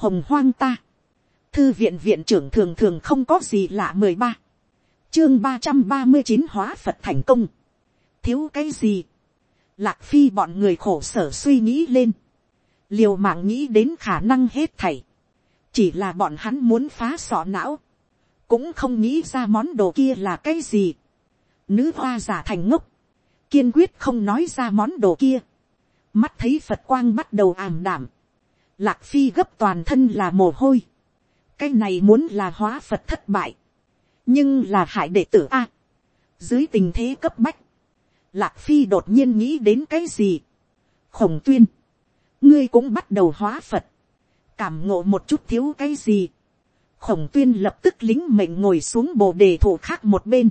hồng hoang ta, thư viện viện trưởng thường thường không có gì lạ mười ba, chương ba trăm ba mươi chín hóa phật thành công, thiếu cái gì, lạc phi bọn người khổ sở suy nghĩ lên, liều mạng nghĩ đến khả năng hết thảy, chỉ là bọn hắn muốn phá sọ não, cũng không nghĩ ra món đồ kia là cái gì. Nữ hoa giả thành ngốc, kiên quyết không nói ra món đồ kia. Mắt thấy Phật quang bắt đầu ảm đảm. Lạc phi gấp toàn thân là mồ hôi. Cái này muốn là hóa Phật thất bại. Nhưng là hại đệ tử A. Dưới tình thế cấp bách. Lạc phi đột nhiên nghĩ đến cái gì. Khổng tuyên. Ngươi cũng bắt đầu hóa Phật. Cảm ngộ một chút thiếu cái gì khổng tuyên lập tức lính mệnh ngồi xuống bồ đề thủ khác một bên,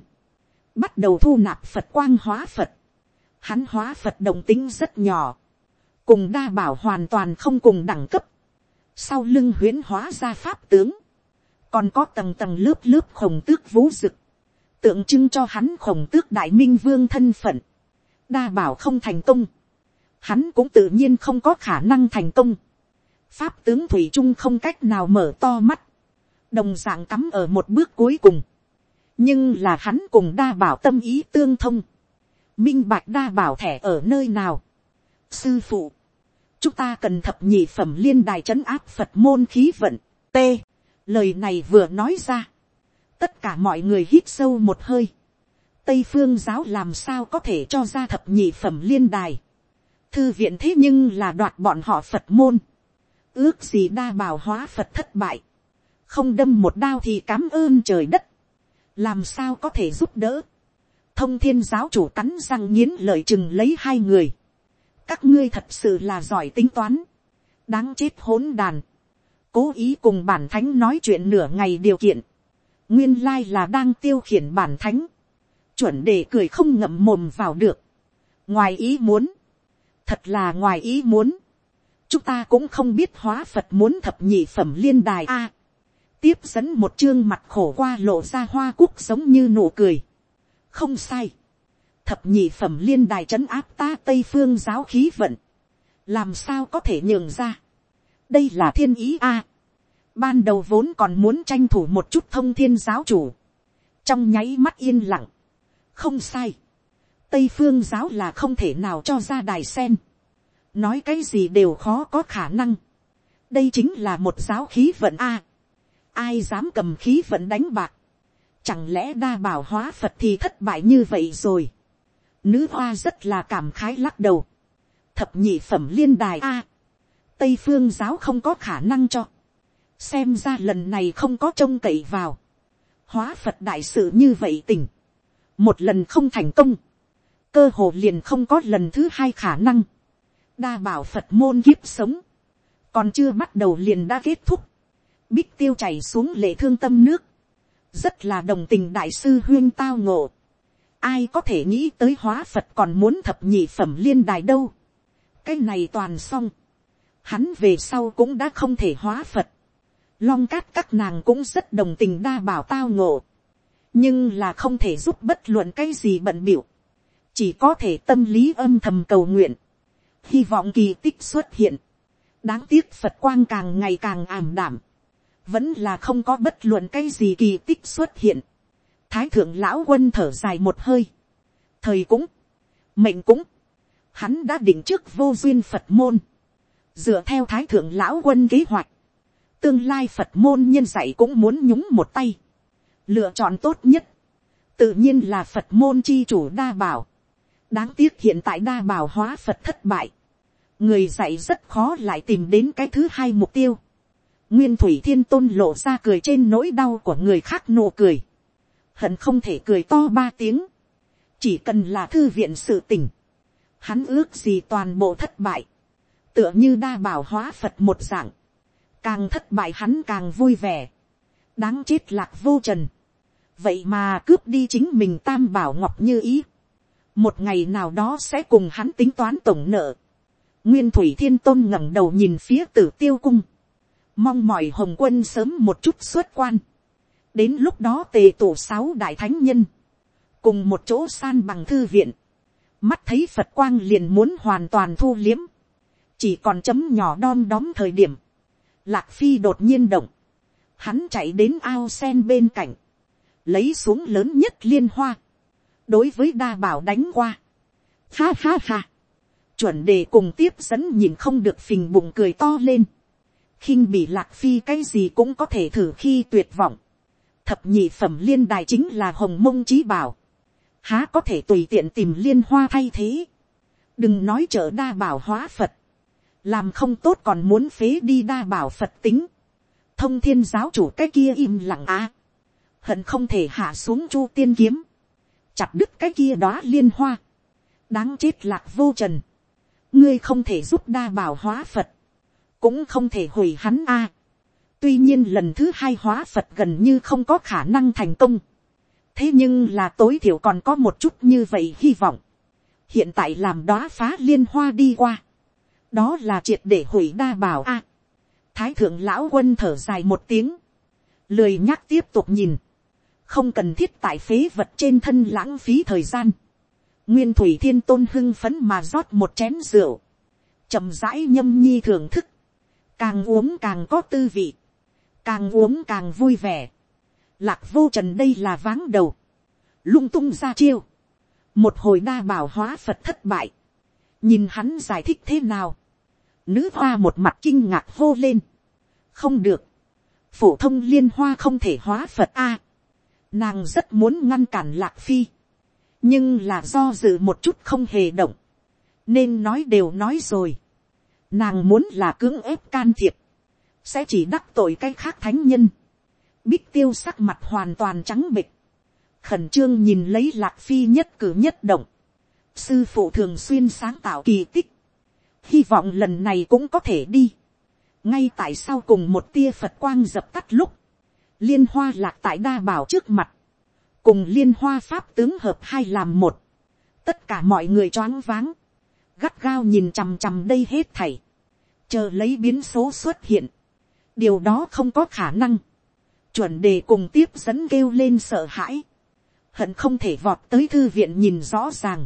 bắt đầu thu nạp phật quang hóa phật, hắn hóa phật đồng tính rất nhỏ, cùng đa bảo hoàn toàn không cùng đẳng cấp, sau lưng huyễn hóa ra pháp tướng, còn có tầng tầng lớp lớp khổng tước vũ dực, tượng trưng cho hắn khổng tước đại minh vương thân phận, đa bảo không thành công, hắn cũng tự nhiên không có khả năng thành công, pháp tướng thủy trung không cách nào mở to mắt, đồng d ạ n g cắm ở một bước cuối cùng, nhưng là hắn cùng đa bảo tâm ý tương thông, minh bạch đa bảo thẻ ở nơi nào. sư phụ, chúng ta cần thập nhị phẩm liên đài trấn áp phật môn khí vận, t, lời này vừa nói ra, tất cả mọi người hít sâu một hơi, tây phương giáo làm sao có thể cho ra thập nhị phẩm liên đài, thư viện thế nhưng là đoạt bọn họ phật môn, ước gì đa bảo hóa phật thất bại, không đâm một đao thì cám ơn trời đất, làm sao có thể giúp đỡ. thông thiên giáo chủ cắn răng nghiến lợi chừng lấy hai người các ngươi thật sự là giỏi tính toán, đáng chết hỗn đàn, cố ý cùng bản thánh nói chuyện nửa ngày điều kiện, nguyên lai là đang tiêu khiển bản thánh, chuẩn để cười không ngậm mồm vào được, ngoài ý muốn, thật là ngoài ý muốn, chúng ta cũng không biết hóa phật muốn thập nhị phẩm liên đài a, tiếp dẫn một chương mặt khổ qua lộ ra hoa cúc giống như nụ cười. không sai thập nhị phẩm liên đài trấn áp ta tây phương giáo khí vận. làm sao có thể nhường ra. đây là thiên ý a. ban đầu vốn còn muốn tranh thủ một chút thông thiên giáo chủ. trong nháy mắt yên lặng. không sai. tây phương giáo là không thể nào cho ra đài sen. nói cái gì đều khó có khả năng. đây chính là một giáo khí vận a ai dám cầm khí vận đánh bạc, chẳng lẽ đa bảo hóa phật thì thất bại như vậy rồi. Nữ hoa rất là cảm khái lắc đầu. Thập nhị phẩm liên đài a. Tây phương giáo không có khả năng cho. Xem ra lần này không có trông cậy vào. Hóa Phật đại sự như vậy tỉnh. Một lần không thành công. Cơ hồ liền không có lần thứ hai khả năng. Đa bảo Phật môn kiếp sống. Còn chưa bắt đầu liền đã kết thúc bích tiêu chảy xuống lệ thương tâm nước, rất là đồng tình đại sư huyên tao ngộ ai có thể nghĩ tới hóa phật còn muốn thập nhị phẩm liên đài đâu. cái này toàn xong. hắn về sau cũng đã không thể hóa phật. long cát các nàng cũng rất đồng tình đa bảo tao ngộ. nhưng là không thể giúp bất luận cái gì bận biểu. chỉ có thể tâm lý âm thầm cầu nguyện. hy vọng kỳ tích xuất hiện. đáng tiếc phật quang càng ngày càng ảm đảm vẫn là không có bất luận cái gì kỳ tích xuất hiện. Thái thượng lão quân thở dài một hơi. Thời cũng, mệnh cũng, hắn đã định trước vô duyên Phật môn. Dựa theo thái thượng lão quân kế hoạch, tương lai Phật môn nhân dạy cũng muốn nhúng một tay. Lựa chọn tốt nhất, tự nhiên là Phật môn chi chủ đa bảo. Đáng tiếc hiện tại đa bảo hóa Phật thất bại. Người dạy rất khó lại tìm đến cái thứ hai mục tiêu Nguyên thủy thiên tôn lộ ra cười trên nỗi đau của người khác nụ cười. Hận không thể cười to ba tiếng. Chỉ cần là thư viện sự tỉnh. Hắn ước gì toàn bộ thất bại. Tựa như đa bảo hóa Phật một dạng. Càng thất bại hắn càng vui vẻ. Đáng chết lạc vô trần. Vậy mà cướp đi chính mình tam bảo ngọc như ý. Một ngày nào đó sẽ cùng hắn tính toán tổng nợ. Nguyên thủy thiên tôn ngẩng đầu nhìn phía tử tiêu cung mong mỏi hồng quân sớm một chút xuất quan đến lúc đó tề tổ sáu đại thánh nhân, cùng một chỗ san bằng thư viện, mắt thấy phật quang liền muốn hoàn toàn thu liếm, chỉ còn chấm nhỏ đom đóm thời điểm, lạc phi đột nhiên động, hắn chạy đến ao sen bên cạnh, lấy xuống lớn nhất liên hoa, đối với đa bảo đánh qua. Ha ha ha, chuẩn đề cùng tiếp dẫn nhìn không được phình bụng cười to lên, khinh bị lạc phi cái gì cũng có thể thử khi tuyệt vọng, thập nhị phẩm liên đài chính là hồng mông trí bảo, há có thể tùy tiện tìm liên hoa thay thế, đừng nói chở đa bảo hóa phật, làm không tốt còn muốn phế đi đa bảo phật tính, thông thiên giáo chủ cái kia im lặng á, hận không thể hạ xuống chu tiên kiếm, chặt đứt cái kia đó liên hoa, đáng chết lạc vô trần, ngươi không thể giúp đa bảo hóa phật, cũng không thể hủy hắn a tuy nhiên lần thứ hai hóa phật gần như không có khả năng thành công, thế nhưng là tối thiểu còn có một chút như vậy hy vọng, hiện tại làm đó phá liên hoa đi qua, đó là triệt để hủy đa bảo a. thái thượng lão quân thở dài một tiếng, lười nhắc tiếp tục nhìn, không cần thiết tại phế vật trên thân lãng phí thời gian. nguyên thủy thiên tôn hưng phấn mà rót một chén rượu, chậm rãi nhâm nhi thưởng thức, càng uống càng có tư vị, càng uống càng vui vẻ. lạc vô trần đây là váng đầu, lung tung ra chiêu, một hồi đa bảo hóa phật thất bại, nhìn hắn giải thích thế nào, nữ hoa một mặt kinh ngạc hô lên, không được, phổ thông liên hoa không thể hóa phật a, nàng rất muốn ngăn cản lạc phi, nhưng là do dự một chút không hề động, nên nói đều nói rồi, nàng muốn là cưỡng ép can thiệp, sẽ chỉ đắc tội cái khác thánh nhân, bích tiêu sắc mặt hoàn toàn trắng bịch, khẩn trương nhìn lấy lạc phi nhất cử nhất động, sư phụ thường xuyên sáng tạo kỳ tích, hy vọng lần này cũng có thể đi, ngay tại sau cùng một tia phật quang dập tắt lúc, liên hoa lạc tại đa bảo trước mặt, cùng liên hoa pháp tướng hợp hai làm một, tất cả mọi người choáng váng, gắt gao nhìn chằm chằm đây hết thảy, chờ lấy biến số xuất hiện, điều đó không có khả năng, chuẩn đề cùng tiếp dẫn kêu lên sợ hãi, hận không thể vọt tới thư viện nhìn rõ ràng,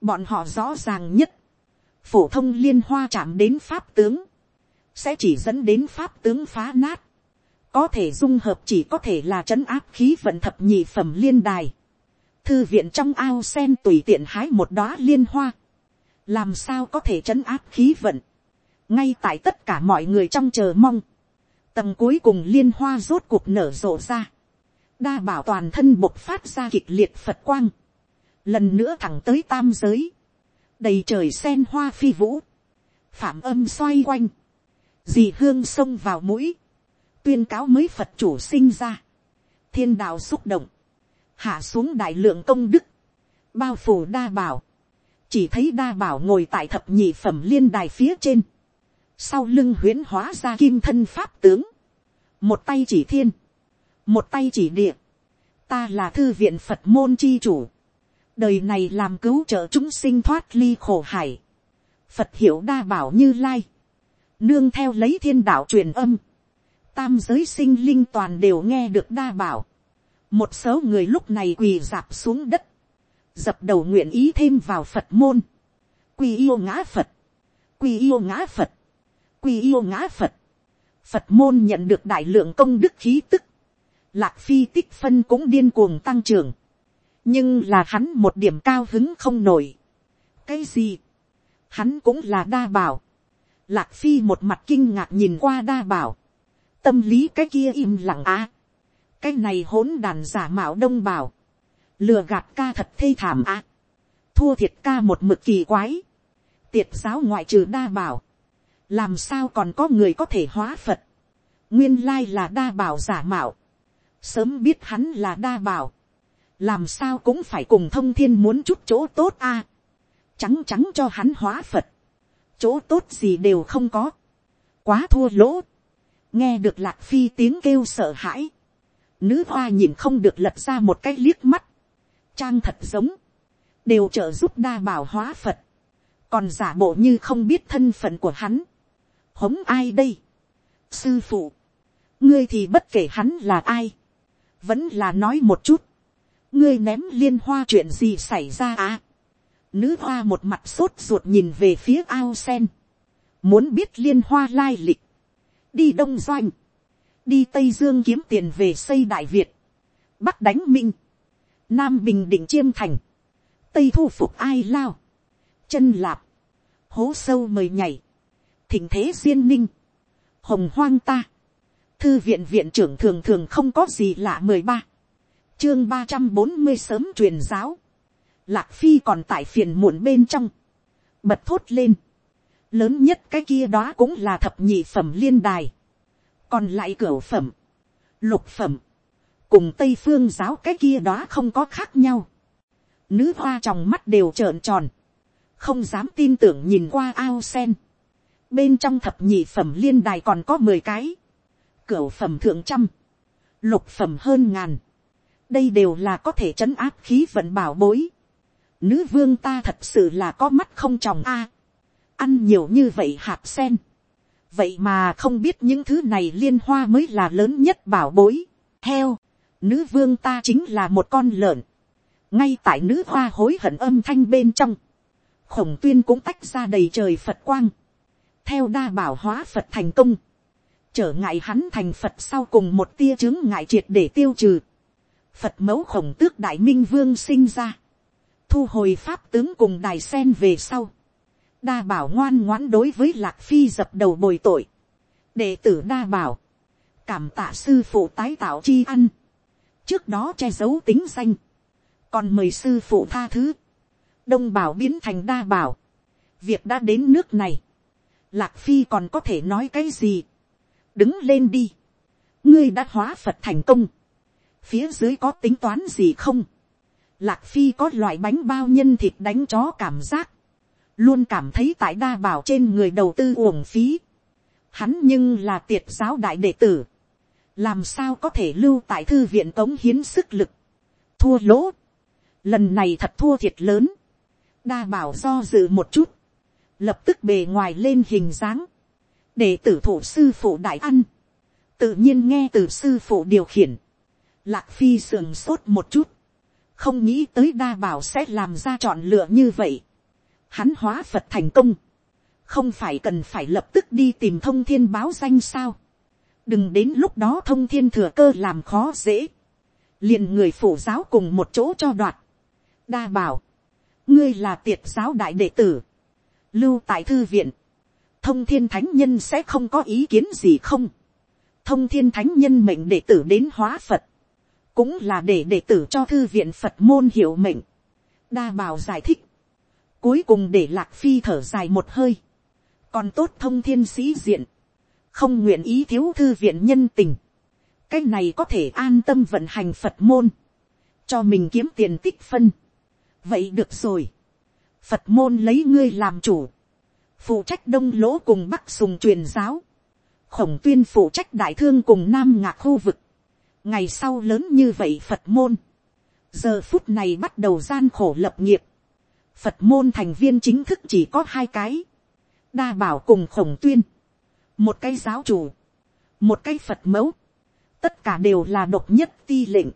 bọn họ rõ ràng nhất, phổ thông liên hoa chạm đến pháp tướng, sẽ chỉ dẫn đến pháp tướng phá nát, có thể dung hợp chỉ có thể là trấn áp khí vận thập nhị phẩm liên đài, thư viện trong ao sen tùy tiện hái một đóa liên hoa, làm sao có thể trấn áp khí vận, ngay tại tất cả mọi người trong chờ mong, tầng cuối cùng liên hoa rốt cuộc nở rộ ra, đa bảo toàn thân bộc phát ra kịch liệt phật quang, lần nữa thẳng tới tam giới, đầy trời sen hoa phi vũ, phạm âm xoay quanh, dì hương xông vào mũi, tuyên cáo mới phật chủ sinh ra, thiên đạo xúc động, hạ xuống đại lượng công đức, bao phủ đa bảo, chỉ thấy đa bảo ngồi tại thập nhị phẩm liên đài phía trên, sau lưng huyễn hóa ra kim thân pháp tướng, một tay chỉ thiên, một tay chỉ địa, ta là thư viện phật môn chi chủ, đời này làm cứu trợ chúng sinh thoát ly khổ hải, phật hiểu đa bảo như lai, nương theo lấy thiên đạo truyền âm, tam giới sinh linh toàn đều nghe được đa bảo, một số người lúc này quỳ dạp xuống đất, dập đầu nguyện ý thêm vào phật môn, quỳ yêu ngã phật, quỳ yêu ngã phật, quy yêu ngã phật, phật môn nhận được đại lượng công đức khí tức, lạc phi tích phân cũng điên cuồng tăng trưởng, nhưng là hắn một điểm cao hứng không nổi. cái gì, hắn cũng là đa bảo, lạc phi một mặt kinh ngạc nhìn qua đa bảo, tâm lý cái kia im lặng á, cái này hỗn đàn giả mạo đông bảo, lừa gạt ca thật thê thảm á, thua thiệt ca một mực kỳ quái, tiệt giáo ngoại trừ đa bảo, làm sao còn có người có thể hóa phật, nguyên lai là đa bảo giả mạo, sớm biết hắn là đa bảo, làm sao cũng phải cùng thông thiên muốn chút chỗ tốt a, trắng trắng cho hắn hóa phật, chỗ tốt gì đều không có, quá thua lỗ, nghe được lạc phi tiếng kêu sợ hãi, nữ hoa nhìn không được lật ra một cái liếc mắt, trang thật giống, đều trợ giúp đa bảo hóa phật, còn giả bộ như không biết thân phận của hắn, hống ai đây, sư phụ, ngươi thì bất kể hắn là ai, vẫn là nói một chút, ngươi ném liên hoa chuyện gì xảy ra à. Nữ hoa một mặt sốt ruột nhìn về phía ao sen. Muốn biết liên hoa lai lịch. đi đông doanh, đi tây dương kiếm tiền về xây đại việt, bắc đánh minh, nam bình định chiêm thành, tây thu phục ai lao, chân lạp, hố sâu mời nhảy, thình thế duyên ninh, hồng hoang ta, thư viện viện trưởng thường thường không có gì lạ mười ba, chương ba trăm bốn mươi sớm truyền giáo, lạc phi còn tại phiền muộn bên trong, bật thốt lên, lớn nhất cái kia đó cũng là thập nhị phẩm liên đài, còn lại cửa phẩm, lục phẩm, cùng tây phương giáo cái kia đó không có khác nhau, nữ hoa trong mắt đều trợn tròn, không dám tin tưởng nhìn qua ao sen, bên trong thập nhị phẩm liên đài còn có mười cái, cửa phẩm thượng trăm, lục phẩm hơn ngàn, đây đều là có thể chấn áp khí vận bảo bối. Nữ vương ta thật sự là có mắt không tròng a. ăn nhiều như vậy hạt sen. vậy mà không biết những thứ này liên hoa mới là lớn nhất bảo bối. heo, nữ vương ta chính là một con lợn. ngay tại nữ hoa hối hận âm thanh bên trong. khổng tuyên cũng tách ra đầy trời phật quang theo đa bảo hóa phật thành công. trở ngại hắn thành phật sau cùng một tia chứng ngại triệt để tiêu trừ. Phật mẫu khổng tước đại minh vương sinh ra, thu hồi pháp tướng cùng đài sen về sau, đa bảo ngoan ngoãn đối với lạc phi dập đầu bồi tội, đệ tử đa bảo, cảm tạ sư phụ tái tạo chi ăn, trước đó che giấu tính danh, còn mời sư phụ tha thứ, đông bảo biến thành đa bảo, việc đã đến nước này, lạc phi còn có thể nói cái gì, đứng lên đi, ngươi đã hóa phật thành công, phía dưới có tính toán gì không, lạc phi có loại bánh bao nhân thịt đánh chó cảm giác, luôn cảm thấy tại đa bảo trên người đầu tư uổng phí, hắn nhưng là tiệt giáo đại đệ tử, làm sao có thể lưu tại thư viện cống hiến sức lực, thua lỗ, lần này thật thua thiệt lớn, đa bảo do dự một chút, lập tức bề ngoài lên hình dáng, để tử thủ sư phụ đại ăn, tự nhiên nghe từ sư phụ điều khiển, Lạc phi sườn sốt một chút. Không nghĩ tới đa bảo sẽ làm ra chọn lựa như vậy. Hắn hóa Phật thành công. Không phải cần phải lập tức đi tìm thông thiên báo danh sao. Đừng đến lúc đó thông thiên thừa cơ làm khó dễ. liền người phổ giáo cùng một chỗ cho đoạt. Đa bảo. Ngươi là tiệt giáo đại đệ tử. Lưu tại thư viện. Thông thiên thánh nhân sẽ không có ý kiến gì không. Thông thiên thánh nhân mệnh đệ tử đến hóa Phật cũng là để đệ tử cho thư viện phật môn hiểu mệnh. đa bảo giải thích, cuối cùng để lạc phi thở dài một hơi, còn tốt thông thiên sĩ diện, không nguyện ý thiếu thư viện nhân tình, cái này có thể an tâm vận hành phật môn, cho mình kiếm tiền tích phân. vậy được rồi, phật môn lấy ngươi làm chủ, phụ trách đông lỗ cùng bắc sùng truyền giáo, khổng tuyên phụ trách đại thương cùng nam ngạc khu vực, ngày sau lớn như vậy phật môn, giờ phút này bắt đầu gian khổ lập nghiệp, phật môn thành viên chính thức chỉ có hai cái, đa bảo cùng khổng tuyên, một cái giáo chủ, một cái phật mẫu, tất cả đều là độc nhất ti lệnh,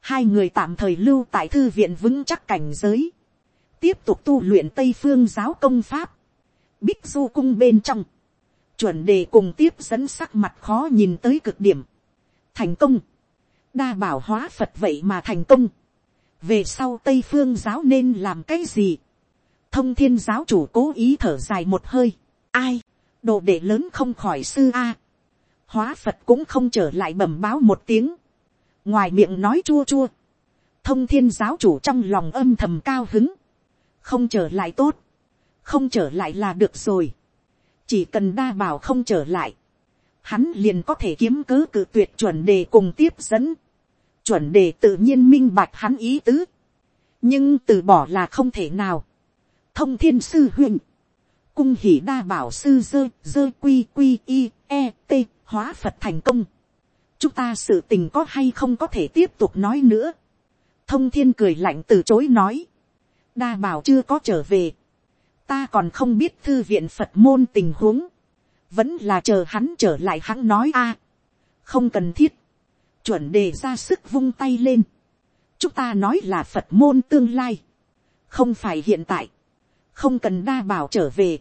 hai người tạm thời lưu tại thư viện vững chắc cảnh giới, tiếp tục tu luyện tây phương giáo công pháp, bích du cung bên trong, chuẩn đề cùng tiếp dẫn sắc mặt khó nhìn tới cực điểm, thành công, đa bảo hóa phật vậy mà thành công, về sau tây phương giáo nên làm cái gì, thông thiên giáo chủ cố ý thở dài một hơi, ai, đồ đệ lớn không khỏi sư a, hóa phật cũng không trở lại bẩm báo một tiếng, ngoài miệng nói chua chua, thông thiên giáo chủ trong lòng âm thầm cao hứng, không trở lại tốt, không trở lại là được rồi, chỉ cần đa bảo không trở lại, hắn liền có thể kiếm cớ cự tuyệt chuẩn đề cùng tiếp dẫn. Chuẩn đề tự nhiên minh bạch hắn ý tứ. Nhưng từ bỏ là không thể nào. Thông thiên sư huynh. Cung hỉ đa bảo sư dơ, dơ quy quy i e, t, hóa Phật thành công. Chúng ta sự tình có hay không có thể tiếp tục nói nữa. Thông thiên cười lạnh từ chối nói. Đa bảo chưa có trở về. Ta còn không biết thư viện Phật môn tình huống. Vẫn là chờ hắn trở lại hắn nói a, không cần thiết, chuẩn đề ra sức vung tay lên, chúng ta nói là phật môn tương lai, không phải hiện tại, không cần đa bảo trở về,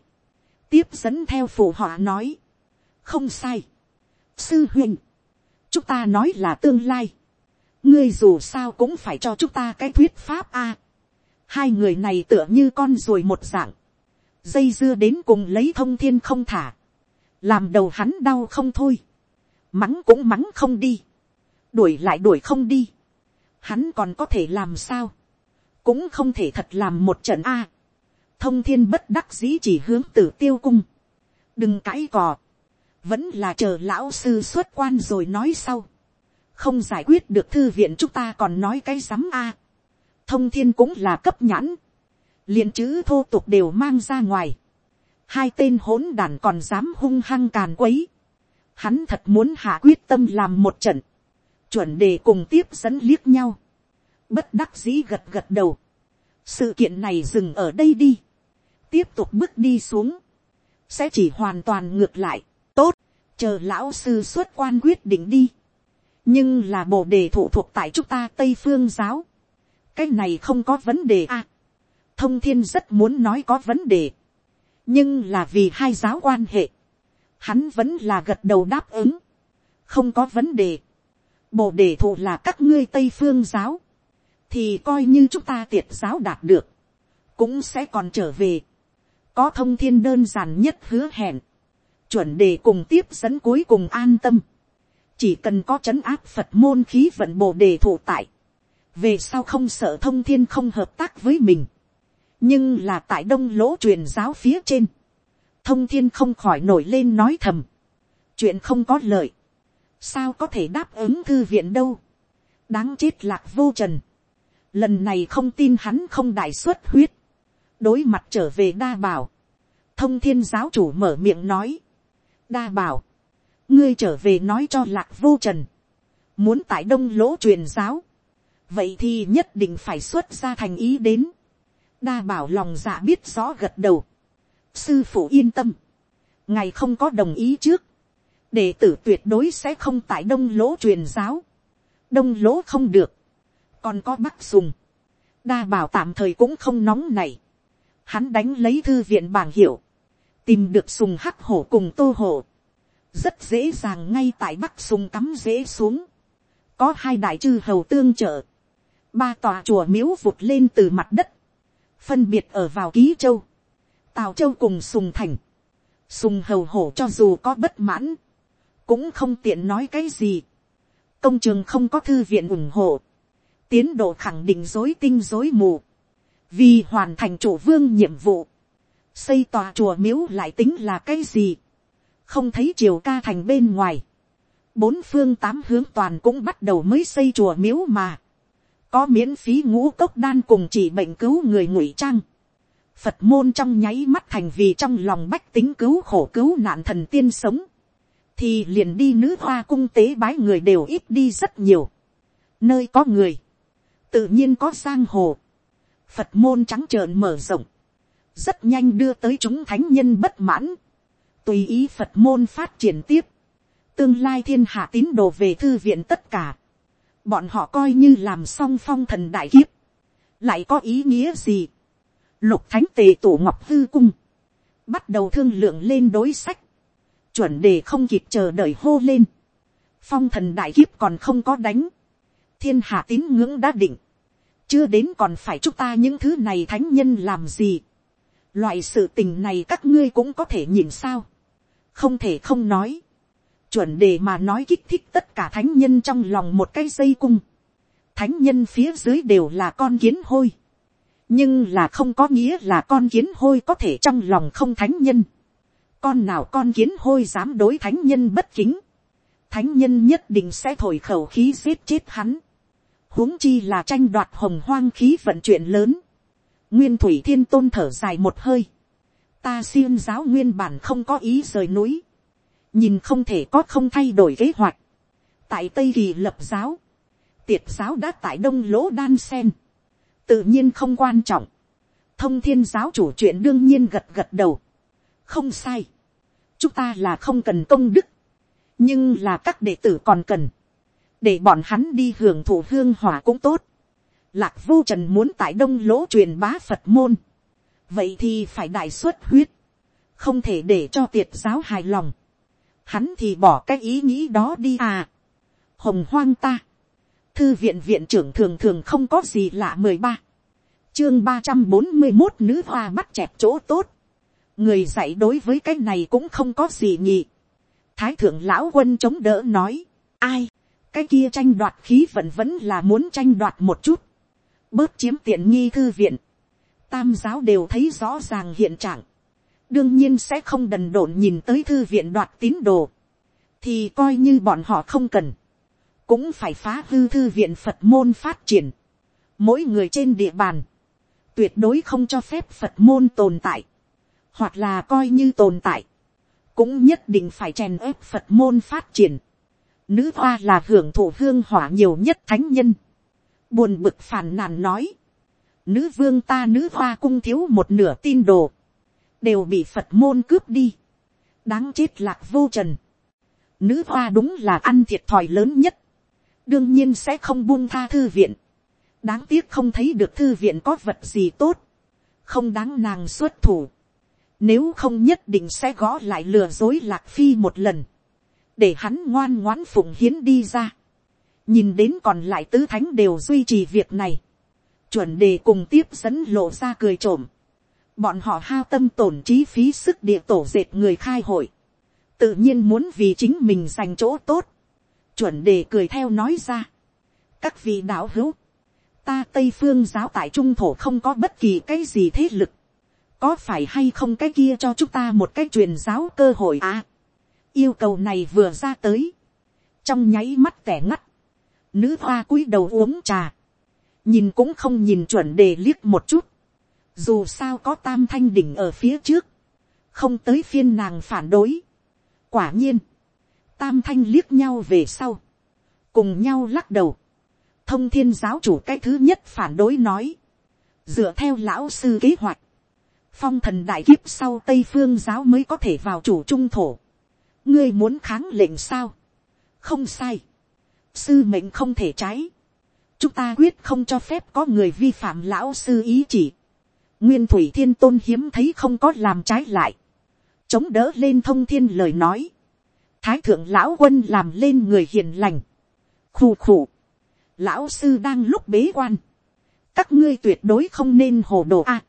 tiếp dẫn theo phụ họ nói, không sai, sư huynh, chúng ta nói là tương lai, ngươi dù sao cũng phải cho chúng ta cái thuyết pháp a hai người này tựa như con ruồi một dạng, dây dưa đến cùng lấy thông thiên không thả, làm đầu hắn đau không thôi, mắng cũng mắng không đi, đuổi lại đuổi không đi, hắn còn có thể làm sao, cũng không thể thật làm một trận a. thông thiên bất đắc dĩ chỉ hướng tử tiêu cung, đừng cãi cò, vẫn là chờ lão sư xuất quan rồi nói sau, không giải quyết được thư viện chúng ta còn nói cái rắm a thông thiên cũng là cấp nhãn, liền chữ thô tục đều mang ra ngoài, hai tên hỗn đàn còn dám hung hăng càn quấy, hắn thật muốn hạ quyết tâm làm một trận, chuẩn đề cùng tiếp dẫn liếc nhau, bất đắc dĩ gật gật đầu, sự kiện này dừng ở đây đi, tiếp tục bước đi xuống, sẽ chỉ hoàn toàn ngược lại, tốt, chờ lão sư xuất quan quyết định đi, nhưng là bộ đề thụ thuộc tại chúng ta tây phương giáo, cái này không có vấn đề à, thông thiên rất muốn nói có vấn đề, nhưng là vì hai giáo quan hệ, hắn vẫn là gật đầu đáp ứng, không có vấn đề, bộ đề thụ là các ngươi tây phương giáo, thì coi như chúng ta tiệt giáo đạt được, cũng sẽ còn trở về, có thông thiên đơn giản nhất hứa hẹn, chuẩn đề cùng tiếp dẫn cuối cùng an tâm, chỉ cần có c h ấ n áp phật môn khí vận bồ đề thụ tại, về sau không sợ thông thiên không hợp tác với mình, nhưng là tại đông lỗ truyền giáo phía trên, thông thiên không khỏi nổi lên nói thầm, chuyện không có lợi, sao có thể đáp ứng thư viện đâu, đáng chết lạc vô trần, lần này không tin hắn không đại xuất huyết, đối mặt trở về đa bảo, thông thiên giáo chủ mở miệng nói, đa bảo, ngươi trở về nói cho lạc vô trần, muốn tại đông lỗ truyền giáo, vậy thì nhất định phải xuất ra thành ý đến, đa bảo lòng dạ biết rõ gật đầu, sư phụ yên tâm, ngài không có đồng ý trước, đệ tử tuyệt đối sẽ không tại đông lỗ truyền giáo, đông lỗ không được, còn có bắc sùng, đa bảo tạm thời cũng không nóng này, hắn đánh lấy thư viện bảng hiệu, tìm được sùng hắc hổ cùng tô hổ, rất dễ dàng ngay tại bắc sùng cắm dễ xuống, có hai đại chư hầu tương trợ, ba tòa chùa miếu vụt lên từ mặt đất, phân biệt ở vào ký châu, tào châu cùng sùng thành, sùng hầu hổ cho dù có bất mãn, cũng không tiện nói cái gì, công trường không có thư viện ủng hộ, tiến độ khẳng định dối tinh dối mù, vì hoàn thành chủ vương nhiệm vụ, xây tòa chùa miếu lại tính là cái gì, không thấy triều ca thành bên ngoài, bốn phương tám hướng toàn cũng bắt đầu mới xây chùa miếu mà, có miễn phí ngũ cốc đan cùng chỉ bệnh cứu người ngụy trang, phật môn trong nháy mắt thành vì trong lòng bách tính cứu khổ cứu nạn thần tiên sống, thì liền đi nữ hoa cung tế bái người đều ít đi rất nhiều, nơi có người, tự nhiên có sang hồ, phật môn trắng trợn mở rộng, rất nhanh đưa tới chúng thánh nhân bất mãn, tùy ý phật môn phát triển tiếp, tương lai thiên hạ tín đồ về thư viện tất cả, bọn họ coi như làm xong phong thần đại kiếp, lại có ý nghĩa gì, lục thánh tề tổ ngọc hư cung, bắt đầu thương lượng lên đối sách, chuẩn đề không kịp chờ đợi hô lên, phong thần đại kiếp còn không có đánh, thiên hạ tín ngưỡng đã định, chưa đến còn phải chúc ta những thứ này thánh nhân làm gì, loại sự tình này các ngươi cũng có thể nhìn sao, không thể không nói, chuẩn đề mà nói kích thích tất cả thánh nhân trong lòng một cái dây cung, thánh nhân phía dưới đều là con kiến hôi, nhưng là không có nghĩa là con kiến hôi có thể trong lòng không thánh nhân, con nào con kiến hôi dám đối thánh nhân bất kính, thánh nhân nhất định sẽ thổi khẩu khí giết chết hắn, huống chi là tranh đoạt hồng hoang khí vận chuyển lớn, nguyên thủy thiên tôn thở dài một hơi, ta xiêm giáo nguyên bản không có ý rời núi, nhìn không thể có không thay đổi kế hoạch, tại tây kỳ lập giáo, tiệt giáo đã tại đông lỗ đan sen, tự nhiên không quan trọng, thông thiên giáo chủ chuyện đương nhiên gật gật đầu, không sai, chúng ta là không cần công đức, nhưng là các đệ tử còn cần, để bọn hắn đi hưởng thụ hương hỏa cũng tốt, lạc vô trần muốn tại đông lỗ truyền bá phật môn, vậy thì phải đại xuất huyết, không thể để cho tiệt giáo hài lòng hắn thì bỏ cái ý nghĩ đó đi à. hồng hoang ta, thư viện viện trưởng thường thường không có gì lạ mười ba, chương ba trăm bốn mươi một nữ hoa bắt chẹp chỗ tốt, người dạy đối với cái này cũng không có gì nhỉ. thái thượng lão quân chống đỡ nói, ai, cái kia tranh đoạt khí vận vẫn là muốn tranh đoạt một chút, bớt chiếm tiện nghi thư viện, tam giáo đều thấy rõ ràng hiện trạng, đương nhiên sẽ không đần độn nhìn tới thư viện đoạt tín đồ, thì coi như bọn họ không cần, cũng phải phá hư thư viện phật môn phát triển, mỗi người trên địa bàn, tuyệt đối không cho phép phật môn tồn tại, hoặc là coi như tồn tại, cũng nhất định phải chèn ép phật môn phát triển. Nữ hoa là hưởng thụ hương hỏa nhiều nhất thánh nhân. buồn bực phản nàn nói, nữ vương ta nữ hoa cung thiếu một nửa tin đồ, đều bị phật môn cướp đi, đáng chết lạc vô trần. Nữ hoa đúng là ăn thiệt thòi lớn nhất, đương nhiên sẽ không buông tha thư viện, đáng tiếc không thấy được thư viện có vật gì tốt, không đáng nàng xuất thủ, nếu không nhất định sẽ gõ lại lừa dối lạc phi một lần, để hắn ngoan ngoãn phụng hiến đi ra, nhìn đến còn lại tứ thánh đều duy trì việc này, chuẩn đề cùng tiếp dẫn lộ ra cười trộm, bọn họ hao tâm tổn trí phí sức địa tổ dệt người khai hội, tự nhiên muốn vì chính mình giành chỗ tốt, chuẩn đề cười theo nói ra, các vị đạo hữu, ta tây phương giáo tại trung thổ không có bất kỳ cái gì thế lực, có phải hay không cái kia cho chúng ta một cái truyền giáo cơ hội à, yêu cầu này vừa ra tới, trong nháy mắt tẻ ngắt, nữ hoa cúi đầu uống trà, nhìn cũng không nhìn chuẩn đề liếc một chút, dù sao có tam thanh đỉnh ở phía trước, không tới phiên nàng phản đối. quả nhiên, tam thanh liếc nhau về sau, cùng nhau lắc đầu, thông thiên giáo chủ cái thứ nhất phản đối nói, dựa theo lão sư kế hoạch, phong thần đại kiếp sau tây phương giáo mới có thể vào chủ trung thổ, ngươi muốn kháng lệnh sao, không sai, sư mệnh không thể trái, chúng ta quyết không cho phép có người vi phạm lão sư ý chỉ, nguyên thủy thiên tôn hiếm thấy không có làm trái lại, chống đỡ lên thông thiên lời nói, thái thượng lão quân làm lên người hiền lành, khù khù, lão sư đang lúc bế quan, các ngươi tuyệt đối không nên hồ đồ a,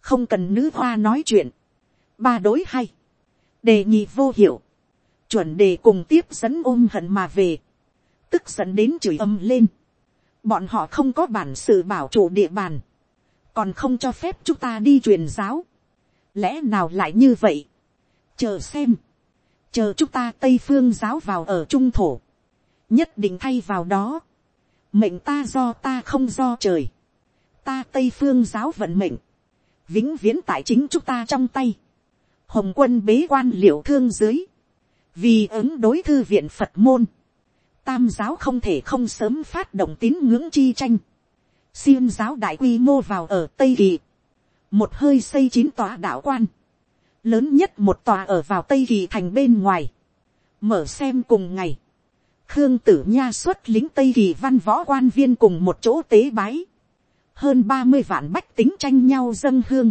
không cần nữ hoa nói chuyện, ba đối hay, đề nhị vô hiệu, chuẩn đề cùng tiếp dẫn ôm hận mà về, tức dẫn đến chửi âm lên, bọn họ không có bản sự bảo chủ địa bàn, còn không cho phép chúng ta đi truyền giáo, lẽ nào lại như vậy, chờ xem, chờ chúng ta tây phương giáo vào ở trung thổ, nhất định thay vào đó, mệnh ta do ta không do trời, ta tây phương giáo vận mệnh, vĩnh viễn tại chính chúng ta trong tay, hồng quân bế quan liệu thương dưới, vì ứng đối thư viện phật môn, tam giáo không thể không sớm phát động tín ngưỡng chi tranh, xiêm giáo đại quy mô vào ở tây kỳ, một hơi xây chín tòa đạo quan, lớn nhất một tòa ở vào tây kỳ thành bên ngoài, mở xem cùng ngày, khương tử nha xuất lính tây kỳ văn võ quan viên cùng một chỗ tế bái, hơn ba mươi vạn bách tính tranh nhau dâng hương,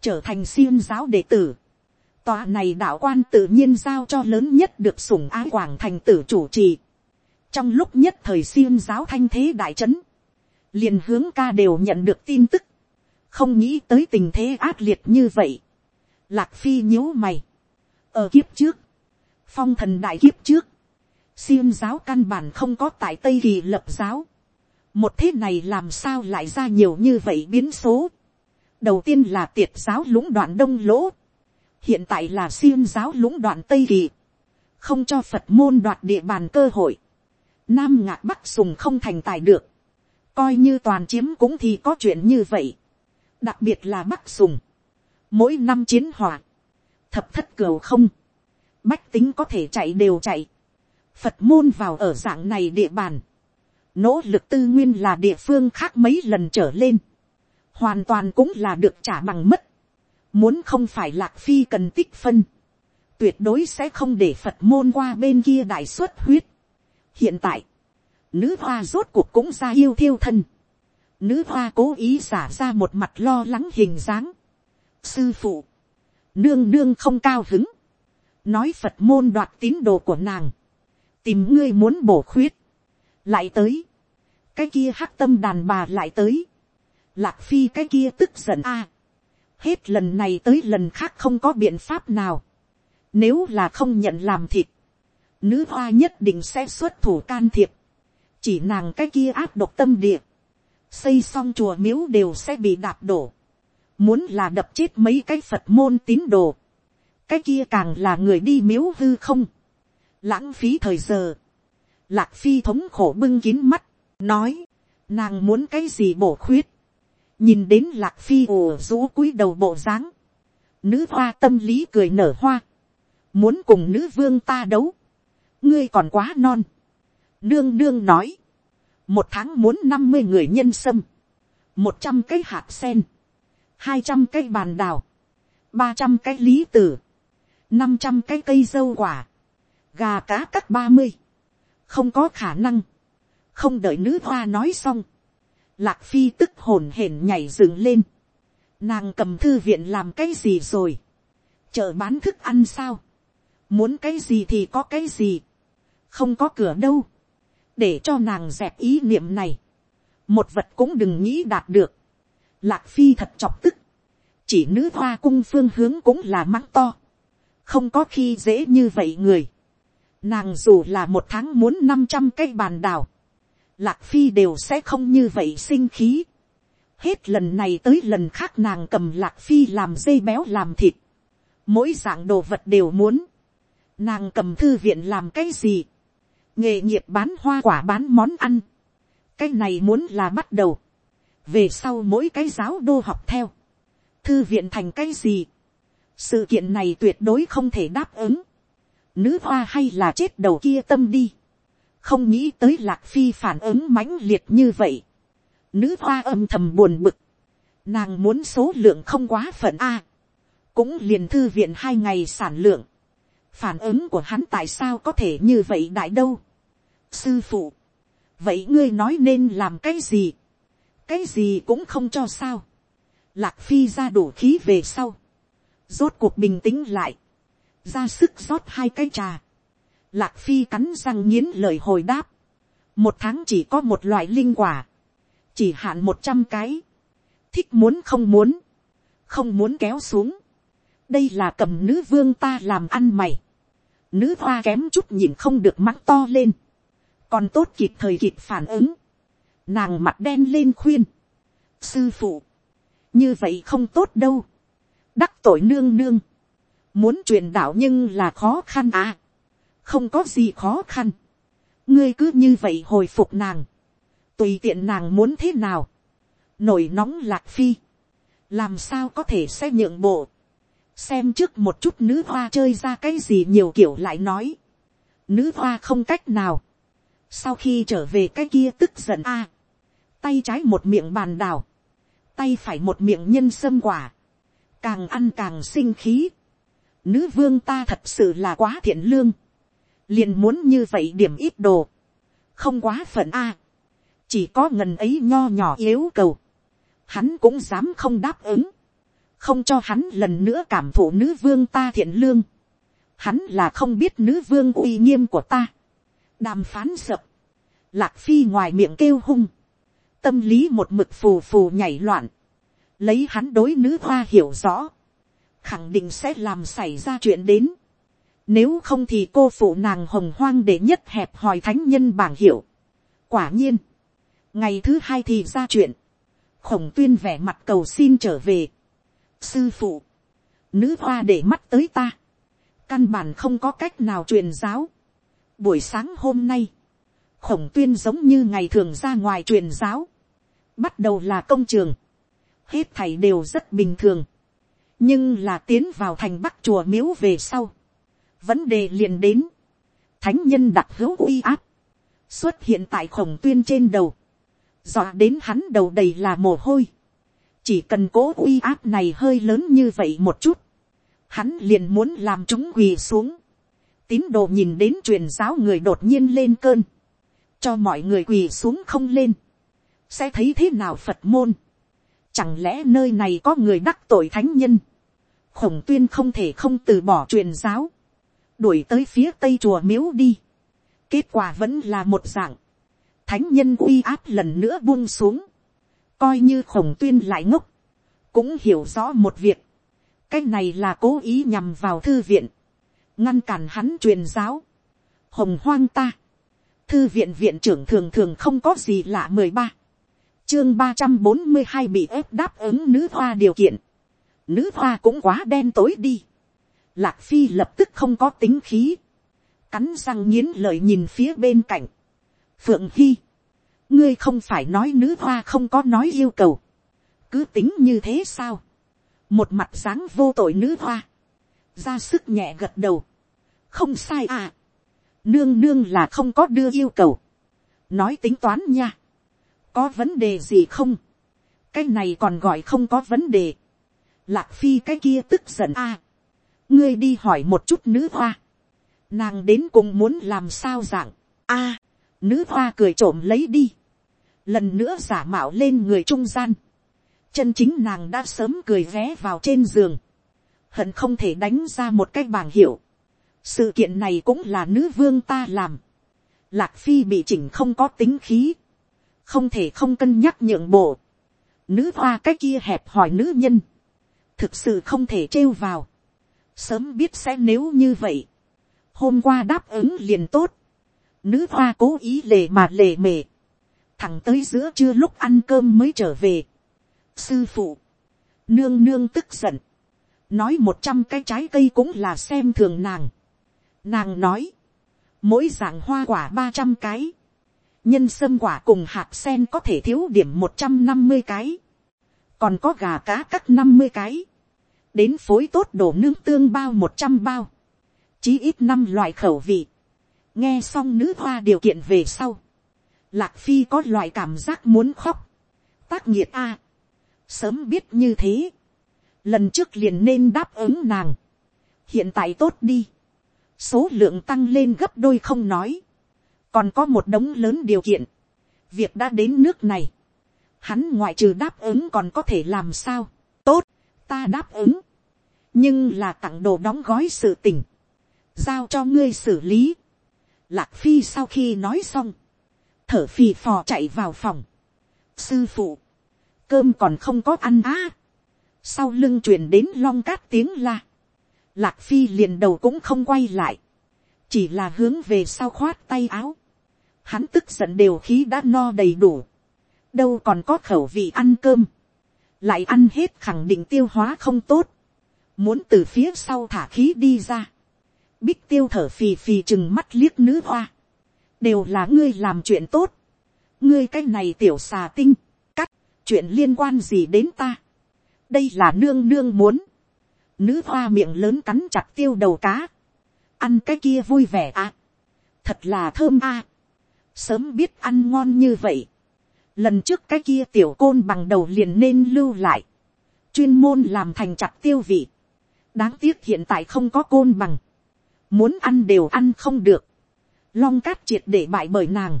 trở thành xiêm giáo đệ tử. Tòa này đạo quan tự nhiên giao cho lớn nhất được sủng ái quảng thành tử chủ trì. Trong lúc nhất thời xiêm giáo thanh thế đại trấn, liền hướng ca đều nhận được tin tức, không nghĩ tới tình thế ác liệt như vậy. Lạc phi nhíu mày, ở kiếp trước, phong thần đại kiếp trước, xiêm giáo căn bản không có tại tây kỳ lập giáo, một thế này làm sao lại ra nhiều như vậy biến số. đầu tiên là tiệt giáo lũng đoạn đông lỗ, hiện tại là xiêm giáo lũng đoạn tây kỳ, không cho phật môn đoạt địa bàn cơ hội, nam ngạc bắc sùng không thành tài được, coi như toàn chiếm cũng thì có chuyện như vậy, đặc biệt là bắc sùng, mỗi năm chiến hỏa, thập thất cửu không, bách tính có thể chạy đều chạy, phật môn vào ở dạng này địa bàn, nỗ lực tư nguyên là địa phương khác mấy lần trở lên, hoàn toàn cũng là được trả bằng mất, muốn không phải lạc phi cần tích phân, tuyệt đối sẽ không để phật môn qua bên kia đại xuất huyết. hiện tại, nữ hoa rốt cuộc cũng ra yêu thiêu thân, nữ hoa cố ý giả ra một mặt lo lắng hình dáng, sư phụ, nương nương không cao hứng, nói phật môn đoạt tín đồ của nàng, tìm ngươi muốn bổ khuyết, lại tới, cái kia hắc tâm đàn bà lại tới, lạc phi cái kia tức giận a, hết lần này tới lần khác không có biện pháp nào, nếu là không nhận làm thịt, nữ hoa nhất định sẽ xuất thủ can thiệp, chỉ nàng cái kia áp độc tâm địa, xây xong chùa miếu đều sẽ bị đạp đổ, muốn là đập chết mấy cái phật môn tín đồ, cái kia càng là người đi miếu hư không, lãng phí thời giờ, lạc phi thống khổ bưng kín mắt, nói, nàng muốn cái gì bổ khuyết, nhìn đến lạc phi ồ rũ cúi đầu bộ dáng, nữ hoa tâm lý cười nở hoa, muốn cùng nữ vương ta đấu, ngươi còn quá non, nương nương nói, một tháng muốn năm mươi người nhân sâm, một trăm cái hạt sen, hai trăm cái bàn đào, ba trăm cái lý tử, năm trăm cái cây dâu quả, gà cá cắt ba mươi, không có khả năng, không đợi nữ hoa nói xong, lạc phi tức hồn hển nhảy dựng lên, nàng cầm thư viện làm cái gì rồi, chợ bán thức ăn sao, muốn cái gì thì có cái gì, không có cửa đâu, để cho nàng dẹp ý niệm này, một vật cũng đừng nghĩ đạt được, lạc phi thật chọc tức, chỉ nữ hoa cung phương hướng cũng là mắng to, không có khi dễ như vậy người, nàng dù là một tháng muốn năm trăm cây bàn đào, lạc phi đều sẽ không như vậy sinh khí, hết lần này tới lần khác nàng cầm lạc phi làm dây béo làm thịt, mỗi dạng đồ vật đều muốn, nàng cầm thư viện làm cái gì, nghề nghiệp bán hoa quả bán món ăn, cái này muốn là bắt đầu, về sau mỗi cái giáo đô học theo, thư viện thành cái gì, sự kiện này tuyệt đối không thể đáp ứng, nữ hoa hay là chết đầu kia tâm đi, không nghĩ tới lạc phi phản ứng mãnh liệt như vậy, nữ hoa âm thầm buồn bực, nàng muốn số lượng không quá phận a, cũng liền thư viện hai ngày sản lượng, phản ứng của hắn tại sao có thể như vậy đại đâu. sư phụ, vậy ngươi nói nên làm cái gì, cái gì cũng không cho sao. lạc phi ra đủ khí về sau, rốt cuộc bình tĩnh lại, ra sức rót hai cái trà. lạc phi cắn răng nghiến lời hồi đáp, một tháng chỉ có một loại linh quả, chỉ hạn một trăm cái, thích muốn không muốn, không muốn kéo xuống, đây là cầm nữ vương ta làm ăn mày, nữ hoa kém chút nhìn không được mắng to lên, còn tốt kịp thời kịp phản ứng, nàng mặt đen lên khuyên, sư phụ, như vậy không tốt đâu, đắc tội nương nương, muốn truyền đạo nhưng là khó khăn à, không có gì khó khăn, ngươi cứ như vậy hồi phục nàng, tùy tiện nàng muốn thế nào, nổi nóng lạc phi, làm sao có thể sẽ nhượng bộ, xem trước một chút nữ hoa chơi ra cái gì nhiều kiểu lại nói, nữ hoa không cách nào, sau khi trở về cái kia tức giận a, tay trái một miệng bàn đào, tay phải một miệng nhân sâm quả, càng ăn càng sinh khí, nữ vương ta thật sự là quá thiện lương, liền muốn như vậy điểm ít đồ, không quá phận a, chỉ có ngần ấy nho nhỏ yếu cầu, hắn cũng dám không đáp ứng, không cho hắn lần nữa cảm thụ nữ vương ta thiện lương, hắn là không biết nữ vương uy nghiêm của ta, đàm phán sập, lạc phi ngoài miệng kêu hung, tâm lý một mực phù phù nhảy loạn, lấy hắn đối nữ hoa hiểu rõ, khẳng định sẽ làm xảy ra chuyện đến, nếu không thì cô phụ nàng hồng hoang để nhất hẹp hòi thánh nhân bảng hiểu. quả nhiên, ngày thứ hai thì ra chuyện, khổng tuyên vẻ mặt cầu xin trở về, sư phụ, nữ hoa để mắt tới ta, căn bản không có cách nào truyền giáo. buổi sáng hôm nay, khổng tuyên giống như ngày thường ra ngoài truyền giáo, bắt đầu là công trường, hết thảy đều rất bình thường, nhưng là tiến vào thành bắc chùa miếu về sau, vấn đề liền đến, thánh nhân đặc hữu uy áp, xuất hiện tại khổng tuyên trên đầu, dọa đến hắn đầu đầy là mồ hôi, chỉ cần cố uy áp này hơi lớn như vậy một chút, hắn liền muốn làm chúng quỳ xuống, tín đồ nhìn đến truyền giáo người đột nhiên lên cơn, cho mọi người quỳ xuống không lên, sẽ thấy thế nào phật môn, chẳng lẽ nơi này có người đắc tội thánh nhân, khổng tuyên không thể không từ bỏ truyền giáo, đuổi tới phía tây chùa miếu đi, kết quả vẫn là một dạng, thánh nhân uy áp lần nữa buông xuống, coi như khổng tuyên lại ngốc, cũng hiểu rõ một việc, cái này là cố ý nhằm vào thư viện, ngăn cản hắn truyền giáo, hồng hoang ta, thư viện viện trưởng thường thường không có gì lạ mười ba, chương ba trăm bốn mươi hai bị ép đáp ứng nữ hoa điều kiện, nữ hoa cũng quá đen tối đi, lạc phi lập tức không có tính khí, cắn răng nghiến lợi nhìn phía bên cạnh, phượng hy, ngươi không phải nói nữ hoa không có nói yêu cầu, cứ tính như thế sao, một mặt dáng vô tội nữ hoa, ra sức nhẹ gật đầu, không sai à, nương nương là không có đưa yêu cầu, nói tính toán nha, có vấn đề gì không, cái này còn gọi không có vấn đề, lạc phi cái kia tức giận a, ngươi đi hỏi một chút nữ hoa, nàng đến cùng muốn làm sao dạng, a, nữ hoa cười trộm lấy đi, lần nữa giả mạo lên người trung gian, chân chính nàng đã sớm cười vé vào trên giường, hận không thể đánh ra một cái bảng hiệu, sự kiện này cũng là nữ vương ta làm, lạc phi bị chỉnh không có tính khí, không thể không cân nhắc nhượng bộ, nữ hoa cái kia hẹp hỏi nữ nhân, thực sự không thể trêu vào, sớm biết sẽ nếu như vậy, hôm qua đáp ứng liền tốt, nữ hoa cố ý lề mà lề mề, thẳng tới giữa trưa lúc ăn cơm mới trở về. sư phụ, nương nương tức giận, nói một trăm cái trái cây cũng là xem thường nàng. nàng nói, mỗi dạng hoa quả ba trăm cái, nhân sâm quả cùng hạt sen có thể thiếu điểm một trăm năm mươi cái, còn có gà cá cắt năm mươi cái, đến phối tốt đồ nương tương bao một trăm bao, chí ít năm loại khẩu vị, nghe xong nữ hoa điều kiện về sau, lạc phi có loại cảm giác muốn khóc, tác nghiệt a, sớm biết như thế, lần trước liền nên đáp ứng nàng, hiện tại tốt đi, số lượng tăng lên gấp đôi không nói, còn có một đống lớn điều kiện, việc đã đến nước này, hắn ngoại trừ đáp ứng còn có thể làm sao, tốt, ta đáp ứng, nhưng là tặng đồ đóng gói sự tình, giao cho ngươi xử lý. Lạc phi sau khi nói xong, thở phì phò chạy vào phòng. sư phụ, cơm còn không có ăn á. sau lưng truyền đến long cát tiếng la. lạc phi liền đầu cũng không quay lại, chỉ là hướng về sau khoát tay áo. hắn tức giận đều khí đã no đầy đủ, đâu còn có khẩu vị ăn cơm, lại ăn hết khẳng định tiêu hóa không tốt, muốn từ phía sau thả khí đi ra, bích tiêu thở phì phì chừng mắt liếc nữ hoa, đều là ngươi làm chuyện tốt, ngươi cái này tiểu xà tinh, cắt, chuyện liên quan gì đến ta, đây là nương nương muốn, nữ hoa miệng lớn cắn chặt tiêu đầu cá, ăn cái kia vui vẻ à, thật là thơm à, sớm biết ăn ngon như vậy, lần trước cái kia tiểu côn bằng đầu liền nên lưu lại, chuyên môn làm thành chặt tiêu vị, đáng tiếc hiện tại không có côn bằng, muốn ăn đều ăn không được, long cát triệt để bại bởi nàng,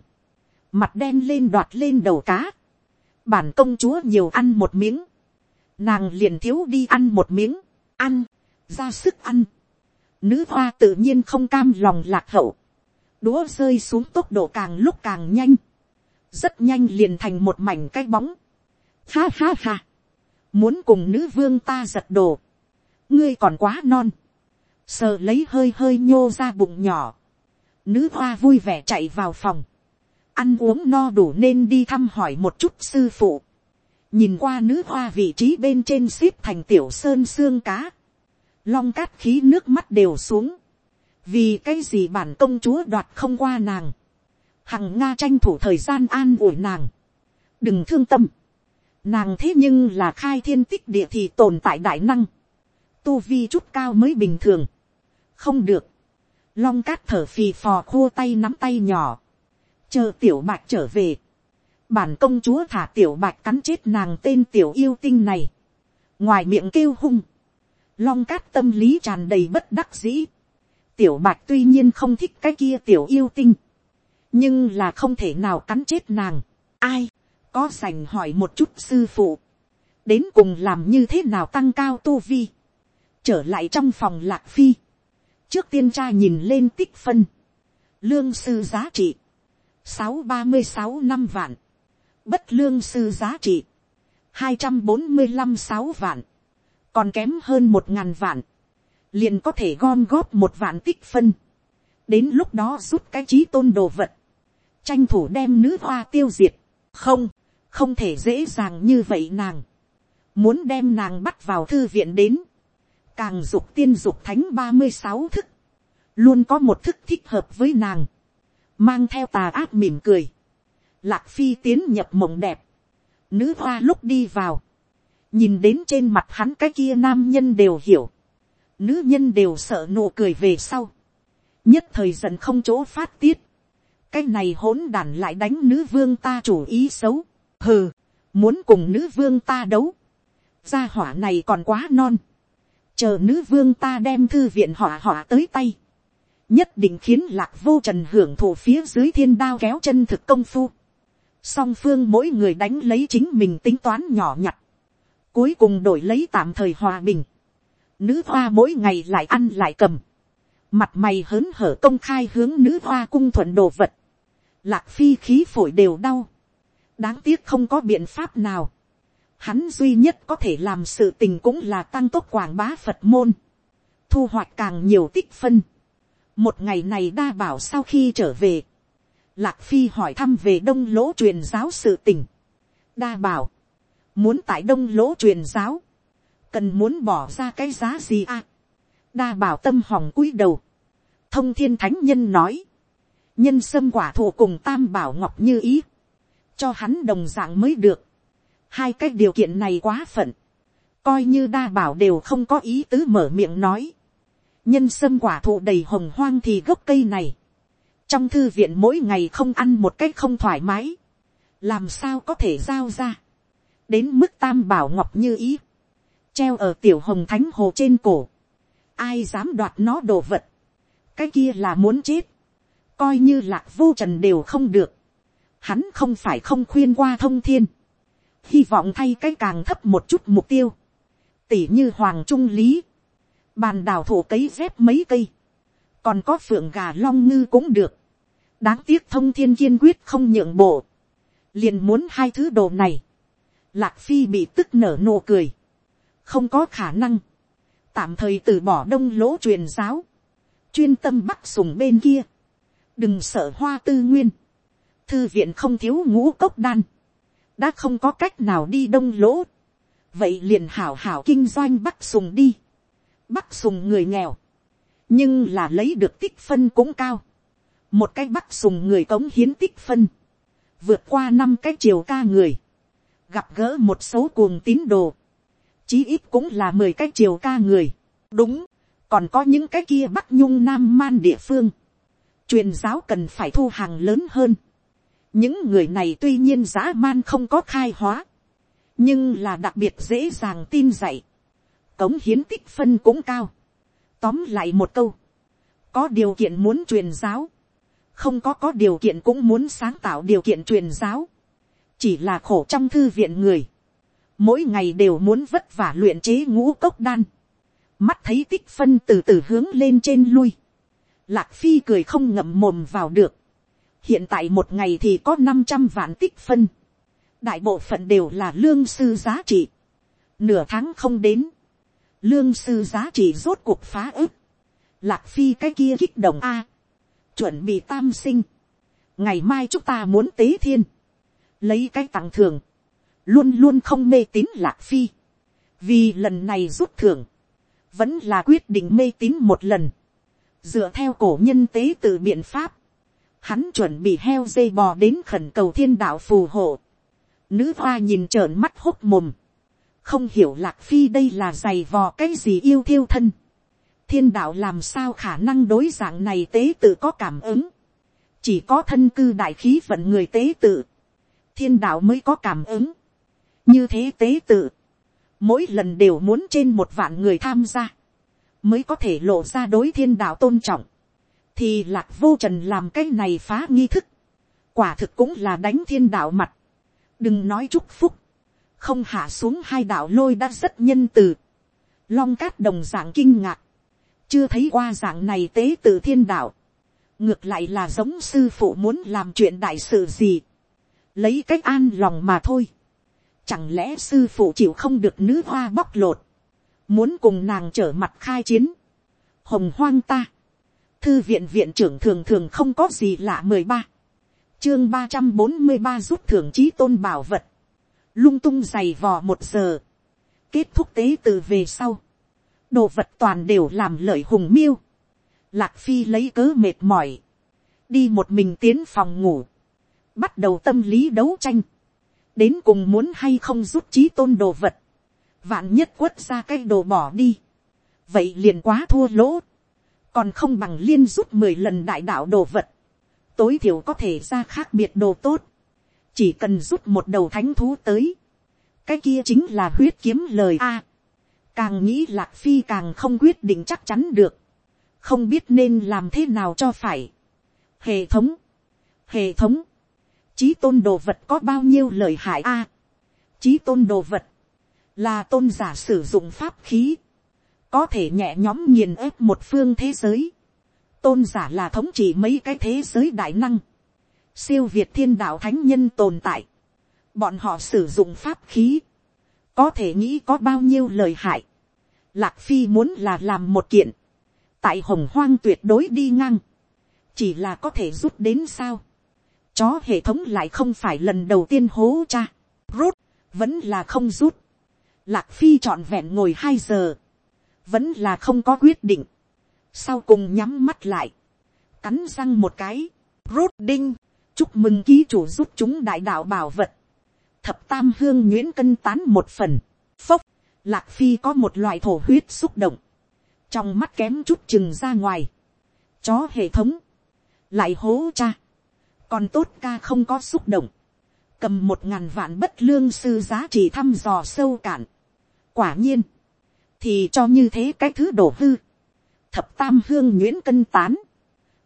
mặt đen lên đoạt lên đầu cá, bản công chúa nhiều ăn một miếng, nàng liền thiếu đi ăn một miếng, ăn, ra sức ăn, nữ hoa tự nhiên không cam lòng lạc hậu, đũa rơi xuống tốc độ càng lúc càng nhanh, rất nhanh liền thành một mảnh cái bóng, ha ha ha, muốn cùng nữ vương ta giật đồ, ngươi còn quá non, sờ lấy hơi hơi nhô ra bụng nhỏ, nữ hoa vui vẻ chạy vào phòng, ăn uống no đủ nên đi thăm hỏi một chút sư phụ, nhìn qua nữ hoa vị trí bên trên ship thành tiểu sơn xương cá, long cát khí nước mắt đều xuống, vì cái gì bản công chúa đoạt không qua nàng, hằng nga tranh thủ thời gian an ủi nàng, đừng thương tâm, nàng thế nhưng là khai thiên tích địa thì tồn tại đại năng, tu vi chút cao mới bình thường, không được, long cát thở phì phò khô tay nắm tay nhỏ, chờ tiểu bạch trở về, bản công chúa thả tiểu bạch cắn chết nàng tên tiểu yêu tinh này, ngoài miệng kêu hung, long cát tâm lý tràn đầy bất đắc dĩ, tiểu bạch tuy nhiên không thích cái kia tiểu yêu tinh, nhưng là không thể nào cắn chết nàng, ai, có dành hỏi một chút sư phụ, đến cùng làm như thế nào tăng cao tu vi, trở lại trong phòng lạc phi, trước tiên tra nhìn lên tích phân, lương sư giá trị, sáu ba mươi sáu năm vạn, bất lương sư giá trị, hai trăm bốn mươi năm sáu vạn, còn kém hơn một ngàn vạn, liền có thể gom góp một vạn tích phân, đến lúc đó rút cái trí tôn đồ vật, tranh thủ đem nữ hoa tiêu diệt, không, không thể dễ dàng như vậy nàng, muốn đem nàng bắt vào thư viện đến, càng dục tiên dục thánh ba mươi sáu thức, luôn có một thức thích hợp với nàng, mang theo tà ác mỉm cười, lạc phi tiến nhập mộng đẹp, nữ hoa lúc đi vào, nhìn đến trên mặt hắn cái kia nam nhân đều hiểu, nữ nhân đều sợ nụ cười về sau, nhất thời giận không chỗ phát tiết, cái này hỗn đản lại đánh nữ vương ta chủ ý xấu, hừ, muốn cùng nữ vương ta đấu, gia hỏa này còn quá non, chờ nữ vương ta đem thư viện hỏa hỏa tới tay, nhất định khiến lạc vô trần hưởng thụ phía dưới thiên đao kéo chân thực công phu, song phương mỗi người đánh lấy chính mình tính toán nhỏ nhặt, cuối cùng đổi lấy tạm thời hòa bình, nữ hoa mỗi ngày lại ăn lại cầm, mặt mày hớn hở công khai hướng nữ hoa cung thuận đồ vật, lạc phi khí phổi đều đau, đáng tiếc không có biện pháp nào, hắn duy nhất có thể làm sự tình cũng là tăng tốc quảng bá phật môn, thu hoạch càng nhiều tích phân. một ngày này đa bảo sau khi trở về, lạc phi hỏi thăm về đông lỗ truyền giáo sự tình, đa bảo, muốn tại đông lỗ truyền giáo, cần muốn bỏ ra cái giá gì à. đa bảo tâm hỏng cúi đầu, thông thiên thánh nhân nói, nhân sâm quả thụ cùng tam bảo ngọc như ý, cho hắn đồng dạng mới được hai cái điều kiện này quá phận, coi như đa bảo đều không có ý tứ mở miệng nói. nhân sâm quả thụ đầy hồng hoang thì gốc cây này, trong thư viện mỗi ngày không ăn một cách không thoải mái, làm sao có thể giao ra, đến mức tam bảo ngọc như ý, treo ở tiểu hồng thánh hồ trên cổ, ai dám đoạt nó đồ vật, cái kia là muốn chết, coi như lạc vô trần đều không được, hắn không phải không khuyên qua thông thiên, hy vọng thay cái càng thấp một chút mục tiêu, tỉ như hoàng trung lý, bàn đào thổ cấy dép mấy cây, còn có phượng gà long ngư cũng được, đáng tiếc thông thiên kiên quyết không nhượng bộ, liền muốn hai thứ đồ này, lạc phi bị tức nở nụ cười, không có khả năng, tạm thời từ bỏ đông lỗ truyền giáo, chuyên tâm bắc sùng bên kia, đừng sợ hoa tư nguyên, thư viện không thiếu ngũ cốc đan, đã không có cách nào đi đông lỗ, vậy liền hảo hảo kinh doanh bắc sùng đi, bắc sùng người nghèo, nhưng là lấy được tích phân cũng cao, một cái bắc sùng người cống hiến tích phân, vượt qua năm cái chiều ca người, gặp gỡ một số cuồng tín đồ, chí ít cũng là mười cái chiều ca người, đúng, còn có những cái kia bắc nhung nam man địa phương, truyền giáo cần phải thu hàng lớn hơn, những người này tuy nhiên dã man không có khai hóa, nhưng là đặc biệt dễ dàng tin dạy, cống hiến tích phân cũng cao. Tóm lại một câu, có điều kiện muốn truyền giáo, không có có điều kiện cũng muốn sáng tạo điều kiện truyền giáo, chỉ là khổ trong thư viện người, mỗi ngày đều muốn vất vả luyện chế ngũ cốc đan, mắt thấy tích phân từ từ hướng lên trên lui, lạc phi cười không ngậm mồm vào được, hiện tại một ngày thì có năm trăm vạn tích phân, đại bộ phận đều là lương sư giá trị, nửa tháng không đến, lương sư giá trị rốt cuộc phá ức, lạc phi cái kia kích động a, chuẩn bị tam sinh, ngày mai chúng ta muốn tế thiên, lấy cái tặng thường, luôn luôn không mê tín lạc phi, vì lần này rút thưởng, vẫn là quyết định mê tín một lần, dựa theo cổ nhân tế tự biện pháp, hắn chuẩn bị heo dây bò đến khẩn cầu thiên đạo phù hộ. Nữ hoa nhìn trợn mắt hốt mồm. Không hiểu lạc phi đây là giày vò cái gì yêu thiêu thân. Thiên đạo làm sao khả năng đối dạng này tế tự có cảm ứng. Chỉ có thân cư đại khí vận người tế tự. Thiên đạo mới có cảm ứng. Như thế tế tự. Mỗi lần đều muốn trên một vạn người tham gia. Mới có thể lộ ra đối thiên đạo tôn trọng thì lạc vô trần làm cái này phá nghi thức, quả thực cũng là đánh thiên đạo mặt, đừng nói chúc phúc, không hạ xuống hai đạo lôi đã rất nhân từ, long cát đồng dạng kinh ngạc, chưa thấy qua dạng này tế từ thiên đạo, ngược lại là giống sư phụ muốn làm chuyện đại sự gì, lấy cách an lòng mà thôi. Chẳng lẽ sư phụ chịu không được nữ hoa bóc lột, muốn cùng nàng trở mặt khai chiến, hồng hoang ta, thư viện viện trưởng thường thường không có gì lạ mười ba, chương ba trăm bốn mươi ba rút thưởng trí tôn bảo vật, lung tung giày vò một giờ, kết thúc tế từ về sau, đồ vật toàn đều làm lợi hùng miêu, lạc phi lấy cớ mệt mỏi, đi một mình tiến phòng ngủ, bắt đầu tâm lý đấu tranh, đến cùng muốn hay không rút trí tôn đồ vật, vạn nhất quất ra cái đồ bỏ đi, vậy liền quá thua lỗ, còn không bằng liên rút mười lần đại đạo đồ vật, tối thiểu có thể ra khác biệt đồ tốt, chỉ cần rút một đầu thánh thú tới, cái kia chính là huyết kiếm lời a, càng nghĩ lạc phi càng không quyết định chắc chắn được, không biết nên làm thế nào cho phải. hệ thống, hệ thống, trí tôn đồ vật có bao nhiêu lời hại a, trí tôn đồ vật, là tôn giả sử dụng pháp khí, có thể nhẹ nhóm nghiền ép một phương thế giới, tôn giả là thống trị mấy cái thế giới đại năng, siêu việt thiên đạo thánh nhân tồn tại, bọn họ sử dụng pháp khí, có thể nghĩ có bao nhiêu lời hại, lạc phi muốn là làm một kiện, tại hồng hoang tuyệt đối đi ngang, chỉ là có thể rút đến sao, chó hệ thống lại không phải lần đầu tiên hố cha, rút, vẫn là không rút, lạc phi trọn vẹn ngồi hai giờ, vẫn là không có quyết định, sau cùng nhắm mắt lại, cắn răng một cái, rút đinh, chúc mừng ký chủ giúp chúng đại đạo bảo vật, thập tam hương nguyễn cân tán một phần, phốc, lạc phi có một loại thổ huyết xúc động, trong mắt kém chút chừng ra ngoài, chó hệ thống, lại hố cha, còn tốt ca không có xúc động, cầm một ngàn vạn bất lương sư giá trị thăm dò sâu cạn, quả nhiên, thì cho như thế cái thứ đổ hư, thập tam hương nguyễn cân tán,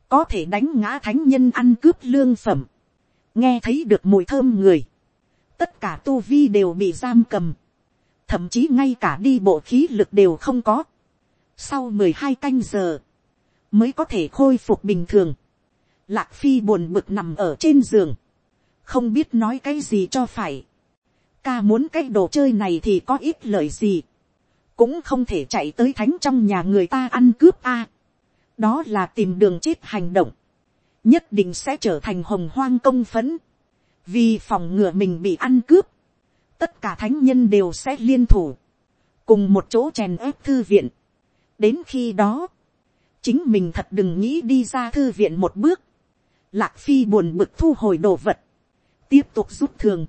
có thể đánh ngã thánh nhân ăn cướp lương phẩm, nghe thấy được mùi thơm người, tất cả tu vi đều bị giam cầm, thậm chí ngay cả đi bộ khí lực đều không có. Sau mười hai canh giờ, mới có thể khôi phục bình thường. Lạc phi buồn bực nằm ở trên giường, không biết nói cái gì cho phải. Ca muốn cái đồ chơi này thì có ít lợi gì, cũng không thể chạy tới thánh trong nhà người ta ăn cướp a. đó là tìm đường chết hành động, nhất định sẽ trở thành hồng hoang công phấn. Vì phòng ngừa mình bị ăn cướp, tất cả thánh nhân đều sẽ liên thủ, cùng một chỗ chèn ép thư viện. đến khi đó, chính mình thật đừng nghĩ đi ra thư viện một bước, lạc phi buồn bực thu hồi đồ vật, tiếp tục rút thường,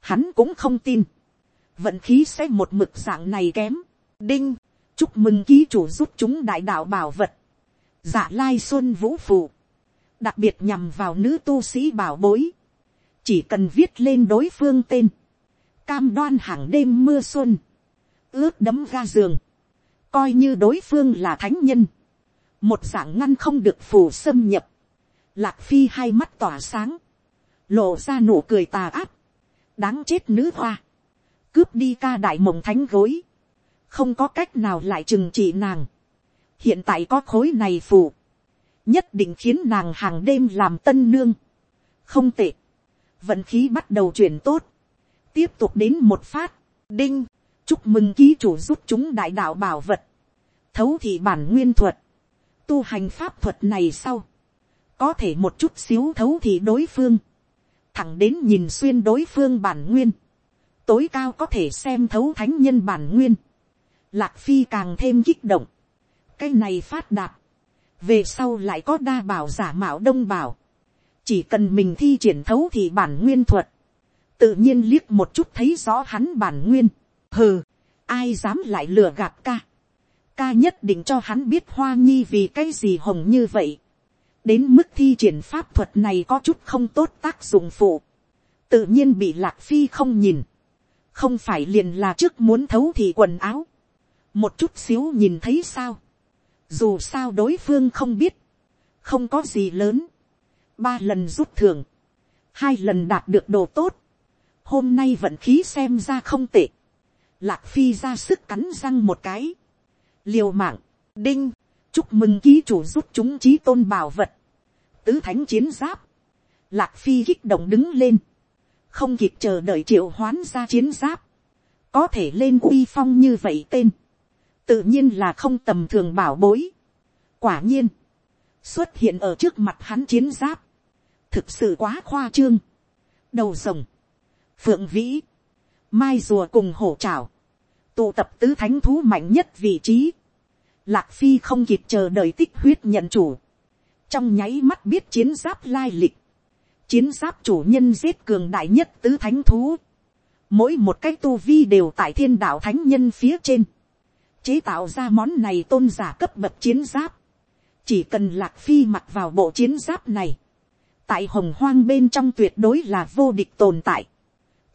hắn cũng không tin, vận khí sẽ một mực dạng này kém, đinh, chúc mừng ký chủ giúp chúng đại đạo bảo vật, giả lai xuân vũ phù, đặc biệt nhằm vào nữ tu sĩ bảo bối, chỉ cần viết lên đối phương tên, cam đoan hàng đêm mưa xuân, ướt đấm ga giường, coi như đối phương là thánh nhân, một dạng ngăn không được phù xâm nhập, lạc phi hai mắt tỏa sáng, lộ ra nụ cười tà áp, đáng chết nữ hoa, cướp đi ca đại mộng thánh gối, không có cách nào lại trừng trị nàng, hiện tại có khối này phù, nhất định khiến nàng hàng đêm làm tân nương, không tệ, vận khí bắt đầu chuyển tốt, tiếp tục đến một phát, đinh, chúc mừng ký chủ giúp chúng đại đạo bảo vật, thấu thị bản nguyên thuật, tu hành pháp thuật này sau, có thể một chút xíu thấu thị đối phương, thẳng đến nhìn xuyên đối phương bản nguyên, tối cao có thể xem thấu thánh nhân bản nguyên, lạc phi càng thêm kích động, cái này phát đạt, về sau lại có đa bảo giả mạo đông bảo, chỉ cần mình thi triển thấu thì bản nguyên thuật, tự nhiên liếc một chút thấy rõ hắn bản nguyên, hừ, ai dám lại lừa gạt ca, ca nhất định cho hắn biết hoa nhi vì cái gì hồng như vậy, đến mức thi triển pháp thuật này có chút không tốt tác dụng phụ, tự nhiên bị lạc phi không nhìn, không phải liền là trước muốn thấu thì quần áo, một chút xíu nhìn thấy sao, dù sao đối phương không biết, không có gì lớn, ba lần rút thường, hai lần đạt được đồ tốt, hôm nay vận khí xem ra không tệ, lạc phi ra sức cắn răng một cái, liều mạng, đinh, chúc mừng ký chủ giúp chúng trí tôn bảo vật, tứ thánh chiến giáp, lạc phi kích động đứng lên, không kịp chờ đợi triệu hoán ra chiến giáp, có thể lên uy phong như vậy tên, tự nhiên là không tầm thường bảo bối. quả nhiên, xuất hiện ở trước mặt hắn chiến giáp, thực sự quá khoa trương, đầu rồng, phượng vĩ, mai rùa cùng hổ trào, tụ tập tứ thánh thú mạnh nhất vị trí, lạc phi không kịp chờ đợi tích huyết nhận chủ, trong nháy mắt biết chiến giáp lai lịch, chiến giáp chủ nhân giết cường đại nhất tứ thánh thú, mỗi một cái tu vi đều tại thiên đạo thánh nhân phía trên, chế tạo ra món này tôn giả cấp bậc chiến giáp, chỉ cần lạc phi mặc vào bộ chiến giáp này, tại hồng hoang bên trong tuyệt đối là vô địch tồn tại.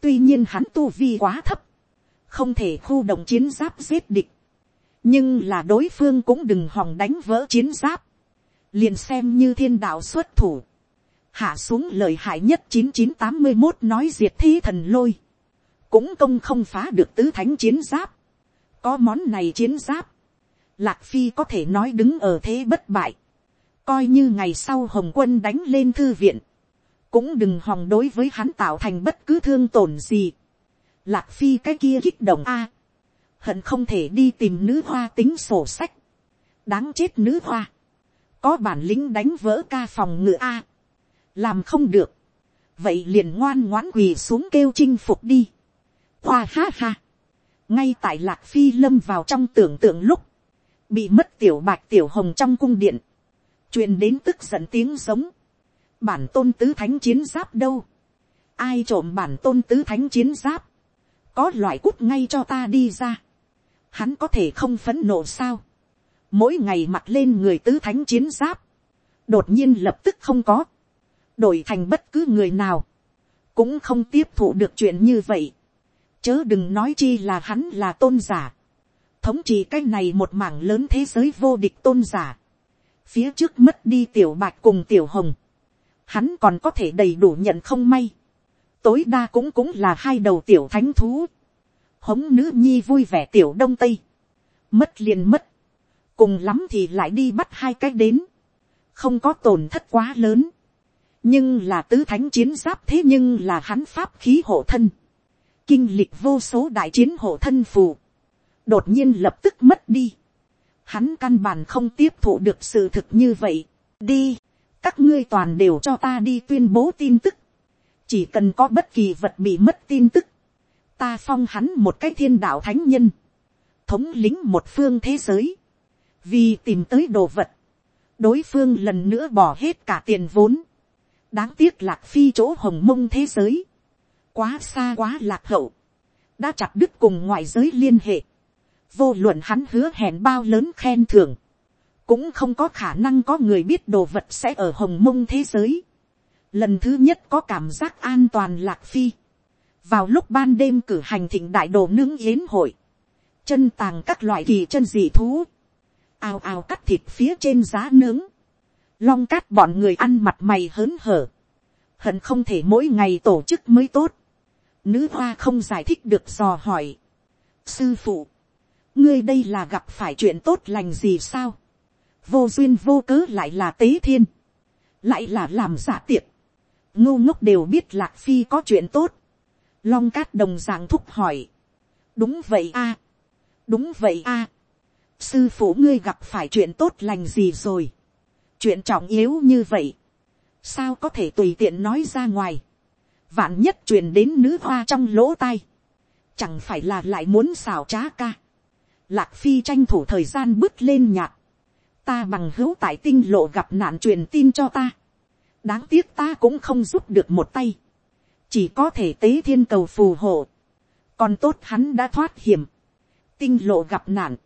tuy nhiên hắn tu vi quá thấp, không thể khu động chiến giáp giết địch, nhưng là đối phương cũng đừng hòng đánh vỡ chiến giáp, liền xem như thiên đạo xuất thủ, hạ xuống lời hại nhất chín chín tám mươi một nói diệt thi thần lôi, cũng công không phá được tứ thánh chiến giáp, có món này chiến giáp, lạc phi có thể nói đứng ở thế bất bại, coi như ngày sau hồng quân đánh lên thư viện, cũng đừng hòng đối với hắn tạo thành bất cứ thương tổn gì. Lạc phi cái kia kích động a, hận không thể đi tìm nữ hoa tính sổ sách, đáng chết nữ hoa, có bản lĩnh đánh vỡ ca phòng ngựa a, làm không được, vậy liền ngoan ngoãn quỳ xuống kêu chinh phục đi, hoa ha ha, ngay tại lạc phi lâm vào trong tưởng tượng lúc, bị mất tiểu bạch tiểu hồng trong cung điện, truyền đến tức giận tiếng giống, bản tôn tứ thánh chiến giáp đâu, ai trộm bản tôn tứ thánh chiến giáp, có loại cút ngay cho ta đi ra, hắn có thể không phấn nộ sao, mỗi ngày mặc lên người tứ thánh chiến giáp, đột nhiên lập tức không có, đổi thành bất cứ người nào, cũng không tiếp thụ được chuyện như vậy, chớ đừng nói chi là hắn là tôn giả, thống trị cái này một mảng lớn thế giới vô địch tôn giả, phía trước mất đi tiểu bạch cùng tiểu hồng, hắn còn có thể đầy đủ nhận không may, tối đa cũng cũng là hai đầu tiểu thánh thú, hống nữ nhi vui vẻ tiểu đông tây, mất liền mất, cùng lắm thì lại đi bắt hai cái đến, không có tổn thất quá lớn, nhưng là tứ thánh chiến giáp thế nhưng là hắn pháp khí hộ thân, kinh lịch vô số đại chiến hộ thân phù, đột nhiên lập tức mất đi, hắn căn bản không tiếp thụ được sự thực như vậy. đi, các ngươi toàn đều cho ta đi tuyên bố tin tức. chỉ cần có bất kỳ vật bị mất tin tức, ta phong hắn một cái thiên đạo thánh nhân, thống lính một phương thế giới, vì tìm tới đồ vật, đối phương lần nữa bỏ hết cả tiền vốn, đáng tiếc lạc phi chỗ hồng mông thế giới, quá xa quá lạc hậu, đã chặt đứt cùng ngoại giới liên hệ, vô luận hắn hứa hẹn bao lớn khen thưởng, cũng không có khả năng có người biết đồ vật sẽ ở hồng mông thế giới. Lần thứ nhất có cảm giác an toàn lạc phi. vào lúc ban đêm cử hành thịnh đại đồ nướng yến hội, chân tàng các loại kỳ chân dị thú, ào ào cắt thịt phía trên giá nướng, long cát bọn người ăn mặt mày hớn hở, hận không thể mỗi ngày tổ chức mới tốt. Nữ hoa không giải thích được dò hỏi. Sư phụ, ngươi đây là gặp phải chuyện tốt lành gì sao, vô duyên vô cớ lại là tế thiên, lại là làm giả tiệc, ngô ngốc đều biết lạc phi có chuyện tốt, long cát đồng giảng thúc hỏi, đúng vậy a, đúng vậy a, sư phụ ngươi gặp phải chuyện tốt lành gì rồi, chuyện trọng yếu như vậy, sao có thể tùy tiện nói ra ngoài, vạn nhất truyền đến nữ hoa trong lỗ tai, chẳng phải là lại muốn xào trá ca, Lạc Phi tranh thủ thời gian bước lên nhạc. Ta bằng hữu tại tinh lộ gặp nạn truyền tin cho ta. Đáng tiếc ta cũng không giúp được một tay. Chỉ có thể tế thiên cầu phù hộ. Còn tốt hắn đã thoát hiểm. Tinh lộ gặp nạn.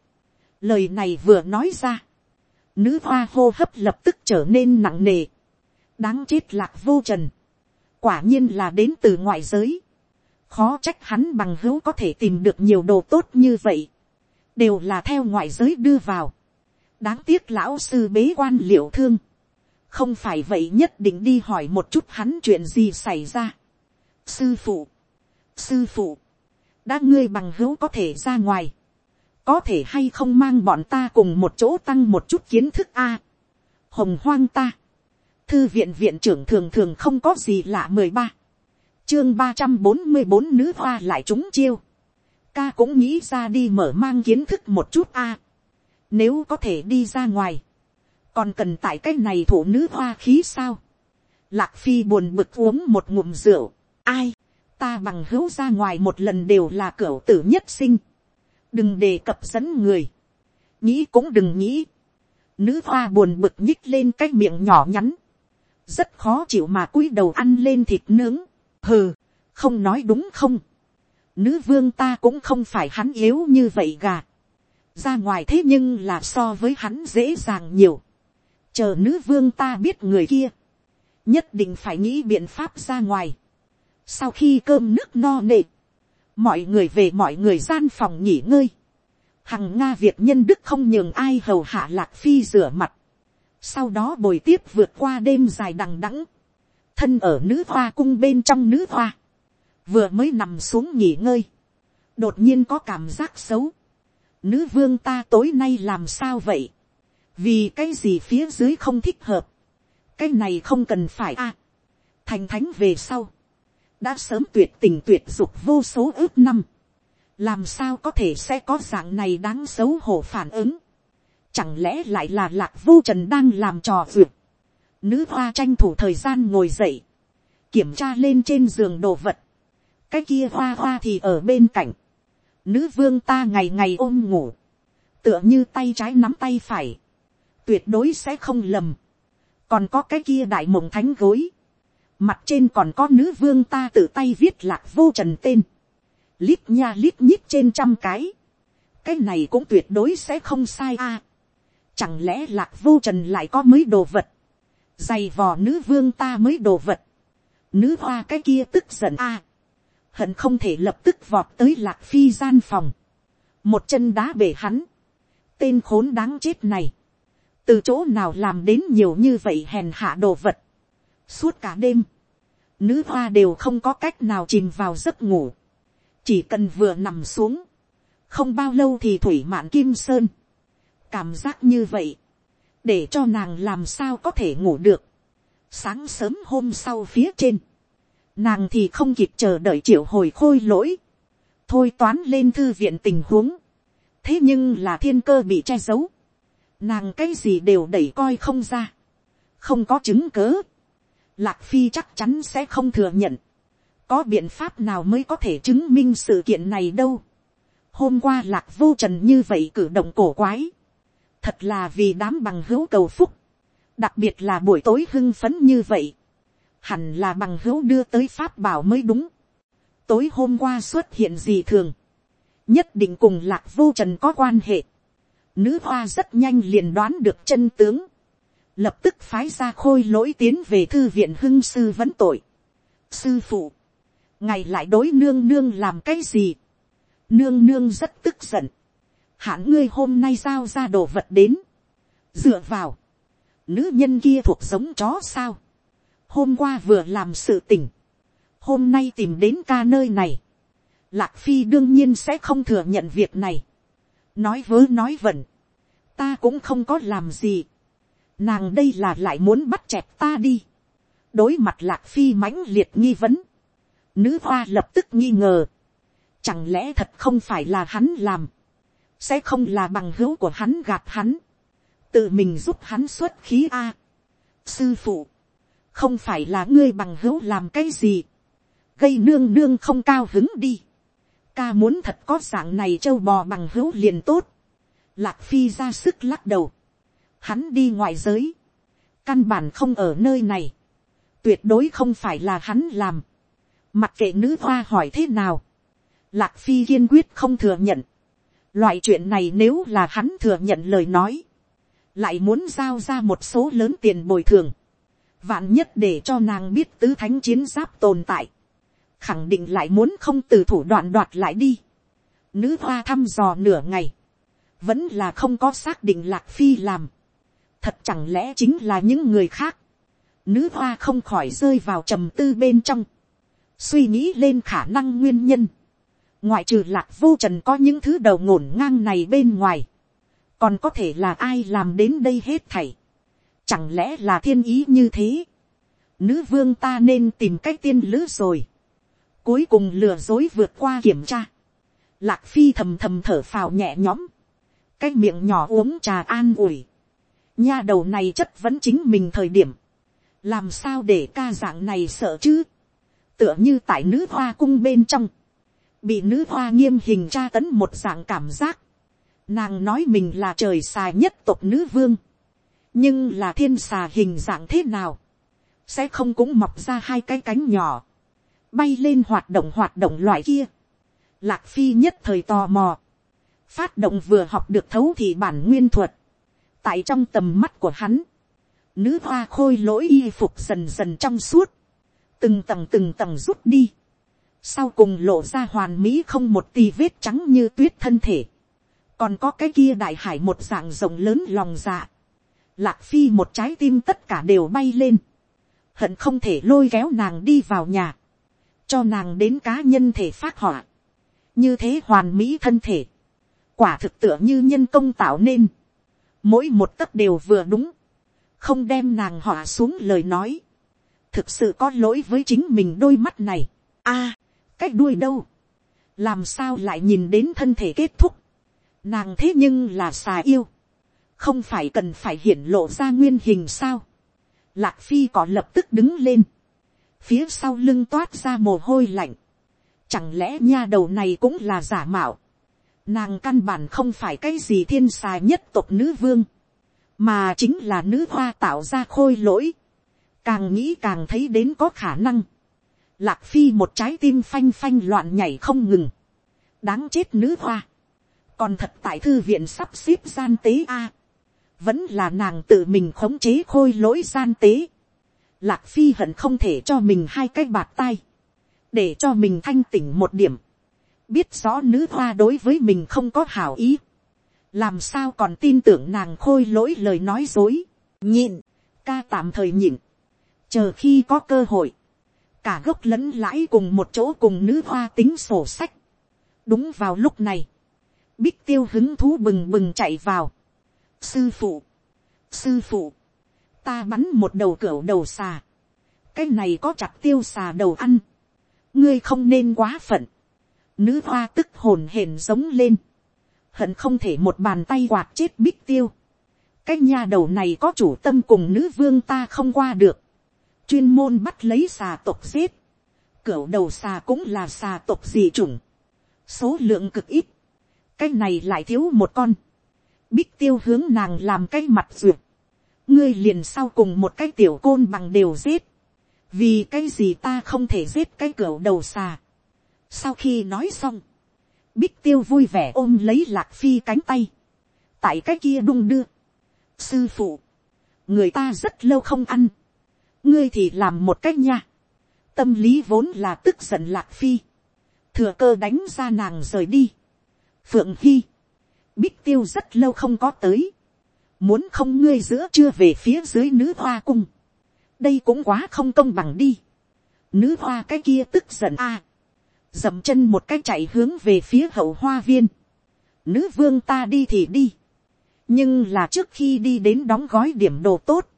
Lời này vừa nói ra. Nữ hoa hô hấp lập tức trở nên nặng nề. Đáng chết lạc vô trần. Quả nhiên là đến từ ngoại giới. Khó trách hắn bằng hữu có thể tìm được nhiều đồ tốt như vậy đều là theo ngoại giới đưa vào. đáng tiếc lão sư bế quan liệu thương, không phải vậy nhất định đi hỏi một chút hắn chuyện gì xảy ra. sư phụ, sư phụ, đã ngươi bằng hữu có thể ra ngoài, có thể hay không mang bọn ta cùng một chỗ tăng một chút kiến thức a. hồng hoang ta, thư viện viện trưởng thường thường không có gì lạ mười ba, chương ba trăm bốn mươi bốn nữ hoa lại trúng chiêu, ca cũng nghĩ ra đi mở mang kiến thức một chút a. nếu có thể đi ra ngoài, còn cần tại cái này thủ nữ hoa khí sao. Lạc phi buồn bực uống một ngụm rượu, ai, ta bằng hữu ra ngoài một lần đều là cửa tử nhất sinh. Đừng đề cập dẫn người, nghĩ cũng đừng nghĩ, nữ hoa buồn bực nhích lên cái miệng nhỏ nhắn, rất khó chịu mà cúi đầu ăn lên thịt nướng, hừ, không nói đúng không, nữ vương ta cũng không phải hắn yếu như vậy gà, ra ngoài thế nhưng là so với hắn dễ dàng nhiều, chờ nữ vương ta biết người kia, nhất định phải nghĩ biện pháp ra ngoài, sau khi cơm nước no nệ, mọi người về mọi người gian phòng nghỉ ngơi, hằng nga việt nhân đức không nhường ai hầu hạ lạc phi rửa mặt, sau đó bồi tiếp vượt qua đêm dài đằng đẵng, thân ở nữ hoa cung bên trong nữ hoa, vừa mới nằm xuống nghỉ ngơi, đột nhiên có cảm giác xấu, nữ vương ta tối nay làm sao vậy, vì cái gì phía dưới không thích hợp, cái này không cần phải a, thành thánh về sau, đã sớm tuyệt tình tuyệt dục vô số ước năm, làm sao có thể sẽ có dạng này đáng xấu hổ phản ứng, chẳng lẽ lại là lạc vô trần đang làm trò vượt, nữ hoa tranh thủ thời gian ngồi dậy, kiểm tra lên trên giường đồ vật, cái kia hoa hoa thì ở bên cạnh, nữ vương ta ngày ngày ôm ngủ, tựa như tay trái nắm tay phải, tuyệt đối sẽ không lầm, còn có cái kia đại mộng thánh gối, Mặt trên còn có nữ vương ta tự tay viết lạc vô trần tên. Lít nha lít nhít trên trăm cái. Cái này cũng tuyệt đối sẽ không sai a. Chẳng lẽ lạc vô trần lại có mới đồ vật. Dày vò nữ vương ta mới đồ vật. Nữ hoa cái kia tức giận a. Hận không thể lập tức vọt tới lạc phi gian phòng. Một chân đá bể hắn. Tên khốn đáng chết này. Từ chỗ nào làm đến nhiều như vậy hèn hạ đồ vật Suốt cả đêm, nữ hoa đều không có cách nào chìm vào giấc ngủ. Chỉ cần vừa nằm xuống, không bao lâu thì thủy mạn kim sơn. Cảm giác như vậy, để cho nàng làm sao có thể ngủ được. Sáng sớm hôm sau phía trên, nàng thì không kịp chờ đợi triệu hồi khôi lỗi. Thôi toán lên thư viện tình huống. Thế nhưng là thiên cơ bị che giấu. Nàng cái gì đều đẩy coi không ra. Không có chứng cớ Lạc Phi chắc chắn sẽ không thừa nhận. Có biện pháp nào mới có thể chứng minh sự kiện này đâu. Hôm qua Lạc Vô Trần như vậy cử động cổ quái. Thật là vì đám bằng hữu cầu phúc. Đặc biệt là buổi tối hưng phấn như vậy. Hẳn là bằng hữu đưa tới Pháp bảo mới đúng. Tối hôm qua xuất hiện gì thường. Nhất định cùng Lạc Vô Trần có quan hệ. Nữ hoa rất nhanh liền đoán được chân tướng lập tức phái ra khôi lỗi tiến về thư viện hưng sư vấn tội. sư phụ, ngày lại đối nương nương làm cái gì. nương nương rất tức giận hãng ngươi hôm nay giao ra đồ vật đến. dựa vào, nữ nhân kia thuộc giống chó sao. hôm qua vừa làm sự tình. hôm nay tìm đến ca nơi này. lạc phi đương nhiên sẽ không thừa nhận việc này. nói vớ nói vẩn. ta cũng không có làm gì nàng đây là lại muốn bắt chẹp ta đi. đối mặt lạc phi mãnh liệt nghi vấn. nữ hoa lập tức nghi ngờ. chẳng lẽ thật không phải là hắn làm sẽ không là bằng hữu của hắn gạt hắn. tự mình giúp hắn xuất khí a. sư phụ, không phải là ngươi bằng hữu làm cái gì. gây nương nương không cao hứng đi. ca muốn thật có dạng này trâu bò bằng hữu liền tốt. lạc phi ra sức lắc đầu hắn đi ngoài giới, căn bản không ở nơi này, tuyệt đối không phải là hắn làm, mặc kệ nữ hoa hỏi thế nào, lạc phi kiên quyết không thừa nhận, loại chuyện này nếu là hắn thừa nhận lời nói, lại muốn giao ra một số lớn tiền bồi thường, vạn nhất để cho nàng biết tứ thánh chiến giáp tồn tại, khẳng định lại muốn không từ thủ đoạn đoạt lại đi. Nữ hoa thăm dò nửa ngày, vẫn là không có xác định lạc phi làm. Thật chẳng lẽ chính là những người khác, nữ hoa không khỏi rơi vào trầm tư bên trong, suy nghĩ lên khả năng nguyên nhân, ngoại trừ lạc vô trần có những thứ đầu ngổn ngang này bên ngoài, còn có thể là ai làm đến đây hết thảy, chẳng lẽ là thiên ý như thế, nữ vương ta nên tìm cách tiên lữ rồi, cuối cùng lừa dối vượt qua kiểm tra, lạc phi thầm thầm thở phào nhẹ nhõm, cái miệng nhỏ uống trà an ủi, nha đầu này chất vẫn chính mình thời điểm, làm sao để ca dạng này sợ chứ, tựa như tại nữ hoa cung bên trong, bị nữ hoa nghiêm hình tra tấn một dạng cảm giác, nàng nói mình là trời xà nhất tộc nữ vương, nhưng là thiên xà hình dạng thế nào, sẽ không cũng mọc ra hai cái cánh nhỏ, bay lên hoạt động hoạt động loại kia, lạc phi nhất thời tò mò, phát động vừa học được thấu thị bản nguyên thuật, tại trong tầm mắt của hắn, nữ hoa khôi lỗi y phục dần dần trong suốt, từng tầng từng tầng rút đi, sau cùng lộ ra hoàn mỹ không một tì vết trắng như tuyết thân thể, còn có cái kia đại hải một dạng rộng lớn lòng dạ, lạc phi một trái tim tất cả đều bay lên, hận không thể lôi kéo nàng đi vào nhà, cho nàng đến cá nhân thể phát họa, như thế hoàn mỹ thân thể, quả thực tựa như nhân công tạo nên, mỗi một tấc đều vừa đúng, không đem nàng họa xuống lời nói, thực sự có lỗi với chính mình đôi mắt này. a, à, cách đuôi đâu, làm sao lại nhìn đến thân thể kết thúc, nàng thế nhưng là xà yêu, không phải cần phải hiển lộ ra nguyên hình sao, lạc phi có lập tức đứng lên, phía sau lưng toát ra mồ hôi lạnh, chẳng lẽ nha đầu này cũng là giả mạo, nàng căn bản không phải cái gì thiên xà nhất tộc nữ vương, mà chính là nữ hoa tạo ra khôi lỗi, càng nghĩ càng thấy đến có khả năng, lạc phi một trái tim phanh phanh loạn nhảy không ngừng, đáng chết nữ hoa, còn thật tại thư viện sắp xếp gian tế a, vẫn là nàng tự mình khống chế khôi lỗi gian tế, lạc phi hận không thể cho mình hai cái bạt tay, để cho mình thanh tỉnh một điểm, biết rõ nữ hoa đối với mình không có hảo ý, làm sao còn tin tưởng nàng khôi lỗi lời nói dối, nhịn, ca tạm thời nhịn, chờ khi có cơ hội, cả gốc lẫn lãi cùng một chỗ cùng nữ hoa tính sổ sách. đúng vào lúc này, bích tiêu hứng thú bừng bừng chạy vào. sư phụ, sư phụ, ta bắn một đầu cửa đầu xà, cái này có chặt tiêu xà đầu ăn, ngươi không nên quá phận, nữ hoa tức hồn hển giống lên, hận không thể một bàn tay quạt chết bích tiêu, cái nha đầu này có chủ tâm cùng nữ vương ta không qua được, chuyên môn bắt lấy xà tộc giết, cửu đầu xà cũng là xà tộc dị chủng, số lượng cực ít, cái này lại thiếu một con, bích tiêu hướng nàng làm cái mặt duyệt, ngươi liền sau cùng một cái tiểu côn bằng đều giết, vì cái gì ta không thể giết cái cửa đầu xà. sau khi nói xong, bích tiêu vui vẻ ôm lấy lạc phi cánh tay, tại cái kia đung đưa. sư phụ, người ta rất lâu không ăn, ngươi thì làm một cách nha. tâm lý vốn là tức giận lạc phi, thừa cơ đánh ra nàng rời đi. phượng hy, bích tiêu rất lâu không có tới, muốn không ngươi giữa chưa về phía dưới nữ hoa cung, đây cũng quá không công bằng đi. nữ hoa cái kia tức giận a, dậm chân một cái chạy hướng về phía hậu hoa viên. nữ vương ta đi thì đi, nhưng là trước khi đi đến đóng gói điểm đồ tốt,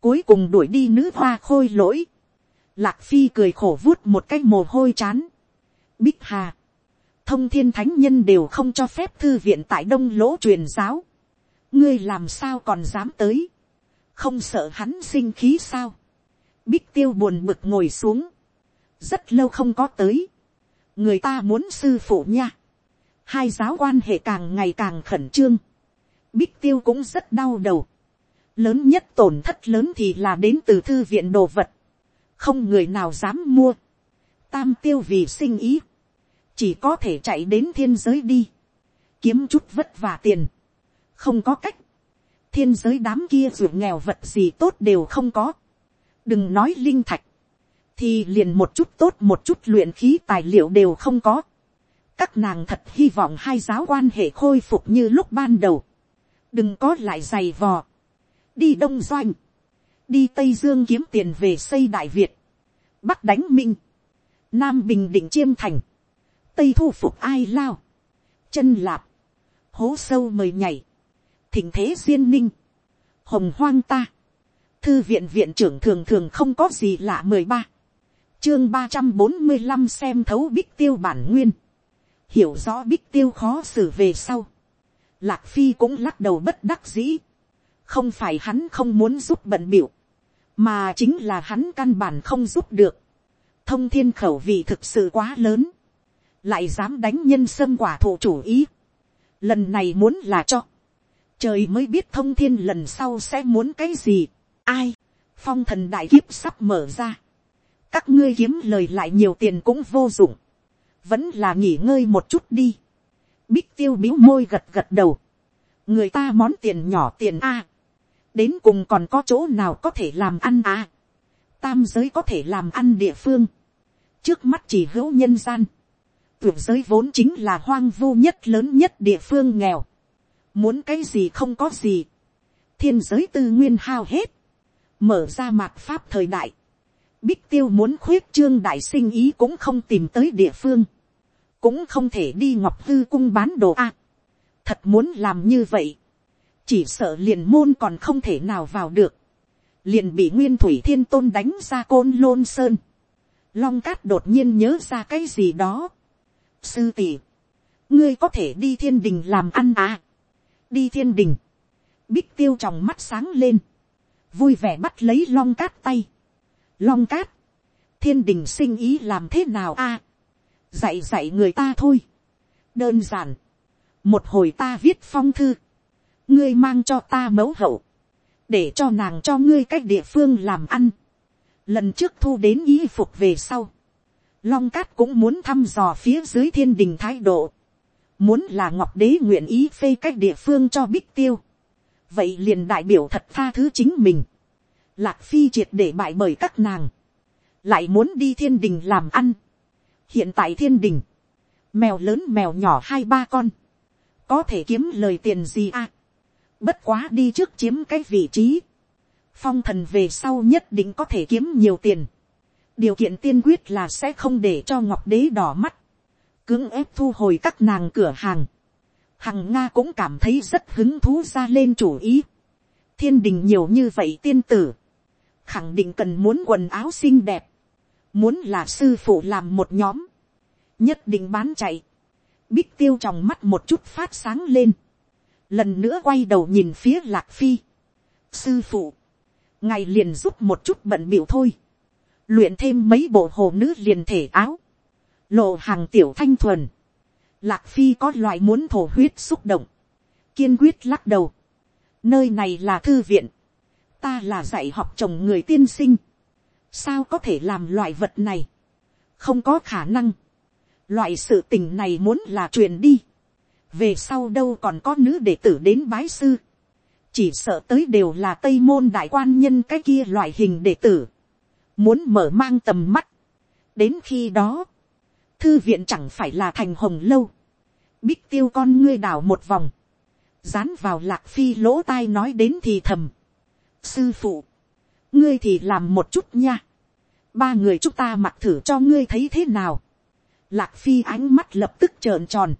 cuối cùng đuổi đi nữ hoa khôi lỗi. Lạc phi cười khổ vuốt một cái mồ hôi chán. bích hà, thông thiên thánh nhân đều không cho phép thư viện tại đông lỗ truyền giáo. Ngươi làm sao còn dám tới, không sợ hắn sinh khí sao, bích tiêu buồn bực ngồi xuống, rất lâu không có tới, người ta muốn sư phụ nha, hai giáo quan hệ càng ngày càng khẩn trương, bích tiêu cũng rất đau đầu, lớn nhất tổn thất lớn thì là đến từ thư viện đồ vật, không người nào dám mua, tam tiêu vì sinh ý, chỉ có thể chạy đến thiên giới đi, kiếm chút vất vả tiền, không có cách, thiên giới đám kia ruộng nghèo vật gì tốt đều không có, đừng nói linh thạch, thì liền một chút tốt một chút luyện khí tài liệu đều không có. các nàng thật hy vọng hai giáo quan hệ khôi phục như lúc ban đầu, đừng có lại giày vò, đi đông doanh, đi tây dương kiếm tiền về xây đại việt, bắc đánh minh, nam bình định chiêm thành, tây thu phục ai lao, chân lạp, hố sâu mời nhảy, thỉnh thế duyên ninh, hồng hoang ta, thư viện viện trưởng thường thường không có gì lạ mười ba, chương ba trăm bốn mươi năm xem thấu bích tiêu bản nguyên, hiểu rõ bích tiêu khó xử về sau, lạc phi cũng lắc đầu bất đắc dĩ, không phải hắn không muốn giúp bận biểu, mà chính là hắn căn bản không giúp được, thông thiên khẩu vị thực sự quá lớn, lại dám đánh nhân sâm quả thụ chủ ý, lần này muốn là cho, trời mới biết thông thiên lần sau sẽ muốn cái gì, ai, phong thần đại kiếp sắp mở ra, các ngươi kiếm lời lại nhiều tiền cũng vô dụng, vẫn là nghỉ ngơi một chút đi, bích tiêu biếu môi gật gật đầu, người ta món tiền nhỏ tiền a, đến cùng còn có chỗ nào có thể làm ăn à? tam giới có thể làm ăn địa phương, trước mắt chỉ hữu nhân gian, tuyển giới vốn chính là hoang vu nhất lớn nhất địa phương nghèo, muốn cái gì không có gì, thiên giới tư nguyên hao hết, mở ra mạt pháp thời đại, bích tiêu muốn khuyết trương đại sinh ý cũng không tìm tới địa phương, cũng không thể đi ngọc hư cung bán đồ a. thật muốn làm như vậy, chỉ sợ liền môn còn không thể nào vào được, liền bị nguyên thủy thiên tôn đánh ra côn lôn sơn, long cát đột nhiên nhớ ra cái gì đó, sư tỷ, ngươi có thể đi thiên đình làm ăn à, đi thiên đình, bích tiêu tròng mắt sáng lên, vui vẻ bắt lấy long cát tay, long cát, thiên đình sinh ý làm thế nào a, dạy dạy người ta thôi, đơn giản, một hồi ta viết phong thư, ngươi mang cho ta mẫu hậu, để cho nàng cho ngươi cách địa phương làm ăn, lần trước thu đến y phục về sau, long cát cũng muốn thăm dò phía dưới thiên đình thái độ, muốn là ngọc đế nguyện ý phê cách địa phương cho bích tiêu, vậy liền đại biểu thật tha thứ chính mình, lạc phi triệt để bại bởi các nàng, lại muốn đi thiên đình làm ăn, hiện tại thiên đình, mèo lớn mèo nhỏ hai ba con, có thể kiếm lời tiền gì à, bất quá đi trước chiếm cái vị trí, phong thần về sau nhất định có thể kiếm nhiều tiền, điều kiện tiên quyết là sẽ không để cho ngọc đế đỏ mắt, cưỡng ép thu hồi các nàng cửa hàng, hằng nga cũng cảm thấy rất hứng thú ra lên chủ ý, thiên đình nhiều như vậy tiên tử, khẳng định cần muốn quần áo xinh đẹp, muốn là sư phụ làm một nhóm, nhất định bán chạy, bích tiêu trong mắt một chút phát sáng lên, lần nữa quay đầu nhìn phía lạc phi, sư phụ, ngài liền giúp một chút bận biểu thôi, luyện thêm mấy bộ hồ nữ liền thể áo, lộ hàng tiểu thanh thuần, lạc phi có loại muốn thổ huyết xúc động, kiên quyết lắc đầu, nơi này là thư viện, ta là dạy học chồng người tiên sinh, sao có thể làm loại vật này, không có khả năng, loại sự tình này muốn là truyền đi, về sau đâu còn có nữ đệ tử đến bái sư, chỉ sợ tới đều là tây môn đại quan nhân cái kia loại hình đệ tử, muốn mở mang tầm mắt, đến khi đó, thư viện chẳng phải là thành hồng lâu, bích tiêu con ngươi đảo một vòng, dán vào lạc phi lỗ tai nói đến thì thầm, sư phụ, ngươi thì làm một chút nha, ba người chúng ta mặc thử cho ngươi thấy thế nào, lạc phi ánh mắt lập tức trợn tròn,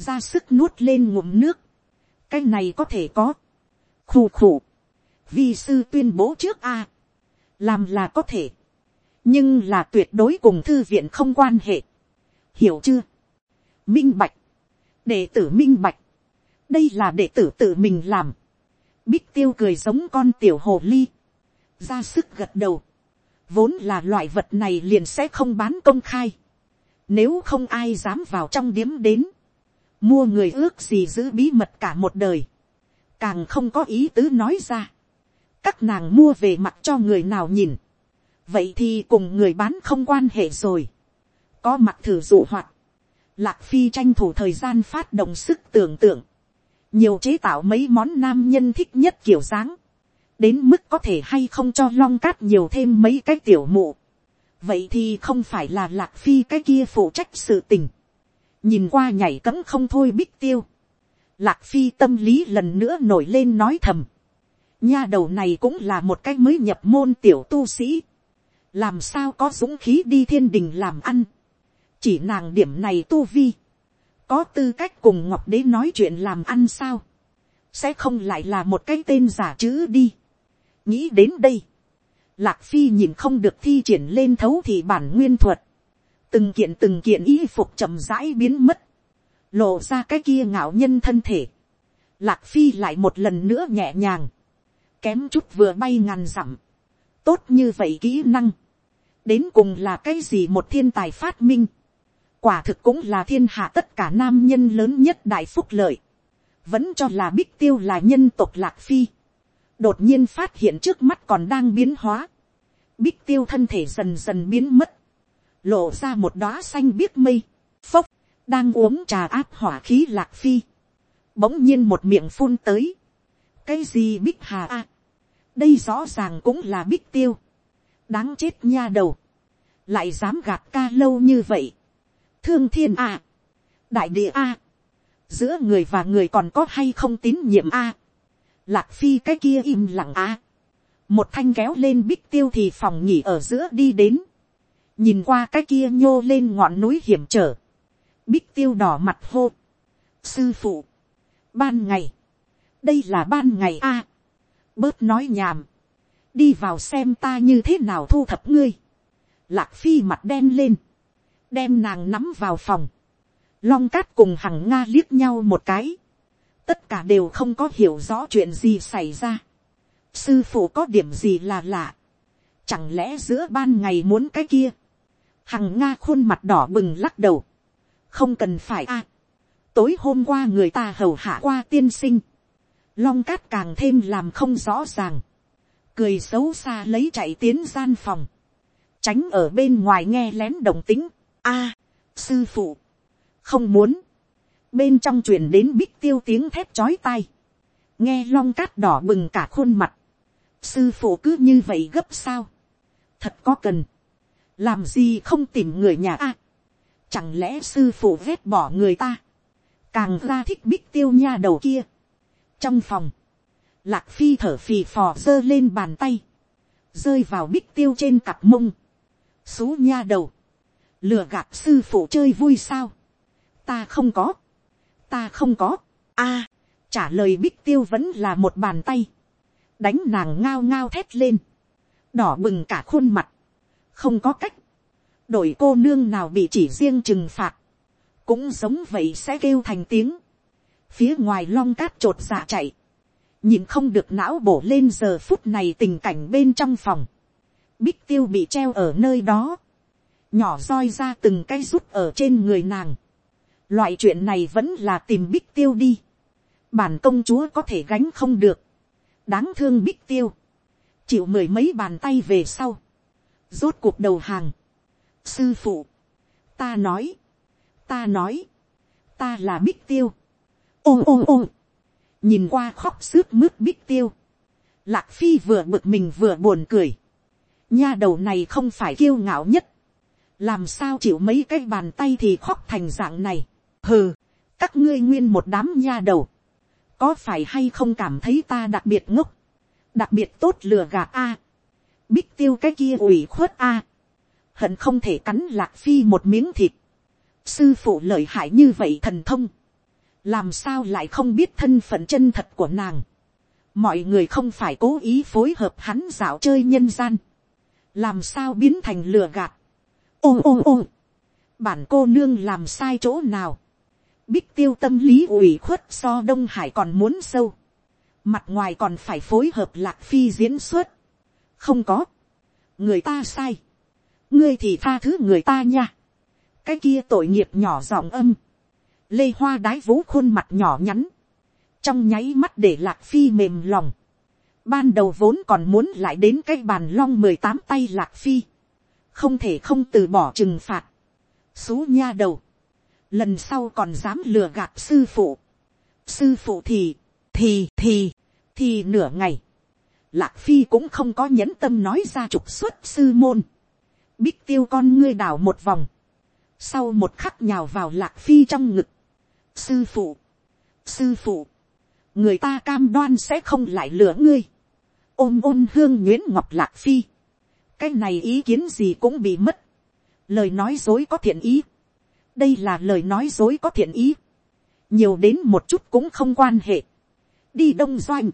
ra sức nuốt lên ngụm nước, cái này có thể có, khù khù, vi sư tuyên bố trước a, làm là có thể, nhưng là tuyệt đối cùng thư viện không quan hệ, hiểu chưa, minh bạch, đệ tử minh bạch, đây là đệ tử tự mình làm, bích tiêu cười giống con tiểu hồ ly, ra sức gật đầu, vốn là loại vật này liền sẽ không bán công khai, nếu không ai dám vào trong điếm đến, mua người ước gì giữ bí mật cả một đời, càng không có ý tứ nói ra, các nàng mua về mặt cho người nào nhìn, vậy thì cùng người bán không quan hệ rồi, có mặt thử dụ hoạt, lạc phi tranh thủ thời gian phát động sức tưởng tượng, nhiều chế tạo mấy món nam nhân thích nhất kiểu dáng, đến mức có thể hay không cho long cát nhiều thêm mấy cái tiểu mụ, vậy thì không phải là lạc phi cái kia phụ trách sự tình, nhìn qua nhảy cấm không thôi bích tiêu, lạc phi tâm lý lần nữa nổi lên nói thầm, nha đầu này cũng là một cái mới nhập môn tiểu tu sĩ, làm sao có dũng khí đi thiên đình làm ăn, chỉ nàng điểm này tu vi, có tư cách cùng ngọc đế nói chuyện làm ăn sao, sẽ không lại là một cái tên giả chữ đi. nghĩ đến đây, lạc phi nhìn không được thi triển lên thấu thì bản nguyên thuật, từng kiện từng kiện y phục chậm rãi biến mất, lộ ra cái kia ngạo nhân thân thể, lạc phi lại một lần nữa nhẹ nhàng, kém chút vừa bay ngàn dặm, tốt như vậy kỹ năng, đến cùng là cái gì một thiên tài phát minh, quả thực cũng là thiên hạ tất cả nam nhân lớn nhất đại phúc lợi, vẫn cho là bích tiêu là nhân tộc lạc phi, đột nhiên phát hiện trước mắt còn đang biến hóa, bích tiêu thân thể dần dần biến mất, lộ ra một đóa xanh biếc mây, phốc, đang uống trà áp hỏa khí lạc phi, bỗng nhiên một miệng phun tới, cái gì bích hà a, đây rõ ràng cũng là bích tiêu, đáng chết nha đầu, lại dám gạt ca lâu như vậy, thương thiên a, đại địa a, giữa người và người còn có hay không tín nhiệm a, lạc phi cái kia im lặng a, một thanh kéo lên bích tiêu thì phòng nghỉ ở giữa đi đến, nhìn qua cái kia nhô lên ngọn núi hiểm trở, bích tiêu đỏ mặt hô, sư phụ, ban ngày, đây là ban ngày a, bớt nói nhàm, đi vào xem ta như thế nào thu thập ngươi, lạc phi mặt đen lên, đem nàng nắm vào phòng, long cát cùng hằng nga liếc nhau một cái, tất cả đều không có hiểu rõ chuyện gì xảy ra, sư phụ có điểm gì là lạ, chẳng lẽ giữa ban ngày muốn cái kia, hằng nga khuôn mặt đỏ bừng lắc đầu, không cần phải a, tối hôm qua người ta hầu hạ qua tiên sinh, long cát càng thêm làm không rõ ràng, cười xấu xa lấy chạy tiến gian phòng, tránh ở bên ngoài nghe lén đồng tính, a, sư phụ, không muốn, bên trong truyền đến bích tiêu tiếng thép chói tai, nghe long cát đỏ bừng cả khuôn mặt, sư phụ cứ như vậy gấp sao, thật có cần, làm gì không tìm người nhà a, chẳng lẽ sư phụ ghét bỏ người ta, càng ra thích bích tiêu nha đầu kia, trong phòng, lạc phi thở phì phò giơ lên bàn tay, rơi vào bích tiêu trên cặp mông, xú nha đầu, lừa gạt sư phụ chơi vui sao, ta không có, ta không có, a, trả lời bích tiêu vẫn là một bàn tay, đánh nàng ngao ngao thét lên, đỏ bừng cả khuôn mặt, không có cách, đổi cô nương nào bị chỉ riêng trừng phạt, cũng giống vậy sẽ kêu thành tiếng, phía ngoài long cát t r ộ t dạ chạy, nhìn không được não bổ lên giờ phút này tình cảnh bên trong phòng, bích tiêu bị treo ở nơi đó, nhỏ roi ra từng cái rút ở trên người nàng, loại chuyện này vẫn là tìm bích tiêu đi, bản công chúa có thể gánh không được, đáng thương bích tiêu, chịu mười mấy bàn tay về sau, rốt cuộc đầu hàng, sư phụ, ta nói, ta nói, ta là bích tiêu, ôm ôm ôm, nhìn qua khóc sướt mướt bích tiêu, lạc phi vừa bực mình vừa buồn cười, nha đầu này không phải kiêu ngạo nhất, làm sao chịu mấy cái bàn tay thì khóc thành dạng này, hừ, các ngươi nguyên một đám nha đầu, có phải hay không cảm thấy ta đặc biệt ngốc, đặc biệt tốt lừa gạt a, bích tiêu cái kia ủy khuất a, hận không thể cắn lạc phi một miếng thịt, sư phụ lợi hại như vậy thần thông, làm sao lại không biết thân phận chân thật của nàng. mọi người không phải cố ý phối hợp hắn dạo chơi nhân gian, làm sao biến thành lừa gạt. ôm ôm ôm, bản cô nương làm sai chỗ nào. bích tiêu tâm lý ủy khuất so đông hải còn muốn sâu. mặt ngoài còn phải phối hợp lạc phi diễn xuất không có, người ta sai. ngươi thì tha thứ người ta nha. cái kia tội nghiệp nhỏ giọng âm. Lê hoa đái vũ khuôn mặt nhỏ nhắn, trong nháy mắt để lạc phi mềm lòng, ban đầu vốn còn muốn lại đến cái bàn long mười tám tay lạc phi, không thể không từ bỏ trừng phạt, xú nha đầu, lần sau còn dám lừa gạt sư phụ, sư phụ thì, thì thì, thì nửa ngày, lạc phi cũng không có nhẫn tâm nói ra trục xuất sư môn, bích tiêu con ngươi đảo một vòng, sau một khắc nhào vào lạc phi trong ngực, sư phụ, sư phụ, người ta cam đoan sẽ không lại lừa ngươi, ôm ôn hương nguyễn ngọc lạc phi, cái này ý kiến gì cũng bị mất, lời nói dối có thiện ý, đây là lời nói dối có thiện ý, nhiều đến một chút cũng không quan hệ, đi đông doanh,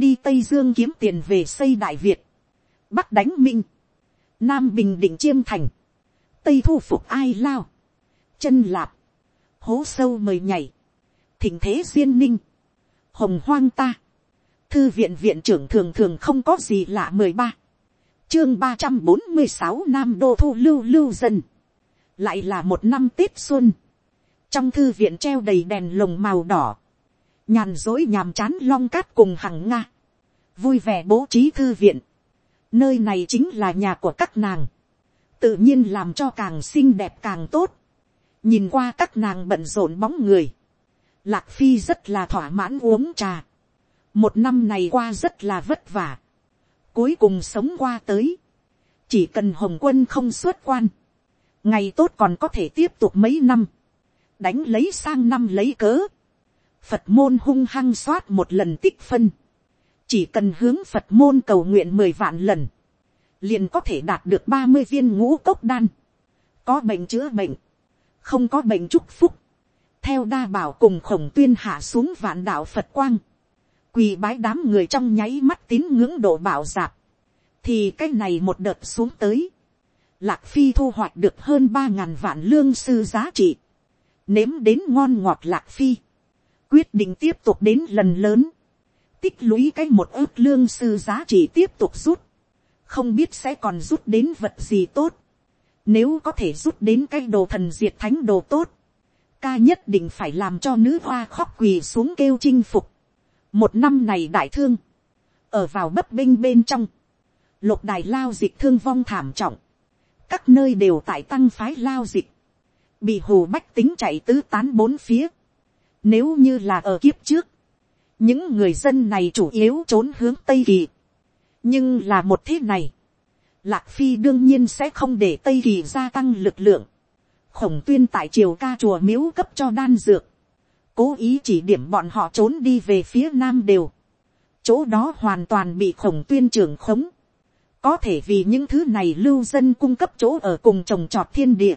đi tây dương kiếm tiền về xây đại việt, bắc đánh minh, nam bình định chiêm thành, tây thu phục ai lao, chân lạp, hố sâu mời nhảy, thỉnh thế duyên ninh, hồng hoang ta, thư viện viện trưởng thường thường không có gì lạ mười ba, chương ba trăm bốn mươi sáu nam đô thu lưu lưu dân, lại là một năm tết xuân, trong thư viện treo đầy đèn lồng màu đỏ, nhàn dối nhàm chán long cát cùng hằng nga, vui vẻ bố trí thư viện, nơi này chính là nhà của các nàng, tự nhiên làm cho càng xinh đẹp càng tốt, nhìn qua các nàng bận rộn bóng người, lạc phi rất là thỏa mãn uống trà, một năm này qua rất là vất vả, cuối cùng sống qua tới, chỉ cần hồng quân không xuất quan, ngày tốt còn có thể tiếp tục mấy năm, đánh lấy sang năm lấy cớ, phật môn hung hăng soát một lần tích phân, chỉ cần hướng phật môn cầu nguyện mười vạn lần, liền có thể đạt được ba mươi viên ngũ cốc đan, có bệnh chữa bệnh, không có bệnh chúc phúc, theo đa bảo cùng khổng tuyên hạ xuống vạn đạo phật quang, quỳ bái đám người trong nháy mắt tín ngưỡng độ bảo giạc. thì cái này một đợt xuống tới, lạc phi thu hoạch được hơn ba ngàn vạn lương sư giá trị, nếm đến ngon ngọt lạc phi, quyết định tiếp tục đến lần lớn, tích lũy cái một ước lương sư giá trị tiếp tục rút, không biết sẽ còn rút đến vật gì tốt, nếu có thể rút đến cái đồ thần diệt thánh đồ tốt, ca nhất định phải làm cho nữ hoa khóc quỳ xuống kêu chinh phục. một năm này đại thương, ở vào bấp binh bên trong, lục đài lao dịch thương vong thảm trọng, các nơi đều tại tăng phái lao dịch, bị hồ bách tính chạy tứ tán bốn phía. Nếu như là ở kiếp trước, những người dân này chủ yếu trốn hướng tây kỳ. nhưng là một thế này, lạc phi đương nhiên sẽ không để tây kỳ gia tăng lực lượng. khổng tuyên tại triều ca chùa miếu cấp cho đan dược, cố ý chỉ điểm bọn họ trốn đi về phía nam đều. chỗ đó hoàn toàn bị khổng tuyên trưởng khống. có thể vì những thứ này lưu dân cung cấp chỗ ở cùng trồng trọt thiên địa.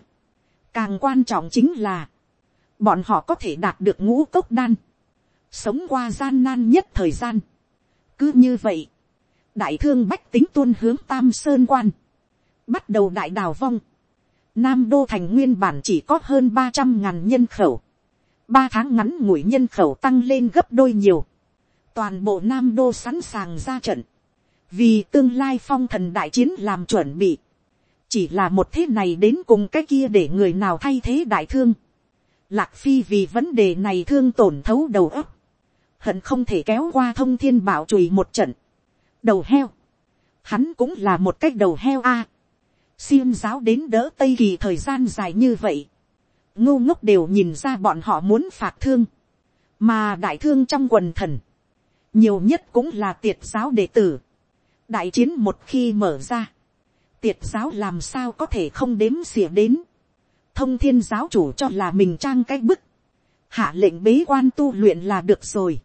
càng quan trọng chính là, bọn họ có thể đạt được ngũ cốc đan sống qua gian nan nhất thời gian. cứ như vậy, đại thương bách tính tuôn hướng tam sơn quan, bắt đầu đại đào vong. Nam đô thành nguyên bản chỉ có hơn ba trăm ngàn nhân khẩu, ba tháng ngắn ngủi nhân khẩu tăng lên gấp đôi nhiều. toàn bộ nam đô sẵn sàng ra trận, vì tương lai phong thần đại chiến làm chuẩn bị. chỉ là một thế này đến cùng cái kia để người nào thay thế đại thương. Lạc phi vì vấn đề này thương tổn thấu đầu óc. Hận không thể kéo qua thông thiên bảo chùi một trận. đầu heo, hắn cũng là một cách đầu heo a. À, xiêm giáo đến đỡ tây kỳ thời gian dài như vậy, ngô ngốc đều nhìn ra bọn họ muốn phạt thương, mà đại thương trong quần thần, nhiều nhất cũng là tiệt giáo đệ tử. đại chiến một khi mở ra, tiệt giáo làm sao có thể không đếm xỉa đến, thông thiên giáo chủ cho là mình trang cái bức, hạ lệnh bế quan tu luyện là được rồi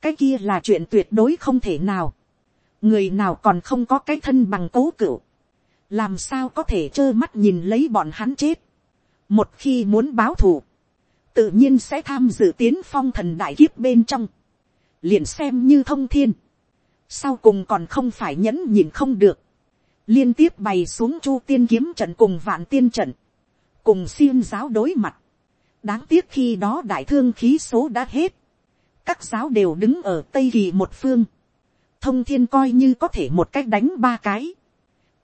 cái kia là chuyện tuyệt đối không thể nào. người nào còn không có cái thân bằng cố cựu. làm sao có thể trơ mắt nhìn lấy bọn hắn chết. một khi muốn báo thù, tự nhiên sẽ tham dự tiến phong thần đại kiếp bên trong. liền xem như thông thiên. sau cùng còn không phải nhẫn nhìn không được. liên tiếp bày xuống chu tiên kiếm trận cùng vạn tiên trận cùng xiêm giáo đối mặt. đáng tiếc khi đó đại thương khí số đã hết. Các giáo đều đứng ở tây kỳ một phương, thông thiên coi như có thể một cách đánh ba cái,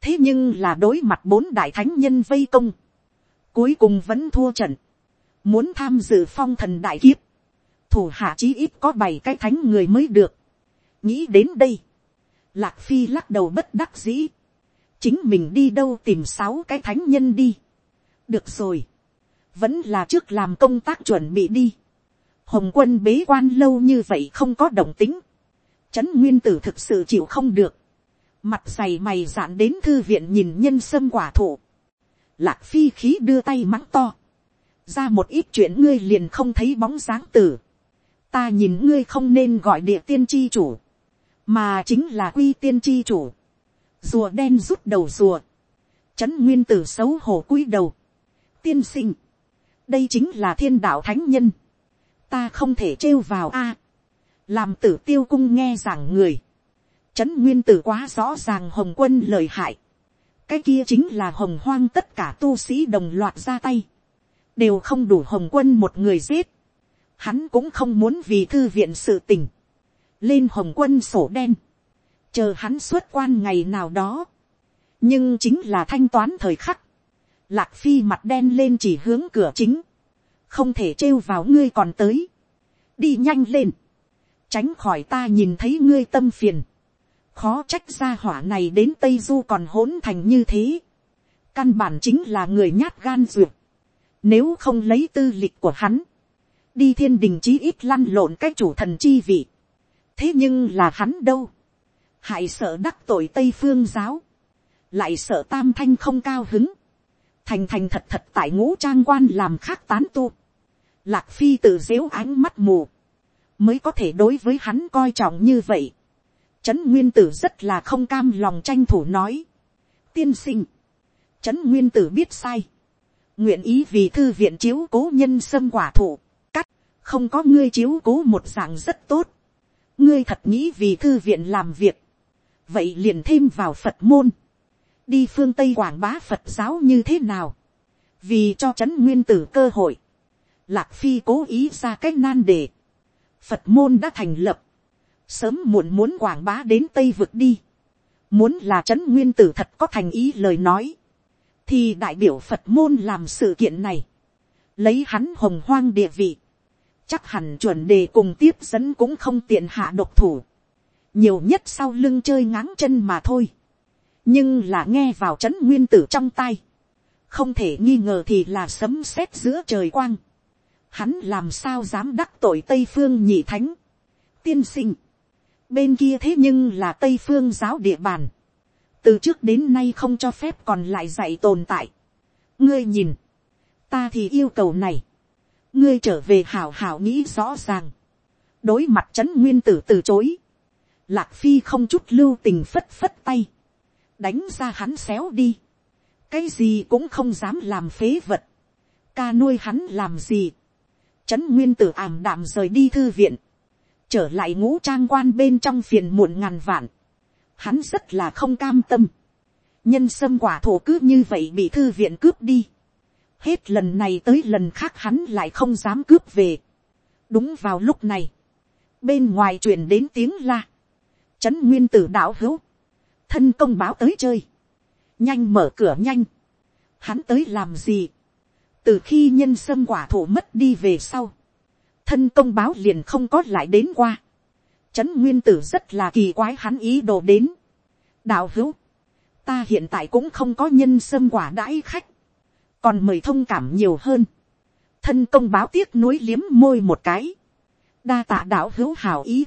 thế nhưng là đối mặt bốn đại thánh nhân vây công, cuối cùng vẫn thua trận, muốn tham dự phong thần đại kiếp, thủ hạ chí ít có bảy cái thánh người mới được, nghĩ đến đây, lạc phi lắc đầu bất đắc dĩ, chính mình đi đâu tìm sáu cái thánh nhân đi, được rồi, vẫn là trước làm công tác chuẩn bị đi, hồng quân bế quan lâu như vậy không có đồng tính, trấn nguyên tử thực sự chịu không được, mặt dày mày dạn đến thư viện nhìn nhân sâm quả thụ, lạc phi khí đưa tay mắng to, ra một ít chuyện ngươi liền không thấy bóng dáng tử, ta nhìn ngươi không nên gọi địa tiên tri chủ, mà chính là quy tiên tri chủ, rùa đen rút đầu rùa, trấn nguyên tử xấu hổ cúi đầu, tiên sinh, đây chính là thiên đạo thánh nhân, ta không thể trêu vào a, làm tử tiêu cung nghe rằng người, trấn nguyên tử quá rõ ràng hồng quân lời hại, cái kia chính là hồng hoang tất cả tu sĩ đồng loạt ra tay, đều không đủ hồng quân một người giết, hắn cũng không muốn vì thư viện sự tình, lên hồng quân sổ đen, chờ hắn xuất quan ngày nào đó, nhưng chính là thanh toán thời khắc, lạc phi mặt đen lên chỉ hướng cửa chính, không thể trêu vào ngươi còn tới, đi nhanh lên, tránh khỏi ta nhìn thấy ngươi tâm phiền, khó trách ra hỏa này đến tây du còn hỗn thành như thế, căn bản chính là người nhát gan duyệt, nếu không lấy tư lịch của hắn, đi thiên đình chí ít lăn lộn cái chủ thần chi vị, thế nhưng là hắn đâu, hại sợ đắc tội tây phương giáo, lại sợ tam thanh không cao hứng, thành thành thật thật tại ngũ trang quan làm khác tán tu, lạc phi tự dếu ánh mắt mù, mới có thể đối với hắn coi trọng như vậy. Trấn nguyên tử rất là không cam lòng tranh thủ nói. tiên sinh, trấn nguyên tử biết sai, nguyện ý vì thư viện chiếu cố nhân sâm quả thụ, cắt, không có ngươi chiếu cố một dạng rất tốt. ngươi thật nghĩ vì thư viện làm việc, vậy liền thêm vào phật môn, đi phương tây quảng bá phật giáo như thế nào, vì cho trấn nguyên tử cơ hội, lạc phi cố ý ra cái nan đề, phật môn đã thành lập, sớm muộn muốn quảng bá đến tây vực đi, muốn là trấn nguyên tử thật có thành ý lời nói, thì đại biểu phật môn làm sự kiện này, lấy hắn hồng hoang địa vị, chắc hẳn chuẩn đề cùng tiếp dẫn cũng không tiện hạ độc thủ, nhiều nhất sau lưng chơi ngáng chân mà thôi, nhưng là nghe vào trấn nguyên tử trong tay, không thể nghi ngờ thì là sấm sét giữa trời quang, hắn làm sao dám đắc tội tây phương nhị thánh, tiên sinh, bên kia thế nhưng là tây phương giáo địa bàn, từ trước đến nay không cho phép còn lại dạy tồn tại. ngươi nhìn, ta thì yêu cầu này, ngươi trở về hảo hảo nghĩ rõ ràng, đối mặt c h ấ n nguyên tử từ chối, lạc phi không chút lưu tình phất phất tay, đánh ra hắn xéo đi, cái gì cũng không dám làm phế vật, ca nuôi hắn làm gì, Trấn nguyên tử ảm đạm rời đi thư viện. Trở lại ngũ trang quan bên trong phiền muộn ngàn vạn. Hắn rất là không cam tâm. Nhân sâm quả thổ cứ như vậy bị thư viện cướp đi. Hết lần này tới lần khác hắn lại không dám cướp về. Đúng vào lúc này. Bên ngoài truyền đến tiếng la. Trấn nguyên tử đạo hữu. Thân công báo tới chơi. Nhanh mở cửa nhanh. Hắn tới làm gì? từ khi nhân sâm quả thổ mất đi về sau, thân công báo liền không có lại đến qua. Trấn nguyên tử rất là kỳ quái hắn ý đồ đến. đạo hữu, ta hiện tại cũng không có nhân sâm quả đãi khách, còn mời thông cảm nhiều hơn. thân công báo tiếc nuối liếm môi một cái, đa tạ đạo hữu hào ý.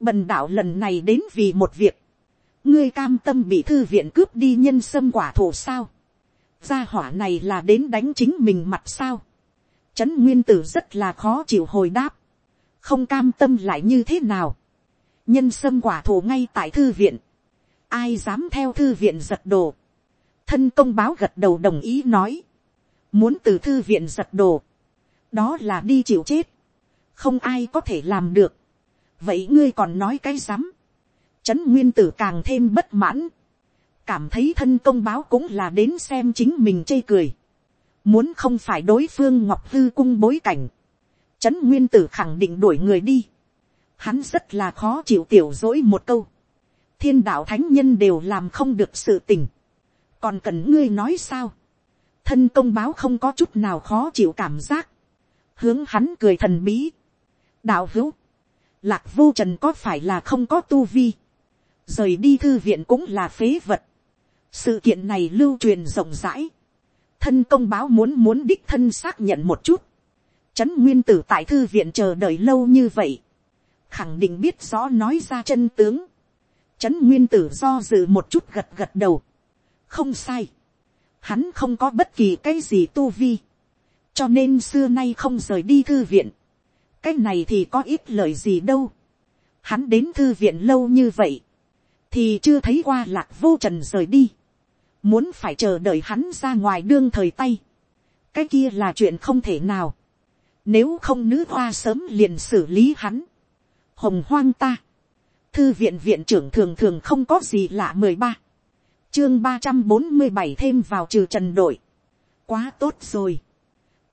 bần đạo lần này đến vì một việc, ngươi cam tâm bị thư viện cướp đi nhân sâm quả thổ sao gia hỏa này là đến đánh chính mình mặt sao. Trấn nguyên tử rất là khó chịu hồi đáp. Không cam tâm lại như thế nào. Nhân sâm quả thổ ngay tại thư viện. Ai dám theo thư viện giật đồ. Thân công báo gật đầu đồng ý nói. Muốn từ thư viện giật đồ. Đó là đi chịu chết. Không ai có thể làm được. Vậy ngươi còn nói cái rắm Trấn nguyên tử càng thêm bất mãn cảm thấy thân công báo cũng là đến xem chính mình chê cười. Muốn không phải đối phương ngọc hư cung bối cảnh. Trấn nguyên tử khẳng định đuổi người đi. Hắn rất là khó chịu tiểu dỗi một câu. Thiên đạo thánh nhân đều làm không được sự tình. Còn cần ngươi nói sao? Thân công báo không có chút nào khó chịu cảm giác. Hướng hắn cười thần bí. Đạo hữu. Lạc vô trần có phải là không có tu vi? Rời đi thư viện cũng là phế vật. Sự kiện này lưu truyền rộng rãi, thân công báo muốn muốn đích thân xác nhận một chút, trấn nguyên tử tại thư viện chờ đợi lâu như vậy, khẳng định biết rõ nói ra chân tướng, trấn nguyên tử do dự một chút gật gật đầu, không sai, hắn không có bất kỳ cái gì tu vi, cho nên xưa nay không rời đi thư viện, cái này thì có ít lời gì đâu, hắn đến thư viện lâu như vậy, thì chưa thấy qua lạc vô trần rời đi. Muốn phải chờ đợi hắn ra ngoài đương thời tay, cái kia là chuyện không thể nào, nếu không nữ hoa sớm liền xử lý hắn, hồng hoang ta, thư viện viện trưởng thường thường không có gì lạ mười ba, chương ba trăm bốn mươi bảy thêm vào trừ trần đội, quá tốt rồi,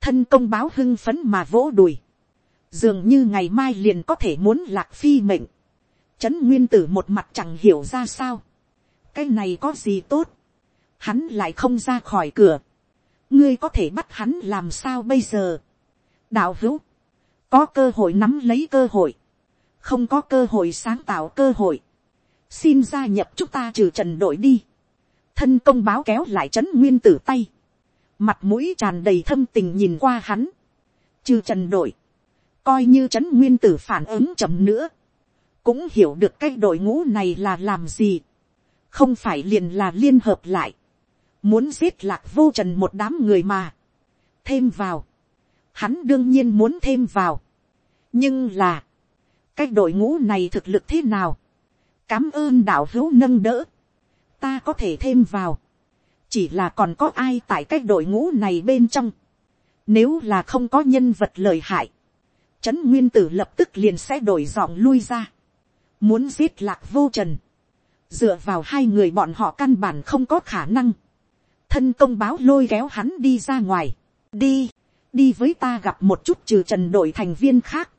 thân công báo hưng phấn mà vỗ đùi, dường như ngày mai liền có thể muốn lạc phi mệnh, trấn nguyên tử một mặt chẳng hiểu ra sao, cái này có gì tốt, hắn lại không ra khỏi cửa, ngươi có thể bắt hắn làm sao bây giờ, đạo hữu, có cơ hội nắm lấy cơ hội, không có cơ hội sáng tạo cơ hội, xin gia nhập chúng ta trừ trần đội đi, thân công báo kéo lại trấn nguyên tử tay, mặt mũi tràn đầy thâm tình nhìn qua hắn, trừ trần đội, coi như trấn nguyên tử phản ứng chậm nữa, cũng hiểu được cái đội ngũ này là làm gì, không phải liền là liên hợp lại, muốn giết lạc vô trần một đám người mà, thêm vào, hắn đương nhiên muốn thêm vào, nhưng là, cái đội ngũ này thực lực thế nào, cám ơn đạo hữu nâng đỡ, ta có thể thêm vào, chỉ là còn có ai tại cái đội ngũ này bên trong, nếu là không có nhân vật lời hại, trấn nguyên tử lập tức liền sẽ đổi giọng lui ra, muốn giết lạc vô trần, dựa vào hai người bọn họ căn bản không có khả năng, thân công báo lôi kéo hắn đi ra ngoài, đi, đi với ta gặp một chút trừ trần đội thành viên khác,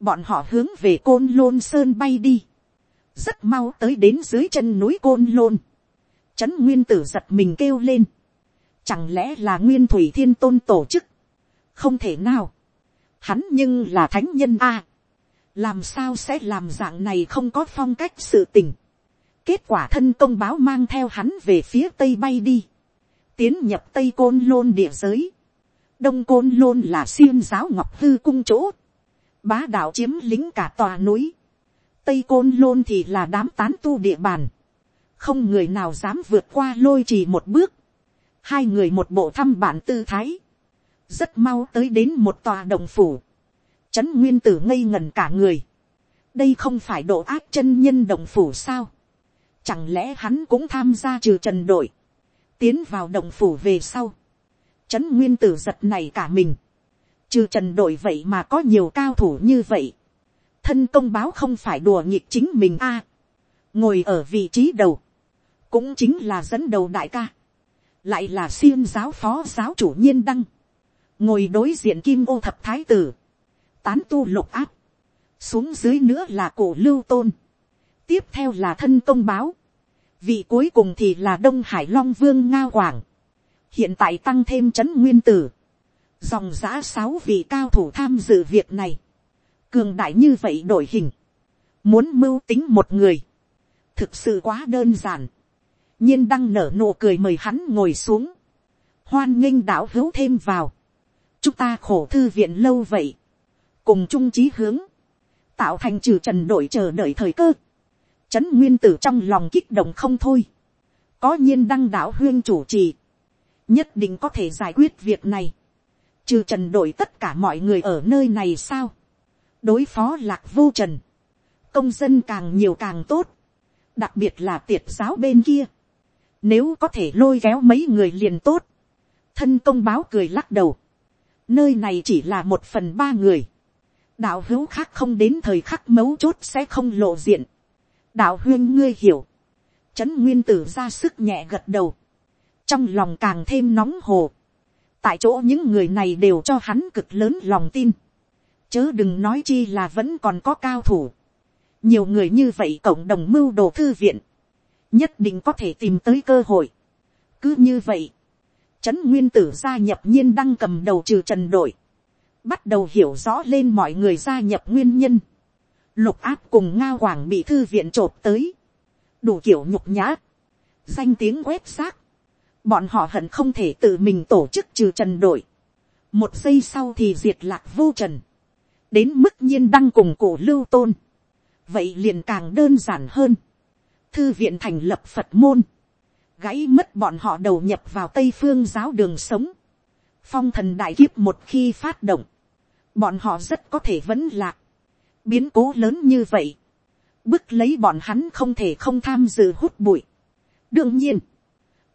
bọn họ hướng về côn lôn sơn bay đi, rất mau tới đến dưới chân núi côn lôn, trấn nguyên tử giật mình kêu lên, chẳng lẽ là nguyên thủy thiên tôn tổ chức, không thể nào, hắn nhưng là thánh nhân a, làm sao sẽ làm dạng này không có phong cách sự tình, kết quả thân công báo mang theo hắn về phía tây bay đi, tiến nhập tây côn lôn địa giới, đông côn lôn là xiêm giáo ngọc hư cung chỗ, bá đạo chiếm lính cả tòa núi, tây côn lôn thì là đám tán tu địa bàn, không người nào dám vượt qua lôi trì một bước, hai người một bộ thăm bản tư thái, rất mau tới đến một tòa đồng phủ, trấn nguyên tử ngây ngần cả người, đây không phải độ ác chân nhân đồng phủ sao, chẳng lẽ hắn cũng tham gia trừ trần đội, tiến vào đồng phủ về sau, trấn nguyên tử giật này cả mình, trừ trần đội vậy mà có nhiều cao thủ như vậy, thân công báo không phải đùa nghịch chính mình a, ngồi ở vị trí đầu, cũng chính là dẫn đầu đại ca, lại là siêng giáo phó giáo chủ nhiên đăng, ngồi đối diện kim ô thập thái tử, tán tu lục áp, xuống dưới nữa là cổ lưu tôn, tiếp theo là thân công báo, vị cuối cùng thì là đông hải long vương nga hoàng, hiện tại tăng thêm c h ấ n nguyên tử, dòng giã sáu vị cao thủ tham dự việc này, cường đại như vậy đổi hình, muốn mưu tính một người, thực sự quá đơn giản, nhiên đăng nở nụ cười mời hắn ngồi xuống, hoan nghênh đạo hữu thêm vào, chúng ta khổ thư viện lâu vậy, cùng chung trí hướng, tạo thành trừ trần đội chờ đợi thời cơ, trấn nguyên tử trong lòng kích động không thôi, có nhiên đăng đạo huyên chủ trì, nhất định có thể giải quyết việc này, trừ trần đổi tất cả mọi người ở nơi này sao, đối phó lạc vô trần, công dân càng nhiều càng tốt, đặc biệt là tiệt giáo bên kia, nếu có thể lôi kéo mấy người liền tốt, thân công báo cười lắc đầu, nơi này chỉ là một phần ba người, đạo hữu khác không đến thời khắc mấu chốt sẽ không lộ diện, đạo huyên ngươi hiểu, trấn nguyên tử ra sức nhẹ gật đầu, trong lòng càng thêm nóng hồ. tại chỗ những người này đều cho hắn cực lớn lòng tin. chớ đừng nói chi là vẫn còn có cao thủ. nhiều người như vậy cộng đồng mưu đồ thư viện, nhất định có thể tìm tới cơ hội. cứ như vậy, trấn nguyên tử gia nhập nhiên đăng cầm đầu trừ trần đội, bắt đầu hiểu rõ lên mọi người gia nhập nguyên nhân. lục áp cùng nga hoàng bị thư viện trộp tới, đủ kiểu nhục nhã, danh tiếng quét xác, bọn họ hận không thể tự mình tổ chức trừ trần đội. một giây sau thì diệt lạc vô trần. đến mức nhiên đăng cùng cổ lưu tôn. vậy liền càng đơn giản hơn. thư viện thành lập phật môn. gãy mất bọn họ đầu nhập vào tây phương giáo đường sống. phong thần đại kiếp một khi phát động bọn họ rất có thể vẫn lạc. biến cố lớn như vậy. bức lấy bọn hắn không thể không tham dự hút bụi. đương nhiên,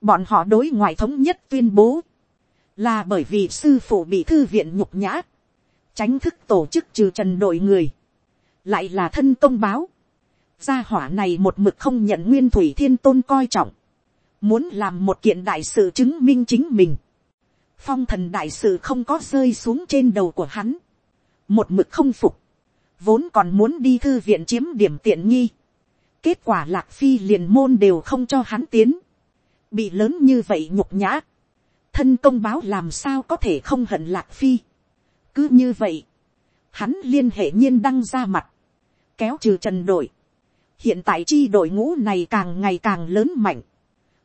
bọn họ đối ngoại thống nhất tuyên bố, là bởi vì sư phụ bị thư viện nhục nhã, tránh thức tổ chức trừ trần đội người, lại là thân công báo, gia hỏa này một mực không nhận nguyên thủy thiên tôn coi trọng, muốn làm một kiện đại sự chứng minh chính mình, phong thần đại sự không có rơi xuống trên đầu của hắn, một mực không phục, vốn còn muốn đi thư viện chiếm điểm tiện nghi, kết quả lạc phi liền môn đều không cho hắn tiến, bị lớn như vậy nhục nhã, thân công báo làm sao có thể không hận lạc phi, cứ như vậy, hắn liên hệ nhiên đăng ra mặt, kéo trừ trần đội, hiện tại chi đội ngũ này càng ngày càng lớn mạnh,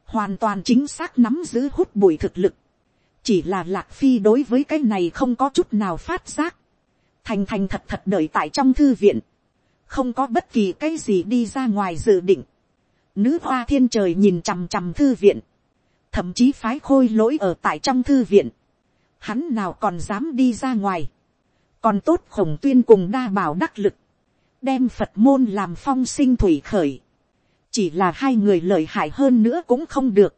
hoàn toàn chính xác nắm giữ hút bụi thực lực, chỉ là lạc phi đối với cái này không có chút nào phát giác, thành thành thật thật đợi tại trong thư viện, không có bất kỳ cái gì đi ra ngoài dự định, nữ hoa thiên trời nhìn chằm chằm thư viện, thậm chí phái khôi lỗi ở tại trong thư viện, hắn nào còn dám đi ra ngoài, còn tốt khổng tuyên cùng đa bảo đắc lực, đem phật môn làm phong sinh thủy khởi, chỉ là hai người lợi hại hơn nữa cũng không được,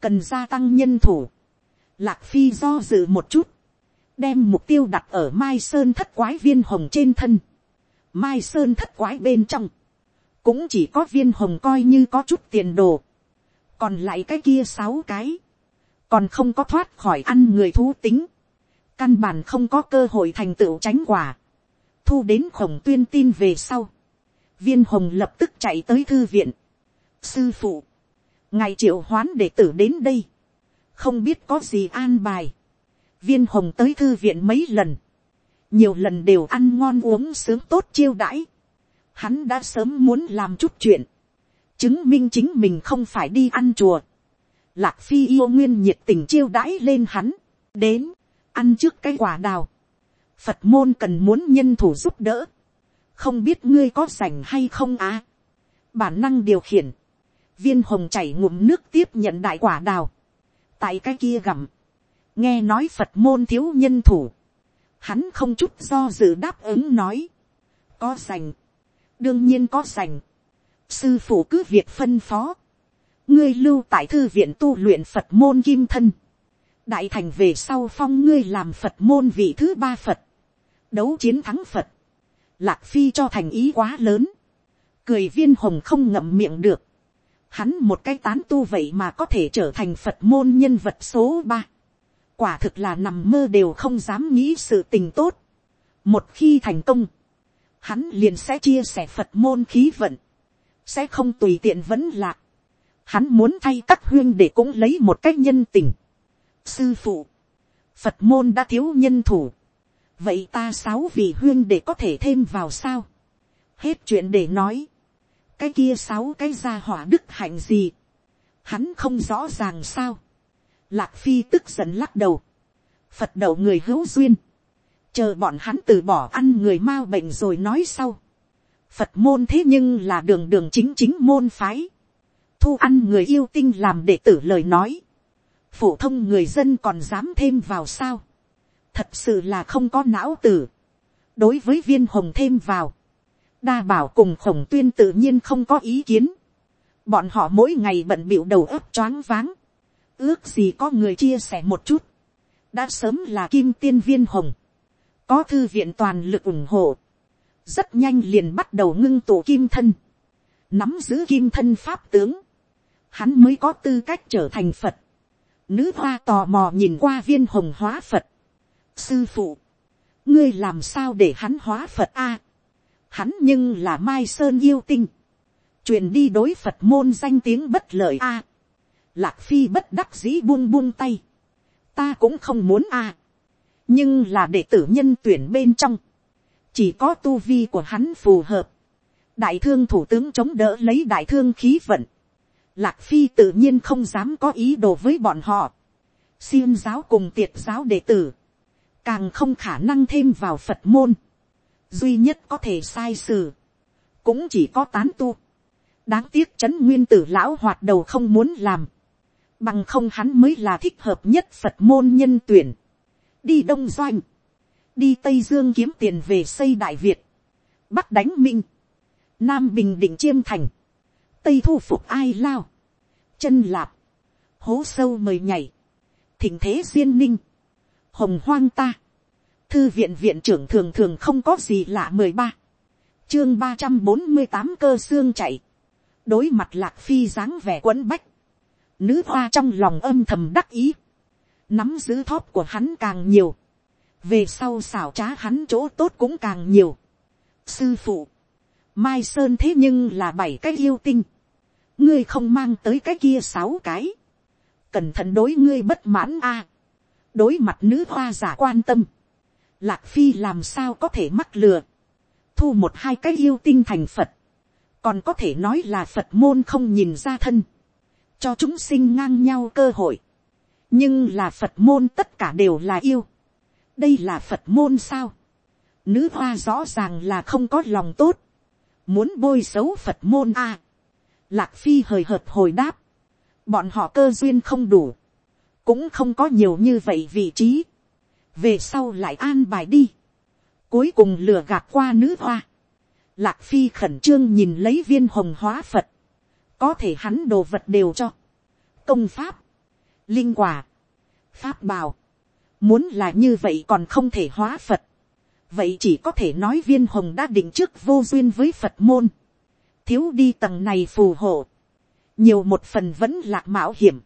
cần gia tăng nhân thủ, lạc phi do dự một chút, đem mục tiêu đặt ở mai sơn thất quái viên hồng trên thân, mai sơn thất quái bên trong, cũng chỉ có viên hồng coi như có chút tiền đồ, còn lại cái kia sáu cái, còn không có thoát khỏi ăn người thú tính, căn bản không có cơ hội thành tựu tránh quả, thu đến khổng tuyên tin về sau, viên hồng lập tức chạy tới thư viện, sư phụ, ngài triệu hoán đệ tử đến đây, không biết có gì an bài, viên hồng tới thư viện mấy lần, nhiều lần đều ăn ngon uống sướng tốt chiêu đãi, hắn đã sớm muốn làm chút chuyện, chứng minh chính mình không phải đi ăn chùa, lạc phi yêu nguyên nhiệt tình chiêu đãi lên hắn, đến, ăn trước cái quả đào, phật môn cần muốn nhân thủ giúp đỡ, không biết ngươi có rảnh hay không á, bản năng điều khiển, viên hồng chảy ngụm nước tiếp nhận đại quả đào, tại cái kia gặm, nghe nói phật môn thiếu nhân thủ, hắn không chút do dự đáp ứng nói, có sành, đương nhiên có sành, sư phụ cứ việc phân phó, ngươi lưu tại thư viện tu luyện phật môn kim thân, đại thành về sau phong ngươi làm phật môn vị thứ ba phật, đấu chiến thắng phật, lạc phi cho thành ý quá lớn, cười viên hồng không ngậm miệng được, hắn một cái tán tu vậy mà có thể trở thành phật môn nhân vật số ba, quả thực là nằm mơ đều không dám nghĩ sự tình tốt. một khi thành công, hắn liền sẽ chia sẻ phật môn khí vận, sẽ không tùy tiện vẫn lạc. hắn muốn thay các huyên để cũng lấy một cách nhân tình. sư phụ, phật môn đã thiếu nhân thủ, vậy ta sáu vị huyên để có thể thêm vào sao. hết chuyện để nói, cái kia sáu cái gia hỏa đức hạnh gì, hắn không rõ ràng sao. Lạc phi tức giận lắc đầu, phật đầu người hữu duyên, chờ bọn hắn từ bỏ ăn người mau bệnh rồi nói sau. phật môn thế nhưng là đường đường chính chính môn phái, thu ăn người yêu tinh làm đệ tử lời nói, phổ thông người dân còn dám thêm vào sao, thật sự là không có não tử, đối với viên hồng thêm vào, đa bảo cùng khổng tuyên tự nhiên không có ý kiến, bọn họ mỗi ngày bận bịu đầu ấp choáng váng, ước gì có người chia sẻ một chút, đã sớm là kim tiên viên hồng, có thư viện toàn lực ủng hộ, rất nhanh liền bắt đầu ngưng tụ kim thân, nắm giữ kim thân pháp tướng, hắn mới có tư cách trở thành phật, nữ hoa tò mò nhìn qua viên hồng hóa phật, sư phụ, ngươi làm sao để hắn hóa phật a, hắn nhưng là mai sơn yêu tinh, truyền đi đối phật môn danh tiếng bất lợi a, lạc phi bất đắc dĩ buông buông tay, ta cũng không muốn a, nhưng là đệ tử nhân tuyển bên trong, chỉ có tu vi của hắn phù hợp, đại thương thủ tướng chống đỡ lấy đại thương khí vận, lạc phi tự nhiên không dám có ý đồ với bọn họ, xiêm giáo cùng tiệt giáo đệ tử, càng không khả năng thêm vào phật môn, duy nhất có thể sai sử, cũng chỉ có tán tu, đáng tiếc trấn nguyên tử lão hoạt đầu không muốn làm, bằng không hắn mới là thích hợp nhất phật môn nhân tuyển, đi đông doanh, đi tây dương kiếm tiền về xây đại việt, bắc đánh minh, nam bình định chiêm thành, tây thu phục ai lao, chân lạp, hố sâu mời nhảy, thịnh thế duyên ninh, hồng hoang ta, thư viện viện trưởng thường thường không có gì lạ mười ba, chương ba trăm bốn mươi tám cơ xương chạy, đối mặt lạc phi dáng vẻ quấn bách, nữ hoa trong lòng âm thầm đắc ý, nắm giữ thóp của hắn càng nhiều, về sau xảo trá hắn chỗ tốt cũng càng nhiều. sư phụ, mai sơn thế nhưng là bảy cái yêu tinh, ngươi không mang tới cái kia sáu cái, cẩn thận đối ngươi bất mãn a, à. đối mặt nữ hoa giả quan tâm, lạc phi làm sao có thể mắc lừa, thu một hai cái yêu tinh thành phật, còn có thể nói là phật môn không nhìn ra thân, cho chúng sinh ngang nhau cơ hội, nhưng là phật môn tất cả đều là yêu, đây là phật môn sao, nữ hoa rõ ràng là không có lòng tốt, muốn bôi xấu phật môn a, lạc phi hời hợt hồi đáp, bọn họ cơ duyên không đủ, cũng không có nhiều như vậy vị trí, về sau lại an bài đi, cuối cùng lừa gạt qua nữ hoa, lạc phi khẩn trương nhìn lấy viên hồng hóa phật, có thể hắn đồ vật đều cho, công pháp, linh quả, pháp bào, muốn là như vậy còn không thể hóa phật, vậy chỉ có thể nói viên hồng đã định trước vô duyên với phật môn, thiếu đi tầng này phù hộ, nhiều một phần vẫn lạc mạo hiểm,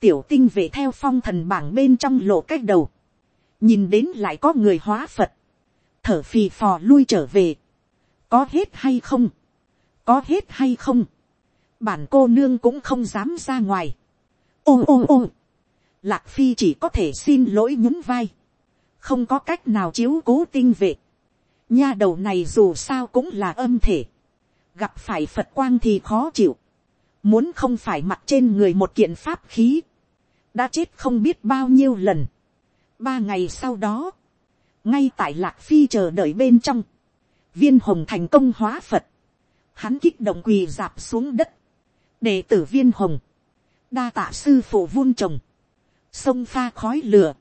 tiểu tinh về theo phong thần bảng bên trong lộ cách đầu, nhìn đến lại có người hóa phật, thở phì phò lui trở về, có hết hay không, có hết hay không, bản cô nương cũng không dám ra ngoài, ôm ôm ôm. lạc phi chỉ có thể xin lỗi nhún vai, không có cách nào chiếu cố tinh vệ, nha đầu này dù sao cũng là âm thể, gặp phải phật quang thì khó chịu, muốn không phải mặc trên người một kiện pháp khí, đã chết không biết bao nhiêu lần. ba ngày sau đó, ngay tại lạc phi chờ đợi bên trong, viên hồng thành công hóa phật, hắn kích động quỳ dạp xuống đất, đệ tử viên hồng, đa tạ sư phụ vun trồng, sông pha khói lửa,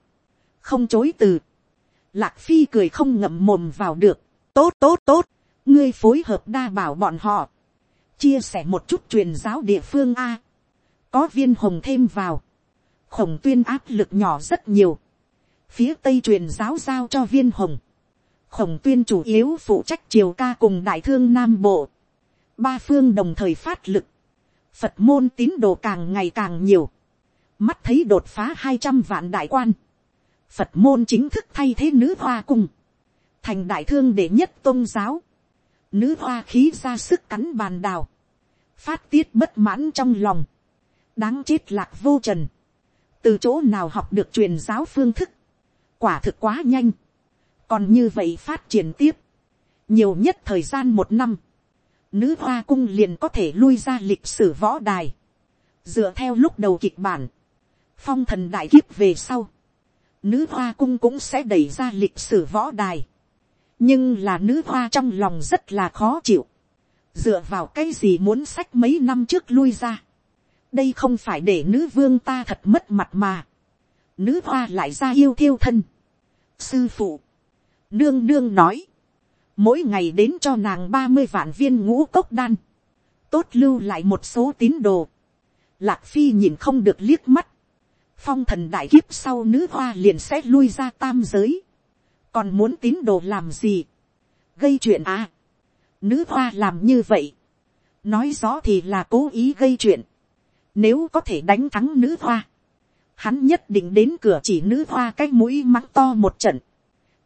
không chối từ, lạc phi cười không ngậm mồm vào được, tốt tốt tốt, ngươi phối hợp đa bảo bọn họ, chia sẻ một chút truyền giáo địa phương a, có viên hồng thêm vào, khổng tuyên áp lực nhỏ rất nhiều, phía tây truyền giáo giao cho viên hồng, khổng tuyên chủ yếu phụ trách triều ca cùng đại thương nam bộ, ba phương đồng thời phát lực, phật môn tín đồ càng ngày càng nhiều, mắt thấy đột phá hai trăm vạn đại quan, phật môn chính thức thay thế nữ hoa cung, thành đại thương đệ nhất tôn giáo, nữ hoa khí ra sức cắn bàn đào, phát tiết bất mãn trong lòng, đáng chết lạc vô trần, từ chỗ nào học được truyền giáo phương thức, quả thực quá nhanh, còn như vậy phát triển tiếp, nhiều nhất thời gian một năm, nữ hoa cung liền có thể lui ra lịch sử võ đài, dựa theo lúc đầu kịch bản, phong thần đại kiếp về sau, nữ hoa cung cũng sẽ đẩy ra lịch sử võ đài, nhưng là nữ hoa trong lòng rất là khó chịu, dựa vào cái gì muốn sách mấy năm trước lui ra, đây không phải để nữ vương ta thật mất mặt mà, nữ hoa lại ra yêu thiêu thân, sư phụ, nương nương nói, mỗi ngày đến cho nàng ba mươi vạn viên ngũ cốc đan, tốt lưu lại một số tín đồ, lạc phi nhìn không được liếc mắt, phong thần đại kiếp sau nữ hoa liền sẽ lui ra tam giới, còn muốn tín đồ làm gì, gây chuyện à, nữ hoa làm như vậy, nói rõ thì là cố ý gây chuyện, nếu có thể đánh thắng nữ hoa, hắn nhất định đến cửa chỉ nữ hoa cái mũi mắng to một trận,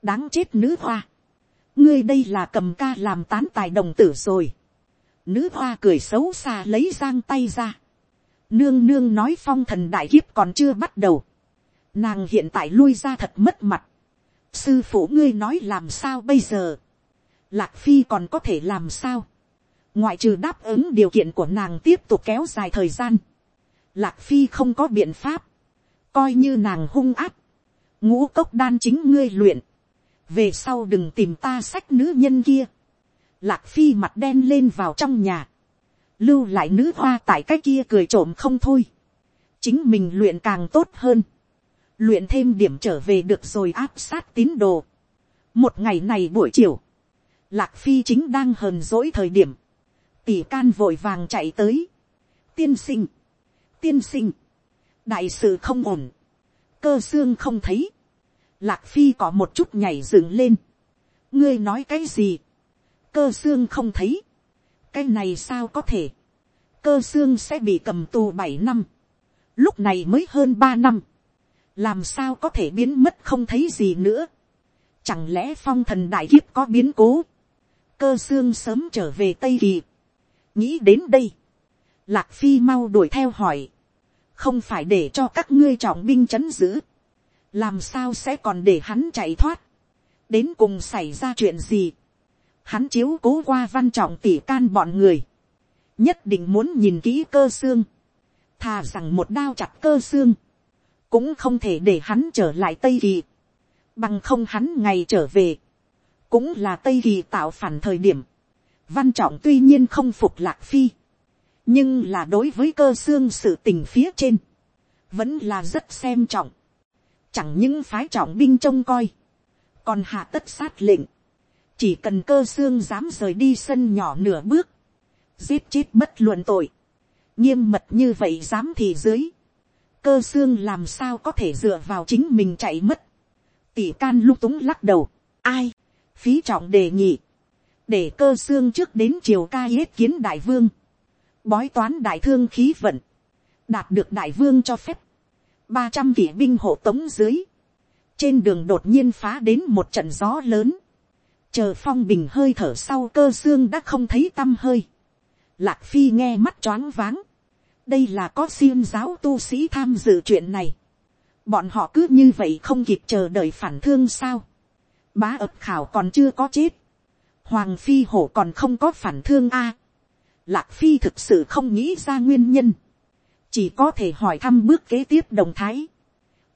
đáng chết nữ hoa, ngươi đây là cầm ca làm tán tài đồng tử rồi, nữ hoa cười xấu xa lấy giang tay ra, nương nương nói phong thần đại kiếp còn chưa bắt đầu, nàng hiện tại lui ra thật mất mặt, sư phụ ngươi nói làm sao bây giờ, lạc phi còn có thể làm sao, ngoại trừ đáp ứng điều kiện của nàng tiếp tục kéo dài thời gian, lạc phi không có biện pháp, coi như nàng hung áp, ngũ cốc đan chính ngươi luyện, về sau đừng tìm ta sách nữ nhân kia, lạc phi mặt đen lên vào trong nhà, lưu lại nữ hoa tại cái kia cười trộm không thôi, chính mình luyện càng tốt hơn, luyện thêm điểm trở về được rồi áp sát tín đồ. một ngày này buổi chiều, lạc phi chính đang hờn dỗi thời điểm, tỷ can vội vàng chạy tới, tiên sinh, tiên sinh, đại sự không ổn, cơ xương không thấy, lạc phi có một chút nhảy dựng lên, ngươi nói cái gì, cơ xương không thấy, cái này sao có thể, cơ xương sẽ bị cầm tù bảy năm, lúc này mới hơn ba năm, làm sao có thể biến mất không thấy gì nữa, chẳng lẽ phong thần đại kiếp có biến cố, cơ xương sớm trở về tây kỳ, nghĩ đến đây, lạc phi mau đuổi theo hỏi, không phải để cho các ngươi trọng binh c h ấ n giữ, làm sao sẽ còn để hắn chạy thoát, đến cùng xảy ra chuyện gì, hắn chiếu cố qua văn trọng tỉ can bọn người, nhất định muốn nhìn kỹ cơ xương, thà rằng một đao chặt cơ xương, cũng không thể để hắn trở lại tây kỳ, bằng không hắn ngày trở về, cũng là tây kỳ tạo phản thời điểm, văn trọng tuy nhiên không phục lạc phi, nhưng là đối với cơ xương sự tình phía trên, vẫn là rất xem trọng, chẳng những phái trọng binh trông coi, còn hạ tất sát lệnh, chỉ cần cơ xương dám rời đi sân nhỏ nửa bước, giết chết bất luận tội, nghiêm mật như vậy dám thì dưới, cơ xương làm sao có thể dựa vào chính mình chạy mất, tỷ can lung túng lắc đầu, ai, phí trọng đề nghị, để cơ xương trước đến triều ca yết kiến đại vương, bói toán đại thương khí vận, đạt được đại vương cho phép, ba trăm kỷ binh hộ tống dưới, trên đường đột nhiên phá đến một trận gió lớn, chờ phong bình hơi thở sau cơ xương đã không thấy t â m hơi, lạc phi nghe mắt choáng váng, đây là có xiêm giáo tu sĩ tham dự chuyện này, bọn họ cứ như vậy không kịp chờ đợi phản thương sao, bá ập khảo còn chưa có chết, hoàng phi hổ còn không có phản thương a, Lạc Phi thực sự không nghĩ ra nguyên nhân. Chỉ có thể hỏi thăm bước kế tiếp đồng thái.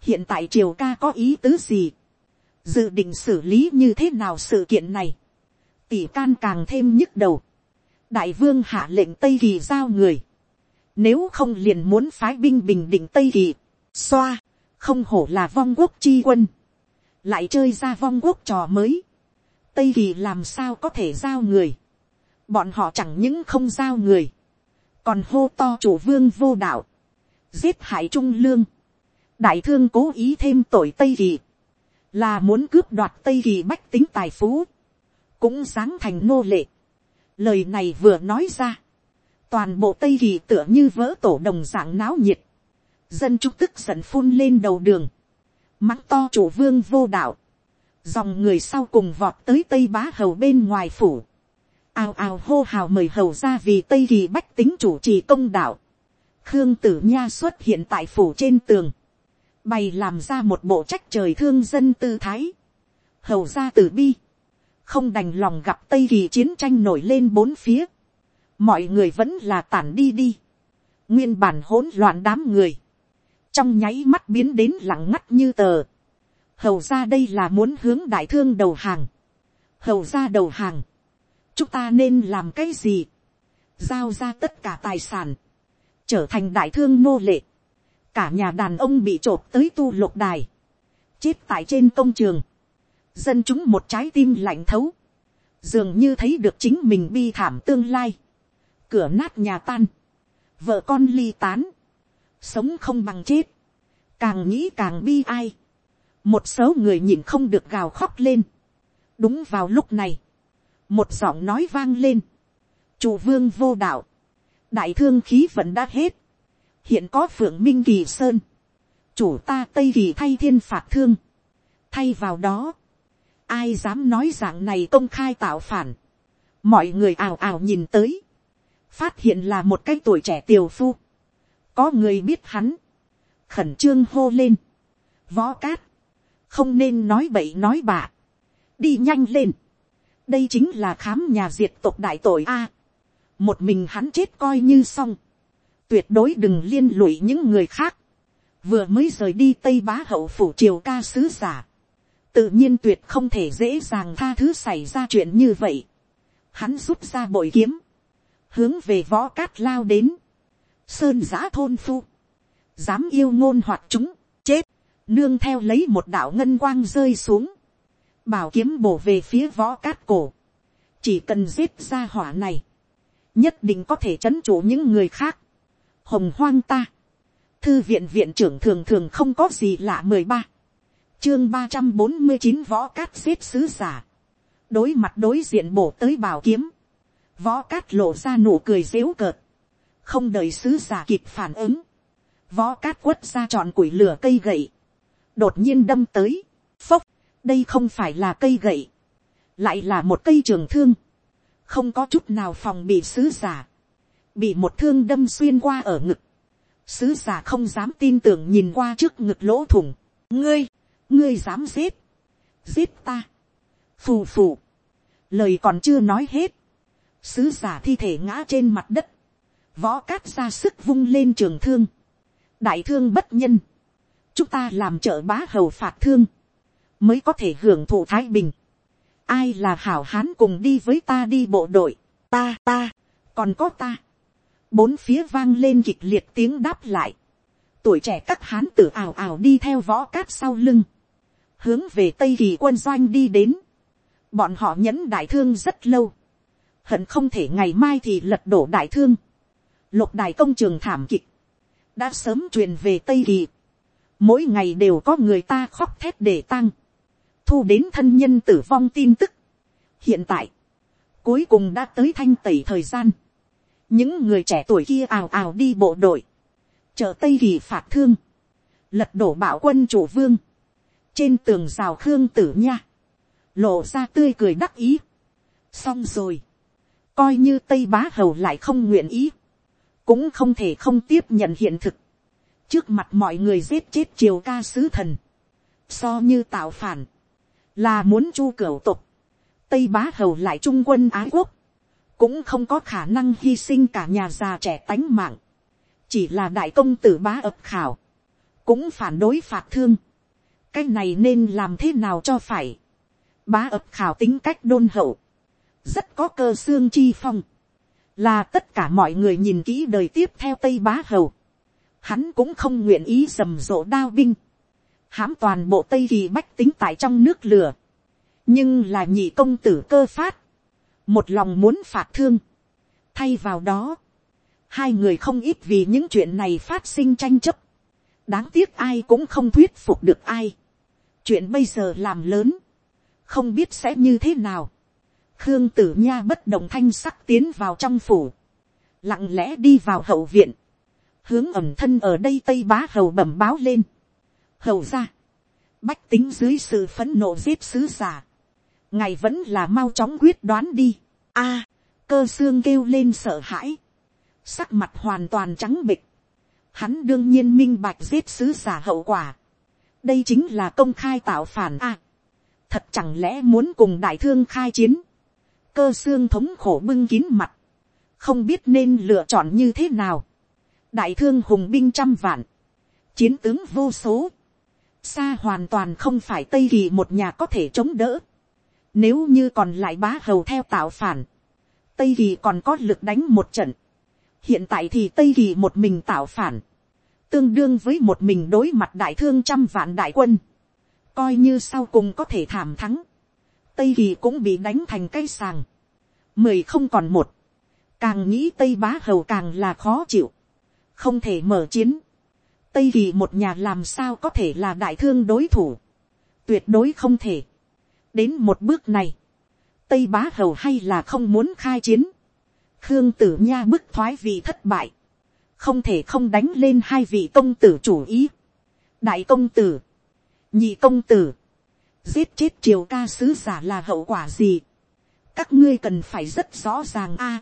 Hiện tại triều ca có ý tứ gì? Dự định xử lý như thế nào sự kiện này? Tỷ can càng thêm nhức đầu. Đại vương hạ lệnh Tây Kỳ giao người. Nếu không liền muốn phái binh bình định Tây Kỳ. Xoa, không hổ là vong quốc chi quân. Lại chơi ra vong quốc trò mới. Tây Kỳ làm sao có thể giao người bọn họ chẳng những không giao người, còn hô to chủ vương vô đạo, giết hại trung lương, đại thương cố ý thêm tội tây kỳ, là muốn cướp đoạt tây kỳ bách tính tài phú, cũng sáng thành nô lệ. Lời này vừa nói ra, toàn bộ tây kỳ tựa như vỡ tổ đồng dạng náo nhiệt, dân chúng tức giận phun lên đầu đường, mắng to chủ vương vô đạo, dòng người sau cùng vọt tới tây bá hầu bên ngoài phủ, ào ào hô hào mời hầu ra vì tây kỳ bách tính chủ trì công đạo khương tử nha xuất hiện tại phủ trên tường, bày làm ra một bộ trách trời thương dân tư thái. hầu ra tử bi, không đành lòng gặp tây kỳ chiến tranh nổi lên bốn phía. mọi người vẫn là tản đi đi. nguyên bản hỗn loạn đám người, trong nháy mắt biến đến lặng ngắt như tờ. hầu ra đây là muốn hướng đại thương đầu hàng. hầu ra đầu hàng chúng ta nên làm cái gì, giao ra tất cả tài sản, trở thành đại thương nô lệ, cả nhà đàn ông bị t tới tu lục đài, chết tại trên công trường, dân chúng một trái tim lạnh thấu, dường như thấy được chính mình bi thảm tương lai, cửa nát nhà tan, vợ con ly tán, sống không bằng chết, càng nghĩ càng bi ai, một số người nhìn không được gào khóc lên, đúng vào lúc này, một giọng nói vang lên, chủ vương vô đạo, đại thương khí vẫn đã hết, hiện có phượng minh kỳ sơn, chủ ta tây kỳ thay thiên phạt thương, thay vào đó, ai dám nói dạng này công khai tạo phản, mọi người ào ào nhìn tới, phát hiện là một cái tuổi trẻ tiều phu, có người biết hắn, khẩn trương hô lên, võ cát, không nên nói bậy nói bạ, đi nhanh lên, đây chính là khám nhà diệt tộc đại tội a một mình hắn chết coi như xong. tuyệt đối đừng liên lụy những người khác. vừa mới rời đi tây bá hậu phủ triều ca sứ giả. tự nhiên tuyệt không thể dễ dàng tha thứ xảy ra chuyện như vậy. hắn rút ra bội kiếm. hướng về võ cát lao đến. sơn giã thôn phu. dám yêu ngôn hoạt chúng, chết. nương theo lấy một đạo ngân quang rơi xuống bảo kiếm bổ về phía võ cát cổ. Chỉ cần giết ra hỏa này. Nhất định có thể chấn chủ những người khác. Hồng hoang ta. thư viện viện trưởng thường thường không có gì lạ mười ba, chương ba trăm bốn mươi chín võ cát xếp sứ giả, đối mặt đối diện bổ tới bảo kiếm, võ cát lộ ra nụ cười dếu cợt, không đợi sứ giả kịp phản ứng, võ cát quất ra tròn củi lửa cây gậy, đột nhiên đâm tới, phốc, đây không phải là cây gậy, lại là một cây trường thương, không có chút nào phòng bị sứ giả, bị một thương đâm xuyên qua ở ngực, sứ giả không dám tin tưởng nhìn qua trước ngực lỗ thủng, ngươi, ngươi dám giết, giết ta, phù phù, lời còn chưa nói hết, sứ giả thi thể ngã trên mặt đất, võ cát ra sức vung lên trường thương, đại thương bất nhân, chúng ta làm trợ bá hầu phạt thương, mới có thể hưởng thụ thái bình, ai là hảo hán cùng đi với ta đi bộ đội, ta ta, còn có ta, bốn phía vang lên kịch liệt tiếng đáp lại, tuổi trẻ các hán tử ảo ảo đi theo võ cát sau lưng, hướng về tây kỳ quân doanh đi đến, bọn họ nhẫn đại thương rất lâu, hận không thể ngày mai thì lật đổ đại thương, lục đại công trường thảm kịch, đã sớm truyền về tây kỳ, mỗi ngày đều có người ta khóc thét để tăng, thu đến thân nhân tử vong tin tức. hiện tại, cuối cùng đã tới thanh tẩy thời gian, những người trẻ tuổi kia ào ào đi bộ đội, chợ tây kỳ phạt thương, lật đổ bạo quân chủ vương, trên tường rào khương tử nha, lộ ra tươi cười đắc ý. xong rồi, coi như tây bá hầu lại không nguyện ý, cũng không thể không tiếp nhận hiện thực, trước mặt mọi người giết chết triều ca sứ thần, so như tạo phản, là muốn chu cửu tục, tây bá hầu lại trung quân ái quốc, cũng không có khả năng hy sinh cả nhà già trẻ tánh mạng, chỉ là đại công tử bá ập khảo, cũng phản đối phạt thương, cái này nên làm thế nào cho phải, bá ập khảo tính cách đôn hậu, rất có cơ xương chi phong, là tất cả mọi người nhìn kỹ đời tiếp theo tây bá hầu, hắn cũng không nguyện ý rầm rộ đao binh, hãm toàn bộ tây kỳ bách tính tại trong nước lửa, nhưng là nhị công tử cơ phát, một lòng muốn phạt thương, thay vào đó, hai người không ít vì những chuyện này phát sinh tranh chấp, đáng tiếc ai cũng không thuyết phục được ai, chuyện bây giờ làm lớn, không biết sẽ như thế nào, khương tử nha bất động thanh sắc tiến vào trong phủ, lặng lẽ đi vào hậu viện, hướng ẩm thân ở đây tây bá hầu bẩm báo lên, hầu ra, bách tính dưới sự phấn nộ giết sứ giả, ngài vẫn là mau chóng quyết đoán đi, a, cơ xương kêu lên sợ hãi, sắc mặt hoàn toàn trắng bịch, hắn đương nhiên minh bạch giết sứ giả hậu quả, đây chính là công khai tạo phản a, thật chẳng lẽ muốn cùng đại thương khai chiến, cơ xương thống khổ bưng kín mặt, không biết nên lựa chọn như thế nào, đại thương hùng binh trăm vạn, chiến tướng vô số, xa hoàn toàn không phải tây kỳ một nhà có thể chống đỡ. Nếu như còn lại bá hầu theo tạo phản, tây kỳ còn có lực đánh một trận. hiện tại thì tây kỳ một mình tạo phản, tương đương với một mình đối mặt đại thương trăm vạn đại quân, coi như sau cùng có thể thảm thắng, tây kỳ cũng bị đánh thành cây sàng, mười không còn một, càng nghĩ tây bá hầu càng là khó chịu, không thể mở chiến, Tây kỳ một nhà làm sao có thể là đại thương đối thủ. Tuyệt đối không thể. Đến một bước này. Tây bá hầu hay là không muốn khai chiến. Khương tử nha bức thoái vị thất bại. Không thể không đánh lên hai vị công tử chủ ý. Đại công tử. Nhị công tử. Giết chết triều ca sứ giả là hậu quả gì. Các ngươi cần phải rất rõ ràng a.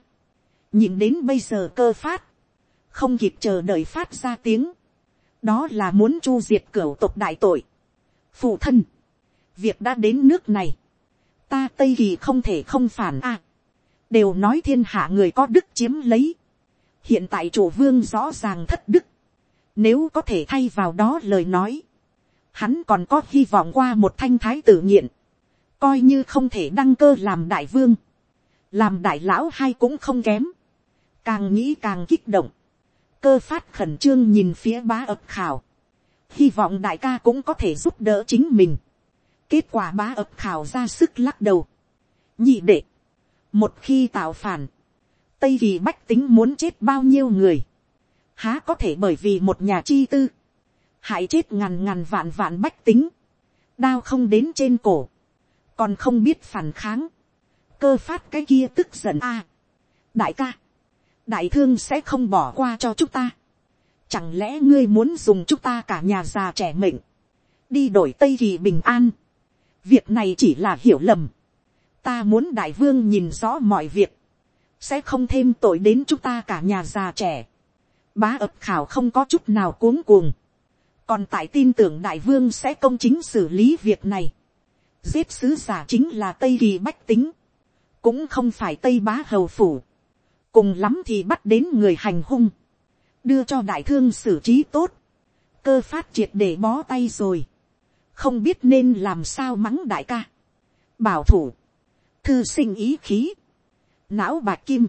nhìn đến bây giờ cơ phát. Không kịp chờ đợi phát ra tiếng đó là muốn chu diệt cửu tộc đại tội. phụ thân, việc đã đến nước này, ta tây kỳ không thể không phản a, đều nói thiên hạ người có đức chiếm lấy, hiện tại chủ vương rõ ràng thất đức, nếu có thể thay vào đó lời nói, hắn còn có hy vọng qua một thanh thái tử nghiện, coi như không thể đăng cơ làm đại vương, làm đại lão hay cũng không kém, càng nghĩ càng kích động, cơ phát khẩn trương nhìn phía bá ập khảo, hy vọng đại ca cũng có thể giúp đỡ chính mình. kết quả bá ập khảo ra sức lắc đầu. nhị đệ, một khi tạo phản, tây vì bách tính muốn chết bao nhiêu người, há có thể bởi vì một nhà chi tư, hại chết ngàn ngàn vạn vạn bách tính, đao không đến trên cổ, còn không biết phản kháng, cơ phát cái kia tức giận a. đại ca, đại thương sẽ không bỏ qua cho chúng ta. Chẳng lẽ ngươi muốn dùng chúng ta cả nhà già trẻ mệnh, đi đổi tây kỳ bình an. việc này chỉ là hiểu lầm. ta muốn đại vương nhìn rõ mọi việc, sẽ không thêm tội đến chúng ta cả nhà già trẻ. bá ập khảo không có chút nào cuống cuồng. còn tại tin tưởng đại vương sẽ công chính xử lý việc này. giết sứ giả chính là tây kỳ bách tính, cũng không phải tây bá hầu phủ cùng lắm thì bắt đến người hành hung, đưa cho đại thương xử trí tốt, cơ phát triệt để bó tay rồi, không biết nên làm sao mắng đại ca, bảo thủ, thư sinh ý khí, não bạc kim,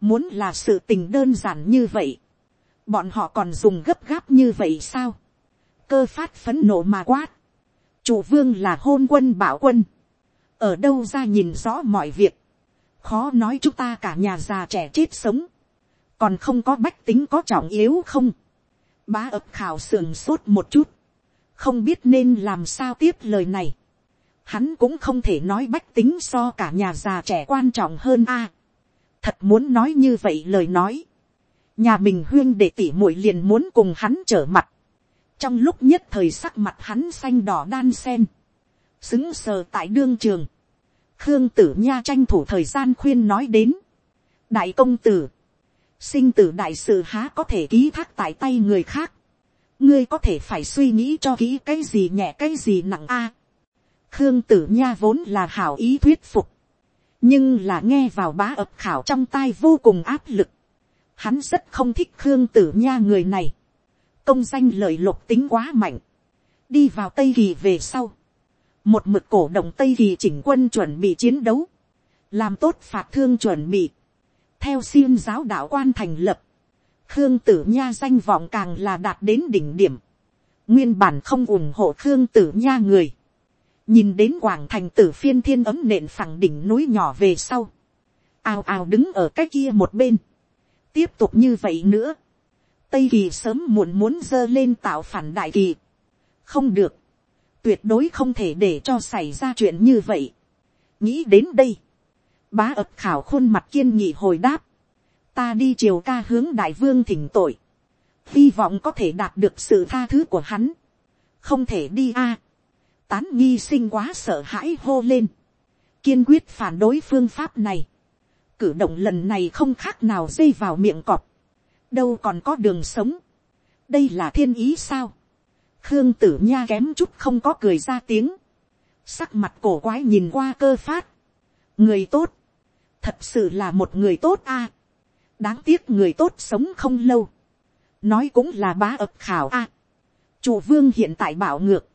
muốn là sự tình đơn giản như vậy, bọn họ còn dùng gấp gáp như vậy sao, cơ phát phấn nộ mà quát, chủ vương là hôn quân bảo quân, ở đâu ra nhìn rõ mọi việc, khó nói chúng ta cả nhà già trẻ chết sống, còn không có bách tính có trọng yếu không, bá ập khảo sườn sốt một chút, không biết nên làm sao tiếp lời này, hắn cũng không thể nói bách tính so cả nhà già trẻ quan trọng hơn a. thật muốn nói như vậy lời nói, nhà mình huyên để tỉ muội liền muốn cùng hắn trở mặt, trong lúc nhất thời sắc mặt hắn xanh đỏ đan sen, xứng sờ tại đương trường, khương tử nha tranh thủ thời gian khuyên nói đến, đại công tử, sinh tử đại sự há có thể ký thác tại tay người khác, ngươi có thể phải suy nghĩ cho kỹ cái gì nhẹ cái gì nặng a. khương tử nha vốn là hảo ý thuyết phục, nhưng là nghe vào bá ập khảo trong tai vô cùng áp lực. hắn rất không thích khương tử nha người này, công danh lợi lộc tính quá mạnh, đi vào tây kỳ về sau, một mực cổ động tây kỳ chỉnh quân chuẩn bị chiến đấu, làm tốt phạt thương chuẩn bị, theo xiêm giáo đạo quan thành lập, khương tử nha danh vọng càng là đạt đến đỉnh điểm, nguyên bản không ủng hộ khương tử nha người, nhìn đến quảng thành tử phiên thiên ấm nện phẳng đỉnh núi nhỏ về sau, ào ào đứng ở cái kia một bên, tiếp tục như vậy nữa, tây kỳ sớm muộn muốn dơ lên tạo phản đại kỳ, không được, tuyệt đối không thể để cho xảy ra chuyện như vậy. nghĩ đến đây, bá ập khảo khuôn mặt kiên nghị hồi đáp, ta đi triều ca hướng đại vương thỉnh tội, hy vọng có thể đạt được sự tha thứ của hắn, không thể đi a, tán nghi sinh quá sợ hãi hô lên, kiên quyết phản đối phương pháp này, cử động lần này không khác nào dây vào miệng cọp, đâu còn có đường sống, đây là thiên ý sao, khương tử nha kém chút không có cười ra tiếng, sắc mặt cổ quái nhìn qua cơ phát, người tốt, thật sự là một người tốt a, đáng tiếc người tốt sống không lâu, nói cũng là bá ập khảo a, chủ vương hiện tại bảo ngược,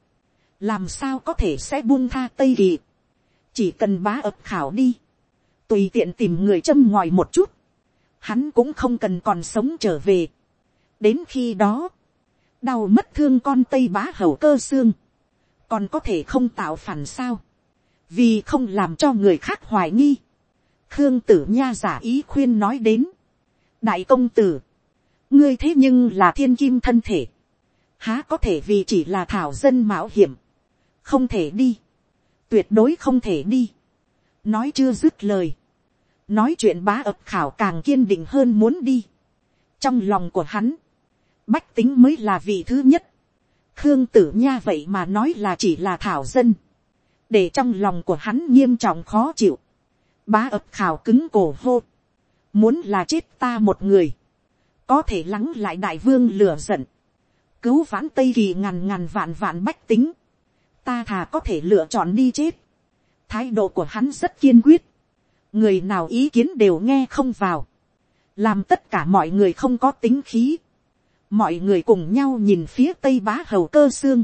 làm sao có thể sẽ buông tha tây kỳ, chỉ cần bá ập khảo đi, tùy tiện tìm người châm ngòi một chút, hắn cũng không cần còn sống trở về. đến khi đó, đau mất thương con tây bá hầu cơ xương, còn có thể không tạo phản sao, vì không làm cho người khác hoài nghi. khương tử nha giả ý khuyên nói đến, đại công tử, ngươi thế nhưng là thiên kim thân thể, há có thể vì chỉ là thảo dân mạo hiểm, không thể đi, tuyệt đối không thể đi, nói chưa dứt lời, nói chuyện bá ập khảo càng kiên định hơn muốn đi, trong lòng của hắn, bách tính mới là vị thứ nhất, khương tử nha vậy mà nói là chỉ là thảo dân, để trong lòng của hắn nghiêm trọng khó chịu, bá ập khảo cứng cổ hô, muốn là chết ta một người, có thể lắng lại đại vương lửa giận, cứu vãn tây kỳ ngàn ngàn vạn vạn bách tính, ta thà có thể lựa chọn đi chết. thái độ của hắn rất kiên quyết, người nào ý kiến đều nghe không vào, làm tất cả mọi người không có tính khí, mọi người cùng nhau nhìn phía tây bá hầu cơ xương,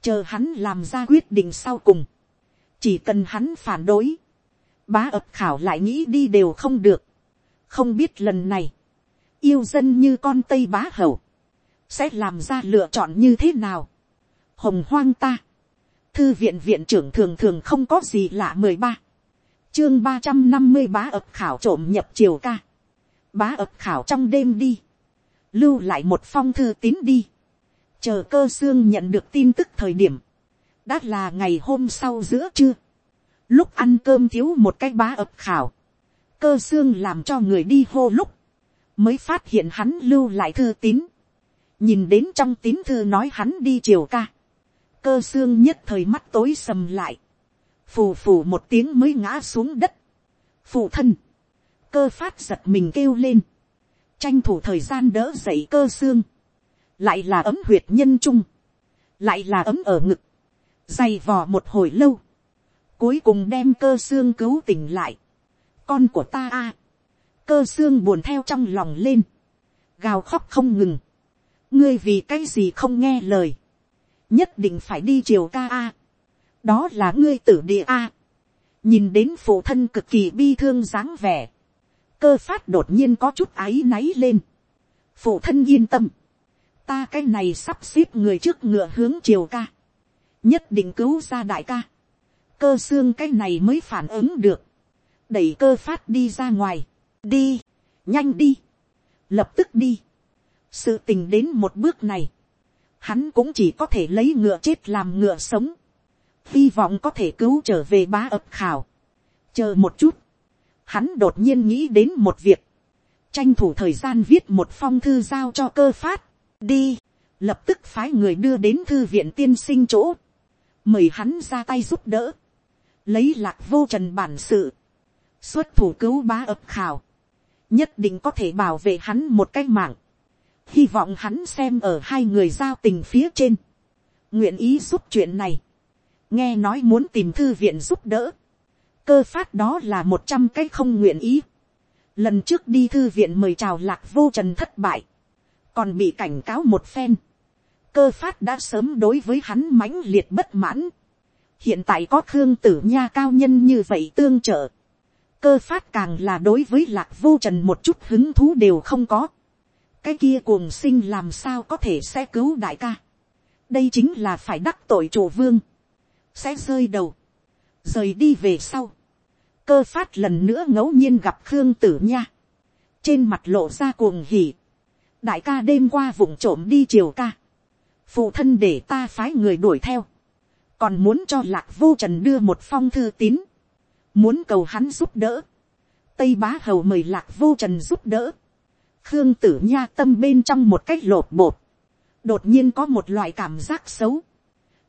chờ hắn làm ra quyết định sau cùng, chỉ cần hắn phản đối, bá ập khảo lại nghĩ đi đều không được, không biết lần này, yêu dân như con tây bá hầu, sẽ làm ra lựa chọn như thế nào. hồng hoang ta, thư viện viện trưởng thường thường không có gì lạ mười ba, chương ba trăm năm mươi bá ập khảo trộm nhập triều ca, bá ập khảo trong đêm đi, lưu lại một phong thư tín đi, chờ cơ xương nhận được tin tức thời điểm, đã là ngày hôm sau giữa trưa, lúc ăn cơm thiếu một cái bá ập khảo, cơ xương làm cho người đi hô lúc, mới phát hiện hắn lưu lại thư tín, nhìn đến trong tín thư nói hắn đi chiều ca, cơ xương nhất thời mắt tối sầm lại, phù phù một tiếng mới ngã xuống đất, phụ thân, cơ phát giật mình kêu lên, tranh thủ thời gian đỡ dậy cơ xương, lại là ấm huyệt nhân trung, lại là ấm ở ngực, dày vò một hồi lâu, cuối cùng đem cơ xương cứu tỉnh lại, con của ta a, cơ xương buồn theo trong lòng lên, gào khóc không ngừng, ngươi vì cái gì không nghe lời, nhất định phải đi chiều ca a, đó là ngươi tử địa a, nhìn đến phụ thân cực kỳ bi thương dáng vẻ, cơ phát đột nhiên có chút áy náy lên, phụ thân yên tâm, ta cái này sắp xếp người trước ngựa hướng triều ca, nhất định cứu ra đại ca, cơ xương cái này mới phản ứng được, đẩy cơ phát đi ra ngoài, đi, nhanh đi, lập tức đi, sự tình đến một bước này, hắn cũng chỉ có thể lấy ngựa chết làm ngựa sống, hy vọng có thể cứu trở về bá ập khảo, chờ một chút, hắn đột nhiên nghĩ đến một việc, tranh thủ thời gian viết một phong thư giao cho cơ phát, đi, lập tức phái người đưa đến thư viện tiên sinh chỗ, mời hắn ra tay giúp đỡ, lấy lạc vô trần bản sự, xuất thủ cứu bá ập khảo, nhất định có thể bảo vệ hắn một cách mạng, hy vọng hắn xem ở hai người giao tình phía trên, nguyện ý giúp chuyện này, nghe nói muốn tìm thư viện giúp đỡ, cơ phát đó là một trăm cái không nguyện ý, lần trước đi thư viện mời chào lạc vô trần thất bại, còn bị cảnh cáo một phen, cơ phát đã sớm đối với hắn mãnh liệt bất mãn, hiện tại có khương tử nha cao nhân như vậy tương trợ, cơ phát càng là đối với lạc vô trần một chút hứng thú đều không có, cái kia cuồng sinh làm sao có thể sẽ cứu đại ca, đây chính là phải đắc tội chủ vương, sẽ rơi đầu, rời đi về sau, cơ phát lần nữa ngẫu nhiên gặp khương tử nha, trên mặt lộ ra cuồng hỉ, đại ca đêm qua vụng trộm đi chiều ca, phụ thân để ta phái người đuổi theo, còn muốn cho lạc vô trần đưa một phong thư tín, muốn cầu hắn giúp đỡ, tây bá hầu mời lạc vô trần giúp đỡ, khương tử nha tâm bên trong một cách lột bột, đột nhiên có một loại cảm giác xấu,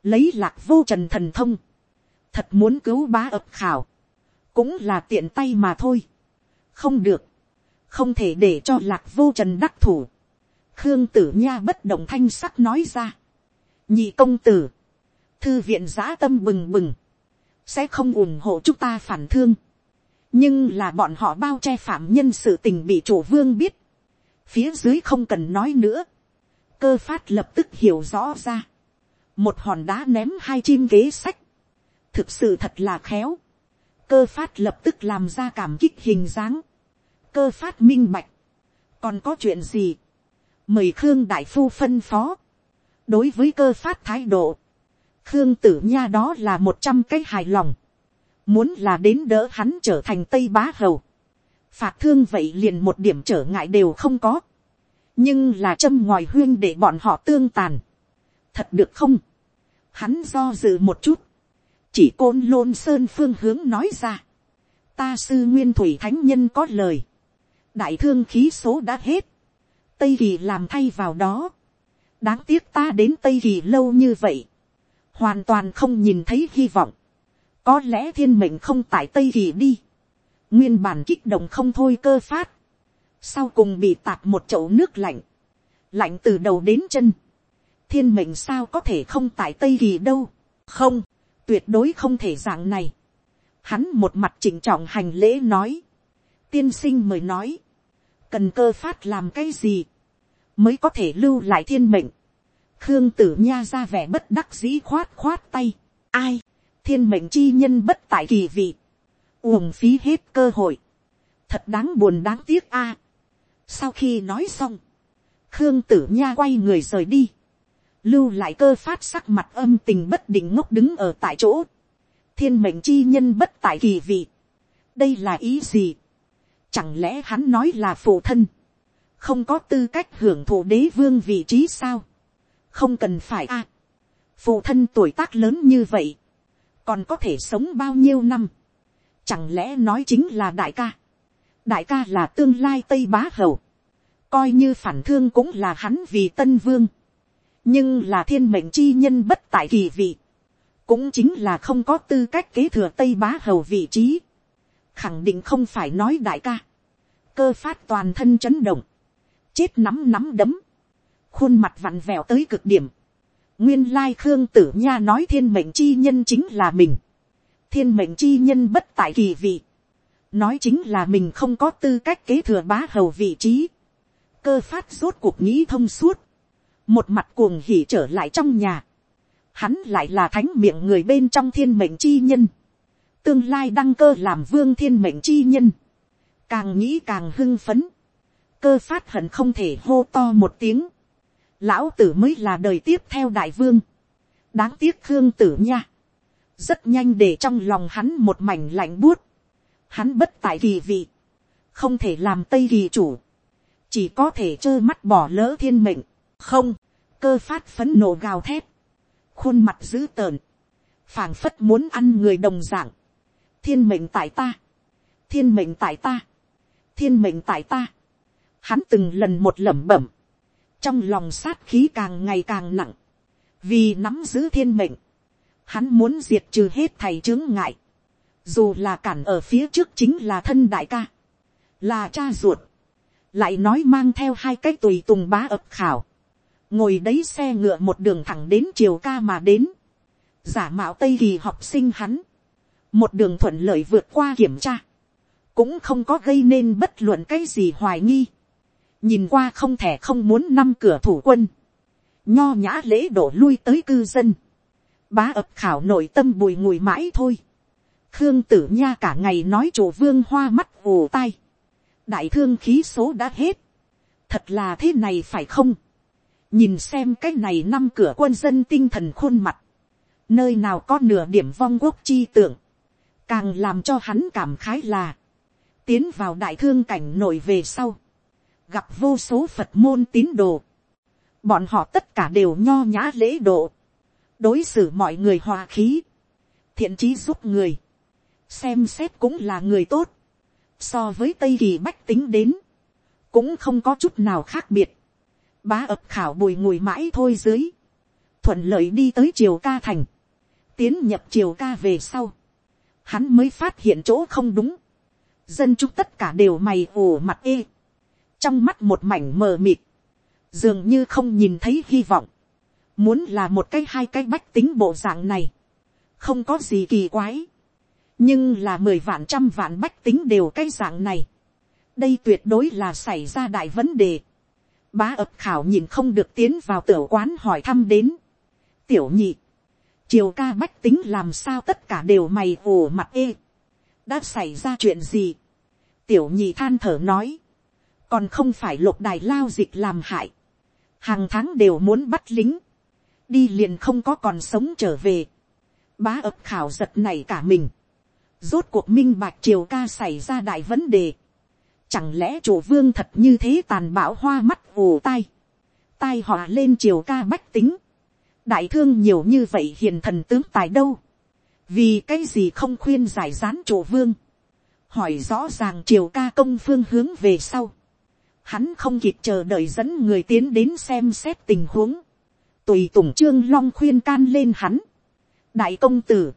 lấy lạc vô trần thần thông, thật muốn cứu bá ập khảo, cũng là tiện tay mà thôi, không được, không thể để cho lạc vô trần đắc thủ, khương tử nha bất động thanh sắc nói ra, nhị công tử, thư viện giã tâm bừng bừng, sẽ không ủng hộ chúng ta phản thương, nhưng là bọn họ bao che phạm nhân sự tình bị chủ vương biết, phía dưới không cần nói nữa, cơ phát lập tức hiểu rõ ra, một hòn đá ném hai chim kế sách, thực sự thật là khéo, cơ phát lập tức làm ra cảm kích hình dáng, cơ phát minh bạch, còn có chuyện gì, mời khương đại phu phân phó, đối với cơ phát thái độ, khương tử nha đó là một trăm cái hài lòng, muốn là đến đỡ hắn trở thành tây bá hầu, phạt thương vậy liền một điểm trở ngại đều không có, nhưng là châm ngoài huyên để bọn họ tương tàn, thật được không, hắn do dự một chút, chỉ côn lôn sơn phương hướng nói ra, ta sư nguyên thủy thánh nhân có lời, đại thương khí số đã hết, tây kỳ làm thay vào đó, đáng tiếc ta đến tây kỳ lâu như vậy, hoàn toàn không nhìn thấy hy vọng, có lẽ thiên mệnh không tại tây kỳ đi, nguyên bản kích động không thôi cơ phát, sau cùng bị tạt một chậu nước lạnh, lạnh từ đầu đến chân, thiên mệnh sao có thể không tại tây kỳ đâu, không, tuyệt đối không thể dạng này. Hắn một mặt chỉnh trọng hành lễ nói, tiên sinh mời nói, cần cơ phát làm cái gì, mới có thể lưu lại thiên mệnh. khương tử nha ra vẻ bất đắc dĩ khoát khoát tay, ai, thiên mệnh chi nhân bất tại kỳ vị, uổng phí hết cơ hội, thật đáng buồn đáng tiếc a. sau khi nói xong, khương tử nha quay người rời đi, lưu lại cơ phát sắc mặt âm tình bất định ngốc đứng ở tại chỗ, thiên mệnh chi nhân bất tại kỳ vị, đây là ý gì, chẳng lẽ hắn nói là phụ thân, không có tư cách hưởng thụ đế vương vị trí sao, không cần phải a, phụ thân tuổi tác lớn như vậy, còn có thể sống bao nhiêu năm, chẳng lẽ nói chính là đại ca, đại ca là tương lai tây bá hầu, coi như phản thương cũng là hắn vì tân vương, nhưng là thiên mệnh chi nhân bất tại kỳ vị, cũng chính là không có tư cách kế thừa tây bá hầu vị trí, khẳng định không phải nói đại ca, cơ phát toàn thân chấn động, chết nắm nắm đấm, khuôn mặt vặn vẹo tới cực điểm, nguyên lai khương tử nha nói thiên mệnh chi nhân chính là mình, thiên mệnh chi nhân bất tại kỳ vị, nói chính là mình không có tư cách kế thừa bá hầu vị trí, cơ phát rốt cuộc nghĩ thông suốt, một mặt cuồng hỉ trở lại trong nhà, hắn lại là thánh miệng người bên trong thiên mệnh chi nhân, tương lai đăng cơ làm vương thiên mệnh chi nhân, càng nghĩ càng hưng phấn, cơ phát hận không thể hô to một tiếng, lão tử mới là đời tiếp theo đại vương, đáng tiếc khương tử nha, rất nhanh để trong lòng hắn một mảnh lạnh buốt, hắn bất tại kỳ vị, không thể làm tây kỳ chủ, chỉ có thể trơ mắt bỏ lỡ thiên mệnh, không, cơ phát phấn nộ gào thét, khuôn mặt dữ tợn, phảng phất muốn ăn người đồng dạng, thiên mệnh tại ta, thiên mệnh tại ta, thiên mệnh tại ta, hắn từng lần một lẩm bẩm, trong lòng sát khí càng ngày càng nặng, vì nắm giữ thiên mệnh, hắn muốn diệt trừ hết thầy chướng ngại, dù là cản ở phía trước chính là thân đại ca, là cha ruột, lại nói mang theo hai cái tùy tùng bá ập khảo, ngồi đấy xe ngựa một đường thẳng đến triều ca mà đến, giả mạo tây kỳ học sinh hắn, một đường thuận lợi vượt qua kiểm tra, cũng không có gây nên bất luận cái gì hoài nghi, nhìn qua không thể không muốn năm cửa thủ quân, nho nhã lễ đổ lui tới cư dân, bá ập khảo nội tâm bùi ngùi mãi thôi, khương tử nha cả ngày nói chủ vương hoa mắt vù tai, đại thương khí số đã hết, thật là thế này phải không, nhìn xem cái này năm cửa quân dân tinh thần khuôn mặt, nơi nào có nửa điểm vong quốc chi tưởng, càng làm cho hắn cảm khái là, tiến vào đại thương cảnh nổi về sau, gặp vô số phật môn tín đồ, bọn họ tất cả đều nho nhã lễ độ, đối xử mọi người hòa khí, thiện trí giúp người, xem xét cũng là người tốt, so với tây kỳ bách tính đến, cũng không có chút nào khác biệt, bá ập khảo bùi ngùi mãi thôi dưới, thuận lợi đi tới triều ca thành, tiến nhập triều ca về sau, hắn mới phát hiện chỗ không đúng, dân chúng tất cả đều mày ủ mặt ê, trong mắt một mảnh mờ mịt, dường như không nhìn thấy hy vọng, muốn là một cái hai cái bách tính bộ dạng này, không có gì kỳ quái, nhưng là mười vạn trăm vạn bách tính đều cái dạng này, đây tuyệt đối là xảy ra đại vấn đề, bá ập khảo nhìn không được tiến vào tiểu quán hỏi thăm đến, tiểu nhị, triều ca bách tính làm sao tất cả đều mày ồ mặt ê, đã xảy ra chuyện gì, tiểu nhị than thở nói, còn không phải lục đài lao dịch làm hại, hàng tháng đều muốn bắt lính, đi liền không có còn sống trở về, bá ập khảo giật này cả mình, rốt cuộc minh bạch triều ca xảy ra đại vấn đề, chẳng lẽ chủ vương thật như thế tàn bạo hoa mắt ù tai, tai họ lên triều ca bách tính, đại thương nhiều như vậy hiền thần tướng tài đâu, vì cái gì không khuyên giải gián chủ vương, hỏi rõ ràng triều ca công phương hướng về sau, hắn không kịp chờ đợi dẫn người tiến đến xem xét tình huống, tùy tùng trương long khuyên can lên hắn, đại công tử,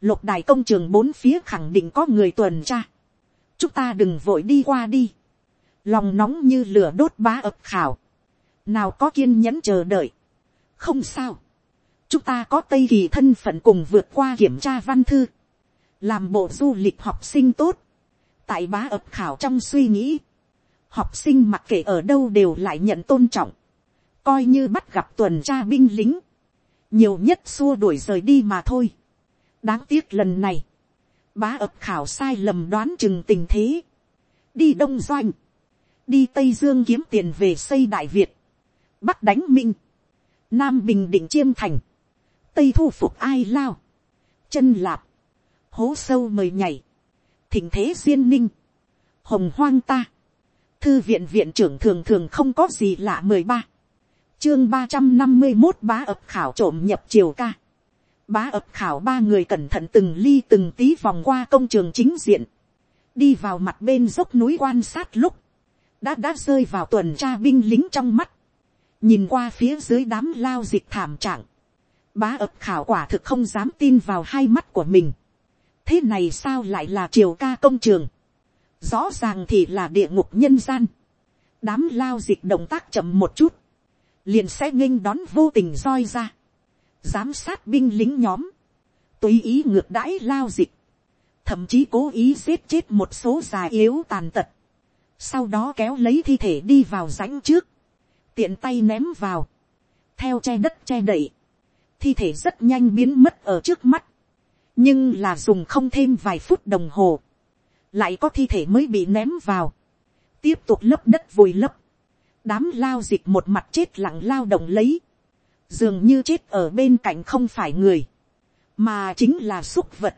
lục đại công trường bốn phía khẳng định có người tuần tra, chúng ta đừng vội đi qua đi, lòng nóng như lửa đốt bá ập khảo, nào có kiên nhẫn chờ đợi, không sao, chúng ta có tây kỳ thân phận cùng vượt qua kiểm tra văn thư, làm bộ du lịch học sinh tốt, tại bá ập khảo trong suy nghĩ, học sinh mặc kệ ở đâu đều lại nhận tôn trọng, coi như bắt gặp tuần tra binh lính, nhiều nhất xua đuổi rời đi mà thôi. đáng tiếc lần này, bá ập khảo sai lầm đoán chừng tình thế, đi đông doanh, đi tây dương kiếm tiền về xây đại việt, bắc đánh minh, nam bình định chiêm thành, tây thu phục ai lao, chân lạp, hố sâu mời nhảy, thỉnh thế duyên ninh, hồng hoang ta, thư viện viện trưởng thường thường không có gì lạ mười ba, chương ba trăm năm mươi một bá ập khảo trộm nhập triều ca, bá ập khảo ba người cẩn thận từng ly từng tí vòng qua công trường chính diện, đi vào mặt bên dốc núi quan sát lúc, đã đã rơi vào tuần tra binh lính trong mắt, nhìn qua phía dưới đám lao dịch thảm trạng, bá ập khảo quả thực không dám tin vào hai mắt của mình, thế này sao lại là triều ca công trường, rõ ràng thì là địa ngục nhân gian, đám lao dịch động tác chậm một chút, liền sẽ nghênh đón vô tình roi ra, giám sát binh lính nhóm, tùy ý ngược đãi lao dịch, thậm chí cố ý giết chết một số già yếu tàn tật, sau đó kéo lấy thi thể đi vào rãnh trước, tiện tay ném vào, theo che đất che đậy, thi thể rất nhanh biến mất ở trước mắt, nhưng là dùng không thêm vài phút đồng hồ, lại có thi thể mới bị ném vào, tiếp tục lấp đất vùi lấp, đám lao dịch một mặt chết lặng lao động lấy, dường như chết ở bên cạnh không phải người, mà chính là súc vật,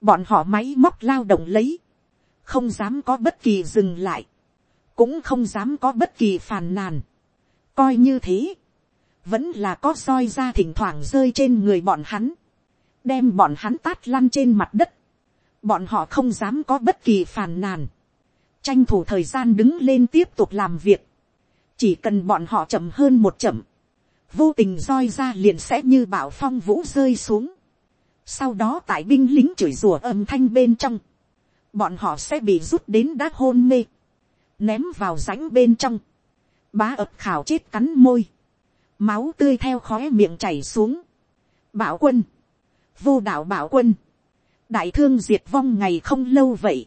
bọn họ máy móc lao động lấy, không dám có bất kỳ dừng lại, cũng không dám có bất kỳ phàn nàn, coi như thế, vẫn là có roi ra thỉnh thoảng rơi trên người bọn hắn, đem bọn hắn tát lăn trên mặt đất, bọn họ không dám có bất kỳ phàn nàn, tranh thủ thời gian đứng lên tiếp tục làm việc, chỉ cần bọn họ chậm hơn một chậm, vô tình roi ra liền sẽ như bảo phong vũ rơi xuống, sau đó tại binh lính chửi rủa âm thanh bên trong, bọn họ sẽ bị rút đến đá hôn mê, ném vào rãnh bên trong, bá ập khảo chết cắn môi, máu tươi theo khói miệng chảy xuống, bảo quân, vô đạo bảo quân, đại thương diệt vong ngày không lâu vậy,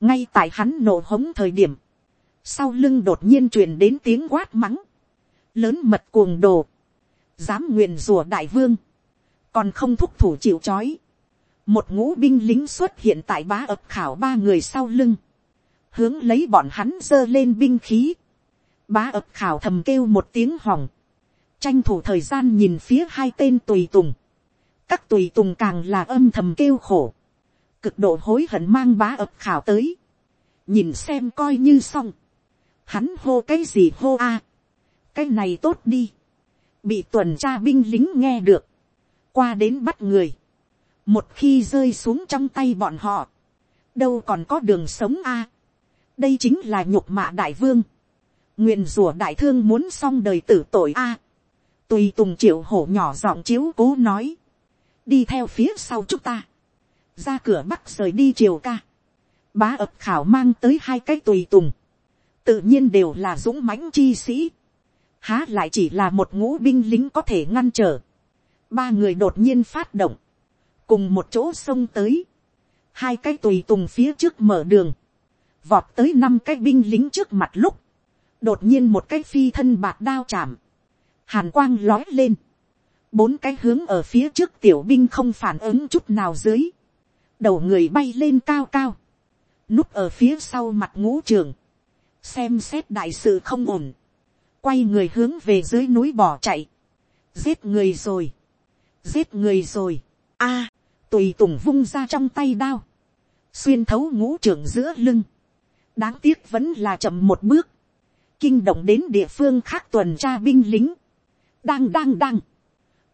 ngay tại hắn nổ hống thời điểm, sau lưng đột nhiên truyền đến tiếng quát mắng, lớn mật cuồng đồ, dám nguyền rùa đại vương, còn không thúc thủ chịu c h ó i một ngũ binh lính xuất hiện tại bá ập khảo ba người sau lưng, hướng lấy bọn hắn giơ lên binh khí, bá ập khảo thầm kêu một tiếng hỏng, tranh thủ thời gian nhìn phía hai tên tùy tùng, các tùy tùng càng là âm thầm kêu khổ, cực độ hối hận mang bá ập khảo tới, nhìn xem coi như xong, hắn hô cái gì hô a, cái này tốt đi, bị tuần tra binh lính nghe được, qua đến bắt người, một khi rơi xuống trong tay bọn họ, đâu còn có đường sống a. đây chính là nhục mạ đại vương, nguyện rủa đại thương muốn xong đời tử tội a. tùy tùng triệu hổ nhỏ giọng chiếu cố nói, đi theo phía sau chúng ta, ra cửa bắc rời đi triều ca, bá ập khảo mang tới hai cái tùy tùng, tự nhiên đều là dũng mãnh chi sĩ, há lại chỉ là một ngũ binh lính có thể ngăn trở, ba người đột nhiên phát động, cùng một chỗ xông tới, hai cái tùy tùng phía trước mở đường, vọt tới năm cái binh lính trước mặt lúc, đột nhiên một cái phi thân bạc đao chạm, hàn quang lói lên, bốn cái hướng ở phía trước tiểu binh không phản ứng chút nào dưới, đầu người bay lên cao cao, núp ở phía sau mặt ngũ trường, xem xét đại sự không ổn, quay người hướng về dưới núi bỏ chạy, giết người rồi, giết người rồi, a, tùy tùng vung ra trong tay đao, xuyên thấu ngũ trưởng giữa lưng, đáng tiếc vẫn là chậm một bước, kinh động đến địa phương khác tuần tra binh lính, đang đang đang,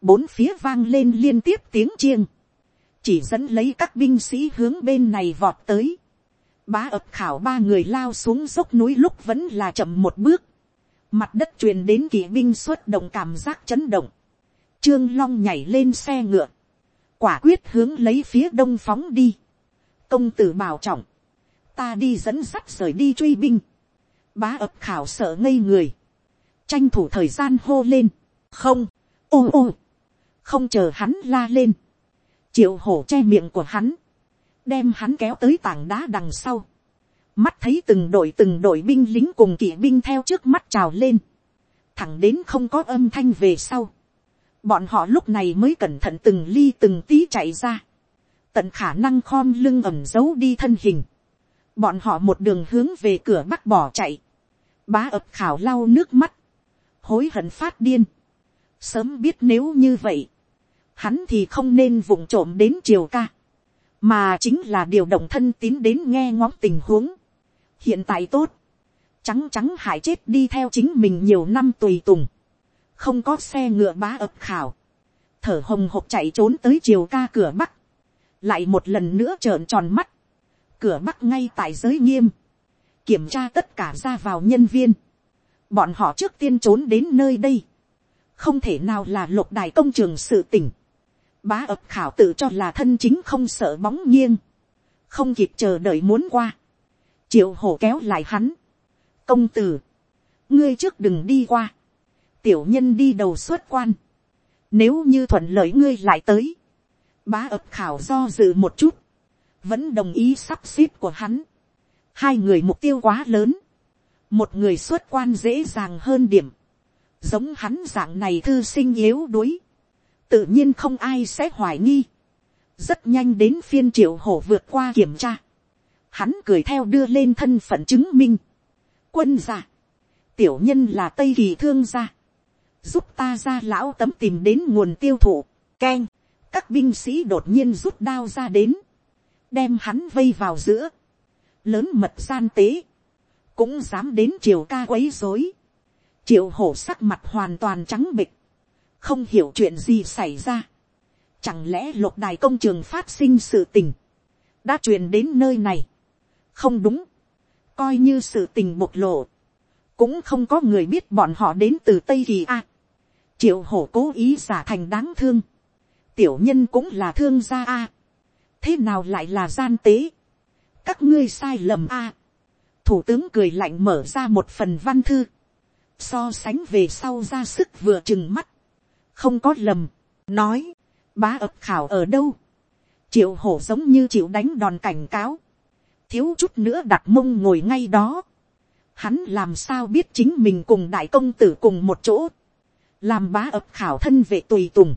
bốn phía vang lên liên tiếp tiếng chiêng, chỉ dẫn lấy các binh sĩ hướng bên này vọt tới, bá ập khảo ba người lao xuống dốc núi lúc vẫn là chậm một bước, mặt đất truyền đến kỵ binh xuất động cảm giác chấn động, Trương Long nhảy lên xe ngựa. Quả quyết hướng lấy phía đông phóng đi. Công tử bảo trọng. Ta đi dẫn sắt rời đi truy binh. Bá ập khảo sợ ngây người. Tranh thủ thời gian hô lên. Không. Ô ô. Không chờ hắn la lên. Triệu hổ che miệng của hắn. Đem hắn kéo tới tảng đá đằng sau. Mắt thấy từng đội từng đội binh lính cùng kỵ binh theo trước mắt trào lên. Thẳng đến không có âm thanh về sau. Bọn họ lúc này mới cẩn thận từng ly từng tí chạy ra, tận khả năng khom lưng ẩm giấu đi thân hình, bọn họ một đường hướng về cửa bắc bỏ chạy, bá ập khảo lau nước mắt, hối hận phát điên, sớm biết nếu như vậy, hắn thì không nên vụng trộm đến triều ca, mà chính là điều động thân tín đến nghe ngóng tình huống hiện tại tốt, trắng trắng hại chết đi theo chính mình nhiều năm tùy tùng, không có xe ngựa bá ập khảo, thở hồng hộc chạy trốn tới chiều ca cửa bắc, lại một lần nữa trợn tròn mắt, cửa bắc ngay tại giới nghiêm, kiểm tra tất cả ra vào nhân viên, bọn họ trước tiên trốn đến nơi đây, không thể nào là lục đài công trường sự tỉnh, bá ập khảo tự cho là thân chính không sợ bóng nghiêng, không kịp chờ đợi muốn qua, triệu hổ kéo lại hắn, công tử, ngươi trước đừng đi qua, tiểu nhân đi đầu xuất quan, nếu như thuận lợi ngươi lại tới, bá ập khảo do dự một chút, vẫn đồng ý sắp xếp của hắn, hai người mục tiêu quá lớn, một người xuất quan dễ dàng hơn điểm, giống hắn dạng này thư sinh yếu đuối, tự nhiên không ai sẽ hoài nghi, rất nhanh đến phiên triệu hổ vượt qua kiểm tra, hắn cười theo đưa lên thân phận chứng minh, quân gia, tiểu nhân là tây kỳ thương gia, giúp ta ra lão tấm tìm đến nguồn tiêu thụ, keng, các binh sĩ đột nhiên rút đao ra đến, đem hắn vây vào giữa, lớn mật gian tế, cũng dám đến triều ca quấy dối, triệu hổ sắc mặt hoàn toàn trắng bịch, không hiểu chuyện gì xảy ra, chẳng lẽ lục đài công trường phát sinh sự tình, đã truyền đến nơi này, không đúng, coi như sự tình bộc lộ, cũng không có người biết bọn họ đến từ tây kỳ a. triệu hổ cố ý giả thành đáng thương, tiểu nhân cũng là thương gia a. thế nào lại là gian tế, các ngươi sai lầm a. thủ tướng cười lạnh mở ra một phần văn thư, so sánh về sau ra sức vừa chừng mắt, không có lầm, nói, bá ập khảo ở đâu, triệu hổ giống như chịu đánh đòn cảnh cáo, thiếu chút nữa đặt mông ngồi ngay đó, hắn làm sao biết chính mình cùng đại công tử cùng một chỗ, làm bá ập khảo thân vệ tùy tùng,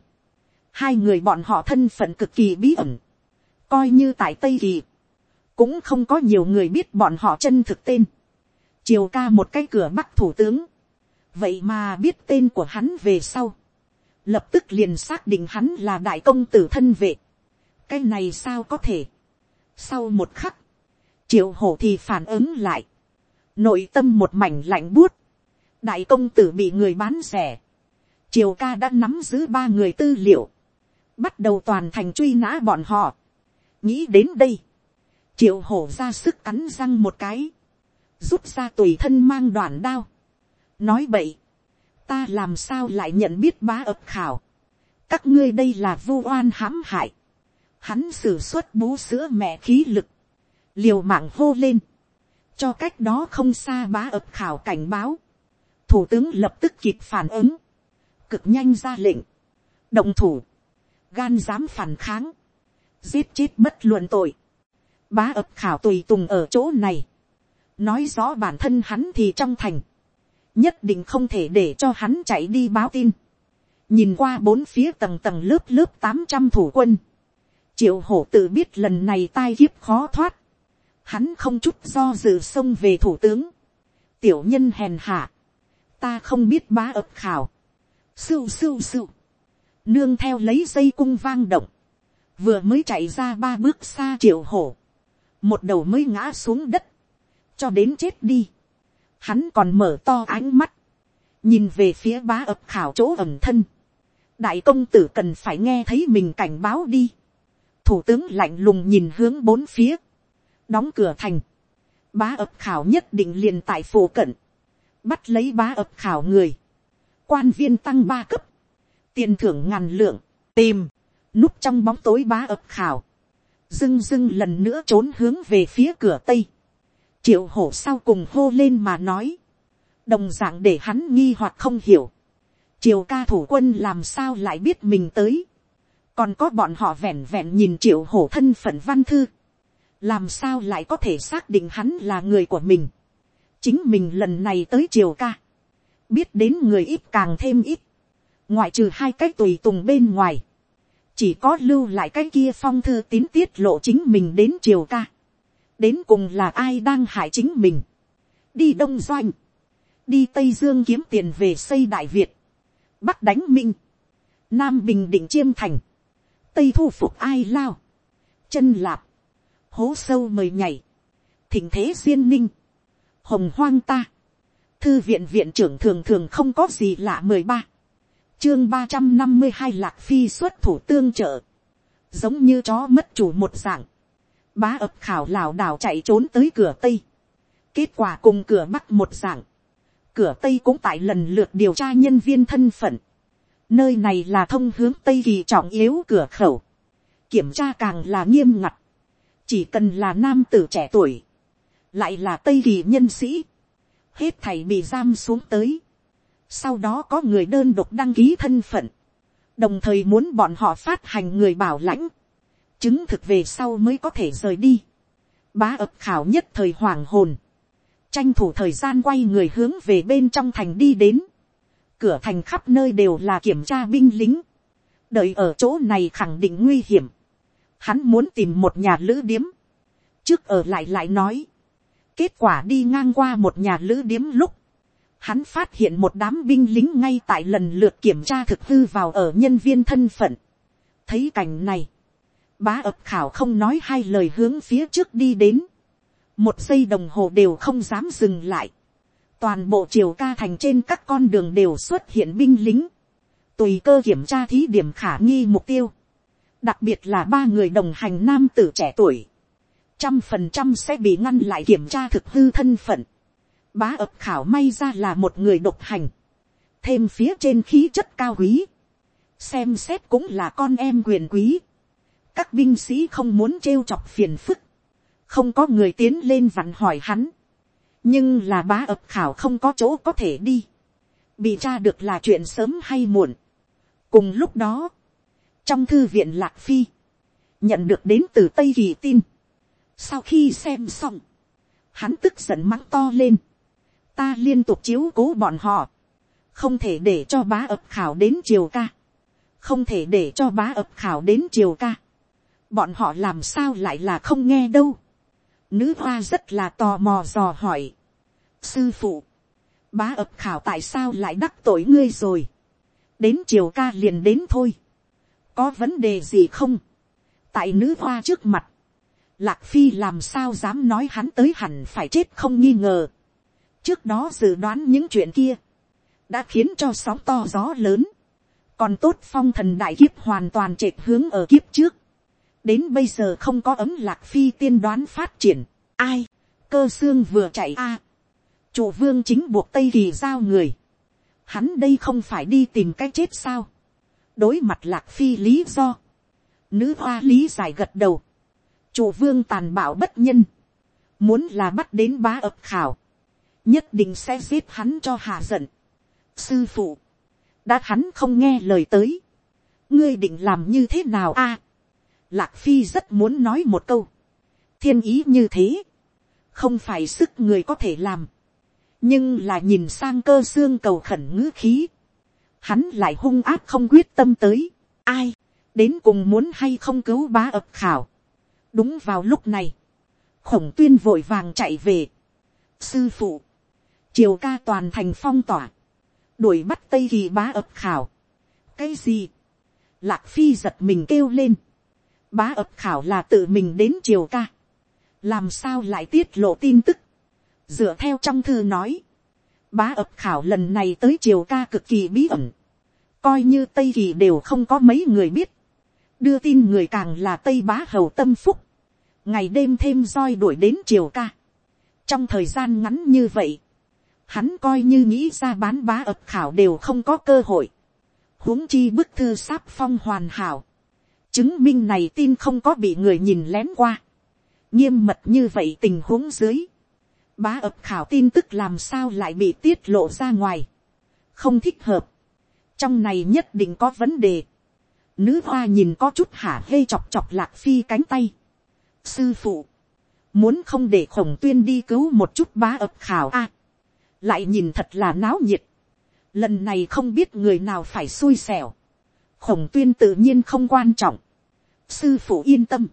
hai người bọn họ thân phận cực kỳ bí ẩn, coi như tại tây kỳ, cũng không có nhiều người biết bọn họ chân thực tên, chiều ca một cái cửa bắc thủ tướng, vậy mà biết tên của hắn về sau, lập tức liền xác định hắn là đại công tử thân vệ, cái này sao có thể, sau một khắc, triệu hổ thì phản ứng lại, nội tâm một mảnh lạnh buốt, đại công tử bị người bán rẻ, triều ca đã nắm giữ ba người tư liệu, bắt đầu toàn thành truy nã bọn họ. nghĩ đến đây, triệu hổ ra sức cắn răng một cái, rút ra tùy thân mang đoàn đao, nói vậy, ta làm sao lại nhận biết bá ập khảo, các ngươi đây là vu oan hãm hại, hắn sử suất bú sữa mẹ khí lực, liều mạng hô lên, cho cách đó không xa bá ập khảo cảnh báo, thủ tướng lập tức kịp phản ứng, cực nhanh ra lệnh, động thủ, gan dám phản kháng, giết chết bất luận tội, bá ập khảo tùy tùng ở chỗ này, nói rõ bản thân hắn thì trong thành, nhất định không thể để cho hắn chạy đi báo tin, nhìn qua bốn phía tầng tầng lớp lớp tám trăm thủ quân, triệu hổ tự biết lần này tai kiếp khó thoát, hắn không chút do dự xông về thủ tướng, tiểu nhân hèn hạ, ta không biết bá ập khảo, sưu sưu sưu, nương theo lấy dây cung vang động, vừa mới chạy ra ba bước xa triệu hổ, một đầu mới ngã xuống đất, cho đến chết đi, hắn còn mở to ánh mắt, nhìn về phía bá ập khảo chỗ ẩm thân, đại công tử cần phải nghe thấy mình cảnh báo đi, thủ tướng lạnh lùng nhìn hướng bốn phía, đóng cửa thành, bá ập khảo nhất định liền tại phổ cận, bắt lấy bá ập khảo người, quan viên tăng ba cấp, tiền thưởng ngàn lượng, tìm, núp trong bóng tối bá ập khảo, dưng dưng lần nữa trốn hướng về phía cửa tây, triệu hổ sau cùng hô lên mà nói, đồng dạng để hắn nghi hoặc không hiểu, triều ca thủ quân làm sao lại biết mình tới, còn có bọn họ vẹn vẹn nhìn triệu hổ thân phận văn thư, làm sao lại có thể xác định hắn là người của mình. chính mình lần này tới triều ca, biết đến người ít càng thêm ít, ngoại trừ hai cái tùy tùng bên ngoài, chỉ có lưu lại cái kia phong thư tín tiết lộ chính mình đến triều ca, đến cùng là ai đang hại chính mình, đi đông doanh, đi tây dương kiếm tiền về xây đại việt, bắc đánh minh, nam bình định chiêm thành, tây thu phục ai lao, chân lạp, hố sâu mời nhảy, thỉnh thế duyên ninh, hồng hoang ta, thư viện viện trưởng thường thường không có gì lạ mười ba, chương ba trăm năm mươi hai lạc phi xuất thủ tương trợ, giống như chó mất chủ một dạng, bá ập khảo lảo đảo chạy trốn tới cửa tây, kết quả cùng cửa bắc một dạng, cửa tây cũng tại lần lượt điều tra nhân viên thân phận, nơi này là thông hướng tây kỳ trọng yếu cửa khẩu, kiểm tra càng là nghiêm ngặt, chỉ cần là nam tử trẻ tuổi, lại là tây kỳ nhân sĩ, hết thầy bị giam xuống tới, sau đó có người đơn độc đăng ký thân phận, đồng thời muốn bọn họ phát hành người bảo lãnh, chứng thực về sau mới có thể rời đi. Bá ập khảo nhất thời hoàng hồn, tranh thủ thời gian quay người hướng về bên trong thành đi đến, cửa thành khắp nơi đều là kiểm tra binh lính, đợi ở chỗ này khẳng định nguy hiểm, hắn muốn tìm một nhà lữ điếm, trước ở lại lại nói, kết quả đi ngang qua một nhà lữ điếm lúc, hắn phát hiện một đám binh lính ngay tại lần lượt kiểm tra thực hư vào ở nhân viên thân phận. thấy cảnh này, bá ập khảo không nói hai lời hướng phía trước đi đến, một giây đồng hồ đều không dám dừng lại, toàn bộ triều ca thành trên các con đường đều xuất hiện binh lính, tùy cơ kiểm tra thí điểm khả nghi mục tiêu, đặc biệt là ba người đồng hành nam tử trẻ tuổi, trăm phần trăm sẽ bị ngăn lại kiểm tra thực hư thân phận, bá ập khảo may ra là một người độc hành, thêm phía trên khí chất cao quý, xem xét cũng là con em quyền quý, các binh sĩ không muốn trêu chọc phiền phức, không có người tiến lên vặn hỏi hắn, nhưng là bá ập khảo không có chỗ có thể đi, bị tra được là chuyện sớm hay muộn. cùng lúc đó, trong thư viện lạc phi, nhận được đến từ tây kỳ tin, sau khi xem xong, hắn tức giận mắng to lên, ta liên tục chiếu cố bọn họ, không thể để cho bá ập khảo đến triều ca, không thể để cho bá ập khảo đến triều ca, bọn họ làm sao lại là không nghe đâu, nữ hoa rất là tò mò dò hỏi, sư phụ, bá ập khảo tại sao lại đắc tội ngươi rồi, đến triều ca liền đến thôi, có vấn đề gì không, tại nữ hoa trước mặt, lạc phi làm sao dám nói hắn tới hẳn phải chết không nghi ngờ, trước đó dự đoán những chuyện kia, đã khiến cho sóng to gió lớn, còn tốt phong thần đại kiếp hoàn toàn trệt hướng ở kiếp trước, đến bây giờ không có ấm lạc phi tiên đoán phát triển, ai, cơ xương vừa chạy a, chủ vương chính buộc tây kỳ giao người, hắn đây không phải đi tìm cái chết sao, đối mặt lạc phi lý do, nữ hoa lý giải gật đầu, chủ vương tàn bạo bất nhân, muốn là bắt đến bá ập khảo, nhất định sẽ giết hắn cho hà giận. sư phụ, đã hắn không nghe lời tới, ngươi định làm như thế nào a, lạc phi rất muốn nói một câu, thiên ý như thế, không phải sức người có thể làm, nhưng là nhìn sang cơ xương cầu khẩn ngữ khí, hắn lại hung áp không quyết tâm tới, ai, đến cùng muốn hay không cứu bá ập khảo. đúng vào lúc này, khổng tuyên vội vàng chạy về, sư phụ, triều ca toàn thành phong tỏa, đuổi bắt tây kỳ bá ập khảo. cái gì, lạc phi giật mình kêu lên, bá ập khảo là tự mình đến triều ca, làm sao lại tiết lộ tin tức, dựa theo trong thư nói, bá ập khảo lần này tới triều ca cực kỳ bí ẩn, coi như tây kỳ đều không có mấy người biết, đưa tin người càng là tây bá hầu tâm phúc, ngày đêm thêm roi đuổi đến triều ca. trong thời gian ngắn như vậy, hắn coi như nghĩ ra bán bá ập khảo đều không có cơ hội, huống chi bức thư sáp phong hoàn hảo, chứng minh này tin không có bị người nhìn lén qua, nghiêm mật như vậy tình huống dưới, bá ập khảo tin tức làm sao lại bị tiết lộ ra ngoài, không thích hợp, trong này nhất định có vấn đề, nữ hoa nhìn có chút hả hê chọc chọc lạc phi cánh tay, sư phụ, muốn không để khổng tuyên đi cứu một chút bá ập khảo a, lại nhìn thật là náo nhiệt, lần này không biết người nào phải xui xẻo, khổng tuyên tự nhiên không quan trọng, sư phụ yên tâm,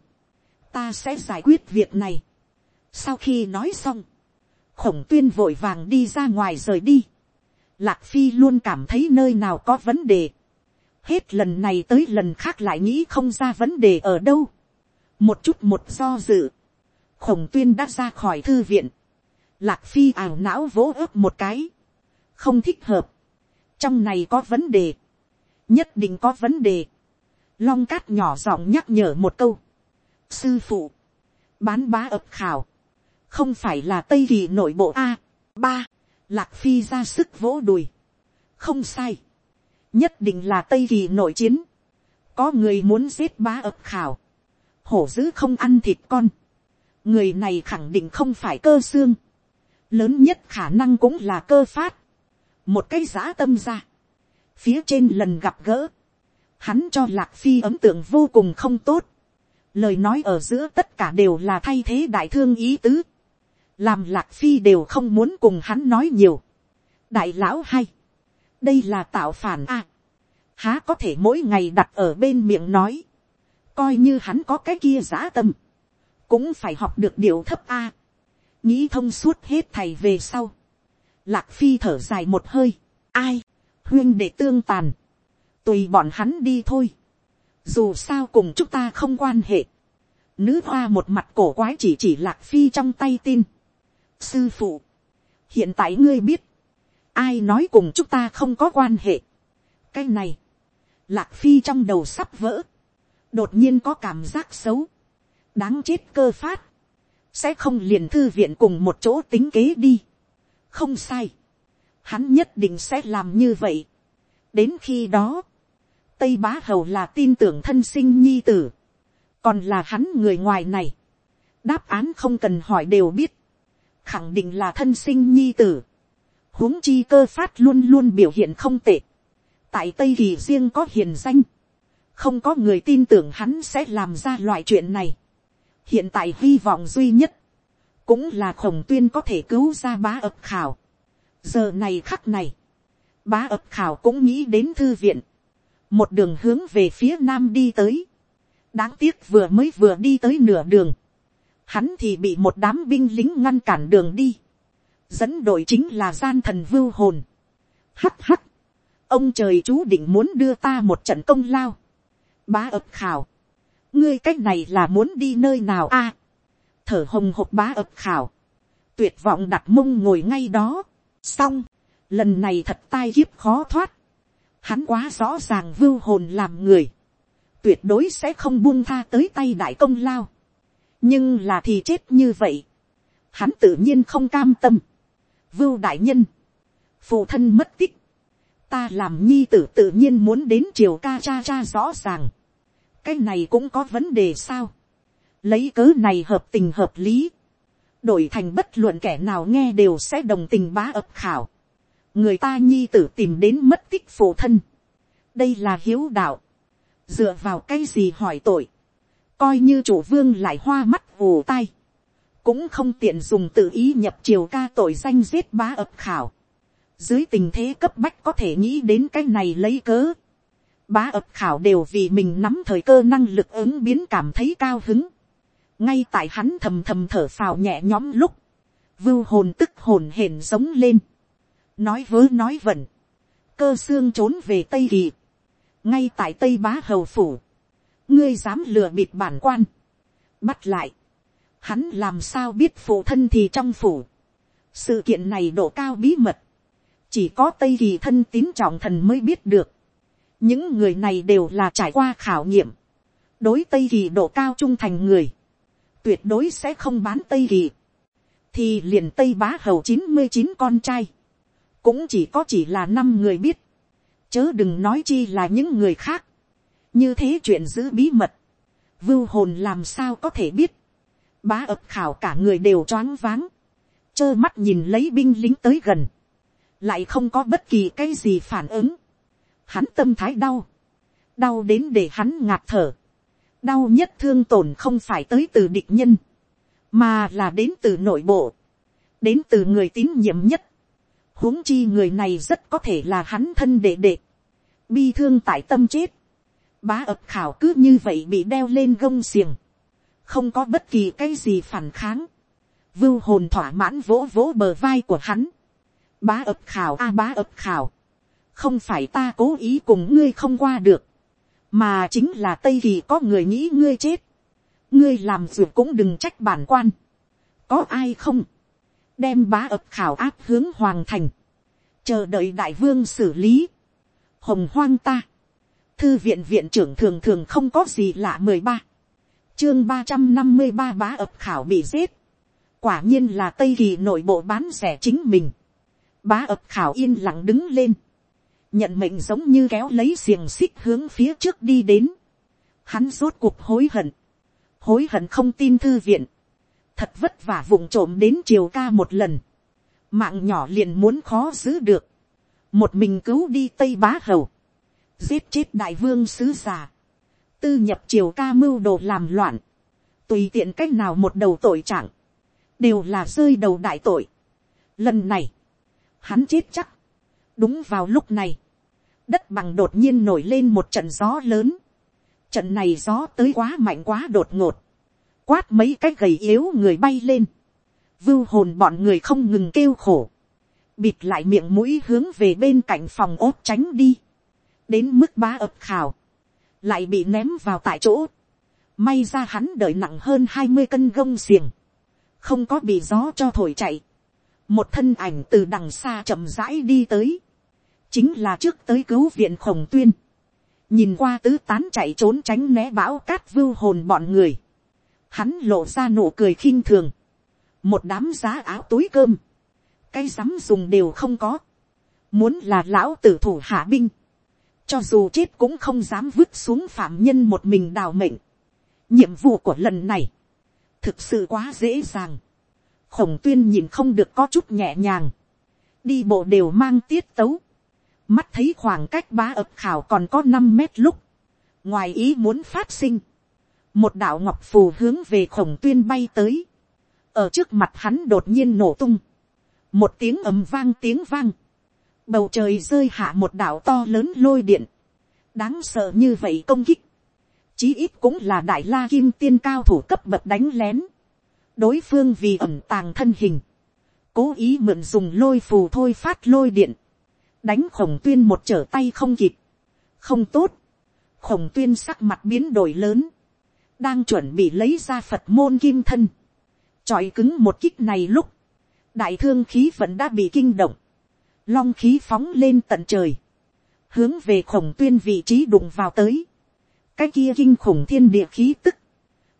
ta sẽ giải quyết việc này. sau khi nói xong, khổng tuyên vội vàng đi ra ngoài rời đi. lạc phi luôn cảm thấy nơi nào có vấn đề. hết lần này tới lần khác lại nghĩ không ra vấn đề ở đâu. một chút một do dự. khổng tuyên đã ra khỏi thư viện. lạc phi ảo não vỗ ớt một cái. không thích hợp, trong này có vấn đề, nhất định có vấn đề, long cát nhỏ giọng nhắc nhở một câu, sư phụ, bán bá ập khảo, không phải là tây kỳ nội bộ a, ba, lạc phi ra sức vỗ đùi, không sai, nhất định là tây kỳ nội chiến, có người muốn giết bá ập khảo, hổ dữ không ăn thịt con, người này khẳng định không phải cơ xương, lớn nhất khả năng cũng là cơ phát, một cái giã tâm ra, phía trên lần gặp gỡ, hắn cho lạc phi ấn tượng vô cùng không tốt, lời nói ở giữa tất cả đều là thay thế đại thương ý tứ, làm lạc phi đều không muốn cùng hắn nói nhiều, đại lão hay, đây là tạo phản a, há có thể mỗi ngày đặt ở bên miệng nói, coi như hắn có cái kia giã tâm, cũng phải học được điều thấp a, nghĩ thông suốt hết thầy về sau, lạc phi thở dài một hơi, ai, huyên để tương tàn, tùy bọn hắn đi thôi, dù sao cùng chúng ta không quan hệ, nữ hoa một mặt cổ quái chỉ chỉ lạc phi trong tay tin, sư phụ, hiện tại ngươi biết, ai nói cùng chúng ta không có quan hệ, cái này, lạc phi trong đầu sắp vỡ, đột nhiên có cảm giác xấu, đáng chết cơ phát, sẽ không liền thư viện cùng một chỗ tính kế đi. không sai, hắn nhất định sẽ làm như vậy. đến khi đó, tây bá hầu là tin tưởng thân sinh nhi tử, còn là hắn người ngoài này, đáp án không cần hỏi đều biết, khẳng định là thân sinh nhi tử, huống chi cơ phát luôn luôn biểu hiện không tệ, tại tây kỳ riêng có hiền danh, không có người tin tưởng hắn sẽ làm ra loại chuyện này. hiện tại hy vọng duy nhất, cũng là khổng tuyên có thể cứu ra bá ập khảo. giờ này khắc này, bá ập khảo cũng nghĩ đến thư viện, một đường hướng về phía nam đi tới. đáng tiếc vừa mới vừa đi tới nửa đường, hắn thì bị một đám binh lính ngăn cản đường đi. dẫn đội chính là gian thần vưu hồn. hắt hắt, ông trời chú định muốn đưa ta một trận công lao. bá ập khảo, ngươi cách này là muốn đi nơi nào a. thở hồng hộc bá ập khảo, tuyệt vọng đặt mông ngồi ngay đó. xong, lần này thật tai kiếp khó thoát. hắn quá rõ ràng vưu hồn làm người, tuyệt đối sẽ không buông tha tới tay đại công lao nhưng là thì chết như vậy, hắn tự nhiên không cam tâm. vưu đại nhân, phụ thân mất tích, ta làm nhi tử tự nhiên muốn đến triều ca cha cha rõ ràng. cái này cũng có vấn đề sao. lấy cớ này hợp tình hợp lý. đổi thành bất luận kẻ nào nghe đều sẽ đồng tình bá ập khảo. người ta nhi tử tìm đến mất tích phụ thân. đây là hiếu đạo. dựa vào cái gì hỏi tội coi như chủ vương lại hoa mắt vù tai cũng không tiện dùng tự ý nhập triều ca tội danh giết bá ập khảo dưới tình thế cấp bách có thể nghĩ đến cái này lấy cớ. Bá ập khảo đều vì mình nắm thời cơ năng lực ứng biến cảm thấy cao hứng. Ngay tại hắn thầm thầm thở phào nhẹ nhõm lúc. Vưu hồn tức hồn hển giống lên. Nói vớ nói vẩn. Cơ xương trốn về Tây Kỳ. Ngay tại Tây Bá Hầu Phủ. Ngươi dám lừa bịt bản quan. Bắt lại. Hắn làm sao biết phụ thân thì trong phủ. Sự kiện này độ cao bí mật chỉ có tây kỳ thân tín trọng thần mới biết được. những người này đều là trải qua khảo nghiệm. đối tây kỳ độ cao trung thành người, tuyệt đối sẽ không bán tây kỳ. thì liền tây bá hầu chín mươi chín con trai, cũng chỉ có chỉ là năm người biết. chớ đừng nói chi là những người khác như thế chuyện giữ bí mật, vưu hồn làm sao có thể biết. bá ập khảo cả người đều choáng váng, trơ mắt nhìn lấy binh lính tới gần. Lại không có bất kỳ cái gì phản ứng, hắn tâm thái đau, đau đến để hắn ngạt thở, đau nhất thương tổn không phải tới từ địch nhân, mà là đến từ nội bộ, đến từ người tín nhiệm nhất, huống chi người này rất có thể là hắn thân đệ đệ, bi thương tại tâm chết, bá ập khảo cứ như vậy bị đeo lên gông xiềng, không có bất kỳ cái gì phản kháng, vưu hồn thỏa mãn vỗ vỗ bờ vai của hắn, Bá ập khảo a à, bá ập khảo. Không phải ta cố ý cùng ngươi không qua được. Mà chính là Tây Kỳ có người nghĩ ngươi chết. Ngươi làm dù cũng đừng trách bản quan. Có ai không? Đem bá ập khảo áp hướng hoàng thành. chờ đợi đại vương xử lý, hồng hoang ta, thư viện viện trưởng thường thường không có gì lạ mười ba, chương ba trăm năm mươi ba bá ập khảo bị giết, quả nhiên là tây kỳ nội bộ bán rẻ chính mình, bá ập khảo yên lặng đứng lên, nhận mệnh giống như kéo lấy xiềng xích hướng phía trước đi đến, hắn rốt cuộc hối hận, hối hận không tin thư viện, thật vất vả vùng trộm đến chiều ca một lần, mạng nhỏ liền muốn khó giữ được, một mình cứu đi tây bá hầu, giết chết đại vương sứ giả, tư nhập triều ca mưu đồ làm loạn, tùy tiện c á c h nào một đầu tội trạng, đều là rơi đầu đại tội. Lần này, hắn chết chắc, đúng vào lúc này, đất bằng đột nhiên nổi lên một trận gió lớn, trận này gió tới quá mạnh quá đột ngột, quát mấy cái gầy yếu người bay lên, vưu hồn bọn người không ngừng kêu khổ, bịt lại miệng mũi hướng về bên cạnh phòng ốt tránh đi, đến mức bá ập khảo, lại bị ném vào tại chỗ. May ra hắn đợi nặng hơn hai mươi cân gông xiềng, không có bị gió cho thổi chạy. Một thân ảnh từ đằng xa chậm rãi đi tới, chính là trước tới cứu viện khổng tuyên. Nhìn qua tứ tán chạy trốn tránh né bão cát vưu hồn bọn người. Hắn lộ ra nụ cười khinh thường. Một đám giá áo túi cơm. Cái rắm dùng đều không có. Muốn là lão tử thủ hạ binh cho dù chết cũng không dám vứt xuống phạm nhân một mình đào mệnh. nhiệm vụ của lần này, thực sự quá dễ dàng. khổng tuyên nhìn không được có chút nhẹ nhàng, đi bộ đều mang tiết tấu, mắt thấy khoảng cách bá ập khảo còn có năm mét lúc, ngoài ý muốn phát sinh, một đạo ngọc phù hướng về khổng tuyên bay tới, ở trước mặt hắn đột nhiên nổ tung, một tiếng ầm vang tiếng vang, bầu trời rơi hạ một đảo to lớn lôi điện, đáng sợ như vậy công kích, chí ít cũng là đại la kim tiên cao thủ cấp bậc đánh lén, đối phương vì ẩm tàng thân hình, cố ý mượn dùng lôi phù thôi phát lôi điện, đánh khổng tuyên một trở tay không kịp, không tốt, khổng tuyên sắc mặt biến đổi lớn, đang chuẩn bị lấy ra phật môn kim thân, trọi cứng một kích này lúc, đại thương khí vẫn đã bị kinh động, long khí phóng lên tận trời, hướng về khổng tuyên vị trí đụng vào tới, cái kia kinh khủng thiên địa khí tức,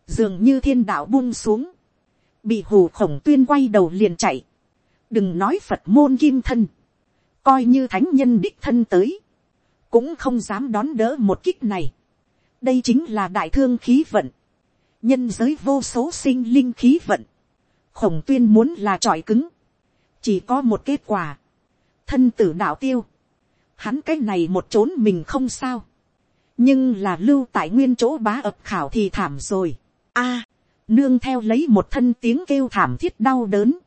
dường như thiên đạo buông xuống, bị hù khổng tuyên quay đầu liền chạy, đừng nói phật môn kim thân, coi như thánh nhân đích thân tới, cũng không dám đón đỡ một kích này, đây chính là đại thương khí vận, nhân giới vô số sinh linh khí vận, khổng tuyên muốn là trọi cứng, chỉ có một kết quả, thân tử đạo tiêu, hắn cái này một trốn mình không sao, nhưng là lưu tại nguyên chỗ bá ập khảo thì thảm rồi. a, nương theo lấy một thân tiếng kêu thảm thiết đau đớn,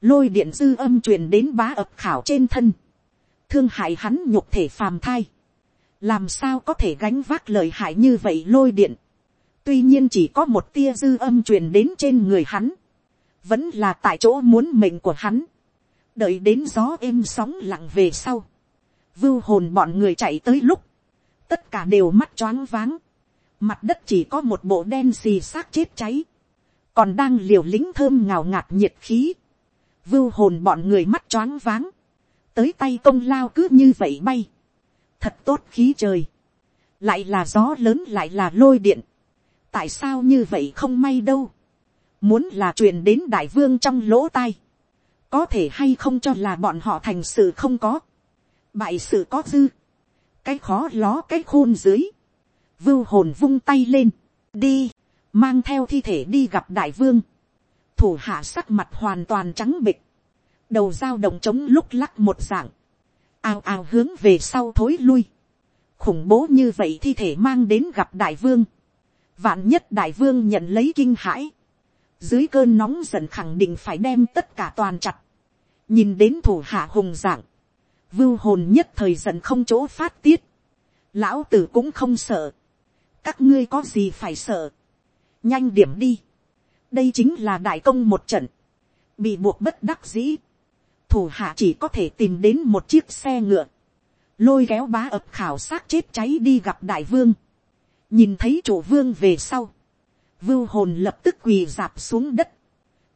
lôi điện dư âm truyền đến bá ập khảo trên thân, thương hại hắn nhục thể phàm thai, làm sao có thể gánh vác lời hại như vậy lôi điện, tuy nhiên chỉ có một tia dư âm truyền đến trên người hắn, vẫn là tại chỗ muốn mệnh của hắn, đợi đến gió êm sóng lặng về sau, vưu hồn bọn người chạy tới lúc, tất cả đều mắt choáng váng, mặt đất chỉ có một bộ đen xì xác chết cháy, còn đang liều lính thơm ngào ngạt nhiệt khí, vưu hồn bọn người mắt choáng váng, tới tay công lao cứ như vậy bay, thật tốt khí trời, lại là gió lớn lại là lôi điện, tại sao như vậy không may đâu, muốn là truyền đến đại vương trong lỗ tai, có thể hay không cho là bọn họ thành sự không có, bại sự có dư, cái khó ló cái khôn dưới, vưu hồn vung tay lên, đi, mang theo thi thể đi gặp đại vương, thủ hạ sắc mặt hoàn toàn trắng bịch, đầu dao động trống lúc lắc một dạng, ào ào hướng về sau thối lui, khủng bố như vậy thi thể mang đến gặp đại vương, vạn nhất đại vương nhận lấy kinh hãi, dưới cơn nóng giận khẳng định phải đem tất cả toàn chặt, nhìn đến thủ hạ hùng dạng, vưu hồn nhất thời giận không chỗ phát tiết, lão tử cũng không sợ, các ngươi có gì phải sợ, nhanh điểm đi, đây chính là đại công một trận, bị buộc bất đắc dĩ, thủ hạ chỉ có thể tìm đến một chiếc xe ngựa, lôi kéo bá ập khảo sát chết cháy đi gặp đại vương, nhìn thấy chủ vương về sau, vưu hồn lập tức quỳ dạp xuống đất,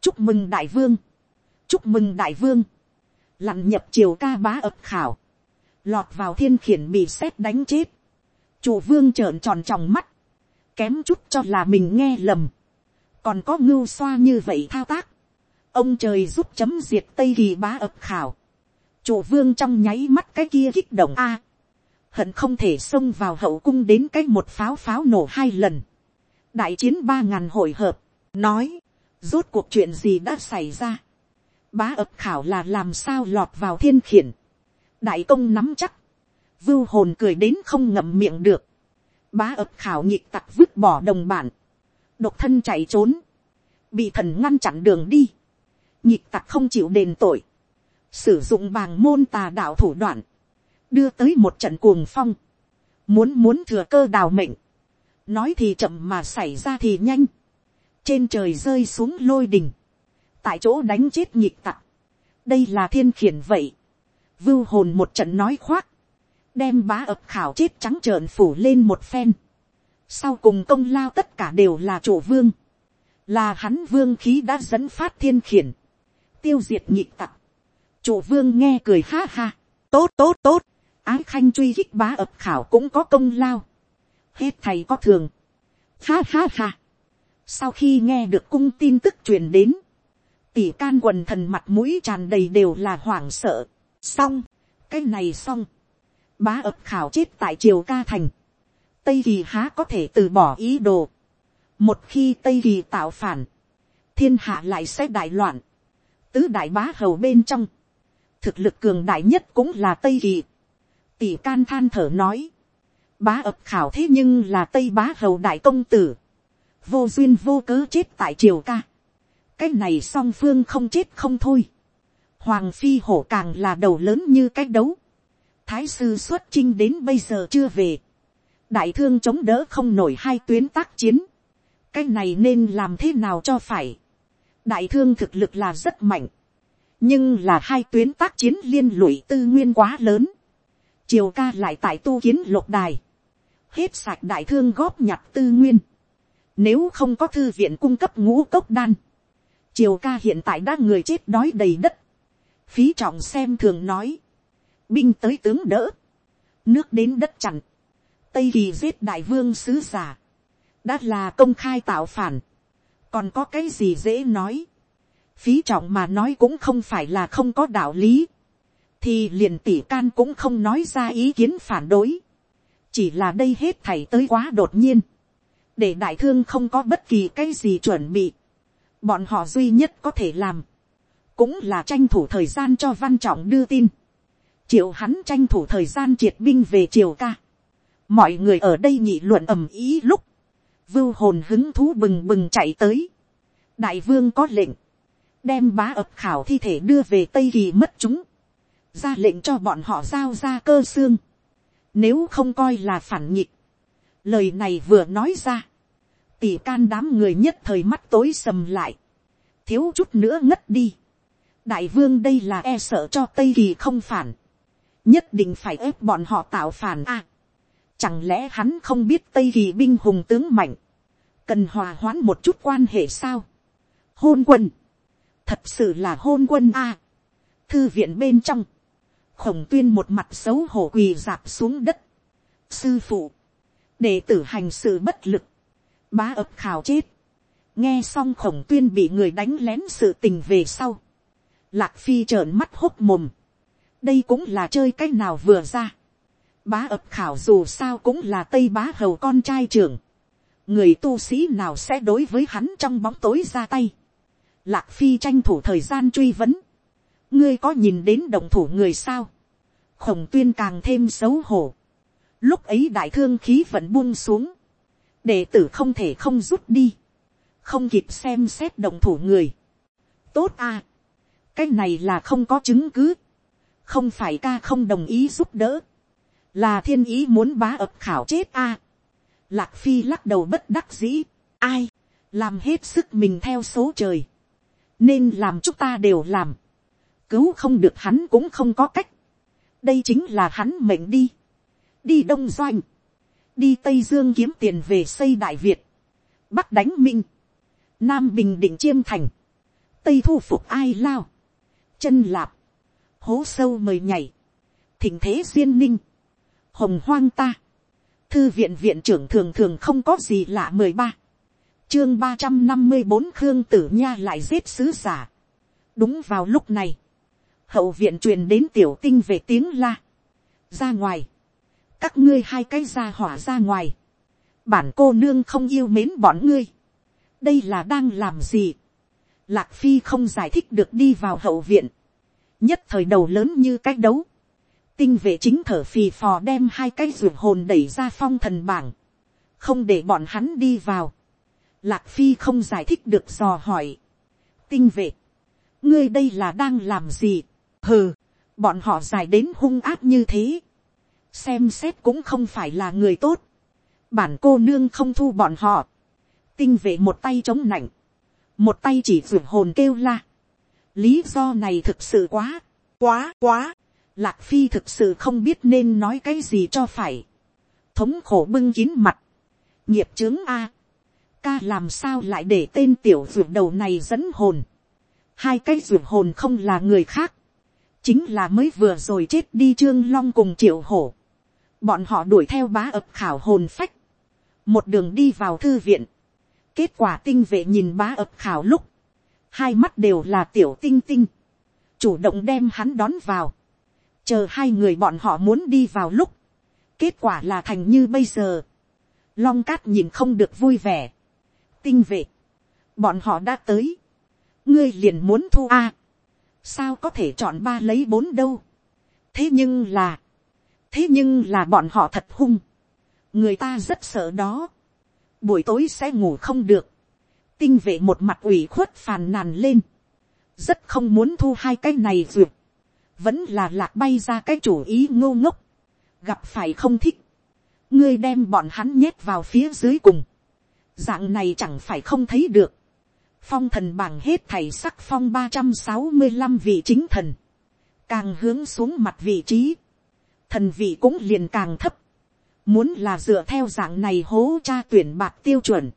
chúc mừng đại vương, chúc mừng đại vương, lặn nhập triều ca bá ập khảo, lọt vào thiên khiển bị xét đánh chết, chủ vương trợn tròn tròng mắt, kém chút cho là mình nghe lầm, còn có ngưu xoa như vậy thao tác, ông trời giúp chấm diệt tây kỳ bá ập khảo, chủ vương trong nháy mắt cái kia kích động a, hận không thể xông vào hậu cung đến cái một pháo pháo nổ hai lần, đại chiến ba ngàn hội hợp, nói, rốt cuộc chuyện gì đã xảy ra, bá ập khảo là làm sao lọt vào thiên khiển, đại công nắm chắc, vưu hồn cười đến không ngậm miệng được, bá ập khảo nhịp tặc vứt bỏ đồng bản, độc thân chạy trốn, bị thần ngăn chặn đường đi, nhịp tặc không chịu đền tội, sử dụng bàng môn tà đạo thủ đoạn, đưa tới một trận cuồng phong, muốn muốn thừa cơ đào mệnh, nói thì chậm mà xảy ra thì nhanh, trên trời rơi xuống lôi đình, tại chỗ đánh chết nhịp tặc, đây là thiên khiển vậy, vưu hồn một trận nói khoác, đem bá ập khảo chết trắng trợn phủ lên một phen, sau cùng công lao tất cả đều là chủ vương, là hắn vương khí đã dẫn phát thiên khiển, tiêu diệt nhịp tặc, chủ vương nghe cười ha ha, tốt tốt tốt, ái khanh truy khích bá ập khảo cũng có công lao, hết thầy có thường, ha ha ha, sau khi nghe được cung tin tức truyền đến, tỷ can quần thần mặt mũi tràn đầy đều là hoảng sợ, xong, cái này xong, bá ập khảo chết tại triều ca thành, tây kỳ há có thể từ bỏ ý đồ, một khi tây kỳ tạo phản, thiên hạ lại sẽ đại loạn, tứ đại bá hầu bên trong, thực lực cường đại nhất cũng là tây kỳ, tỷ can than thở nói, bá ập khảo thế nhưng là tây bá hầu đại công tử, vô duyên vô cớ chết tại triều ca, cái này song phương không chết không thôi, hoàng phi hổ càng là đầu lớn như cái đấu, thái sư xuất chinh đến bây giờ chưa về, đại thương chống đỡ không nổi hai tuyến tác chiến, cái này nên làm thế nào cho phải, đại thương thực lực là rất mạnh, nhưng là hai tuyến tác chiến liên lụy tư nguyên quá lớn, triều ca lại tại tu kiến lục đài, hết sạch đại thương góp nhặt tư nguyên, nếu không có thư viện cung cấp ngũ cốc đan, triều ca hiện tại đã người chết đói đầy đất, phí trọng xem thường nói, binh tới tướng đỡ, nước đến đất chặn, tây kỳ giết đại vương sứ giả, đã là công khai tạo phản, còn có cái gì dễ nói, phí trọng mà nói cũng không phải là không có đạo lý, thì liền tỷ can cũng không nói ra ý kiến phản đối, chỉ là đây hết thảy tới quá đột nhiên, để đại thương không có bất kỳ cái gì chuẩn bị, bọn họ duy nhất có thể làm, cũng là tranh thủ thời gian cho văn trọng đưa tin, triệu hắn tranh thủ thời gian triệt binh về triều ca, mọi người ở đây nhị luận ầm ý lúc, vưu hồn hứng thú bừng bừng chạy tới, đại vương có lệnh, đem bá ập khảo thi thể đưa về tây kỳ mất chúng, ra lệnh cho bọn họ giao ra cơ xương, nếu không coi là phản nghịch, lời này vừa nói ra, tỷ can đám người nhất thời mắt tối sầm lại, thiếu chút nữa ngất đi, đại vương đây là e sợ cho tây kỳ không phản, nhất định phải ép bọn họ tạo phản a. chẳng lẽ hắn không biết tây kỳ binh hùng tướng mạnh, cần hòa hoãn một chút quan hệ sao. hôn quân, thật sự là hôn quân a. thư viện bên trong, khổng tuyên một mặt xấu hổ quỳ dạp xuống đất. sư phụ, đệ tử hành sự bất lực, bá ập khảo chết, nghe xong khổng tuyên bị người đánh lén sự tình về sau, lạc phi trợn mắt hốt mồm, đây cũng là chơi cái nào vừa ra. Bá ập khảo dù sao cũng là tây bá hầu con trai trưởng. Người tu sĩ nào sẽ đối với hắn trong bóng tối ra tay. Lạc phi tranh thủ thời gian truy vấn. Ngươi có nhìn đến đồng thủ người sao? Khổng tuyên càng thêm xấu hổ. Lúc ấy đại thương khí vẫn buông xuống. Đệ tử không thể không rút đi. Không kịp xem xét đồng thủ người. Tốt à. Cái này là không có chứng cứ không phải ca không đồng ý giúp đỡ, là thiên ý muốn bá ập khảo chết a. lạc phi lắc đầu bất đắc dĩ, ai, làm hết sức mình theo số trời, nên làm chúng ta đều làm, cứu không được hắn cũng không có cách, đây chính là hắn mệnh đi, đi đông doanh, đi tây dương kiếm tiền về xây đại việt, bắc đánh minh, nam bình định chiêm thành, tây thu phục ai lao, chân lạp, hố sâu mời nhảy, thỉnh thế duyên ninh, hồng hoang ta, thư viện viện trưởng thường thường không có gì lạ mười ba, chương ba trăm năm mươi bốn khương tử nha lại giết sứ giả. đúng vào lúc này, hậu viện truyền đến tiểu tinh về tiếng la, ra ngoài, các ngươi hai cái ra hỏa ra ngoài, bản cô nương không yêu mến bọn ngươi, đây là đang làm gì, lạc phi không giải thích được đi vào hậu viện, nhất thời đầu lớn như cái đấu, tinh vệ chính thở phì phò đem hai cái ruột hồn đẩy ra phong thần bảng, không để bọn hắn đi vào, lạc phi không giải thích được dò hỏi, tinh vệ, ngươi đây là đang làm gì, hừ, bọn họ dài đến hung áp như thế, xem xét cũng không phải là người tốt, bản cô nương không thu bọn họ, tinh vệ một tay chống nạnh, một tay chỉ ruột hồn kêu la, lý do này thực sự quá, quá quá, lạc phi thực sự không biết nên nói cái gì cho phải, thống khổ bưng kín mặt, nghiệp chướng a, ca làm sao lại để tên tiểu ruột đầu này dẫn hồn, hai cái ruột hồn không là người khác, chính là mới vừa rồi chết đi trương long cùng triệu hổ, bọn họ đuổi theo bá ập khảo hồn phách, một đường đi vào thư viện, kết quả tinh vệ nhìn bá ập khảo lúc, hai mắt đều là tiểu tinh tinh, chủ động đem hắn đón vào, chờ hai người bọn họ muốn đi vào lúc, kết quả là thành như bây giờ, long cát nhìn không được vui vẻ, tinh vệ, bọn họ đã tới, ngươi liền muốn thu a, sao có thể chọn ba lấy bốn đâu, thế nhưng là, thế nhưng là bọn họ thật hung, người ta rất sợ đó, buổi tối sẽ ngủ không được, tinh vệ một mặt ủy khuất phàn nàn lên, rất không muốn thu hai cái này duyệt, vẫn là lạc bay ra cái chủ ý ngô ngốc, gặp phải không thích, ngươi đem bọn hắn nhét vào phía dưới cùng, dạng này chẳng phải không thấy được, phong thần bảng hết thầy sắc phong ba trăm sáu mươi năm vị chính thần, càng hướng xuống mặt vị trí, thần vị cũng liền càng thấp, muốn là dựa theo dạng này hố cha tuyển bạc tiêu chuẩn,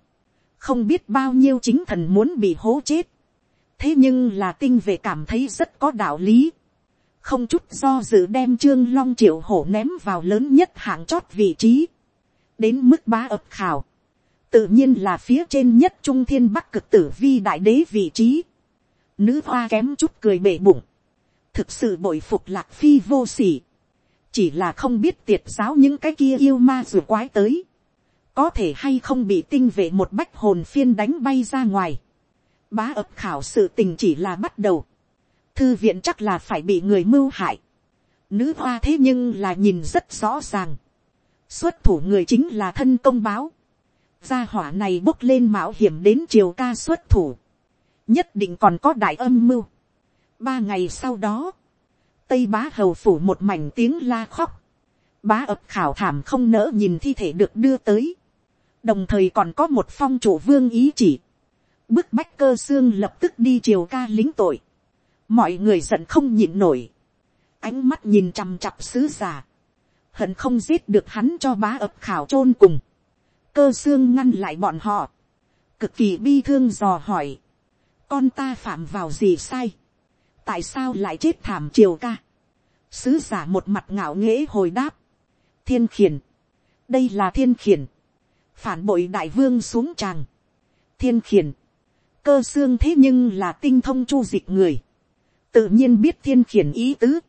không biết bao nhiêu chính thần muốn bị hố chết, thế nhưng là tinh về cảm thấy rất có đạo lý, không chút do dự đem trương long triệu hổ ném vào lớn nhất hạng chót vị trí, đến mức bá ập khảo, tự nhiên là phía trên nhất trung thiên bắc cực tử vi đại đế vị trí, nữ hoa kém chút cười bể bụng, thực sự bội phục lạc phi vô sỉ, chỉ là không biết tiệt giáo những cái kia yêu ma dù quái tới, có thể hay không bị tinh vệ một bách hồn phiên đánh bay ra ngoài, bá ập khảo sự tình chỉ là bắt đầu, thư viện chắc là phải bị người mưu hại, nữ hoa thế nhưng là nhìn rất rõ ràng, xuất thủ người chính là thân công báo, gia hỏa này bốc lên mạo hiểm đến triều ca xuất thủ, nhất định còn có đại âm mưu. ba ngày sau đó, tây bá hầu phủ một mảnh tiếng la khóc, bá ập khảo thảm không nỡ nhìn thi thể được đưa tới, đồng thời còn có một phong chủ vương ý chỉ, bức bách cơ xương lập tức đi triều ca lính tội, mọi người giận không nhịn nổi, ánh mắt nhìn chằm chặp sứ giả, hận không giết được hắn cho bá ập khảo chôn cùng, cơ xương ngăn lại bọn họ, cực kỳ bi thương dò hỏi, con ta phạm vào gì sai, tại sao lại chết thảm triều ca, sứ giả một mặt ngạo nghễ hồi đáp, thiên khiển, đây là thiên khiển, phản bội đại vương xuống tràng, thiên khiển, cơ xương thế nhưng là tinh thông chu dịch người, tự nhiên biết thiên khiển ý tứ,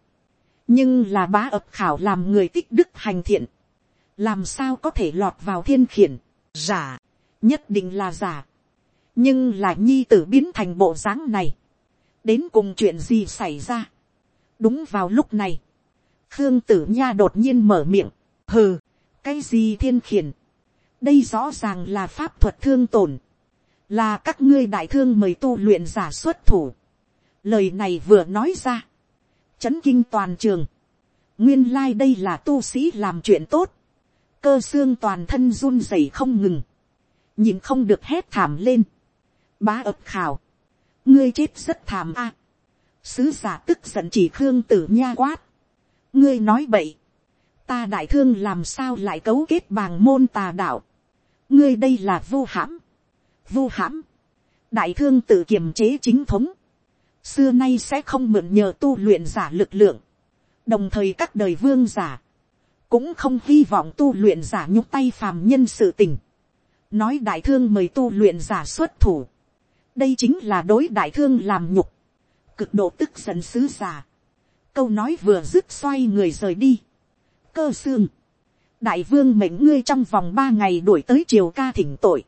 nhưng là bá ập khảo làm người tích đức hành thiện, làm sao có thể lọt vào thiên khiển, giả, nhất định là giả, nhưng là nhi tử biến thành bộ dáng này, đến cùng chuyện gì xảy ra. đúng vào lúc này, khương tử nha đột nhiên mở miệng, hừ, cái gì thiên khiển, đây rõ ràng là pháp thuật thương tổn, là các ngươi đại thương mời tu luyện giả xuất thủ. lời này vừa nói ra, chấn kinh toàn trường, nguyên lai、like、đây là tu sĩ làm chuyện tốt, cơ xương toàn thân run rẩy không ngừng, nhìn không được hét thảm lên, bá ập khảo, ngươi chết rất thảm a, sứ giả tức giận chỉ khương tử nha quát, ngươi nói bậy, ta đại thương làm sao lại cấu kết bàng môn tà đạo, ngươi đây là vô hãm, vô hãm, đại thương tự kiềm chế chính thống, xưa nay sẽ không mượn nhờ tu luyện giả lực lượng, đồng thời các đời vương giả, cũng không hy vọng tu luyện giả nhúc tay phàm nhân sự tình, nói đại thương mời tu luyện giả xuất thủ, đây chính là đối đại thương làm nhục, cực độ tức giận sứ giả, câu nói vừa dứt xoay người rời đi, cơ xương, đại vương mệnh ngươi trong vòng ba ngày đuổi tới triều ca thỉnh tội,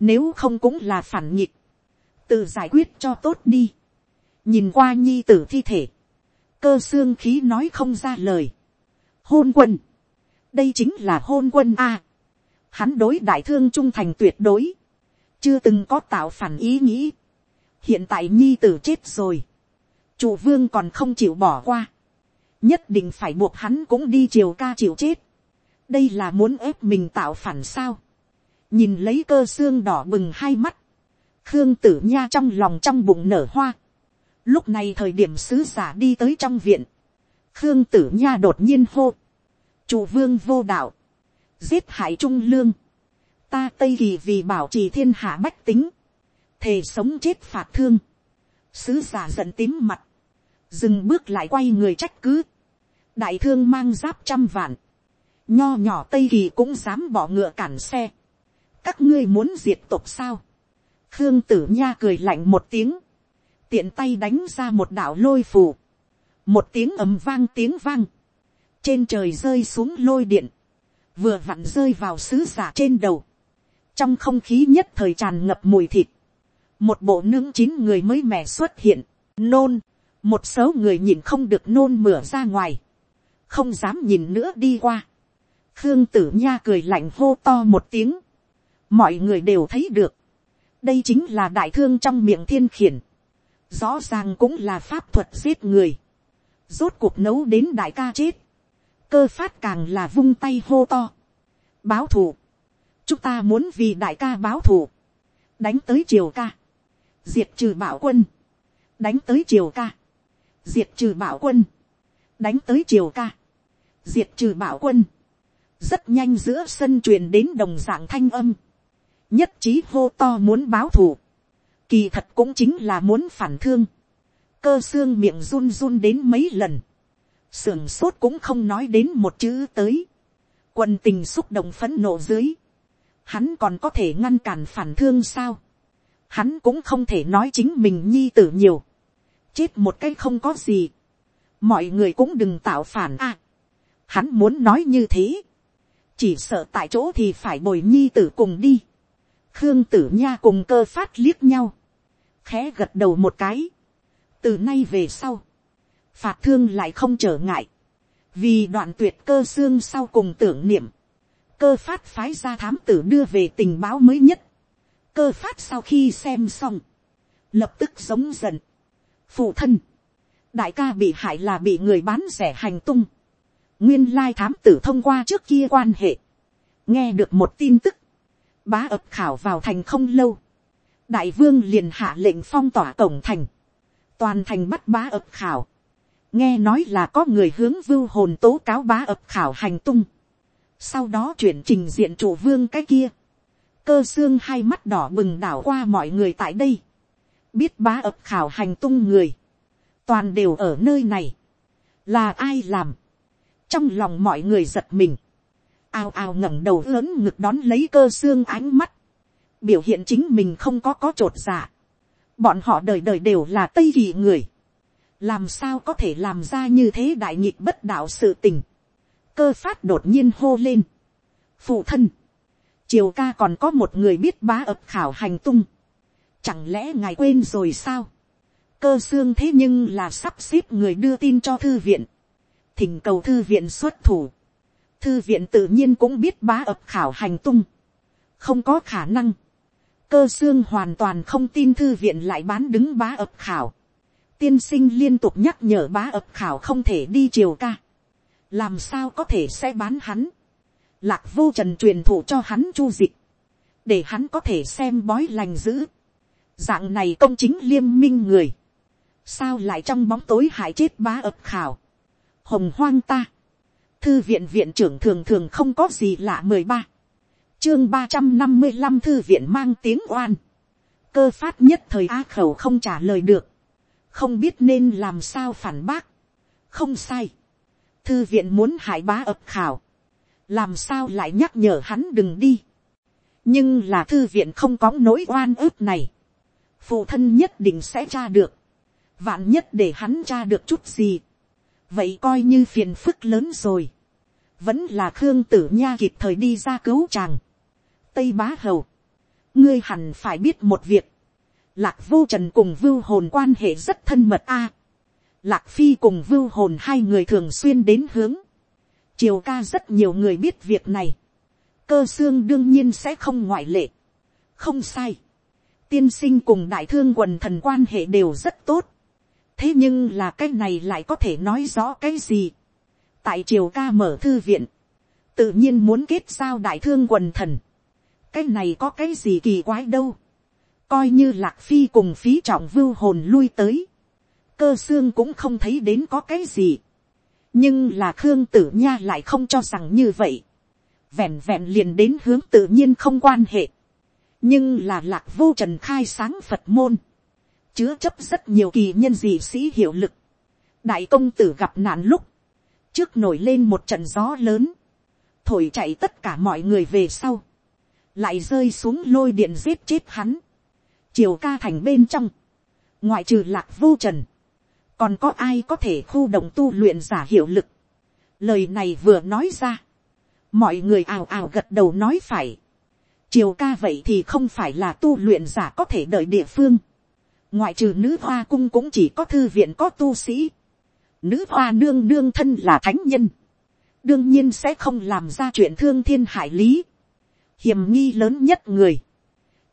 nếu không cũng là phản nhịp, tự giải quyết cho tốt đi, nhìn qua nhi tử thi thể, cơ xương khí nói không ra lời, hôn quân, đây chính là hôn quân a, hắn đối đại thương trung thành tuyệt đối, chưa từng có tạo phản ý nghĩ, hiện tại nhi tử chết rồi, chủ vương còn không chịu bỏ qua, nhất định phải buộc hắn cũng đi chiều ca chịu chết, đây là muốn ép mình tạo phản sao, nhìn lấy cơ xương đỏ bừng hai mắt, khương tử nha trong lòng trong bụng nở hoa, lúc này thời điểm sứ giả đi tới trong viện, khương tử nha đột nhiên hô, chủ vương vô đạo, giết hại trung lương, ta tây kỳ vì bảo trì thiên hạ bách tính, thề sống chết phạt thương, sứ giả giận tím mặt, dừng bước lại quay người trách cứ, đại thương mang giáp trăm vạn, nho nhỏ tây kỳ cũng dám bỏ ngựa cản xe, các ngươi muốn diệt tộc sao, khương tử nha cười lạnh một tiếng, tiện tay đánh ra một đạo lôi phù, một tiếng ầm vang tiếng vang, trên trời rơi xuống lôi điện, vừa vặn rơi vào sứ giả trên đầu, trong không khí nhất thời tràn ngập mùi thịt, một bộ nướng chín người mới mẻ xuất hiện, nôn, một số người nhìn không được nôn mửa ra ngoài, không dám nhìn nữa đi qua, khương tử nha cười lạnh hô to một tiếng, mọi người đều thấy được, đây chính là đại thương trong miệng thiên khiển, rõ ràng cũng là pháp thuật giết người, rốt cuộc nấu đến đại ca chết, cơ phát càng là vung tay hô to, báo thù, chúng ta muốn vì đại ca báo thù, đánh tới triều ca, diệt trừ bảo quân, đánh tới triều ca, diệt trừ bảo quân, đánh tới triều ca, diệt trừ bảo quân, rất nhanh giữa sân truyền đến đồng dạng thanh âm, nhất trí hô to muốn báo thù, kỳ thật cũng chính là muốn phản thương, cơ xương miệng run run đến mấy lần, sưởng sốt cũng không nói đến một chữ tới, quần tình xúc động phấn nộ dưới, hắn còn có thể ngăn cản phản thương sao, hắn cũng không thể nói chính mình nhi tử nhiều, chết một cái không có gì, mọi người cũng đừng tạo phản a, hắn muốn nói như thế, chỉ sợ tại chỗ thì phải bồi nhi tử cùng đi, khương tử nha cùng cơ phát liếc nhau, khẽ gật đầu một cái, từ nay về sau, phạt thương lại không trở ngại, vì đoạn tuyệt cơ xương sau cùng tưởng niệm, cơ phát phái ra thám tử đưa về tình báo mới nhất, cơ phát sau khi xem xong, lập tức giống dần, phụ thân, đại ca bị hại là bị người bán rẻ hành tung, nguyên lai thám tử thông qua trước kia quan hệ, nghe được một tin tức, bá ập khảo vào thành không lâu, đại vương liền hạ lệnh phong tỏa cổng thành, toàn thành bắt bá ập khảo, nghe nói là có người hướng vưu hồn tố cáo bá ập khảo hành tung, sau đó chuyển trình diện chủ vương cái kia, cơ xương hai mắt đỏ bừng đảo qua mọi người tại đây, biết bá ập khảo hành tung người, toàn đều ở nơi này, là ai làm, trong lòng mọi người giật mình, ao ao ngẩng đầu lớn ngực đón lấy cơ xương ánh mắt, biểu hiện chính mình không có có t r ộ t dạ, bọn họ đời đời đều là tây kỳ người, làm sao có thể làm ra như thế đại nghịch bất đạo sự tình, cơ phát đột nhiên hô lên, phụ thân, triều ca còn có một người biết bá ập khảo hành tung, chẳng lẽ ngài quên rồi sao, cơ xương thế nhưng là sắp xếp người đưa tin cho thư viện, thỉnh cầu thư viện xuất thủ, thư viện tự nhiên cũng biết bá ập khảo hành tung, không có khả năng, cơ xương hoàn toàn không tin thư viện lại bán đứng bá ập khảo, tiên sinh liên tục nhắc nhở bá ập khảo không thể đi triều ca, làm sao có thể sẽ bán hắn, lạc vô trần truyền thụ cho hắn chu dịch, để hắn có thể xem bói lành dữ, dạng này công chính liêm minh người, sao lại trong bóng tối hại chết bá ập khảo, hồng hoang ta, thư viện viện trưởng thường thường không có gì lạ mười ba, chương ba trăm năm mươi năm thư viện mang tiếng oan, cơ phát nhất thời a khẩu không trả lời được, không biết nên làm sao phản bác, không sai, thư viện muốn hại bá ập khảo, làm sao lại nhắc nhở hắn đừng đi, nhưng là thư viện không có nỗi oan ức này, phụ thân nhất định sẽ tra được, vạn nhất để hắn tra được chút gì, vậy coi như phiền phức lớn rồi, vẫn là khương tử nha kịp thời đi ra cứu chàng, tây bá hầu, ngươi hẳn phải biết một việc, lạc vô trần cùng vưu hồn quan hệ rất thân mật a, lạc phi cùng vưu hồn hai người thường xuyên đến hướng, triều ca rất nhiều người biết việc này, cơ xương đương nhiên sẽ không ngoại lệ, không sai, tiên sinh cùng đại thương quần thần quan hệ đều rất tốt, thế nhưng là cái này lại có thể nói rõ cái gì, tại triều ca mở thư viện, tự nhiên muốn kết giao đại thương quần thần, cái này có cái gì kỳ quái đâu, coi như lạc phi cùng phí trọng vưu hồn lui tới, cơ xương cũng không thấy đến có cái gì, nhưng là khương tử nha lại không cho rằng như vậy, vẹn vẹn liền đến hướng tự nhiên không quan hệ, nhưng là lạc vô trần khai sáng phật môn, chứa chấp rất nhiều kỳ nhân dị sĩ hiệu lực, đại công tử gặp nạn lúc, trước nổi lên một trận gió lớn, thổi chạy tất cả mọi người về sau, lại rơi xuống lôi điện giết chết hắn, triều ca thành bên trong, ngoại trừ lạc vô trần, còn có ai có thể khu động tu luyện giả hiệu lực. Lời này vừa nói ra, mọi người ào ào gật đầu nói phải. triều ca vậy thì không phải là tu luyện giả có thể đợi địa phương. Ngoại trừ nữ hoa cung cũng chỉ có thư viện có tu sĩ. Nữ hoa nương nương thân là thánh nhân. Đương nhiên sẽ không làm ra chuyện thương thiên hải lý. Hiểm nghi lớn nhất người.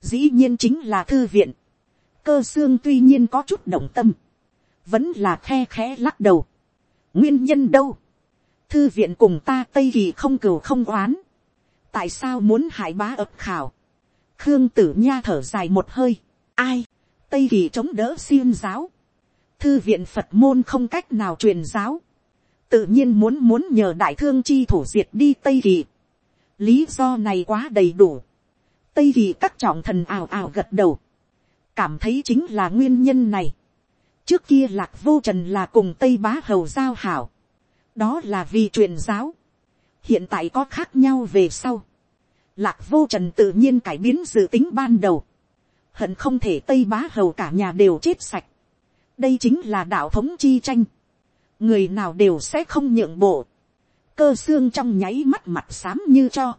Dĩ nhiên chính là thư viện. Cơ xương tuy nhiên có chút động tâm. Vẫn là khe khẽ lắc đầu. nguyên nhân đâu, thư viện cùng ta tây kỳ không cừu không oán, tại sao muốn hại bá ập khảo, khương tử nha thở dài một hơi, ai, tây kỳ chống đỡ xiêm giáo, thư viện phật môn không cách nào truyền giáo, tự nhiên muốn muốn nhờ đại thương chi thủ diệt đi tây kỳ, lý do này quá đầy đủ, tây vì các trọng thần ào ào gật đầu, cảm thấy chính là nguyên nhân này, trước kia lạc vô trần là cùng tây bá hầu giao hảo, đó là vì truyền giáo, hiện tại có khác nhau về sau, lạc vô trần tự nhiên cải biến dự tính ban đầu, hận không thể tây bá hầu cả nhà đều chết sạch, đây chính là đạo thống chi tranh, người nào đều sẽ không nhượng bộ, cơ xương trong nháy mắt mặt xám như cho,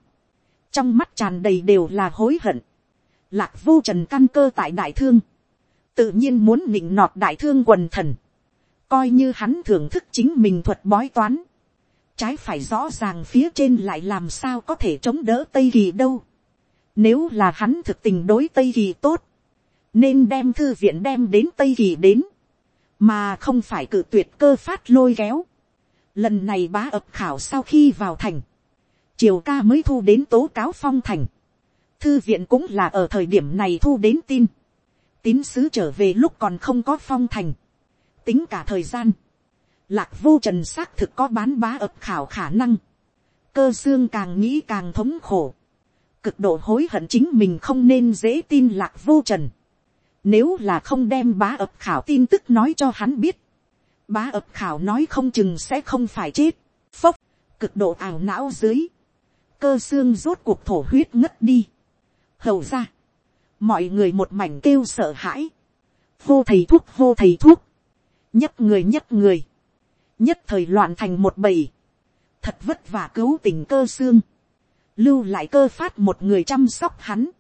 trong mắt tràn đầy đều là hối hận, lạc vô trần căn cơ tại đại thương, tự nhiên muốn nịnh nọt đại thương quần thần, coi như hắn thưởng thức chính mình thuật bói toán, trái phải rõ ràng phía trên lại làm sao có thể chống đỡ tây kỳ đâu. Nếu là hắn thực tình đối tây kỳ tốt, nên đem thư viện đem đến tây kỳ đến, mà không phải cự tuyệt cơ phát lôi kéo. Lần này bá ập khảo sau khi vào thành, triều ca mới thu đến tố cáo phong thành. Thư viện cũng là ở thời điểm này thu đến tin. Tín sứ trở về lúc còn không có phong thành, tính cả thời gian, lạc vô trần xác thực có bán bá ập khảo khả năng, cơ xương càng nghĩ càng thống khổ, cực độ hối hận chính mình không nên dễ tin lạc vô trần, nếu là không đem bá ập khảo tin tức nói cho hắn biết, bá ập khảo nói không chừng sẽ không phải chết, phốc, cực độ ảo não dưới, cơ xương rốt cuộc thổ huyết ngất đi, hầu ra, mọi người một mảnh kêu sợ hãi, hô thầy thuốc hô thầy thuốc, nhất người nhất người, nhất thời loạn thành một bầy, thật vất vả cứu tình cơ xương, lưu lại cơ phát một người chăm sóc hắn,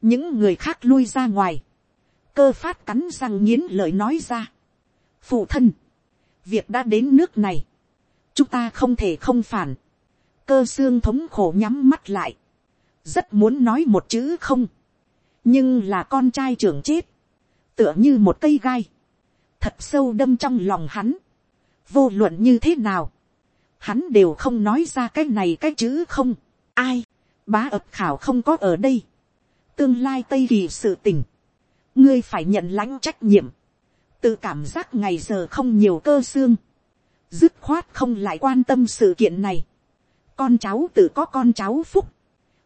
những người khác lui ra ngoài, cơ phát cắn răng nghiến lời nói ra, phụ thân, việc đã đến nước này, chúng ta không thể không phản, cơ xương thống khổ nhắm mắt lại, rất muốn nói một chữ không, nhưng là con trai trưởng chết, tựa như một cây gai, thật sâu đâm trong lòng hắn, vô luận như thế nào, hắn đều không nói ra cái này cái chữ không, ai, bá ập khảo không có ở đây, tương lai tây kỳ sự tình, ngươi phải nhận lãnh trách nhiệm, tự cảm giác ngày giờ không nhiều cơ xương, dứt khoát không lại quan tâm sự kiện này, con cháu tự có con cháu phúc,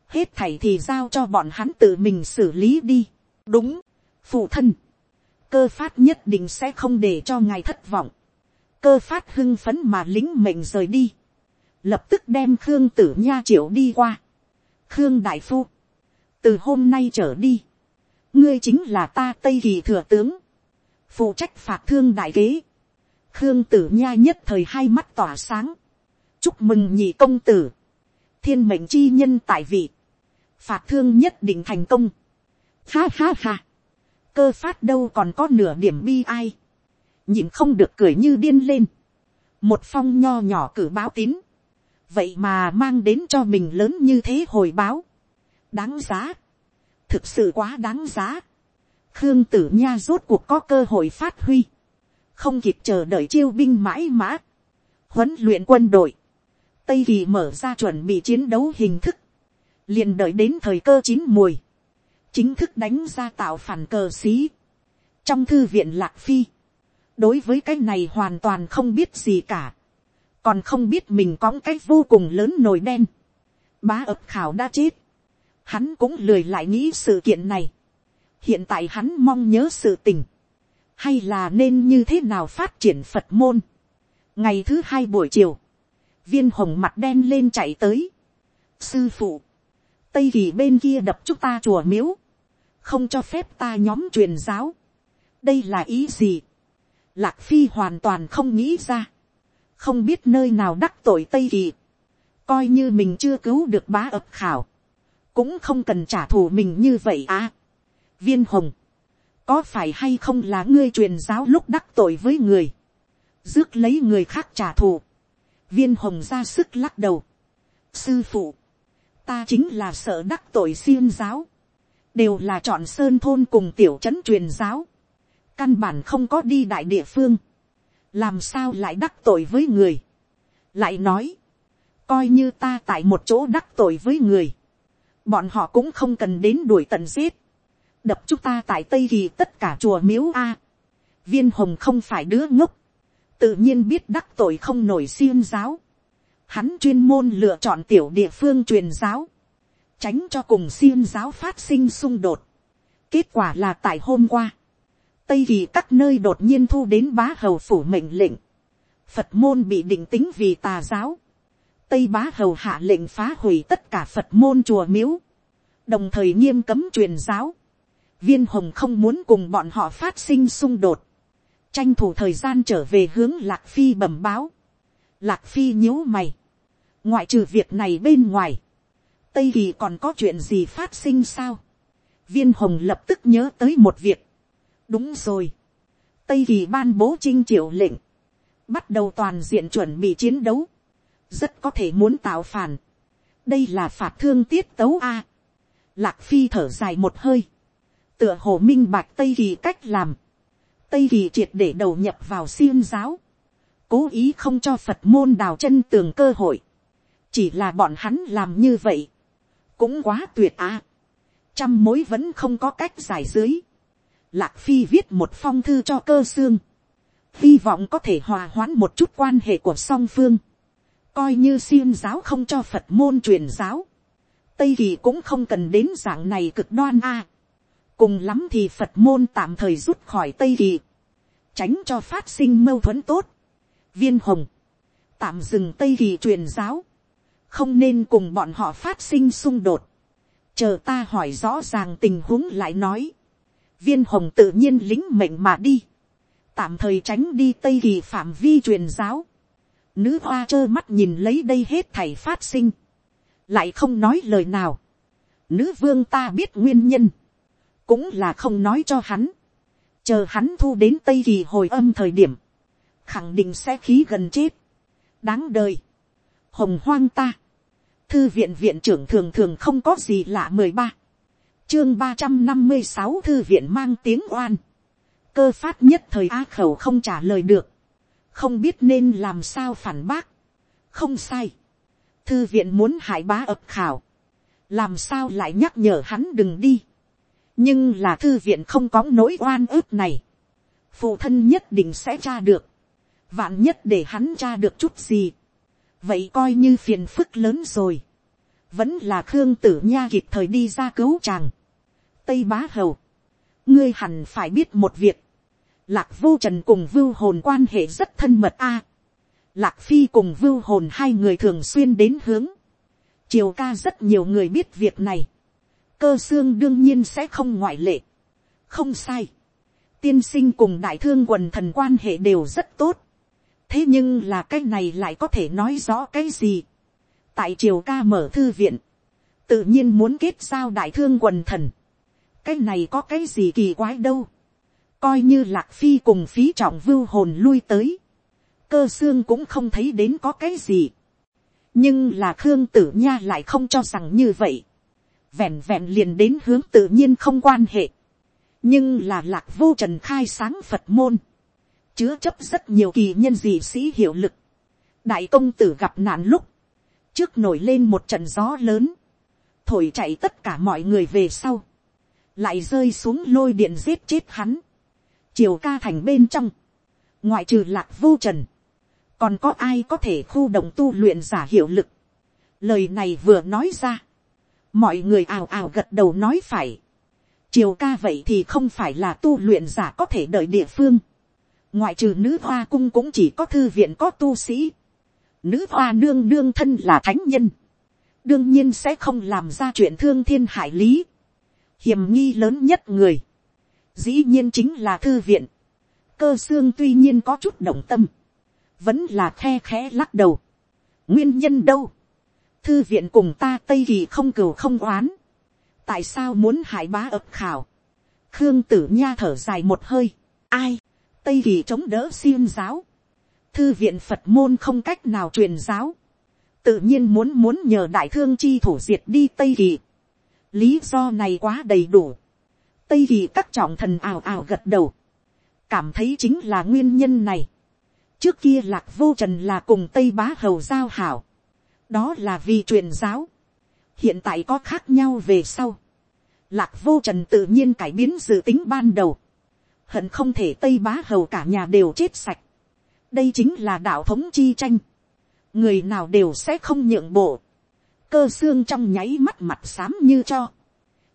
hết thảy thì giao cho bọn hắn tự mình xử lý đi. đúng, phụ thân, cơ phát nhất định sẽ không để cho ngài thất vọng, cơ phát hưng phấn mà lính mệnh rời đi, lập tức đem khương tử nha triệu đi qua, khương đại phu, từ hôm nay trở đi, ngươi chính là ta tây kỳ thừa tướng, phụ trách phạt thương đại kế, khương tử nha nhất thời hai mắt tỏa sáng, chúc mừng nhị công tử, thiên mệnh chi nhân tại vị, phạt thương nhất định thành công, ha ha ha, cơ phát đâu còn có nửa điểm bi ai, nhìn không được cười như điên lên, một phong nho nhỏ cử báo tín, vậy mà mang đến cho mình lớn như thế hồi báo, đáng giá, thực sự quá đáng giá, khương tử nha rốt cuộc có cơ hội phát huy, không kịp chờ đợi chiêu binh mãi mã, huấn luyện quân đội, tây kỳ mở ra chuẩn bị chiến đấu hình thức, liền đợi đến thời cơ chín mùi, chính thức đánh ra tạo phản cờ xí. trong thư viện lạc phi, đối với cái này hoàn toàn không biết gì cả, còn không biết mình có cái vô cùng lớn nồi đen, bá ập khảo đã chết, hắn cũng lười lại nghĩ sự kiện này, hiện tại hắn mong nhớ sự tình, hay là nên như thế nào phát triển phật môn. ngày thứ hai buổi chiều, viên hồng mặt đen lên chạy tới. sư phụ, tây kỳ bên kia đập chúng ta chùa miếu, không cho phép ta nhóm truyền giáo. đây là ý gì. lạc phi hoàn toàn không nghĩ ra, không biết nơi nào đắc tội tây kỳ, coi như mình chưa cứu được bá ập khảo, cũng không cần trả thù mình như vậy à viên hồng, có phải hay không là ngươi truyền giáo lúc đắc tội với người, rước lấy người khác trả thù, viên hồng ra sức lắc đầu, sư phụ, ta chính là sợ đắc tội xiêm giáo, đều là chọn sơn thôn cùng tiểu trấn truyền giáo, căn bản không có đi đại địa phương, làm sao lại đắc tội với người, lại nói, coi như ta tại một chỗ đắc tội với người, bọn họ cũng không cần đến đuổi tận giết, đập chúng ta tại tây kỳ tất cả chùa miếu a, viên hồng không phải đứa ngốc, tự nhiên biết đắc tội không nổi xiêm giáo, hắn chuyên môn lựa chọn tiểu địa phương truyền giáo, tránh cho cùng xiêm giáo phát sinh xung đột. kết quả là tại hôm qua, tây kỳ các nơi đột nhiên thu đến bá hầu phủ mệnh lệnh, phật môn bị định tính vì tà giáo, tây bá hầu hạ lệnh phá hủy tất cả phật môn chùa miếu, đồng thời nghiêm cấm truyền giáo, viên hồng không muốn cùng bọn họ phát sinh xung đột, tranh thủ thời gian trở về hướng lạc phi bẩm báo, lạc phi nhíu mày, ngoại trừ việc này bên ngoài, tây kỳ còn có chuyện gì phát sinh sao, viên hồng lập tức nhớ tới một việc, đúng rồi, tây kỳ ban bố trinh triệu lệnh, bắt đầu toàn diện chuẩn bị chiến đấu, rất có thể muốn tạo phản, đây là phạt thương tiết tấu a, lạc phi thở dài một hơi, tựa hồ minh bạch tây kỳ cách làm, tây kỳ triệt để đầu nhập vào xiêm giáo, cố ý không cho phật môn đào chân tường cơ hội, chỉ là bọn hắn làm như vậy, cũng quá tuyệt á, trăm mối vẫn không có cách giải dưới, lạc phi viết một phong thư cho cơ xương, hy vọng có thể hòa hoãn một chút quan hệ của song phương, coi như xiêm giáo không cho phật môn truyền giáo, tây kỳ cũng không cần đến dạng này cực đoan a, cùng lắm thì phật môn tạm thời rút khỏi tây kỳ, tránh cho phát sinh mâu thuẫn tốt. viên hồng, tạm dừng tây kỳ truyền giáo, không nên cùng bọn họ phát sinh xung đột, chờ ta hỏi rõ ràng tình huống lại nói, viên hồng tự nhiên lính mệnh mà đi, tạm thời tránh đi tây kỳ phạm vi truyền giáo, nữ hoa trơ mắt nhìn lấy đây hết thảy phát sinh, lại không nói lời nào, nữ vương ta biết nguyên nhân, cũng là không nói cho hắn, chờ hắn thu đến tây kỳ hồi âm thời điểm, khẳng định sẽ khí gần chết, đáng đời, hồng hoang ta, thư viện viện trưởng thường thường không có gì lạ mười ba, chương ba trăm năm mươi sáu thư viện mang tiếng oan, cơ phát nhất thời a khẩu không trả lời được, không biết nên làm sao phản bác, không sai, thư viện muốn hại bá ập khảo, làm sao lại nhắc nhở hắn đừng đi, nhưng là thư viện không có nỗi oan ức này, phụ thân nhất định sẽ tra được, vạn nhất để hắn tra được chút gì, vậy coi như phiền phức lớn rồi, vẫn là khương tử nha kịp thời đi ra cứu chàng, tây bá hầu, ngươi hẳn phải biết một việc, lạc vô trần cùng vưu hồn quan hệ rất thân mật a. lạc phi cùng vưu hồn hai người thường xuyên đến hướng. triều ca rất nhiều người biết việc này cơ xương đương nhiên sẽ không ngoại lệ. không sai. tiên sinh cùng đại thương quần thần quan hệ đều rất tốt. thế nhưng là cái này lại có thể nói rõ cái gì. tại triều ca mở thư viện, tự nhiên muốn kết giao đại thương quần thần. cái này có cái gì kỳ quái đâu coi như lạc phi cùng phí trọng vưu hồn lui tới, cơ xương cũng không thấy đến có cái gì. nhưng là khương tử nha lại không cho rằng như vậy vẹn vẹn liền đến hướng tự nhiên không quan hệ. nhưng là lạc vô trần khai sáng phật môn, chứa chấp rất nhiều kỳ nhân dị sĩ hiệu lực. đại công tử gặp nạn lúc, trước nổi lên một trận gió lớn, thổi chạy tất cả mọi người về sau, lại rơi xuống lôi điện giết chết hắn. Triều ca thành bên trong, ngoại trừ lạc vô trần, còn có ai có thể khu động tu luyện giả hiệu lực. Lời này vừa nói ra, mọi người ào ào gật đầu nói phải. Triều ca vậy thì không phải là tu luyện giả có thể đợi địa phương. Ngoại trừ nữ hoa cung cũng chỉ có thư viện có tu sĩ. Nữ hoa nương nương thân là thánh nhân. Đương nhiên sẽ không làm ra chuyện thương thiên hải lý. Hiểm nghi lớn nhất người dĩ nhiên chính là thư viện. cơ xương tuy nhiên có chút động tâm, vẫn là khe khẽ lắc đầu. nguyên nhân đâu, thư viện cùng ta tây kỳ không cừu không oán, tại sao muốn hại bá ập khảo, khương tử nha thở dài một hơi, ai, tây kỳ chống đỡ xiêm giáo, thư viện phật môn không cách nào truyền giáo, tự nhiên muốn muốn nhờ đại thương chi thủ diệt đi tây kỳ, lý do này quá đầy đủ, tây kỳ các trọng thần ào ào gật đầu, cảm thấy chính là nguyên nhân này. trước kia lạc vô trần là cùng tây bá hầu giao hảo, đó là vì truyền giáo, hiện tại có khác nhau về sau, lạc vô trần tự nhiên cải biến dự tính ban đầu, hận không thể tây bá hầu cả nhà đều chết sạch, đây chính là đạo thống chi tranh, người nào đều sẽ không nhượng bộ, cơ xương trong nháy mắt mặt xám như cho,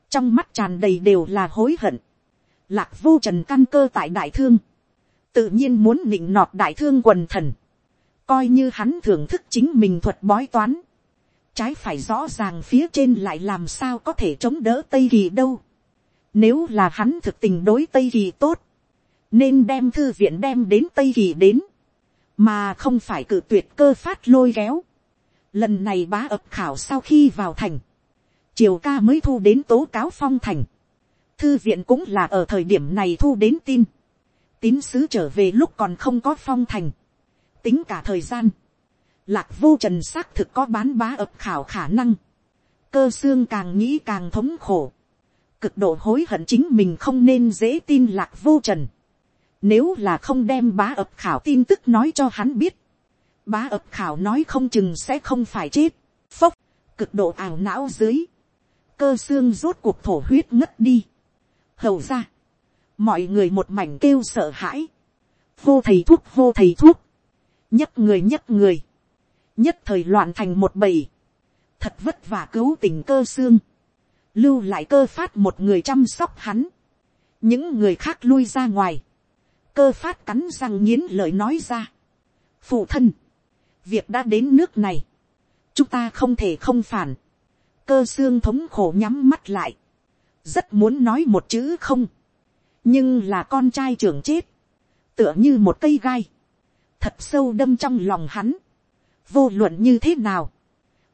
trong mắt tràn đầy đều là hối hận. Lạc vô trần căn cơ tại đại thương, tự nhiên muốn nịnh nọt đại thương quần thần, coi như hắn thưởng thức chính mình thuật bói toán, trái phải rõ ràng phía trên lại làm sao có thể chống đỡ tây kỳ đâu. Nếu là hắn thực tình đối tây kỳ tốt, nên đem thư viện đem đến tây kỳ đến, mà không phải cự tuyệt cơ phát lôi kéo. Lần này bá ập khảo sau khi vào thành, triều ca mới thu đến tố cáo phong thành. thư viện cũng là ở thời điểm này thu đến tin. tín sứ trở về lúc còn không có phong thành tính cả thời gian. lạc vô trần xác thực có bán bá ập khảo khả năng. cơ xương càng nghĩ càng thống khổ. cực độ hối hận chính mình không nên dễ tin lạc vô trần. Nếu là không đem bá ập khảo tin tức nói cho hắn biết. Bá ập khảo nói không chừng sẽ không phải chết. Phốc, cực độ ảo não dưới cơ xương rốt cuộc thổ huyết ngất đi. hầu ra, mọi người một mảnh kêu sợ hãi, vô thầy thuốc vô thầy thuốc, nhất người nhất người, nhất thời loạn thành một bầy, thật vất vả cứu tình cơ xương, lưu lại cơ phát một người chăm sóc hắn, những người khác lui ra ngoài, cơ phát cắn răng nghiến lời nói ra, phụ thân, việc đã đến nước này, chúng ta không thể không phản, cơ xương thống khổ nhắm mắt lại, rất muốn nói một chữ không, nhưng là con trai trưởng chết, tựa như một cây gai, thật sâu đâm trong lòng hắn, vô luận như thế nào,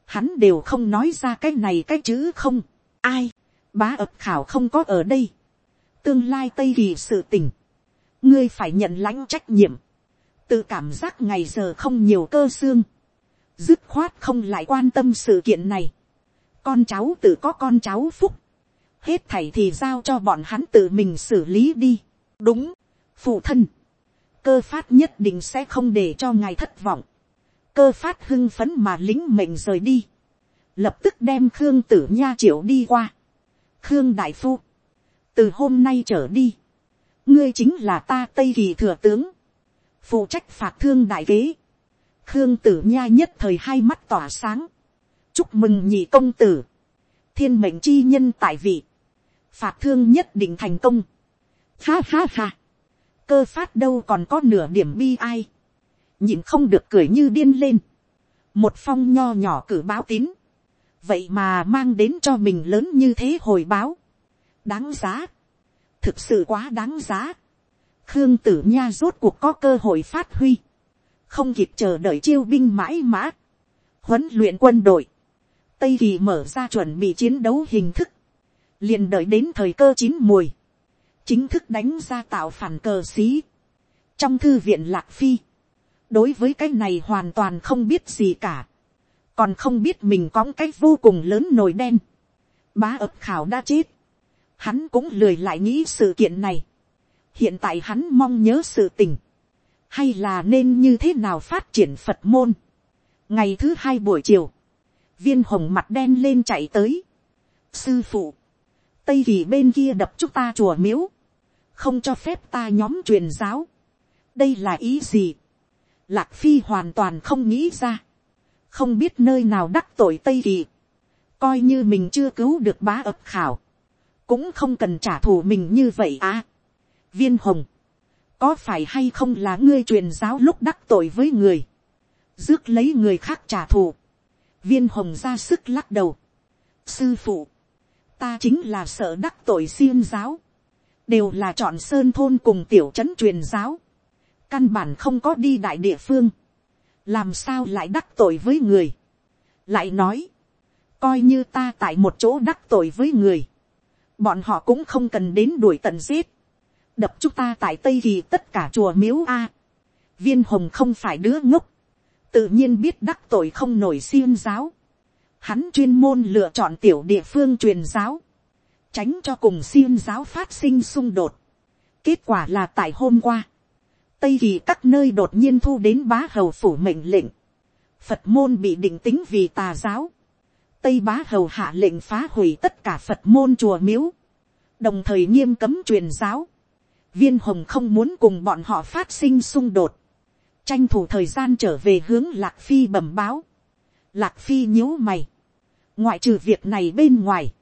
hắn đều không nói ra cái này cái chữ không, ai, bá ập khảo không có ở đây, tương lai tây kỳ sự tình, ngươi phải nhận lãnh trách nhiệm, tự cảm giác ngày giờ không nhiều cơ xương, dứt khoát không lại quan tâm sự kiện này, con cháu tự có con cháu phúc, hết thảy thì giao cho bọn hắn tự mình xử lý đi. đúng, phụ thân, cơ phát nhất định sẽ không để cho ngài thất vọng, cơ phát hưng phấn mà lính mệnh rời đi, lập tức đem khương tử nha triệu đi qua, khương đại phu, từ hôm nay trở đi, ngươi chính là ta tây kỳ thừa tướng, phụ trách phạt thương đại kế, khương tử nha nhất thời hai mắt tỏa sáng, chúc mừng nhị công tử, thiên mệnh chi nhân tại vị, phạt thương nhất định thành công. Ha ha ha, cơ phát đâu còn có nửa điểm bi ai, nhìn không được cười như điên lên, một phong nho nhỏ cử báo tín, vậy mà mang đến cho mình lớn như thế hồi báo, đáng giá, thực sự quá đáng giá, khương tử nha rốt cuộc có cơ hội phát huy, không kịp chờ đợi chiêu binh mãi mã, huấn luyện quân đội, tây kỳ mở ra chuẩn bị chiến đấu hình thức, liền đợi đến thời cơ chín mùi, chính thức đánh ra tạo phản cờ xí. trong thư viện lạc phi, đối với cái này hoàn toàn không biết gì cả, còn không biết mình có cái vô cùng lớn nồi đen, bá ập khảo đã chết, hắn cũng lười lại nghĩ sự kiện này, hiện tại hắn mong nhớ sự tình, hay là nên như thế nào phát triển phật môn. ngày thứ hai buổi chiều, viên hồng mặt đen lên chạy tới. sư phụ, tây kỳ bên kia đập chúng ta chùa miếu, không cho phép ta nhóm truyền giáo. đây là ý gì. lạc phi hoàn toàn không nghĩ ra, không biết nơi nào đắc tội tây kỳ, coi như mình chưa cứu được bá ập khảo, cũng không cần trả thù mình như vậy à. viên hồng, có phải hay không là ngươi truyền giáo lúc đắc tội với người, rước lấy người khác trả thù, viên hồng ra sức lắc đầu, sư phụ, ta chính là sợ đắc tội xiêm giáo, đều là chọn sơn thôn cùng tiểu trấn truyền giáo, căn bản không có đi đại địa phương, làm sao lại đắc tội với người, lại nói, coi như ta tại một chỗ đắc tội với người, bọn họ cũng không cần đến đuổi tận giết, đập chúng ta tại tây thì tất cả chùa miếu a, viên hồng không phải đứa ngốc, tự nhiên biết đắc tội không nổi xiêm giáo, hắn chuyên môn lựa chọn tiểu địa phương truyền giáo, tránh cho cùng xiêm giáo phát sinh xung đột. kết quả là tại hôm qua, tây kỳ các nơi đột nhiên thu đến bá hầu phủ mệnh lệnh, phật môn bị định tính vì tà giáo, tây bá hầu hạ lệnh phá hủy tất cả phật môn chùa miếu, đồng thời nghiêm cấm truyền giáo, viên hồng không muốn cùng bọn họ phát sinh xung đột, tranh thủ thời gian trở về hướng lạc phi bẩm báo, lạc phi nhíu mày, ngoại trừ việc này bên ngoài,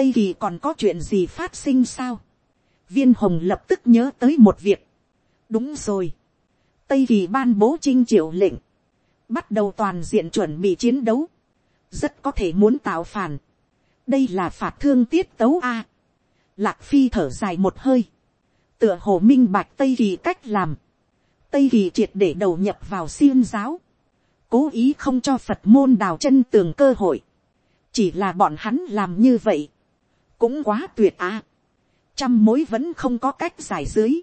tây kỳ còn có chuyện gì phát sinh sao, viên hồng lập tức nhớ tới một việc, đúng rồi, tây kỳ ban bố trinh triệu lệnh, bắt đầu toàn diện chuẩn bị chiến đấu, rất có thể muốn tạo phản, đây là phạt thương tiết tấu a, lạc phi thở dài một hơi, tựa hồ minh bạch tây kỳ cách làm, tây kỳ triệt để đầu nhập vào xiêm giáo, cố ý không cho phật môn đào chân tường cơ hội, chỉ là bọn hắn làm như vậy, cũng quá tuyệt à. trăm mối vẫn không có cách giải dưới.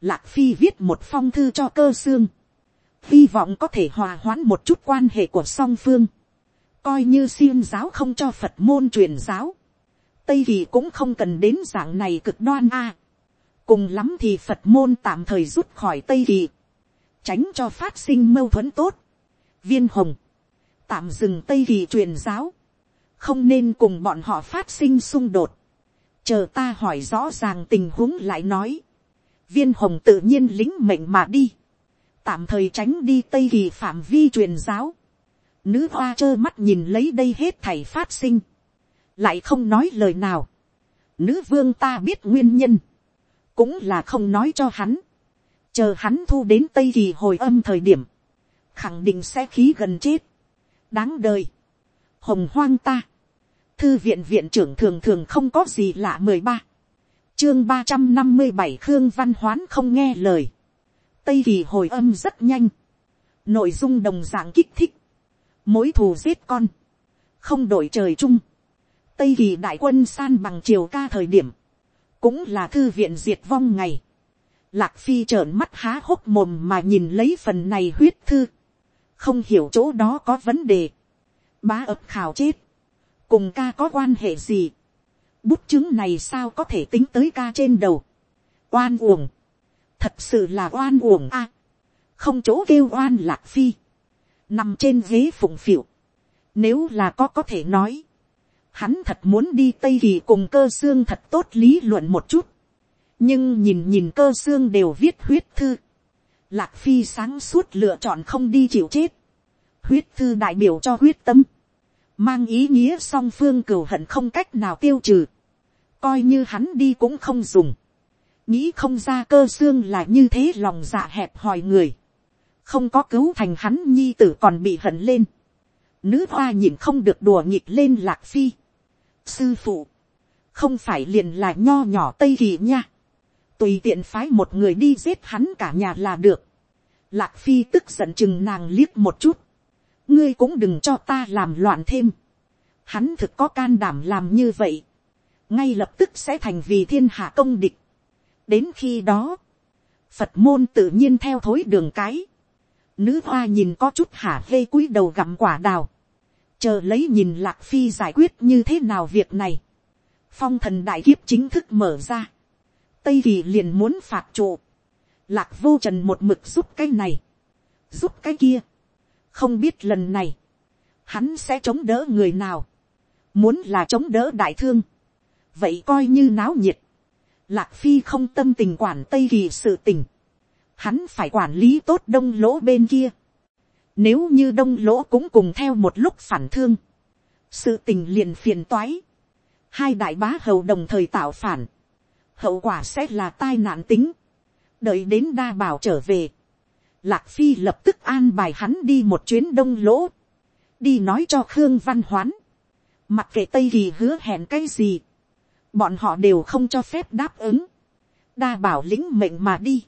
lạc phi viết một phong thư cho cơ xương, hy vọng có thể hòa hoãn một chút quan hệ của song phương, coi như xiêm giáo không cho phật môn truyền giáo, tây kỳ cũng không cần đến dạng này cực đoan a. cùng lắm thì phật môn tạm thời rút khỏi tây kỳ, tránh cho phát sinh mâu thuẫn tốt. viên hồng, tạm dừng tây kỳ truyền giáo, không nên cùng bọn họ phát sinh xung đột, chờ ta hỏi rõ ràng tình huống lại nói, viên hồng tự nhiên lính mệnh mà đi, tạm thời tránh đi tây kỳ phạm vi truyền giáo, nữ hoa trơ mắt nhìn lấy đây hết thảy phát sinh, lại không nói lời nào, nữ vương ta biết nguyên nhân, cũng là không nói cho hắn, chờ hắn thu đến tây kỳ hồi âm thời điểm, khẳng định sẽ khí gần chết, đáng đời, hồng hoang ta, thư viện viện trưởng thường thường không có gì lạ mười ba, chương ba trăm năm mươi bảy khương văn hoán không nghe lời, tây kỳ hồi âm rất nhanh, nội dung đồng dạng kích thích, mối thù giết con, không đổi trời chung, tây kỳ đại quân san bằng chiều ca thời điểm, cũng là thư viện diệt vong ngày, lạc phi trợn mắt há hốc mồm mà nhìn lấy phần này huyết thư, không hiểu chỗ đó có vấn đề, bá ập khảo chết, cùng ca có quan hệ gì, bút chứng này sao có thể tính tới ca trên đầu, oan uổng, thật sự là oan uổng a, không chỗ kêu oan lạc phi, nằm trên ghế phụng phịu, nếu là có có thể nói, hắn thật muốn đi tây kỳ cùng cơ xương thật tốt lý luận một chút, nhưng nhìn nhìn cơ xương đều viết huyết thư, lạc phi sáng suốt lựa chọn không đi chịu chết, huyết thư đại biểu cho huyết tâm, mang ý nghĩa song phương cửu hận không cách nào tiêu trừ, coi như hắn đi cũng không dùng, nghĩ không ra cơ xương là như thế lòng dạ hẹp hòi người, không có cứu thành hắn nhi tử còn bị hận lên, nữ hoa nhìn không được đùa nghịch lên lạc phi, sư phụ, không phải liền là nho nhỏ tây kỳ nha, tùy tiện phái một người đi giết hắn cả nhà là được, lạc phi tức giận chừng nàng liếc một chút, ngươi cũng đừng cho ta làm loạn thêm, hắn thực có can đảm làm như vậy, ngay lập tức sẽ thành vì thiên hạ công địch. đến khi đó, phật môn tự nhiên theo thối đường cái, nữ hoa nhìn có chút hả hê cúi đầu gặm quả đào, chờ lấy nhìn lạc phi giải quyết như thế nào việc này, phong thần đại kiếp chính thức mở ra, tây kỳ liền muốn phạt trụ, lạc vô trần một mực giúp cái này, giúp cái kia, không biết lần này, hắn sẽ chống đỡ người nào, muốn là chống đỡ đại thương, vậy coi như náo nhiệt, lạc phi không tâm tình quản tây kỳ sự tình, hắn phải quản lý tốt đông lỗ bên kia, nếu như đông lỗ cũng cùng theo một lúc phản thương, sự tình liền phiền toái, hai đại bá hầu đồng thời tạo phản, hậu quả sẽ là tai nạn tính, đợi đến đa bảo trở về, lạc phi lập tức an bài hắn đi một chuyến đông lỗ, đi nói cho khương văn hoán, mặc kệ tây kỳ hứa hẹn cái gì, bọn họ đều không cho phép đáp ứng, đa bảo lĩnh mệnh mà đi,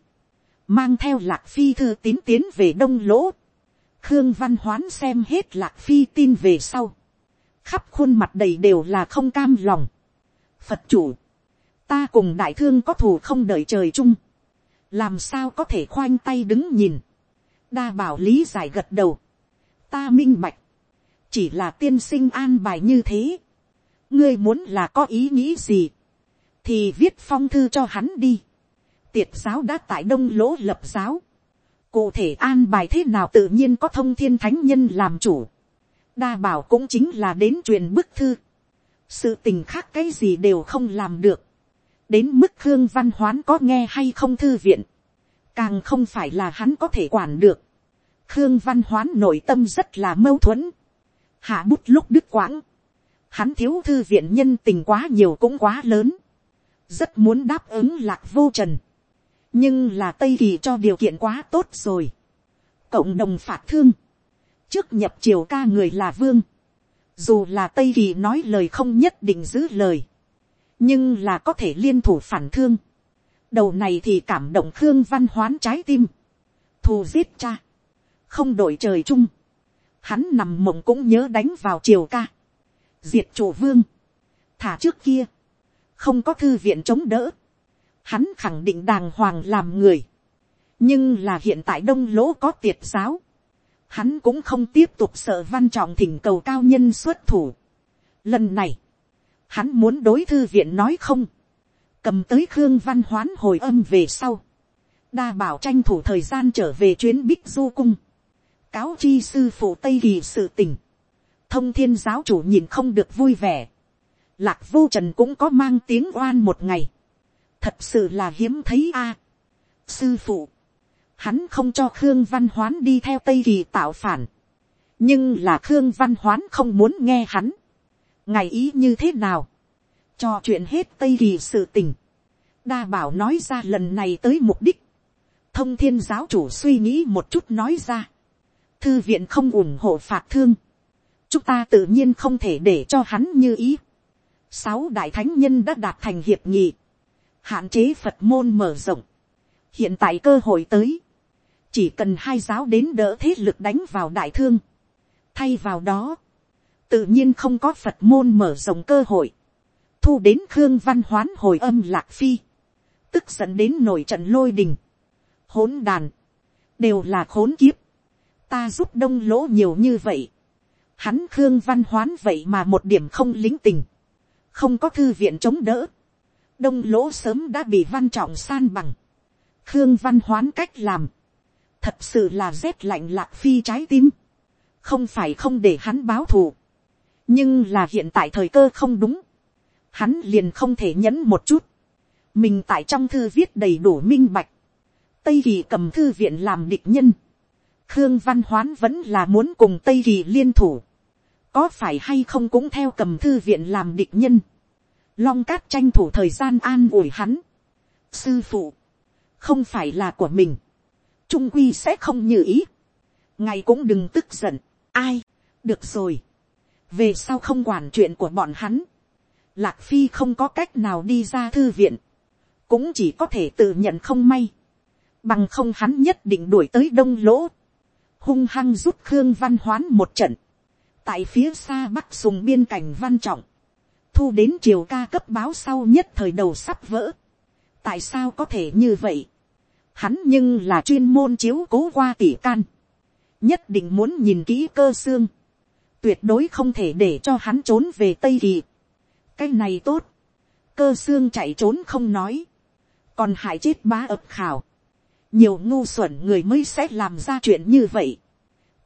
mang theo lạc phi thư tín tiến về đông lỗ, khương văn hoán xem hết lạc phi tin về sau, khắp khuôn mặt đầy đều là không cam lòng, phật chủ, ta cùng đại thương có thù không đợi trời chung, làm sao có thể khoanh tay đứng nhìn, đa bảo lý giải gật đầu, ta minh bạch, chỉ là tiên sinh an bài như thế, ngươi muốn là có ý nghĩ gì, thì viết phong thư cho hắn đi, tiệt giáo đã tại đông lỗ lập giáo, cụ thể an bài thế nào tự nhiên có thông thiên thánh nhân làm chủ, đa bảo cũng chính là đến truyền bức thư, sự tình khác cái gì đều không làm được, đến mức khương văn hoán có nghe hay không thư viện, càng không phải là hắn có thể quản được. khương văn hoán nội tâm rất là mâu thuẫn, hạ bút lúc đứt quãng, hắn thiếu thư viện nhân tình quá nhiều cũng quá lớn, rất muốn đáp ứng lạc vô trần, nhưng là tây kỳ cho điều kiện quá tốt rồi, cộng đồng phạt thương, trước nhập triều ca người là vương, dù là tây kỳ nói lời không nhất định giữ lời, nhưng là có thể liên thủ phản thương, đầu này thì cảm động khương văn hoán trái tim, thù giết cha, không đổi trời chung, hắn nằm mộng cũng nhớ đánh vào triều ca, diệt chủ vương, thả trước kia, không có thư viện chống đỡ, hắn khẳng định đàng hoàng làm người, nhưng là hiện tại đông lỗ có tiệt giáo, hắn cũng không tiếp tục sợ văn trọng thỉnh cầu cao nhân xuất thủ. Lần này, hắn muốn đối thư viện nói không, cầm tới khương văn hoán hồi âm về sau, đa bảo tranh thủ thời gian trở về chuyến bích du cung, cáo chi sư phụ tây kỳ sự tình, thông thiên giáo chủ nhìn không được vui vẻ, lạc vô trần cũng có mang tiếng oan một ngày, thật sự là hiếm thấy a. sư phụ, hắn không cho khương văn hoán đi theo tây kỳ tạo phản, nhưng là khương văn hoán không muốn nghe hắn, ngày ý như thế nào, cho chuyện hết tây kỳ sự tình, đa bảo nói ra lần này tới mục đích, thông thiên giáo chủ suy nghĩ một chút nói ra, thư viện không ủng hộ phạt thương, chúng ta tự nhiên không thể để cho hắn như ý. sáu đại thánh nhân đã đạt thành hiệp nghị, hạn chế phật môn mở rộng, hiện tại cơ hội tới, chỉ cần hai giáo đến đỡ thế lực đánh vào đại thương, thay vào đó, tự nhiên không có phật môn mở rộng cơ hội, thu đến khương văn hoán hồi âm lạc phi, tức dẫn đến nổi trận lôi đình, hỗn đàn, đều là khốn kiếp, ta giúp đông lỗ nhiều như vậy, hắn khương văn hoán vậy mà một điểm không lính tình, không có thư viện chống đỡ, đông lỗ sớm đã bị văn trọng san bằng, khương văn hoán cách làm, thật sự là rét lạnh lạc phi trái tim, không phải không để hắn báo thù, nhưng là hiện tại thời cơ không đúng, hắn liền không thể nhẫn một chút, mình tại trong thư viết đầy đủ minh bạch, tây kỳ cầm thư viện làm địch nhân, khương văn hoán vẫn là muốn cùng tây kỳ liên thủ, có phải hay không cũng theo cầm thư viện làm địch nhân, long cát tranh thủ thời gian an ủi hắn, sư phụ, không phải là của mình, trung quy sẽ không như ý, ngài cũng đừng tức giận, ai, được rồi, về sau không quản chuyện của bọn hắn, lạc phi không có cách nào đi ra thư viện, cũng chỉ có thể tự nhận không may, bằng không hắn nhất định đuổi tới đông lỗ, hung hăng giúp khương văn hoán một trận, tại phía xa bắc sùng biên cảnh văn trọng, thu đến triều ca cấp báo sau nhất thời đầu sắp vỡ, tại sao có thể như vậy, hắn nhưng là chuyên môn chiếu cố qua tỷ can, nhất định muốn nhìn kỹ cơ xương, tuyệt đối không thể để cho hắn trốn về tây kỳ cái này tốt, cơ xương chạy trốn không nói, còn hại chết bá ập khảo, nhiều ngu xuẩn người mới sẽ làm ra chuyện như vậy.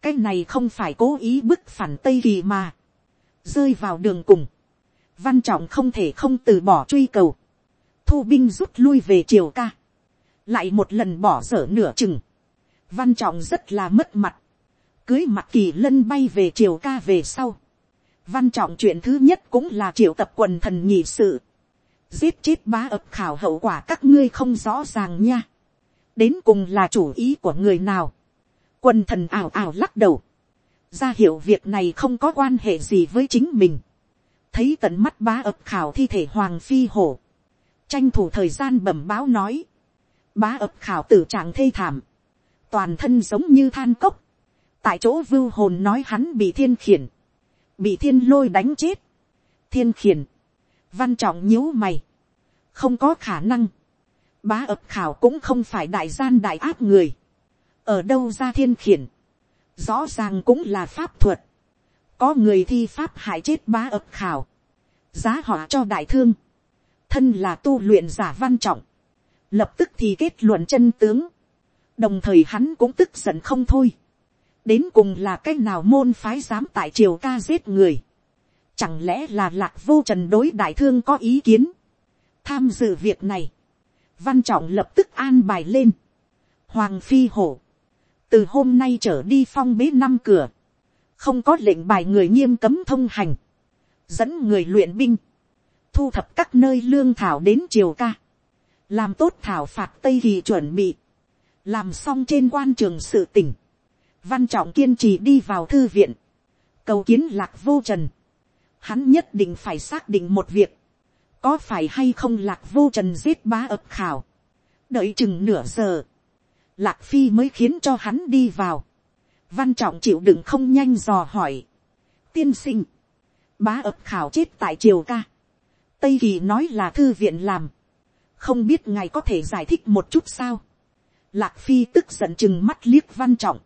cái này không phải cố ý bức phản tây kỳ mà, rơi vào đường cùng, văn trọng không thể không từ bỏ truy cầu, thu binh rút lui về triều ca, lại một lần bỏ dở nửa chừng, văn trọng rất là mất mặt, cưới mặt kỳ lân bay về triều ca về sau, văn trọng chuyện thứ nhất cũng là triệu tập quần thần nhị sự, giết chết bá ập khảo hậu quả các ngươi không rõ ràng nha, đến cùng là chủ ý của người nào, quần thần ảo ảo lắc đầu, ra hiểu việc này không có quan hệ gì với chính mình, thấy tận mắt bá ập khảo thi thể hoàng phi hổ, tranh thủ thời gian bẩm báo nói, bá ập khảo tử trạng thê thảm, toàn thân giống như than cốc, tại chỗ vưu hồn nói hắn bị thiên khiển, bị thiên lôi đánh chết, thiên khiển, văn trọng nhíu mày, không có khả năng, bá ập khảo cũng không phải đại gian đại áp người, ở đâu ra thiên khiển, rõ ràng cũng là pháp thuật, có người thi pháp hại chết bá ập khảo, giá họ cho đại thương, thân là tu luyện giả văn trọng, lập tức thì kết luận chân tướng, đồng thời hắn cũng tức giận không thôi, đến cùng là cái nào môn phái dám tại triều ca giết người, chẳng lẽ là lạc vô trần đối đại thương có ý kiến, tham dự việc này, văn trọng lập tức an bài lên, hoàng phi hổ, từ hôm nay trở đi phong bế năm cửa, không có lệnh bài người nghiêm cấm thông hành, dẫn người luyện binh, thu thập các nơi lương thảo đến triều ca, làm tốt thảo phạt tây kỳ chuẩn bị, làm xong trên quan trường sự tỉnh, văn trọng kiên trì đi vào thư viện, cầu kiến lạc vô trần, hắn nhất định phải xác định một việc, có phải hay không lạc vô trần giết bá ập khảo, đợi chừng nửa giờ, lạc phi mới khiến cho hắn đi vào, văn trọng chịu đựng không nhanh dò hỏi, tiên sinh, bá ập khảo chết tại triều ca, tây kỳ nói là thư viện làm, không biết ngài có thể giải thích một chút sao, lạc phi tức giận chừng mắt liếc văn trọng,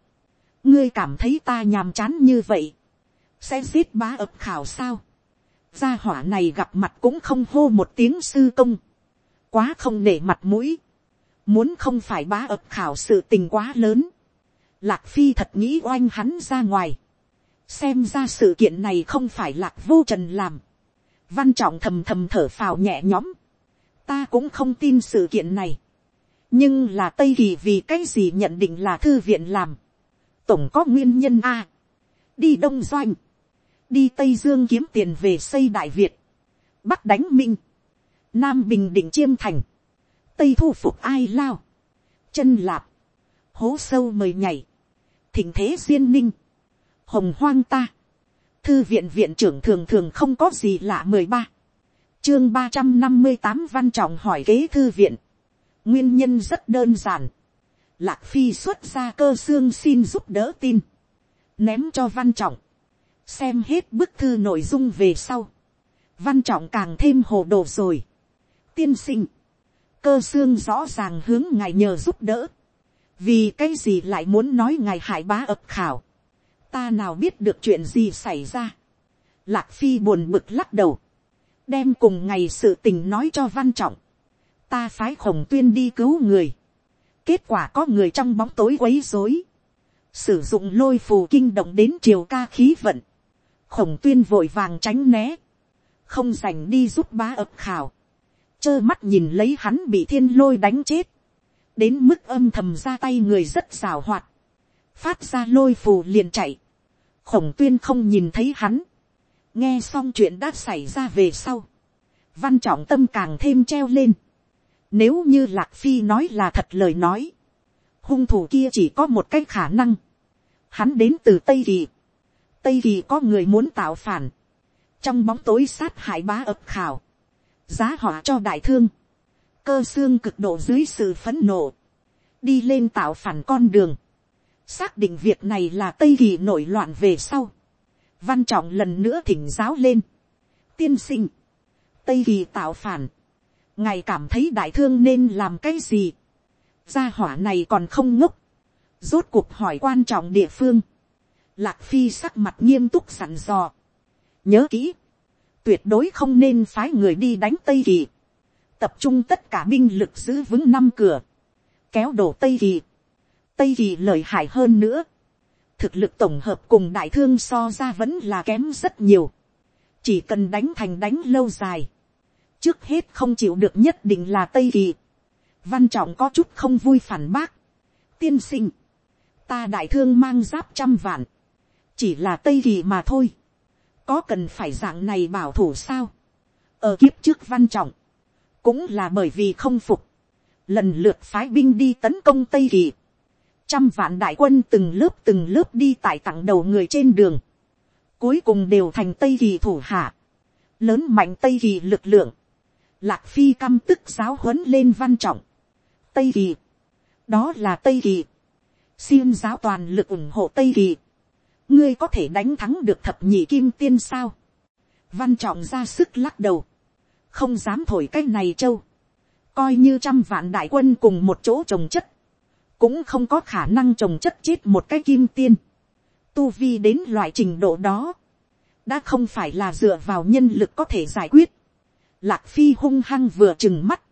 ngươi cảm thấy ta nhàm chán như vậy, sẽ giết bá ập khảo sao, gia hỏa này gặp mặt cũng không hô một tiếng sư công, quá không nể mặt mũi, muốn không phải bá ập khảo sự tình quá lớn, lạc phi thật nghĩ oanh hắn ra ngoài, xem ra sự kiện này không phải lạc vô trần làm, văn trọng thầm thầm thở phào nhẹ nhõm, ta cũng không tin sự kiện này, nhưng là tây kỳ vì cái gì nhận định là thư viện làm, tổng có nguyên nhân a, đi đông doanh, đi tây dương kiếm tiền về xây đại việt, bắc đánh minh, nam bình định chiêm thành, tây thu phục ai lao, chân lạp, hố sâu mời nhảy, thỉnh thế duyên ninh, hồng hoang ta, thư viện viện trưởng thường thường không có gì lạ mười ba, chương ba trăm năm mươi tám văn trọng hỏi kế thư viện, nguyên nhân rất đơn giản, lạc phi xuất ra cơ xương xin giúp đỡ tin, ném cho văn trọng, xem hết bức thư nội dung về sau, văn trọng càng thêm hồ đồ rồi. tiên sinh, cơ xương rõ ràng hướng ngài nhờ giúp đỡ, vì cái gì lại muốn nói ngài hại bá ập khảo, ta nào biết được chuyện gì xảy ra. Lạc phi buồn bực lắc đầu, đem cùng ngày sự tình nói cho văn trọng, ta phái khổng tuyên đi cứu người, kết quả có người trong bóng tối quấy rối, sử dụng lôi phù kinh động đến triều ca khí vận, khổng tuyên vội vàng tránh né, không dành đi giúp bá ập khảo, trơ mắt nhìn lấy hắn bị thiên lôi đánh chết, đến mức âm thầm ra tay người rất xào hoạt, phát ra lôi phù liền chạy, khổng tuyên không nhìn thấy hắn, nghe xong chuyện đã xảy ra về sau, văn trọng tâm càng thêm treo lên, nếu như lạc phi nói là thật lời nói, hung thủ kia chỉ có một cái khả năng. Hắn đến từ Tây Kỳ. Tây Kỳ có người muốn tạo phản. Trong bóng tối sát hại bá ập khảo. Giá họa cho đại thương. Cơ xương cực độ dưới sự phấn nộ. Đi lên tạo phản con đường. Xác định việc này là Tây Kỳ nổi loạn về sau. Văn trọng lần nữa thỉnh giáo lên. Tiên sinh. Tây Kỳ tạo phản. Ngài cảm thấy đại thương nên làm cái gì? Gia hỏa này còn không ngốc. Rốt cuộc hỏi quan trọng địa phương. Lạc Phi sắc mặt nghiêm túc sẵn dò. Nhớ kỹ. Tuyệt đối không nên phái người đi đánh Tây Kỳ. Tập trung tất cả binh lực giữ vững năm cửa. Kéo đổ Tây Kỳ. Tây Kỳ lợi hại hơn nữa. Thực lực tổng hợp cùng đại thương so ra vẫn là kém rất nhiều. Chỉ cần đánh thành đánh lâu dài. Trước hết không chịu được nhất định là Tây Kỳ. Văn trọng có chút không vui phản bác. Tiên sinh. Ta đại thương mang giáp trăm vạn. Chỉ là Tây Kỳ mà thôi. Có cần phải dạng này bảo thủ sao? Ở kiếp trước văn trọng. Cũng là bởi vì không phục. Lần lượt phái binh đi tấn công Tây Kỳ. Trăm vạn đại quân từng lớp từng lớp đi tại tặng đầu người trên đường. Cuối cùng đều thành Tây Kỳ thủ hạ. Lớn mạnh Tây Kỳ lực lượng. Lạc Phi căm tức giáo huấn lên văn trọng. Tây Kỳ. Đó là Tây Kỳ. xin giáo toàn lực ủng hộ Tây Kỳ. Ngươi có thể đánh thắng được thập nhị kim tiên sao? Văn trọng ra sức lắc đầu. Không dám thổi cái này châu. Coi như trăm vạn đại quân cùng một chỗ trồng chất. Cũng không có khả năng trồng chất chết một cái kim tiên. Tu vi đến loại trình độ đó. Đã không phải là dựa vào nhân lực có thể giải quyết. Lạc phi hung hăng vừa chừng mắt.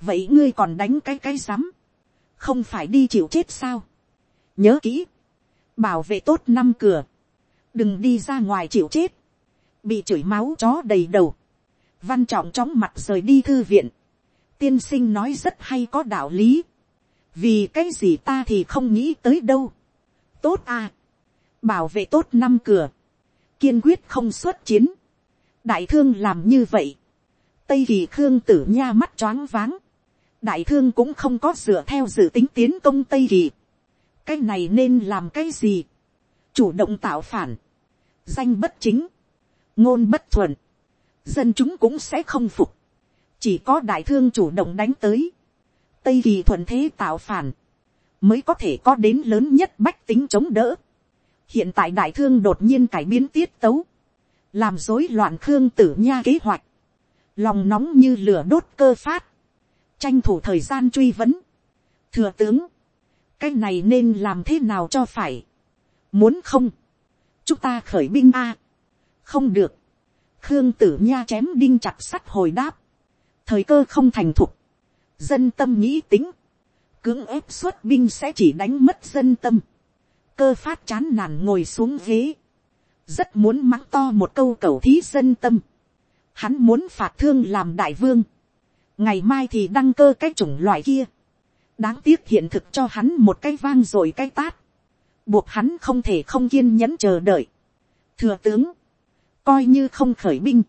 Vậy ngươi còn đánh cái cái rắm, không phải đi chịu chết sao, nhớ kỹ, bảo vệ tốt năm cửa, đừng đi ra ngoài chịu chết, bị chửi máu chó đầy đầu, văn trọng chóng mặt rời đi thư viện, tiên sinh nói rất hay có đạo lý, vì cái gì ta thì không nghĩ tới đâu, tốt à, bảo vệ tốt năm cửa, kiên quyết không xuất chiến, đại thương làm như vậy, tây kỳ khương tử nha mắt choáng váng, đại thương cũng không có dựa theo dự tính tiến công tây kỳ. cái này nên làm cái gì. chủ động tạo phản, danh bất chính, ngôn bất thuận, dân chúng cũng sẽ không phục. chỉ có đại thương chủ động đánh tới, tây kỳ thuận thế tạo phản, mới có thể có đến lớn nhất bách tính chống đỡ. hiện tại đại thương đột nhiên cải biến tiết tấu, làm rối loạn khương tử nha kế hoạch, lòng nóng như lửa đốt cơ phát, tranh thủ thời gian truy vấn. thừa tướng, cái này nên làm thế nào cho phải. muốn không, chúng ta khởi binh a. không được, khương tử nha chém đinh chặt sắt hồi đáp, thời cơ không thành thục, dân tâm nghĩ tính, cưỡng ép xuất binh sẽ chỉ đánh mất dân tâm, cơ phát chán nản ngồi xuống ghế, rất muốn mắng to một câu cầu thí dân tâm, hắn muốn phạt thương làm đại vương, ngày mai thì đăng cơ cái chủng loại kia, đáng tiếc hiện thực cho hắn một cái vang rồi cái tát, buộc hắn không thể không kiên nhẫn chờ đợi. thừa tướng, coi như không khởi binh,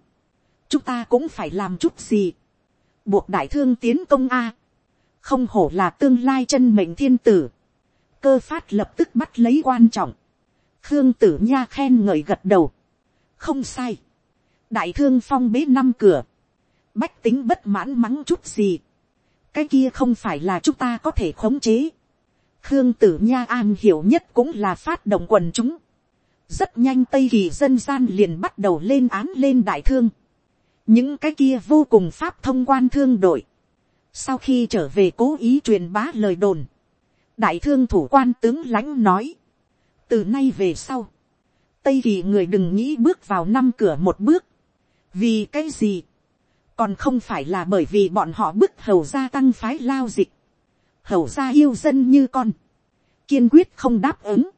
chúng ta cũng phải làm chút gì, buộc đại thương tiến công a, không hổ là tương lai chân mệnh thiên tử, cơ phát lập tức bắt lấy quan trọng, khương tử nha khen ngợi gật đầu, không sai, đại thương phong bế năm cửa, bách tính bất mãn mắng chút gì, cái kia không phải là chúng ta có thể khống chế. khương tử nha an hiểu nhất cũng là phát động quần chúng. rất nhanh tây kỳ dân gian liền bắt đầu lên án lên đại thương. những cái kia vô cùng pháp thông quan thương đội. sau khi trở về cố ý truyền bá lời đồn, đại thương thủ quan tướng lãnh nói, từ nay về sau, tây kỳ người đừng nghĩ bước vào năm cửa một bước, vì cái gì, còn không phải là bởi vì bọn họ bức hầu gia tăng phái lao dịch, hầu gia yêu dân như con, kiên quyết không đáp ứng.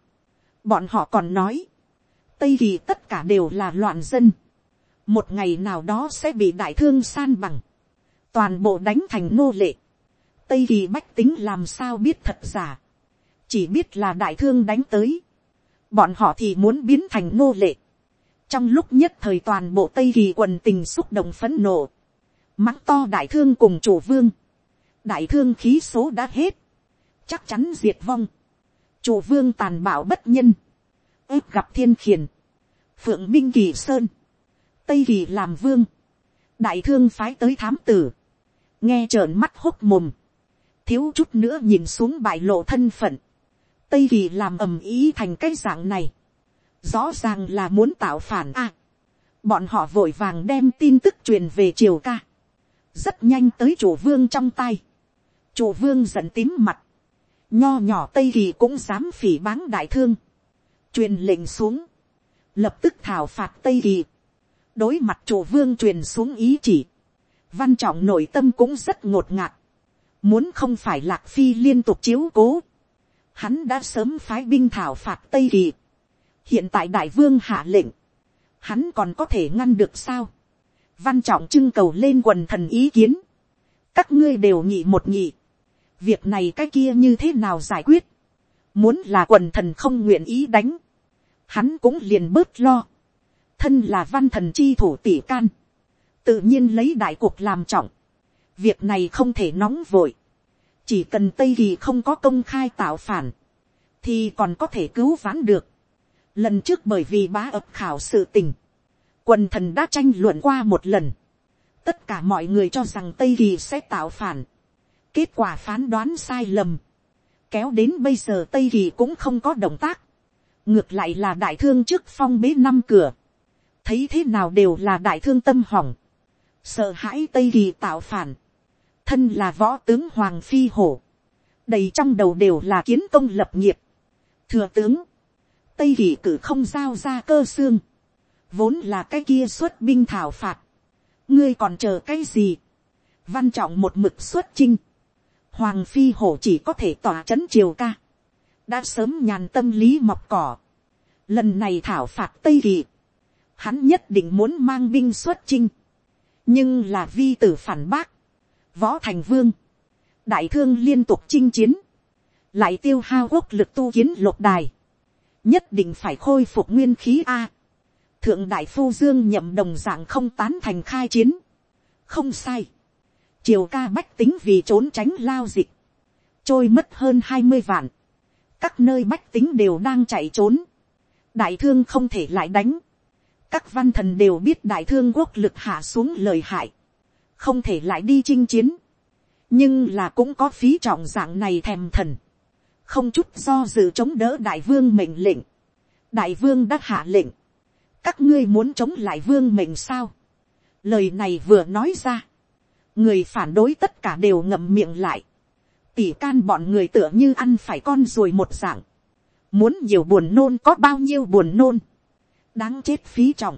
bọn họ còn nói, tây kỳ tất cả đều là loạn dân, một ngày nào đó sẽ bị đại thương san bằng, toàn bộ đánh thành nô lệ, tây kỳ bách tính làm sao biết thật giả, chỉ biết là đại thương đánh tới, bọn họ thì muốn biến thành nô lệ, trong lúc nhất thời toàn bộ tây kỳ quần tình xúc động phấn nộ, mắng to đại thương cùng chủ vương, đại thương khí số đã hết, chắc chắn diệt vong, chủ vương tàn bạo bất nhân, ếp gặp thiên khiển, phượng minh kỳ sơn, tây kỳ làm vương, đại thương phái tới thám tử, nghe trợn mắt hốc mồm, thiếu chút nữa nhìn xuống bại lộ thân phận, tây kỳ làm ầm ý thành cái dạng này, rõ ràng là muốn tạo phản a, bọn họ vội vàng đem tin tức truyền về triều ca, rất nhanh tới chủ vương trong tay, chủ vương giận tím mặt, nho nhỏ tây kỳ cũng dám phỉ báng đại thương, truyền lệnh xuống, lập tức thảo phạt tây kỳ, đối mặt chủ vương truyền xuống ý chỉ, văn trọng nội tâm cũng rất ngột ngạt, muốn không phải lạc phi liên tục chiếu cố, hắn đã sớm phái binh thảo phạt tây kỳ, hiện tại đại vương hạ lệnh, hắn còn có thể ngăn được sao, văn trọng trưng cầu lên quần thần ý kiến, các ngươi đều nhị một nhị, việc này cái kia như thế nào giải quyết, muốn là quần thần không nguyện ý đánh, hắn cũng liền bớt lo, thân là văn thần chi thủ tỷ can, tự nhiên lấy đại cuộc làm trọng, việc này không thể nóng vội, chỉ cần tây kỳ không có công khai tạo phản, thì còn có thể cứu vãn được. Lần trước bởi vì bá ập khảo sự tình, quần thần đã tranh luận qua một lần, tất cả mọi người cho rằng tây kỳ sẽ tạo phản, kết quả phán đoán sai lầm, kéo đến bây giờ tây kỳ cũng không có động tác, ngược lại là đại thương trước phong bế năm cửa, thấy thế nào đều là đại thương tâm hỏng, sợ hãi tây kỳ tạo phản, thân là võ tướng hoàng phi hổ, đầy trong đầu đều là kiến công lập nghiệp, thừa tướng, tây kỳ cử không giao ra cơ xương, vốn là cái kia xuất binh thảo phạt, ngươi còn chờ cái gì, văn trọng một mực xuất chinh, hoàng phi hổ chỉ có thể tỏa c h ấ n triều ca, đã sớm nhàn tâm lý mọc cỏ, lần này thảo phạt tây kỳ, hắn nhất định muốn mang binh xuất chinh, nhưng là vi tử phản bác, võ thành vương, đại thương liên tục chinh chiến, lại tiêu hao quốc lực tu kiến lục đài, nhất định phải khôi phục nguyên khí a. thượng đại phu dương nhậm đồng dạng không tán thành khai chiến, không sai, triều ca bách tính vì trốn tránh lao dịch, trôi mất hơn hai mươi vạn, các nơi bách tính đều đang chạy trốn, đại thương không thể lại đánh, các văn thần đều biết đại thương quốc lực hạ xuống lời hại, không thể lại đi chinh chiến, nhưng là cũng có phí trọng dạng này thèm thần, không chút do dự chống đỡ đại vương mệnh lệnh, đại vương đã hạ lệnh, các ngươi muốn chống lại vương mệnh sao, lời này vừa nói ra, người phản đối tất cả đều ngậm miệng lại, tỉ can bọn người tựa như ăn phải con ruồi một dạng, muốn nhiều buồn nôn có bao nhiêu buồn nôn, đáng chết phí trọng,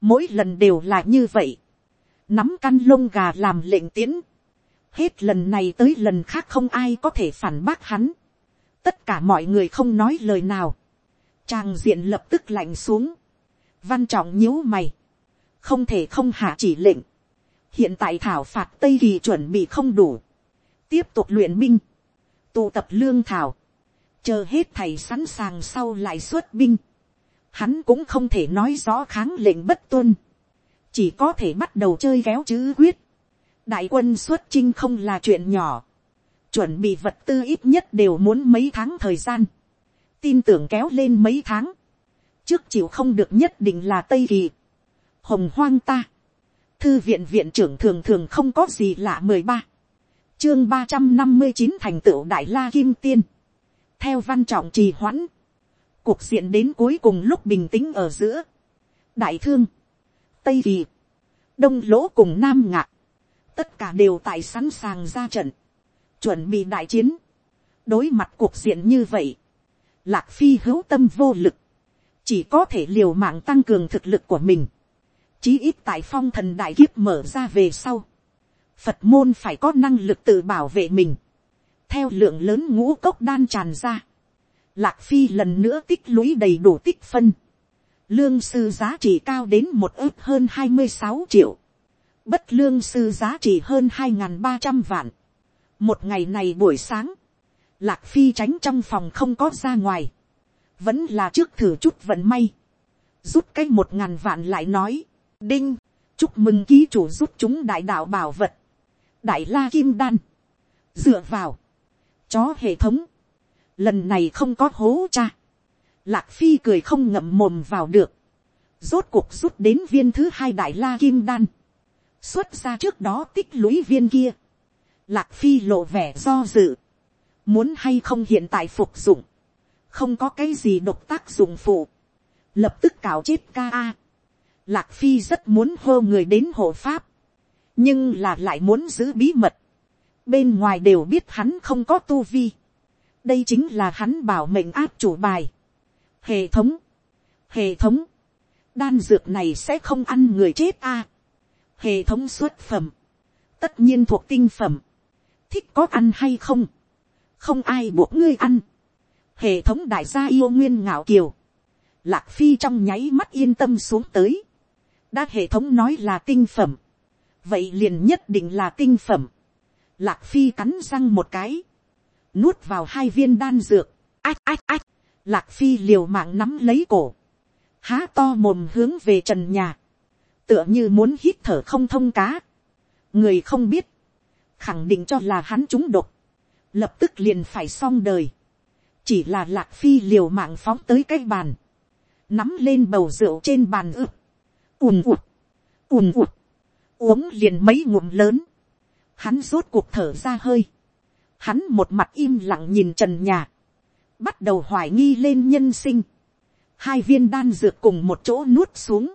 mỗi lần đều là như vậy, nắm căn lông gà làm lệnh tiến, hết lần này tới lần khác không ai có thể phản bác hắn, tất cả mọi người không nói lời nào, trang diện lập tức lạnh xuống, văn trọng nhíu mày, không thể không hạ chỉ lệnh, hiện tại thảo phạt tây kỳ chuẩn bị không đủ, tiếp tục luyện binh, tụ tập lương thảo, chờ hết thầy sẵn sàng sau lại xuất binh, hắn cũng không thể nói rõ kháng lệnh bất tuân, chỉ có thể bắt đầu chơi kéo chữ quyết, đại quân xuất chinh không là chuyện nhỏ, chuẩn bị vật tư ít nhất đều muốn mấy tháng thời gian, tin tưởng kéo lên mấy tháng, trước chịu không được nhất định là tây kỳ, hồng hoang ta, thư viện viện trưởng thường thường không có gì lạ mười ba, chương ba trăm năm mươi chín thành tựu đại la kim tiên, theo văn trọng trì hoãn, cuộc diện đến cuối cùng lúc bình tĩnh ở giữa, đại thương, tây kỳ, đông lỗ cùng nam ngạc, tất cả đều tại sẵn sàng ra trận, chuẩn bị đại chiến, đối mặt cuộc diện như vậy, lạc phi hữu tâm vô lực, chỉ có thể liều mạng tăng cường thực lực của mình, chí ít tại phong thần đại kiếp mở ra về sau, phật môn phải có năng lực tự bảo vệ mình, theo lượng lớn ngũ cốc đan tràn ra, lạc phi lần nữa tích lũy đầy đủ tích phân, lương sư giá trị cao đến một ước hơn hai mươi sáu triệu, bất lương sư giá trị hơn hai n g h n ba trăm vạn một ngày này buổi sáng, lạc phi tránh trong phòng không có ra ngoài, vẫn là trước thử chút vận may, rút cái một ngàn vạn lại nói, Đinh, chúc mừng ký chủ giúp chúng đại đạo bảo vật. Đại la kim đan. dựa vào, chó hệ thống, lần này không có hố cha, lạc phi cười không ngậm mồm vào được, rốt cuộc rút đến viên thứ hai đại la kim đan, xuất ra trước đó tích lũy viên kia, lạc phi lộ vẻ do dự, muốn hay không hiện tại phục dụng, không có cái gì độc tác dụng phụ, lập tức cào chết ca a. Lạc phi rất muốn hô người đến hộ pháp, nhưng là lại muốn giữ bí mật, bên ngoài đều biết hắn không có tu vi, đây chính là hắn bảo mệnh áp chủ bài. hệ thống, hệ thống, đan dược này sẽ không ăn người chết a. hệ thống xuất phẩm, tất nhiên thuộc tinh phẩm, thích có ăn hay không, không ai buộc ngươi ăn. hệ thống đại gia yêu nguyên ngạo kiều, lạc phi trong nháy mắt yên tâm xuống tới, đã hệ thống nói là tinh phẩm, vậy liền nhất định là tinh phẩm. lạc phi cắn răng một cái, nuốt vào hai viên đan dược, ách ách ách, lạc phi liều mạng nắm lấy cổ, há to mồm hướng về trần nhà, tựa như muốn hít thở không thông cá, người không biết, khẳng định cho là hắn trúng độc, lập tức liền phải xong đời, chỉ là lạc phi liều mạng phóng tới cái bàn, nắm lên bầu rượu trên bàn ư, ùn ụt, ùn ụt, uống liền mấy ngụm lớn, hắn rốt cuộc thở ra hơi, hắn một mặt im lặng nhìn trần nhà, bắt đầu hoài nghi lên nhân sinh, hai viên đan dược cùng một chỗ nuốt xuống,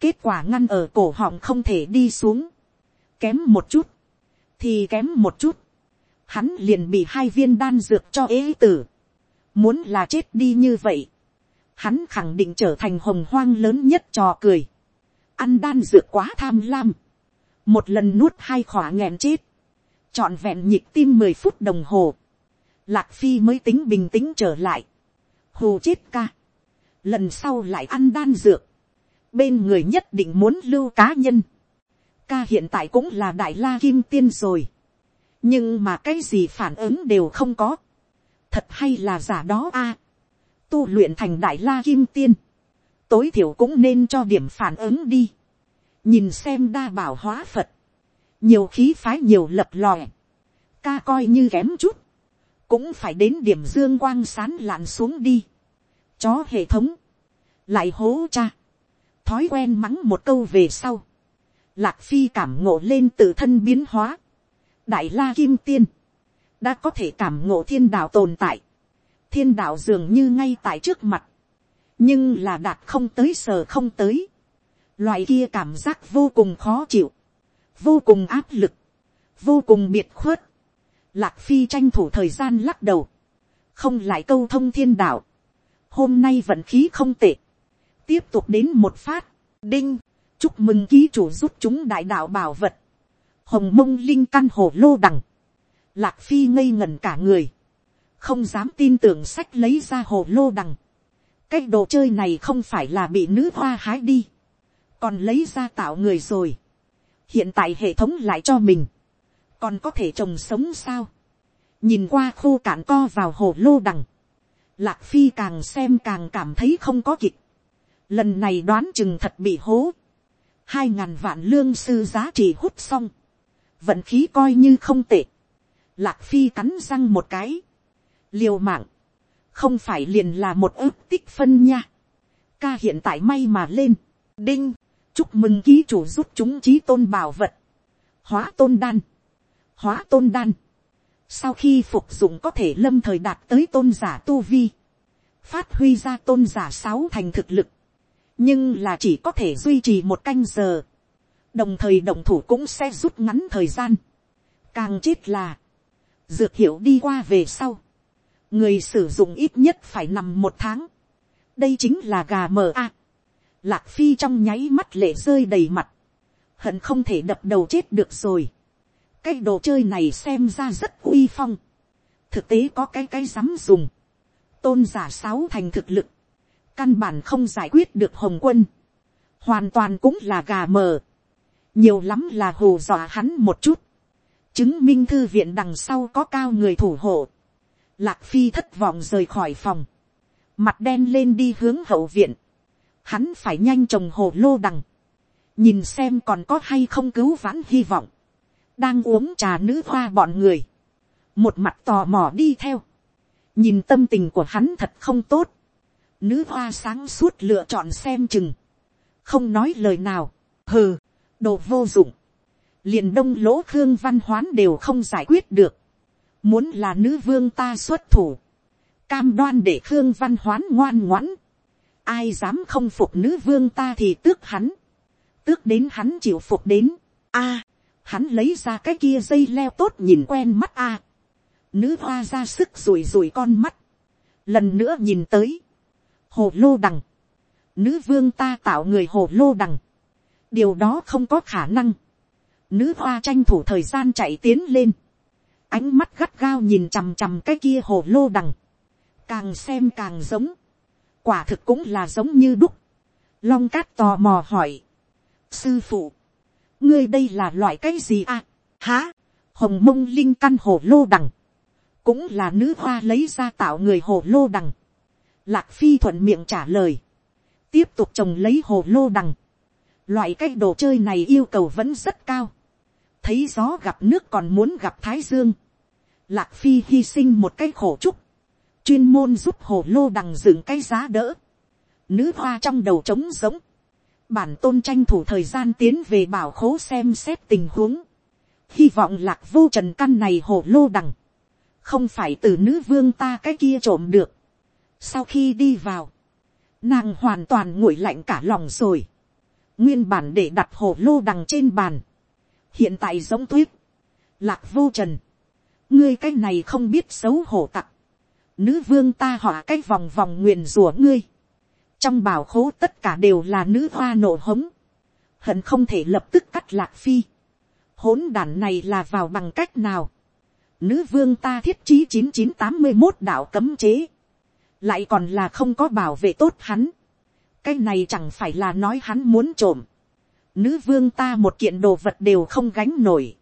kết quả ngăn ở cổ họng không thể đi xuống, kém một chút, thì kém một chút, hắn liền bị hai viên đan dược cho ế tử, muốn là chết đi như vậy, hắn khẳng định trở thành hồng hoang lớn nhất trò cười, ăn đan dược quá tham lam, một lần nuốt hai khỏa nghẹn chết, trọn vẹn nhịp tim mười phút đồng hồ, lạc phi mới tính bình tĩnh trở lại, hù chết ca, lần sau lại ăn đan dược, bên người nhất định muốn lưu cá nhân, ca hiện tại cũng là đại la kim tiên rồi, nhưng mà cái gì phản ứng đều không có, thật hay là giả đó a, tu luyện thành đại la kim tiên, tối thiểu cũng nên cho điểm phản ứng đi, nhìn xem đa bảo hóa phật, nhiều khí phái nhiều lập lòe, ca coi như kém chút, cũng phải đến điểm dương quang sán lạn xuống đi, chó hệ thống, lại hố cha, thói quen mắng một câu về sau, lạc phi cảm ngộ lên tự thân biến hóa, đại la kim tiên, đã có thể cảm ngộ thiên đạo tồn tại, thiên đạo dường như ngay tại trước mặt, nhưng là đạt không tới sờ không tới, loại kia cảm giác vô cùng khó chịu, vô cùng áp lực, vô cùng biệt khuất, lạc phi tranh thủ thời gian lắc đầu, không lại câu thông thiên đạo, hôm nay vận khí không tệ, tiếp tục đến một phát, đinh, chúc mừng ký chủ giúp chúng đại đạo bảo vật, hồng mông linh căn hồ lô đằng, lạc phi ngây ngẩn cả người, không dám tin tưởng sách lấy ra hồ lô đằng, cái đồ chơi này không phải là bị nữ hoa hái đi, còn lấy ra tạo người rồi, hiện tại hệ thống lại cho mình, còn có thể trồng sống sao, nhìn qua khô cạn co vào hồ lô đằng, lạc phi càng xem càng cảm thấy không có kịch, lần này đoán chừng thật bị hố, hai ngàn vạn lương sư giá trị hút xong, vận khí coi như không tệ, lạc phi cắn răng một cái, liều mạng, không phải liền là một ước tích phân nha, ca hiện tại may mà lên, đinh, chúc mừng ký chủ giúp chúng trí tôn bảo vật, hóa tôn đan, hóa tôn đan, sau khi phục dụng có thể lâm thời đạt tới tôn giả tu vi, phát huy ra tôn giả sáu thành thực lực, nhưng là chỉ có thể duy trì một canh giờ, đồng thời động thủ cũng sẽ rút ngắn thời gian, càng chết là, dược hiệu đi qua về sau, người sử dụng ít nhất phải nằm một tháng, đây chính là gà mờ a, lạc phi trong nháy mắt lệ rơi đầy mặt, hận không thể đập đầu chết được rồi, cái đồ chơi này xem ra rất uy phong, thực tế có cái cái dám dùng, tôn giả sáu thành thực lực, căn bản không giải quyết được hồng quân, hoàn toàn cũng là gà mờ, nhiều lắm là hù dọa hắn một chút, chứng minh thư viện đằng sau có cao người thủ hộ, lạc phi thất vọng rời khỏi phòng, mặt đen lên đi hướng hậu viện, hắn phải nhanh trồng hồ lô đằng, nhìn xem còn có hay không cứu vãn hy vọng, đang uống trà nữ hoa bọn người, một mặt tò mò đi theo, nhìn tâm tình của hắn thật không tốt, nữ hoa sáng suốt lựa chọn xem chừng, không nói lời nào, hừ, đồ vô dụng, liền đông lỗ khương văn hoán đều không giải quyết được, muốn là nữ vương ta xuất thủ, cam đoan để khương văn hoán ngoan ngoãn, ai dám không phục nữ vương ta thì tước hắn, tước đến hắn chịu phục đến, a, hắn lấy ra cái kia dây leo tốt nhìn quen mắt a, nữ hoa ra sức rùi rùi con mắt, lần nữa nhìn tới, hồ lô đằng, nữ vương ta tạo người hồ lô đằng, điều đó không có khả năng, nữ hoa tranh thủ thời gian chạy tiến lên, ánh mắt gắt gao nhìn chằm chằm cái kia hồ lô đằng, càng xem càng giống, quả thực cũng là giống như đúc, long cát tò mò hỏi, sư phụ, ngươi đây là loại cái gì à, há, hồng mông linh căn hồ lô đằng, cũng là nữ hoa lấy ra tạo người hồ lô đằng, lạc phi thuận miệng trả lời, tiếp tục trồng lấy hồ lô đằng, loại cái đồ chơi này yêu cầu vẫn rất cao, thấy gió gặp nước còn muốn gặp thái dương, lạc phi hy sinh một cái khổ trúc, chuyên môn giúp hồ lô đằng dựng cái giá đỡ, nữ hoa trong đầu trống giống, bản tôn tranh thủ thời gian tiến về bảo khố xem xét tình huống, hy vọng lạc vô trần căn này hồ lô đằng, không phải từ nữ vương ta cái kia trộm được, sau khi đi vào, nàng hoàn toàn nguội lạnh cả lòng rồi, nguyên bản để đặt hồ lô đằng trên bàn, hiện tại giống tuyết, lạc vô trần, ngươi cái này không biết xấu hổ tặc, nữ vương ta họa cái vòng vòng nguyền rủa ngươi, trong bảo khố tất cả đều là nữ hoa nổ hống, hận không thể lập tức cắt lạc phi, hỗn đản này là vào bằng cách nào, nữ vương ta thiết trí chín chín tám mươi một đạo cấm chế, lại còn là không có bảo vệ tốt hắn, cái này chẳng phải là nói hắn muốn trộm, nữ vương ta một kiện đồ vật đều không gánh nổi,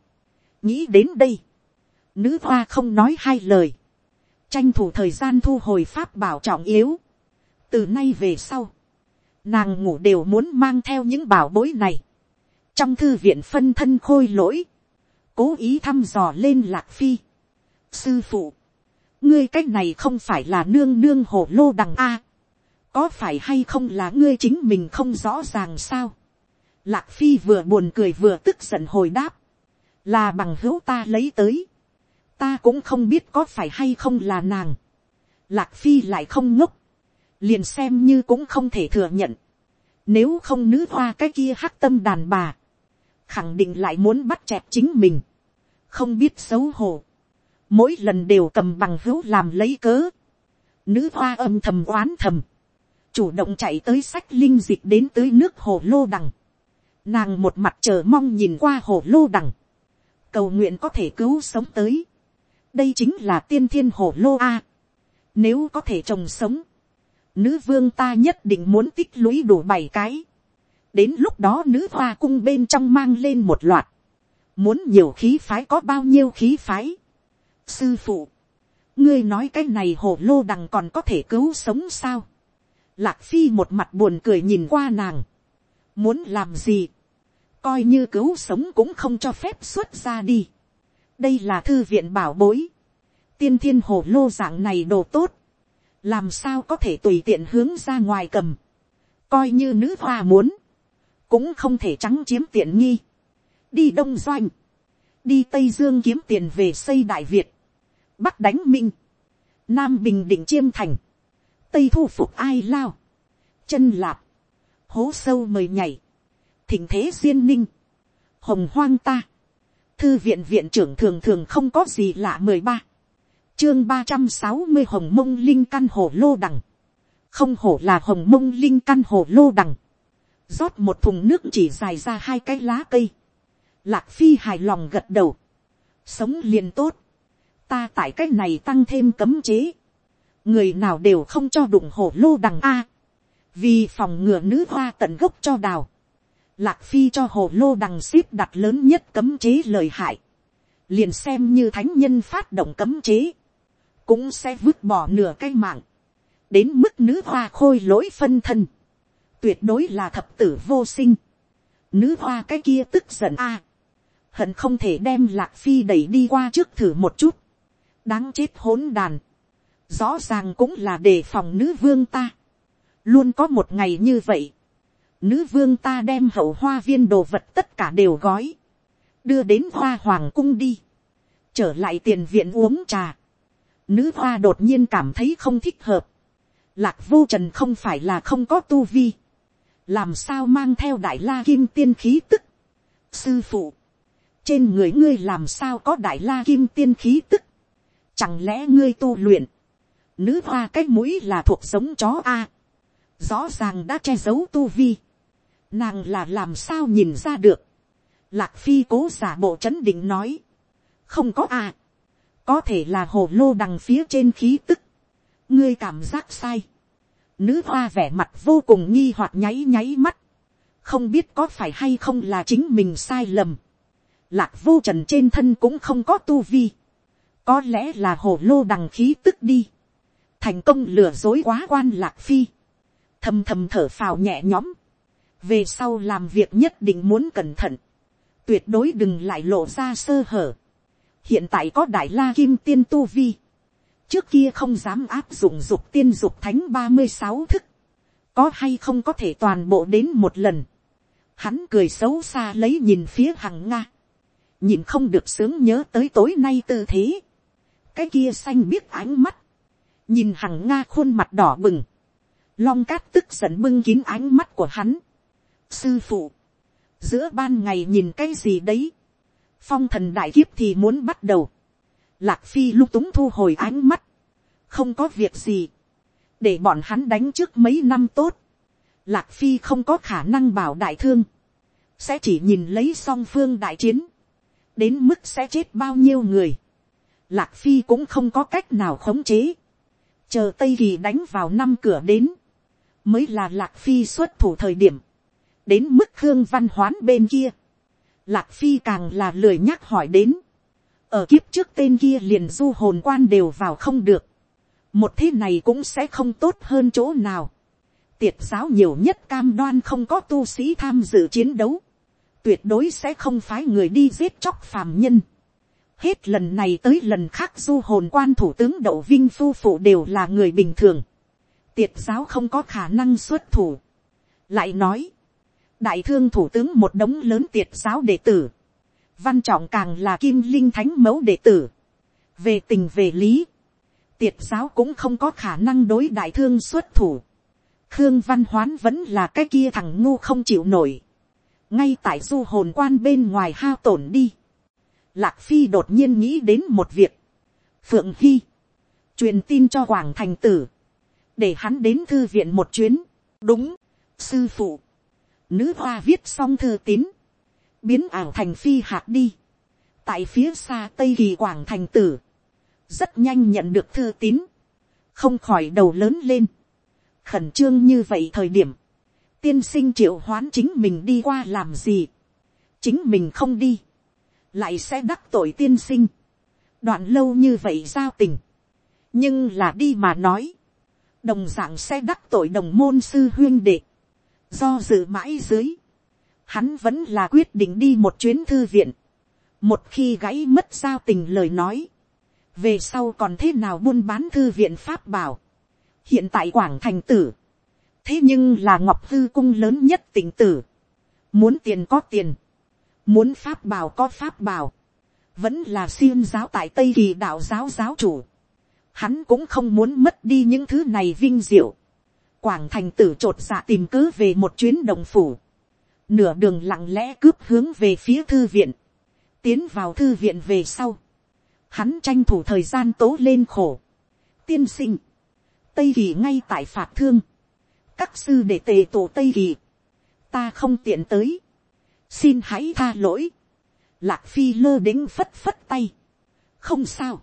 nghĩ đến đây, nữ hoa không nói hai lời, tranh thủ thời gian thu hồi pháp bảo trọng yếu, từ nay về sau, nàng ngủ đều muốn mang theo những bảo bối này, trong thư viện phân thân khôi lỗi, cố ý thăm dò lên lạc phi, sư phụ, ngươi c á c h này không phải là nương nương hồ lô đằng a, có phải hay không là ngươi chính mình không rõ ràng sao, lạc phi vừa buồn cười vừa tức giận hồi đáp, là bằng hữu ta lấy tới, ta cũng không biết có phải hay không là nàng, lạc phi lại không ngốc, liền xem như cũng không thể thừa nhận, nếu không nữ hoa cái kia hắc tâm đàn bà, khẳng định lại muốn bắt chẹp chính mình, không biết xấu hổ, mỗi lần đều cầm bằng hữu làm lấy cớ, nữ hoa âm thầm oán thầm, chủ động chạy tới sách linh dịch đến tới nước hồ lô đằng, nàng một mặt chờ mong nhìn qua hồ lô đằng, cầu nguyện có thể cứu sống tới, đây chính là tiên thiên hồ lô a, nếu có thể trồng sống, nữ vương ta nhất định muốn tích lũy đủ bảy cái, đến lúc đó nữ hoa cung bên trong mang lên một loạt, muốn nhiều khí phái có bao nhiêu khí phái, sư phụ, ngươi nói cái này hồ lô đằng còn có thể cứu sống sao. lạc phi một mặt buồn cười nhìn qua nàng, muốn làm gì, coi như cứu sống cũng không cho phép xuất ra đi. đây là thư viện bảo bối, tiên thiên hồ lô dạng này đồ tốt, làm sao có thể tùy tiện hướng ra ngoài cầm, coi như nữ hoa muốn, cũng không thể trắng chiếm tiện nghi, đi đông doanh, đi tây dương kiếm tiền về xây đại việt, bắc đánh minh, nam bình định chiêm thành, tây thu phục ai lao, chân lạp, hố sâu mời nhảy, thỉnh thế duyên ninh, hồng hoang ta, thư viện viện trưởng thường thường không có gì lạ mười ba, chương ba trăm sáu mươi hồng mông linh căn hồ lô đằng, không hổ là hồng mông linh căn hồ lô đằng, rót một thùng nước chỉ dài ra hai cái lá cây, lạc phi hài lòng gật đầu, sống liền tốt, ta tại cái này tăng thêm cấm chế, người nào đều không cho đụng hổ lô đằng a, vì phòng ngừa nữ hoa tận gốc cho đào, lạc phi cho hồ lô đằng ship đặt lớn nhất cấm chế lời hại, liền xem như thánh nhân phát động cấm chế, cũng sẽ vứt bỏ nửa cái mạng, đến mức nữ hoa khôi lỗi phân thân, tuyệt đối là thập tử vô sinh, nữ hoa cái kia tức giận a, hận không thể đem lạc phi đẩy đi qua trước thử một chút, đáng chết hỗn đàn, rõ ràng cũng là đề phòng nữ vương ta, luôn có một ngày như vậy, nữ vương ta đem hậu hoa viên đồ vật tất cả đều gói, đưa đến hoa hoàng cung đi, trở lại tiền viện uống trà, nữ hoa đột nhiên cảm thấy không thích hợp, lạc vô trần không phải là không có tu vi, làm sao mang theo đại la kim tiên khí tức, sư phụ, trên người ngươi làm sao có đại la kim tiên khí tức, chẳng lẽ ngươi tu luyện, nữ hoa cái mũi là thuộc giống chó a, rõ ràng đã che giấu tu vi, nàng là làm sao nhìn ra được, lạc phi cố giả bộ c h ấ n định nói, không có a, có thể là hồ lô đằng phía trên khí tức, ngươi cảm giác sai, nữ hoa vẻ mặt vô cùng nghi hoặc nháy nháy mắt, không biết có phải hay không là chính mình sai lầm, lạc vô trần trên thân cũng không có tu vi, có lẽ là hồ lô đằng khí tức đi, thành công lừa dối quá quan lạc phi, thầm thầm thở phào nhẹ nhõm, về sau làm việc nhất định muốn cẩn thận, tuyệt đối đừng lại lộ ra sơ hở. hiện tại có đại la kim tiên tu vi, trước kia không dám áp dụng dục tiên dục thánh ba mươi sáu thức, có hay không có thể toàn bộ đến một lần, hắn cười xấu xa lấy nhìn phía hằng nga, nhìn không được sướng nhớ tới tối nay tư thế, cái kia xanh biết ánh mắt, nhìn hằng nga khuôn mặt đỏ bừng, Long cát tức giận bưng kín ánh mắt của hắn. Sư phụ. Giữa ban ngày nhìn cái gì đấy. Phong thần đại kiếp thì muốn bắt đầu. Lạc phi lung túng thu hồi ánh mắt. Không có việc gì. Để bọn hắn đánh trước mấy năm tốt. Lạc phi không có khả năng bảo đại thương. Sẽ chỉ nhìn lấy song phương đại chiến. Đến mức sẽ chết bao nhiêu người. Lạc phi cũng không có cách nào khống chế. Chờ Tây Kỳ đánh vào năm cửa đến mới là lạc phi xuất thủ thời điểm, đến mức khương văn hoán bên kia, lạc phi càng là lười nhắc hỏi đến, ở kiếp trước tên kia liền du hồn quan đều vào không được, một thế này cũng sẽ không tốt hơn chỗ nào, tiệt giáo nhiều nhất cam đoan không có tu sĩ tham dự chiến đấu, tuyệt đối sẽ không phái người đi giết chóc phàm nhân. Hết lần này tới lần khác du hồn quan thủ tướng đậu vinh phu phụ đều là người bình thường tiệt giáo không có khả năng xuất thủ. lại nói, đại thương thủ tướng một đống lớn tiệt giáo đệ tử, văn trọng càng là kim linh thánh mẫu đệ tử. về tình về lý, tiệt giáo cũng không có khả năng đối đại thương xuất thủ. khương văn hoán vẫn là cái kia thằng ngu không chịu nổi. ngay tại du hồn quan bên ngoài hao tổn đi lạc phi đột nhiên nghĩ đến một việc. phượng hy, truyền tin cho quảng thành tử. Để hắn đến thư viện một chuyến. đúng, sư phụ, nữ hoa viết xong thư tín, biến ảo thành phi hạt đi, tại phía xa tây kỳ quảng thành tử, rất nhanh nhận được thư tín, không khỏi đầu lớn lên, khẩn trương như vậy thời điểm, tiên sinh triệu hoán chính mình đi qua làm gì, chính mình không đi, lại sẽ đắc tội tiên sinh, đoạn lâu như vậy giao tình, nhưng là đi mà nói, đồng d ạ n g sẽ đắc tội đồng môn sư huyên đệ, do dự mãi dưới, hắn vẫn là quyết định đi một chuyến thư viện, một khi gãy mất giao tình lời nói, về sau còn thế nào buôn bán thư viện pháp bảo, hiện tại quảng thành tử, thế nhưng là ngọc thư cung lớn nhất tỉnh tử, muốn tiền có tiền, muốn pháp bảo có pháp bảo, vẫn là siêng giáo tại tây kỳ đạo giáo giáo chủ, hắn cũng không muốn mất đi những thứ này vinh diệu. Quảng thành tử trột dạ tìm cớ về một chuyến đồng phủ. Nửa đường lặng lẽ cướp hướng về phía thư viện. Tiến vào thư viện về sau. Hắn tranh thủ thời gian tố lên khổ. Tiên sinh. Tây kỳ ngay tại phạt thương. Các sư để tề tổ Tây kỳ. Ta không tiện tới. Xin hãy tha lỗi. Lạc phi lơ đĩnh phất phất tay. Không sao.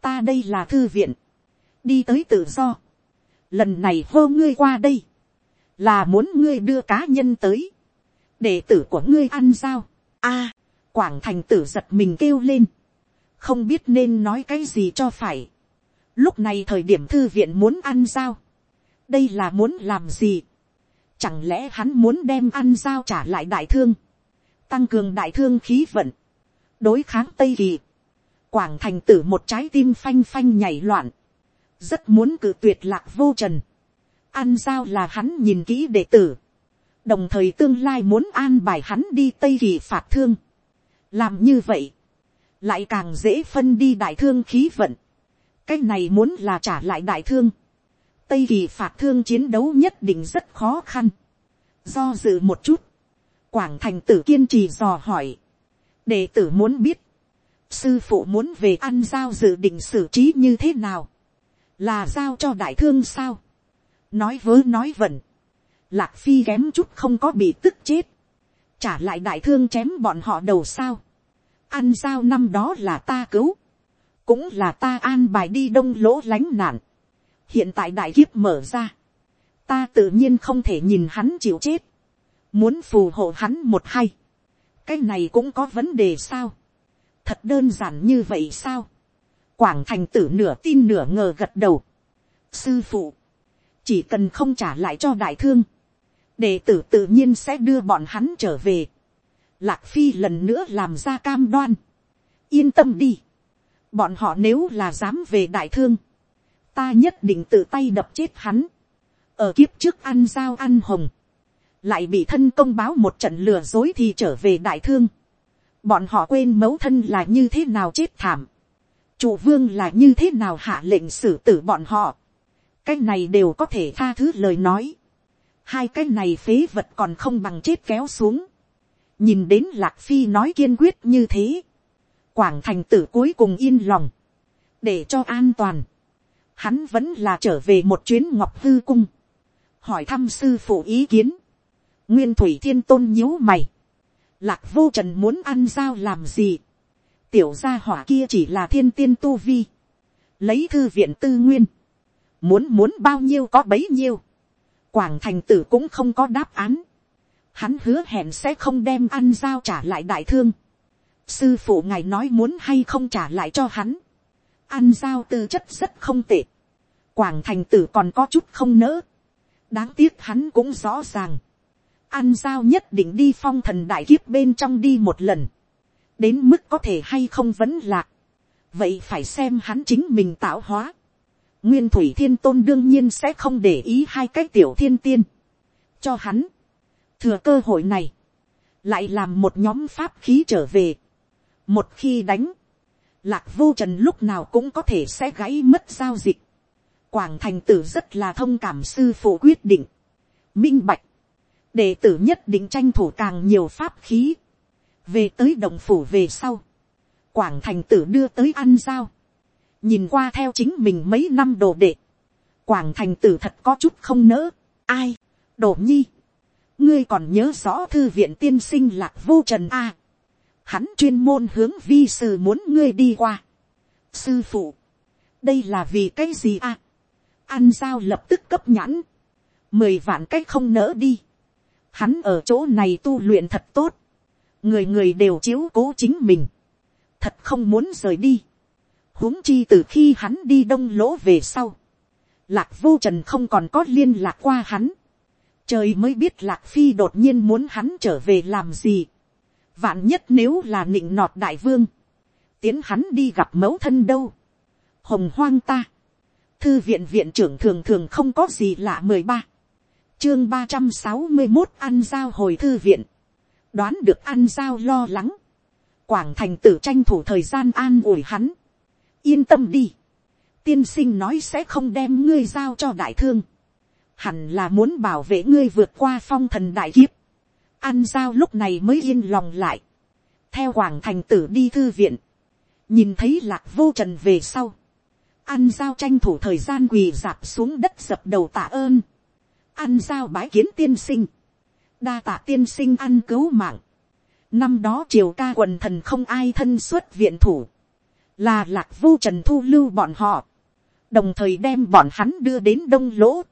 Ta đây là thư viện, đi tới tự do, lần này hô ngươi qua đây, là muốn ngươi đưa cá nhân tới, đệ tử của ngươi ăn sao, a, quảng thành tử giật mình kêu lên, không biết nên nói cái gì cho phải, lúc này thời điểm thư viện muốn ăn sao, đây là muốn làm gì, chẳng lẽ hắn muốn đem ăn sao trả lại đại thương, tăng cường đại thương khí vận, đối kháng tây kỳ, quảng thành tử một trái tim phanh phanh nhảy loạn, rất muốn cự tuyệt lạc vô trần, an giao là hắn nhìn kỹ đệ tử, đồng thời tương lai muốn an bài hắn đi tây kỳ phạt thương, làm như vậy, lại càng dễ phân đi đại thương khí vận, cái này muốn là trả lại đại thương, tây kỳ phạt thương chiến đấu nhất định rất khó khăn, do dự một chút, quảng thành tử kiên trì dò hỏi, đệ tử muốn biết, sư phụ muốn về ăn giao dự định xử trí như thế nào, là giao cho đại thương sao, nói vớ nói vẩn, lạc phi kém chút không có bị tức chết, trả lại đại thương chém bọn họ đầu sao, ăn giao năm đó là ta cứu, cũng là ta an bài đi đông lỗ lánh nạn, hiện tại đại kiếp mở ra, ta tự nhiên không thể nhìn hắn chịu chết, muốn phù hộ hắn một hay, cái này cũng có vấn đề sao, thật đơn giản như vậy sao, quảng thành tử nửa tin nửa ngờ gật đầu, sư phụ, chỉ cần không trả lại cho đại thương, đệ tử tự nhiên sẽ đưa bọn hắn trở về, lạc phi lần nữa làm ra cam đoan, yên tâm đi, bọn họ nếu là dám về đại thương, ta nhất định tự tay đập chết hắn, ở kiếp trước ăn dao ăn hồng, lại bị thân công báo một trận lừa dối thì trở về đại thương, bọn họ quên mẫu thân là như thế nào chết thảm, chủ vương là như thế nào hạ lệnh xử tử bọn họ, cái này đều có thể tha thứ lời nói, hai cái này phế vật còn không bằng chết kéo xuống, nhìn đến lạc phi nói kiên quyết như thế, quảng thành tử cuối cùng yên lòng, để cho an toàn, hắn vẫn là trở về một chuyến ngọc hư cung, hỏi thăm sư phụ ý kiến, nguyên thủy thiên tôn nhíu mày, lạc vô trần muốn ăn dao làm gì, tiểu gia hỏa kia chỉ là thiên tiên tu vi, lấy thư viện tư nguyên, muốn muốn bao nhiêu có bấy nhiêu, quảng thành tử cũng không có đáp án, hắn hứa hẹn sẽ không đem ăn dao trả lại đại thương, sư phụ ngài nói muốn hay không trả lại cho hắn, ăn dao tư chất rất không tệ, quảng thành tử còn có chút không nỡ, đáng tiếc hắn cũng rõ ràng, An giao nhất định đi phong thần đại kiếp bên trong đi một lần, đến mức có thể hay không vẫn lạc, vậy phải xem hắn chính mình tạo hóa. nguyên thủy thiên tôn đương nhiên sẽ không để ý hai cái tiểu thiên tiên, cho hắn, thừa cơ hội này, lại làm một nhóm pháp khí trở về, một khi đánh, lạc vô trần lúc nào cũng có thể sẽ gãy mất giao dịch, quảng thành tử rất là thông cảm sư phụ quyết định, minh bạch, đệ tử nhất định tranh thủ càng nhiều pháp khí, về tới động phủ về sau, quảng thành tử đưa tới ăn giao, nhìn qua theo chính mình mấy năm đồ đệ, quảng thành tử thật có chút không nỡ, ai, đồ nhi, ngươi còn nhớ rõ thư viện tiên sinh lạc vô trần a, hắn chuyên môn hướng vi sư muốn ngươi đi qua, sư phụ, đây là vì cái gì a, ăn giao lập tức cấp nhãn, mười vạn cách không nỡ đi, hắn ở chỗ này tu luyện thật tốt, người người đều chiếu cố chính mình, thật không muốn rời đi, huống chi từ khi hắn đi đông lỗ về sau, lạc vô trần không còn có liên lạc qua hắn, trời mới biết lạc phi đột nhiên muốn hắn trở về làm gì, vạn nhất nếu là nịnh nọt đại vương, tiến hắn đi gặp mẫu thân đâu, hồng hoang ta, thư viện viện trưởng thường thường không có gì lạ mười ba, chương ba trăm sáu mươi một ăn giao hồi thư viện, đoán được ăn giao lo lắng, quảng thành tử tranh thủ thời gian an ủi hắn, yên tâm đi, tiên sinh nói sẽ không đem ngươi giao cho đại thương, hẳn là muốn bảo vệ ngươi vượt qua phong thần đại kiếp, ăn giao lúc này mới yên lòng lại, theo quảng thành tử đi thư viện, nhìn thấy lạc vô trần về sau, ăn giao tranh thủ thời gian quỳ dạp xuống đất dập đầu tạ ơn, ăn giao bái kiến tiên sinh, đa tạ tiên sinh ăn cứu mạng, năm đó triều ca quần thần không ai thân xuất viện thủ, là lạc vu trần thu lưu bọn họ, đồng thời đem bọn hắn đưa đến đông lỗ,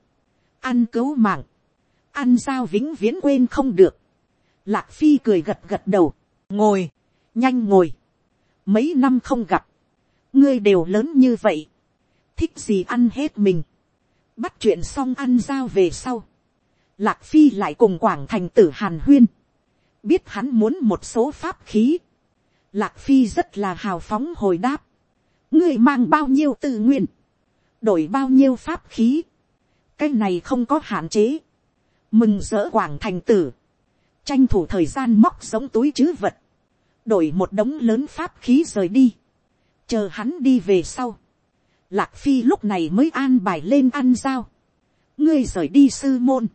ăn cứu mạng, ăn giao vĩnh viễn quên không được, lạc phi cười gật gật đầu, ngồi, nhanh ngồi, mấy năm không gặp, ngươi đều lớn như vậy, thích gì ăn hết mình, bắt chuyện xong ăn giao về sau, lạc phi lại cùng quảng thành tử hàn huyên, biết hắn muốn một số pháp khí, Lạc phi rất là hào phóng hồi đáp, ngươi mang bao nhiêu tự nguyện đổi bao nhiêu pháp khí, cái này không có hạn chế, mừng rỡ quảng thành tử, tranh thủ thời gian móc giống túi chứ vật, đổi một đống lớn pháp khí rời đi, chờ hắn đi về sau, lạc phi lúc này mới an bài lên ăn dao, ngươi rời đi sư môn,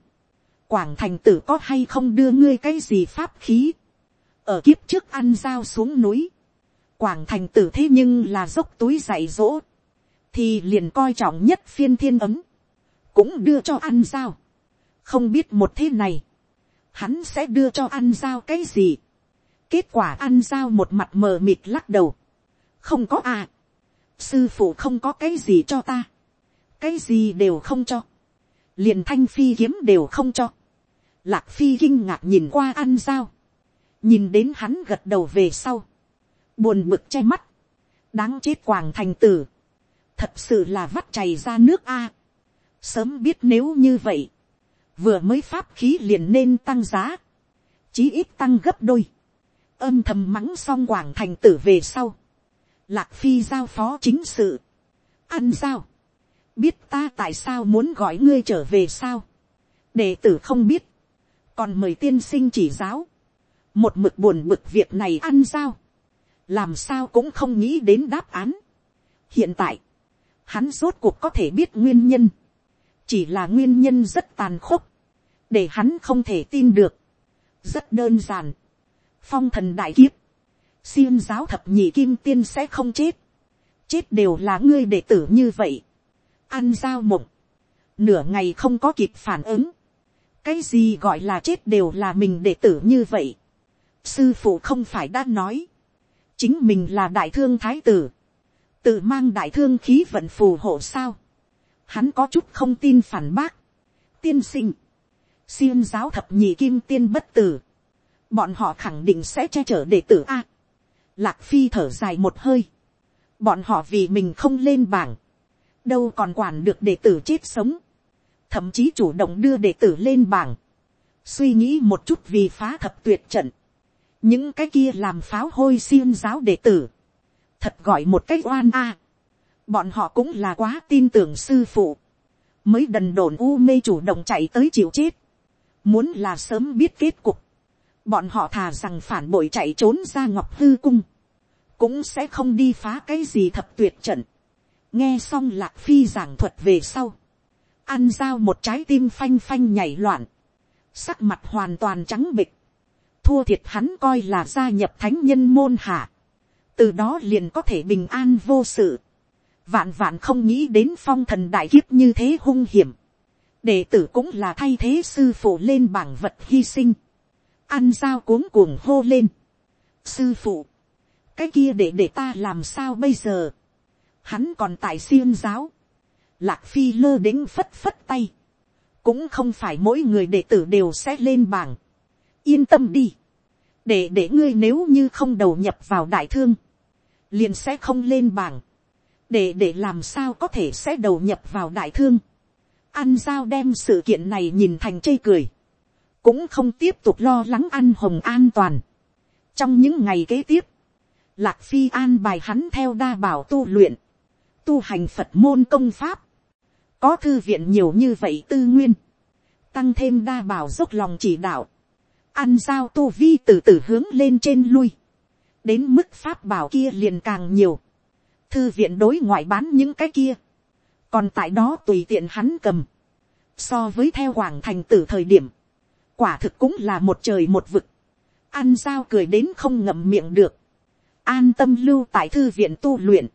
quảng thành tử có hay không đưa ngươi cái gì pháp khí, ở kiếp trước ăn dao xuống núi, quảng thành tử thế nhưng là dốc túi dạy dỗ, thì liền coi trọng nhất phiên thiên ấm, cũng đưa cho ăn dao, không biết một thế này, hắn sẽ đưa cho ăn dao cái gì, kết quả ăn dao một mặt mờ mịt lắc đầu, không có à, sư phụ không có cái gì cho ta, cái gì đều không cho, liền thanh phi kiếm đều không cho, lạc phi kinh ngạc nhìn qua ăn dao, nhìn đến hắn gật đầu về sau, buồn bực che mắt, đáng chết quàng thành tử, thật sự là vắt chảy ra nước a, sớm biết nếu như vậy, vừa mới pháp khí liền nên tăng giá, chí ít tăng gấp đôi, âm thầm mắng xong quảng thành tử về sau, lạc phi giao phó chính sự, ăn sao, biết ta tại sao muốn gọi ngươi trở về sao, đệ tử không biết, còn mời tiên sinh chỉ giáo, một mực buồn bực việc này ăn sao, làm sao cũng không nghĩ đến đáp án. hiện tại, hắn rốt cuộc có thể biết nguyên nhân, chỉ là nguyên nhân rất tàn khốc, để hắn không thể tin được, rất đơn giản, phong thần đại kiếp, xiêm giáo thập nhị kim tiên sẽ không chết, chết đều là ngươi đệ tử như vậy, ăn giao mộng, nửa ngày không có kịp phản ứng, cái gì gọi là chết đều là mình đệ tử như vậy, sư phụ không phải đã nói, chính mình là đại thương thái tử, tự mang đại thương khí vận phù hộ sao, hắn có chút không tin phản bác, tiên sinh, xiêm giáo thập nhị kim tiên bất tử, bọn họ khẳng định sẽ che chở đệ tử a. Lạc phi thở dài một hơi, bọn họ vì mình không lên bảng, đâu còn quản được đệ tử chết sống, thậm chí chủ động đưa đệ tử lên bảng, suy nghĩ một chút vì phá thập tuyệt trận, những cái kia làm pháo hôi xiêm giáo đệ tử, thật gọi một cách oan a, bọn họ cũng là quá tin tưởng sư phụ, mới đần đồn u mê chủ động chạy tới chịu chết, muốn là sớm biết kết cục, bọn họ thà rằng phản bội chạy trốn ra ngọc hư cung, cũng sẽ không đi phá cái gì thập tuyệt trận. nghe xong lạc phi giảng thuật về sau, ăn dao một trái tim phanh phanh nhảy loạn, sắc mặt hoàn toàn trắng bịch, thua thiệt hắn coi là gia nhập thánh nhân môn hạ, từ đó liền có thể bình an vô sự, vạn vạn không nghĩ đến phong thần đại kiếp như thế hung hiểm, đệ tử cũng là thay thế sư phụ lên bảng vật hy sinh, ăn dao cuống cuồng hô lên, sư phụ, cái kia để để ta làm sao bây giờ, hắn còn tại xiêm giáo, lạc phi lơ đĩnh phất phất tay, cũng không phải mỗi người đệ tử đều sẽ lên bảng, yên tâm đi, để để ngươi nếu như không đầu nhập vào đại thương, liền sẽ không lên bảng, để để làm sao có thể sẽ đầu nhập vào đại thương, ăn giao đem sự kiện này nhìn thành chê cười, cũng không tiếp tục lo lắng ăn hồng an toàn. trong những ngày kế tiếp, lạc phi an bài hắn theo đa bảo tu luyện, tu hành phật môn công pháp, có thư viện nhiều như vậy tư nguyên, tăng thêm đa bảo dốc lòng chỉ đạo, ăn giao tu vi từ từ hướng lên trên lui, đến mức pháp bảo kia liền càng nhiều, thư viện đối ngoại bán những cái kia, còn tại đó tùy tiện hắn cầm, so với theo hoàng thành tử thời điểm, quả thực cũng là một trời một vực, ăn giao cười đến không ngậm miệng được, an tâm lưu tại thư viện tu luyện,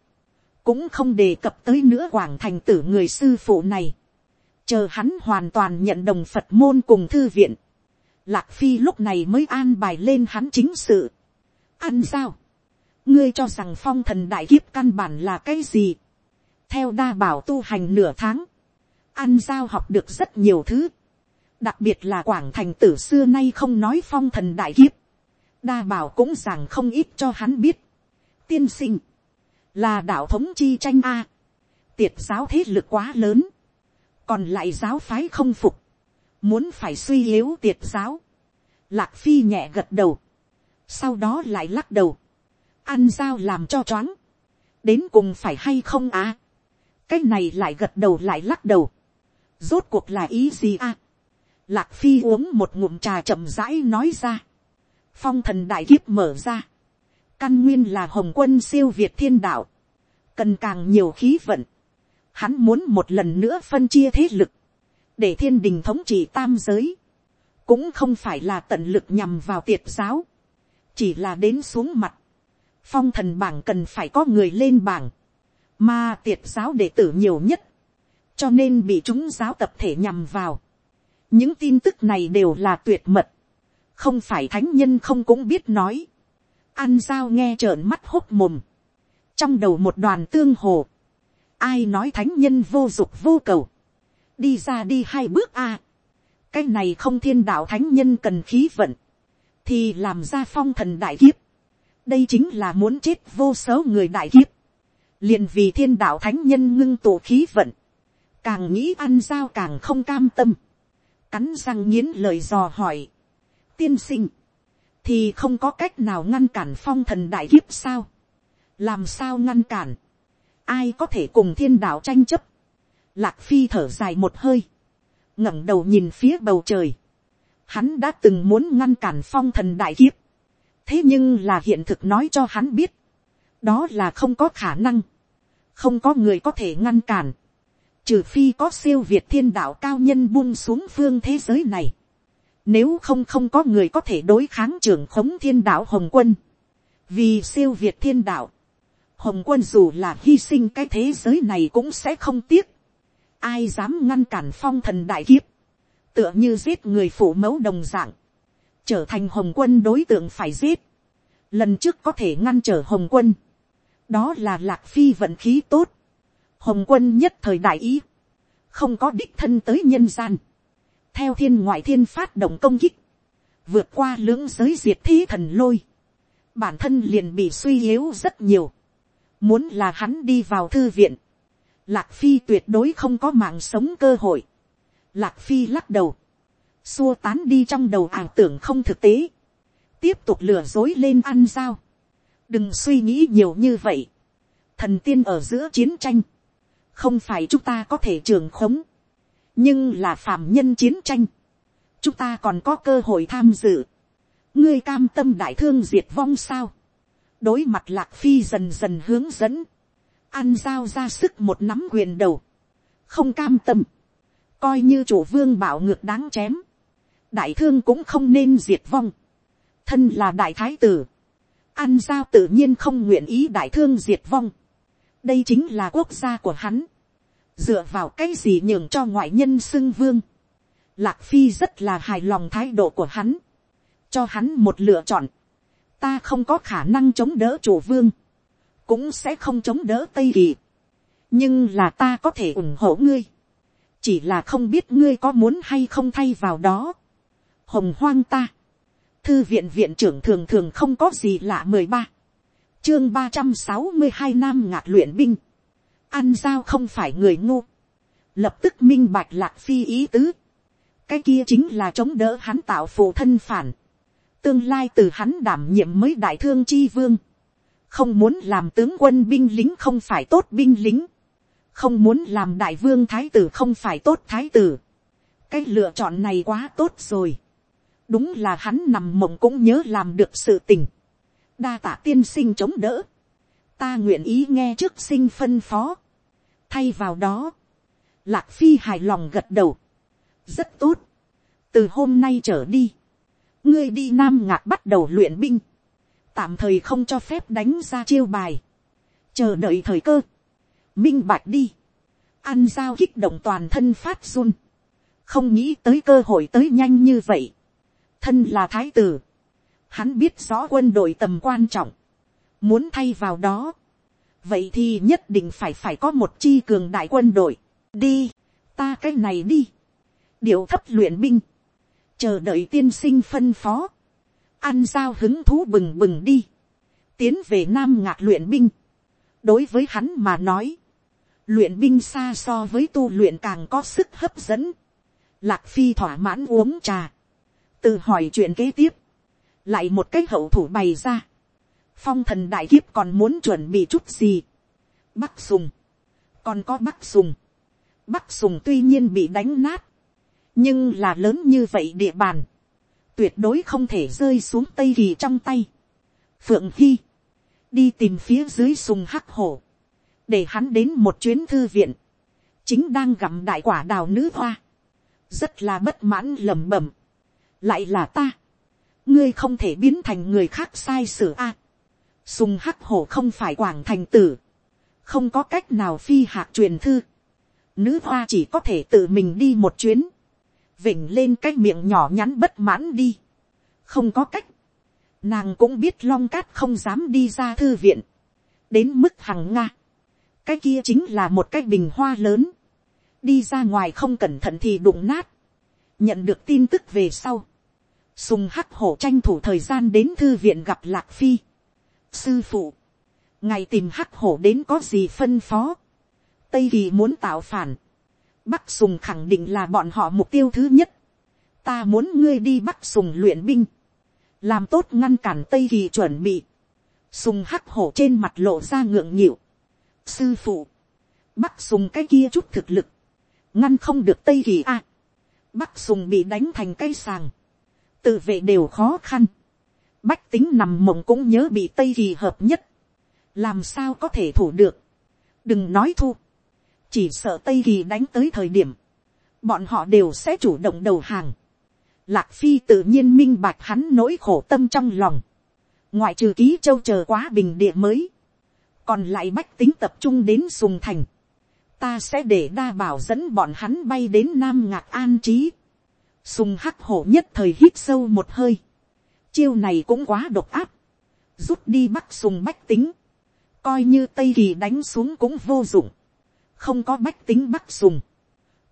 cũng không đề cập tới nữa quảng thành tử người sư phụ này, chờ hắn hoàn toàn nhận đồng phật môn cùng thư viện, lạc phi lúc này mới an bài lên hắn chính sự. ăn sao, ngươi cho rằng phong thần đại kiếp căn bản là cái gì, theo đa bảo tu hành nửa tháng, ăn giao học được rất nhiều thứ, đặc biệt là quảng thành tử xưa nay không nói phong thần đại kiếp, đa bảo cũng rằng không ít cho hắn biết tiên sinh, là đạo thống chi tranh a, tiệt giáo thế lực quá lớn, còn lại giáo phái không phục, muốn phải suy yếu tiệt giáo, lạc phi nhẹ gật đầu, sau đó lại lắc đầu, ăn dao làm cho choáng, đến cùng phải hay không à, cái này lại gật đầu lại lắc đầu, rốt cuộc là ý gì à, lạc phi uống một ngụm trà chậm rãi nói ra, phong thần đại kiếp mở ra, căn nguyên là hồng quân siêu việt thiên đạo, cần càng nhiều khí vận, hắn muốn một lần nữa phân chia thế lực, để thiên đình thống trị tam giới, cũng không phải là tận lực nhằm vào tiệt giáo, chỉ là đến xuống mặt, phong thần bảng cần phải có người lên bảng, mà tiệt giáo đệ tử nhiều nhất, cho nên bị chúng giáo tập thể nhằm vào. những tin tức này đều là tuyệt mật, không phải thánh nhân không cũng biết nói, ăn dao nghe trợn mắt hốt mồm, trong đầu một đoàn tương hồ, ai nói thánh nhân vô dục vô cầu, đi ra đi hai bước a, cái này không thiên đạo thánh nhân cần khí vận, thì làm ra phong thần đại kiếp, đây chính là muốn chết vô số người đại kiếp, liền vì thiên đạo thánh nhân ngưng tụ khí vận, càng nghĩ ăn dao càng không cam tâm, cắn răng nghiến lời dò hỏi, tiên sinh, thì không có cách nào ngăn cản phong thần đại kiếp sao, làm sao ngăn cản, ai có thể cùng thiên đạo tranh chấp, lạc phi thở dài một hơi, ngẩng đầu nhìn phía bầu trời, hắn đã từng muốn ngăn cản phong thần đại kiếp, thế nhưng là hiện thực nói cho hắn biết, đó là không có khả năng, không có người có thể ngăn cản, trừ phi có siêu việt thiên đạo cao nhân buông xuống phương thế giới này, nếu không không có người có thể đối kháng trưởng khống thiên đạo hồng quân, vì siêu việt thiên đạo, hồng quân dù là hy sinh cái thế giới này cũng sẽ không tiếc, ai dám ngăn cản phong thần đại kiếp, tựa như giết người phụ mẫu đồng dạng, trở thành hồng quân đối tượng phải giết, lần trước có thể ngăn trở hồng quân, đó là lạc phi vận khí tốt, hồng quân nhất thời đại ý, không có đích thân tới nhân gian, theo thiên ngoại thiên phát động công kích, vượt qua lưỡng giới diệt thế thần lôi, bản thân liền bị suy yếu rất nhiều, muốn là hắn đi vào thư viện, lạc phi tuyệt đối không có mạng sống cơ hội, lạc phi lắc đầu, xua tán đi trong đầu ảo tưởng không thực tế, tiếp tục lừa dối lên ăn dao, đừng suy nghĩ nhiều như vậy, thần tiên ở giữa chiến tranh, không phải chúng ta có thể trường khống, nhưng là phàm nhân chiến tranh, chúng ta còn có cơ hội tham dự, ngươi cam tâm đại thương diệt vong sao, đối mặt lạc phi dần dần hướng dẫn, ăn giao ra sức một nắm quyền đầu, không cam tâm, coi như chủ vương bảo ngược đáng chém, đại thương cũng không nên diệt vong, thân là đại thái tử, ăn giao tự nhiên không nguyện ý đại thương diệt vong, đây chính là quốc gia của hắn, dựa vào cái gì nhường cho ngoại nhân xưng vương, lạc phi rất là hài lòng thái độ của hắn, cho hắn một lựa chọn, ta không có khả năng chống đỡ chủ vương, cũng sẽ không chống đỡ tây kỳ, nhưng là ta có thể ủng hộ ngươi, chỉ là không biết ngươi có muốn hay không thay vào đó. hồng hoang ta, thư viện viện trưởng thường thường không có gì lạ mười ba, chương ba trăm sáu mươi hai nam ngạc luyện binh, ăn giao không phải người ngu, lập tức minh bạch lạc phi ý tứ, cái kia chính là chống đỡ hắn tạo phụ thân phản, tương lai từ hắn đảm nhiệm mới đại thương chi vương, không muốn làm tướng quân binh lính không phải tốt binh lính, không muốn làm đại vương thái tử không phải tốt thái tử, cái lựa chọn này quá tốt rồi, đúng là hắn nằm mộng cũng nhớ làm được sự tình, đa tạ tiên sinh chống đỡ, ta nguyện ý nghe trước sinh phân phó, thay vào đó, lạc phi hài lòng gật đầu, rất tốt, từ hôm nay trở đi, ngươi đi nam ngạc bắt đầu luyện binh, tạm thời không cho phép đánh ra chiêu bài, chờ đợi thời cơ, minh bạch đi, ăn giao kích động toàn thân phát run, không nghĩ tới cơ hội tới nhanh như vậy, thân là thái tử, hắn biết rõ quân đội tầm quan trọng, muốn thay vào đó, vậy thì nhất định phải phải có một chi cường đại quân đội, đi, ta cái này đi, điệu thấp luyện binh, chờ đợi tiên sinh phân phó, ăn giao hứng thú bừng bừng đi, tiến về nam ngạc luyện binh, đối với hắn mà nói, luyện binh xa so với tu luyện càng có sức hấp dẫn, lạc phi thỏa mãn uống trà, tự hỏi chuyện kế tiếp, lại một cái hậu thủ bày ra, phong thần đại kiếp còn muốn chuẩn bị chút gì. bắc sùng, còn có bắc sùng. bắc sùng tuy nhiên bị đánh nát, nhưng là lớn như vậy địa bàn, tuyệt đối không thể rơi xuống tây kỳ trong tay. phượng hy, đi tìm phía dưới sùng hắc hổ, để hắn đến một chuyến thư viện, chính đang gặm đại quả đào nữ hoa, rất là bất mãn lẩm bẩm, lại là ta, ngươi không thể biến thành người khác sai sửa a, sùng hắc hổ không phải quảng thành tử, không có cách nào phi hạc truyền thư, nữ hoa chỉ có thể tự mình đi một chuyến, vỉnh lên cái miệng nhỏ nhắn bất mãn đi, không có cách, nàng cũng biết long cát không dám đi ra thư viện, đến mức hằng nga, cái kia chính là một cái bình hoa lớn, đi ra ngoài không cẩn thận thì đụng nát, nhận được tin tức về sau, sùng hắc hổ tranh thủ thời gian đến thư viện gặp lạc phi, sư phụ, ngày tìm hắc hổ đến có gì phân phó, tây kỳ muốn tạo phản, bắc sùng khẳng định là bọn họ mục tiêu thứ nhất, ta muốn ngươi đi bắc sùng luyện binh, làm tốt ngăn cản tây kỳ chuẩn bị, sùng hắc hổ trên mặt lộ ra ngượng nhịu. sư phụ, bắc sùng cái kia chút thực lực, ngăn không được tây kỳ a, bắc sùng bị đánh thành cây sàng, tự vệ đều khó khăn, bách tính nằm mộng cũng nhớ bị tây kỳ hợp nhất, làm sao có thể thủ được, đừng nói thu, chỉ sợ tây kỳ đánh tới thời điểm, bọn họ đều sẽ chủ động đầu hàng, lạc phi tự nhiên minh bạch hắn nỗi khổ tâm trong lòng, ngoại trừ ký châu chờ quá bình địa mới, còn lại bách tính tập trung đến sùng thành, ta sẽ để đa bảo dẫn bọn hắn bay đến nam ngạc an trí, sùng hắc hổ nhất thời hít sâu một hơi, chiêu này cũng quá độc áp, rút đi bắc sùng bách tính, coi như tây kỳ đánh xuống cũng vô dụng, không có bách tính bắc sùng,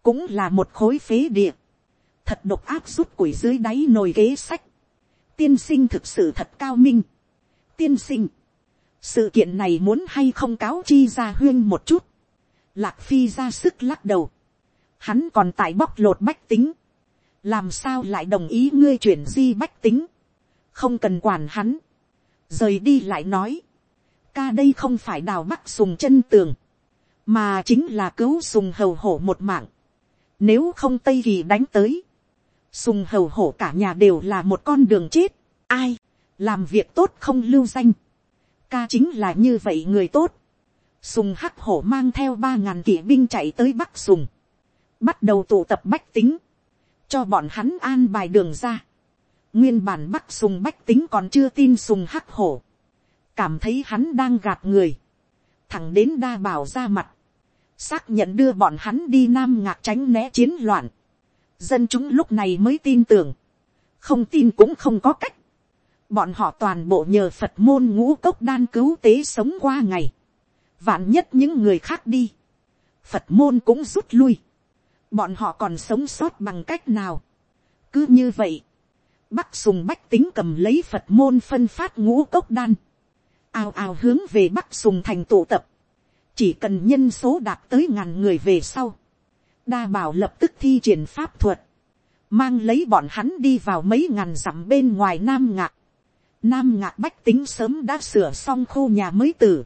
cũng là một khối phế địa, thật độc áp rút củi dưới đáy nồi ghế sách, tiên sinh thực sự thật cao minh, tiên sinh, sự kiện này muốn hay không cáo chi ra huyên một chút, lạc phi ra sức lắc đầu, hắn còn tại bóc lột bách tính, làm sao lại đồng ý ngươi chuyển di bách tính, không cần quản hắn, rời đi lại nói, ca đây không phải đào bắc sùng chân tường, mà chính là cứu sùng hầu hổ một mạng, nếu không tây kỳ đánh tới, sùng hầu hổ cả nhà đều là một con đường chết, ai, làm việc tốt không lưu danh, ca chính là như vậy người tốt, sùng hắc hổ mang theo ba ngàn kỵ binh chạy tới bắc sùng, bắt đầu tụ tập bách tính, cho bọn hắn an bài đường ra nguyên bản bắc sùng bách tính còn chưa tin sùng hắc hổ, cảm thấy hắn đang gạt người, thẳng đến đa bảo ra mặt, xác nhận đưa bọn hắn đi nam ngạc tránh né chiến loạn, dân chúng lúc này mới tin tưởng, không tin cũng không có cách, bọn họ toàn bộ nhờ phật môn ngũ cốc đan cứu tế sống qua ngày, vạn nhất những người khác đi, phật môn cũng rút lui, bọn họ còn sống sót bằng cách nào. cứ như vậy, bắc sùng bách tính cầm lấy phật môn phân phát ngũ cốc đan, ào ào hướng về bắc sùng thành tụ tập, chỉ cần nhân số đạt tới ngàn người về sau, đa bảo lập tức thi triển pháp thuật, mang lấy bọn hắn đi vào mấy ngàn dặm bên ngoài nam ngạc, nam ngạc bách tính sớm đã sửa xong khu nhà mới tử,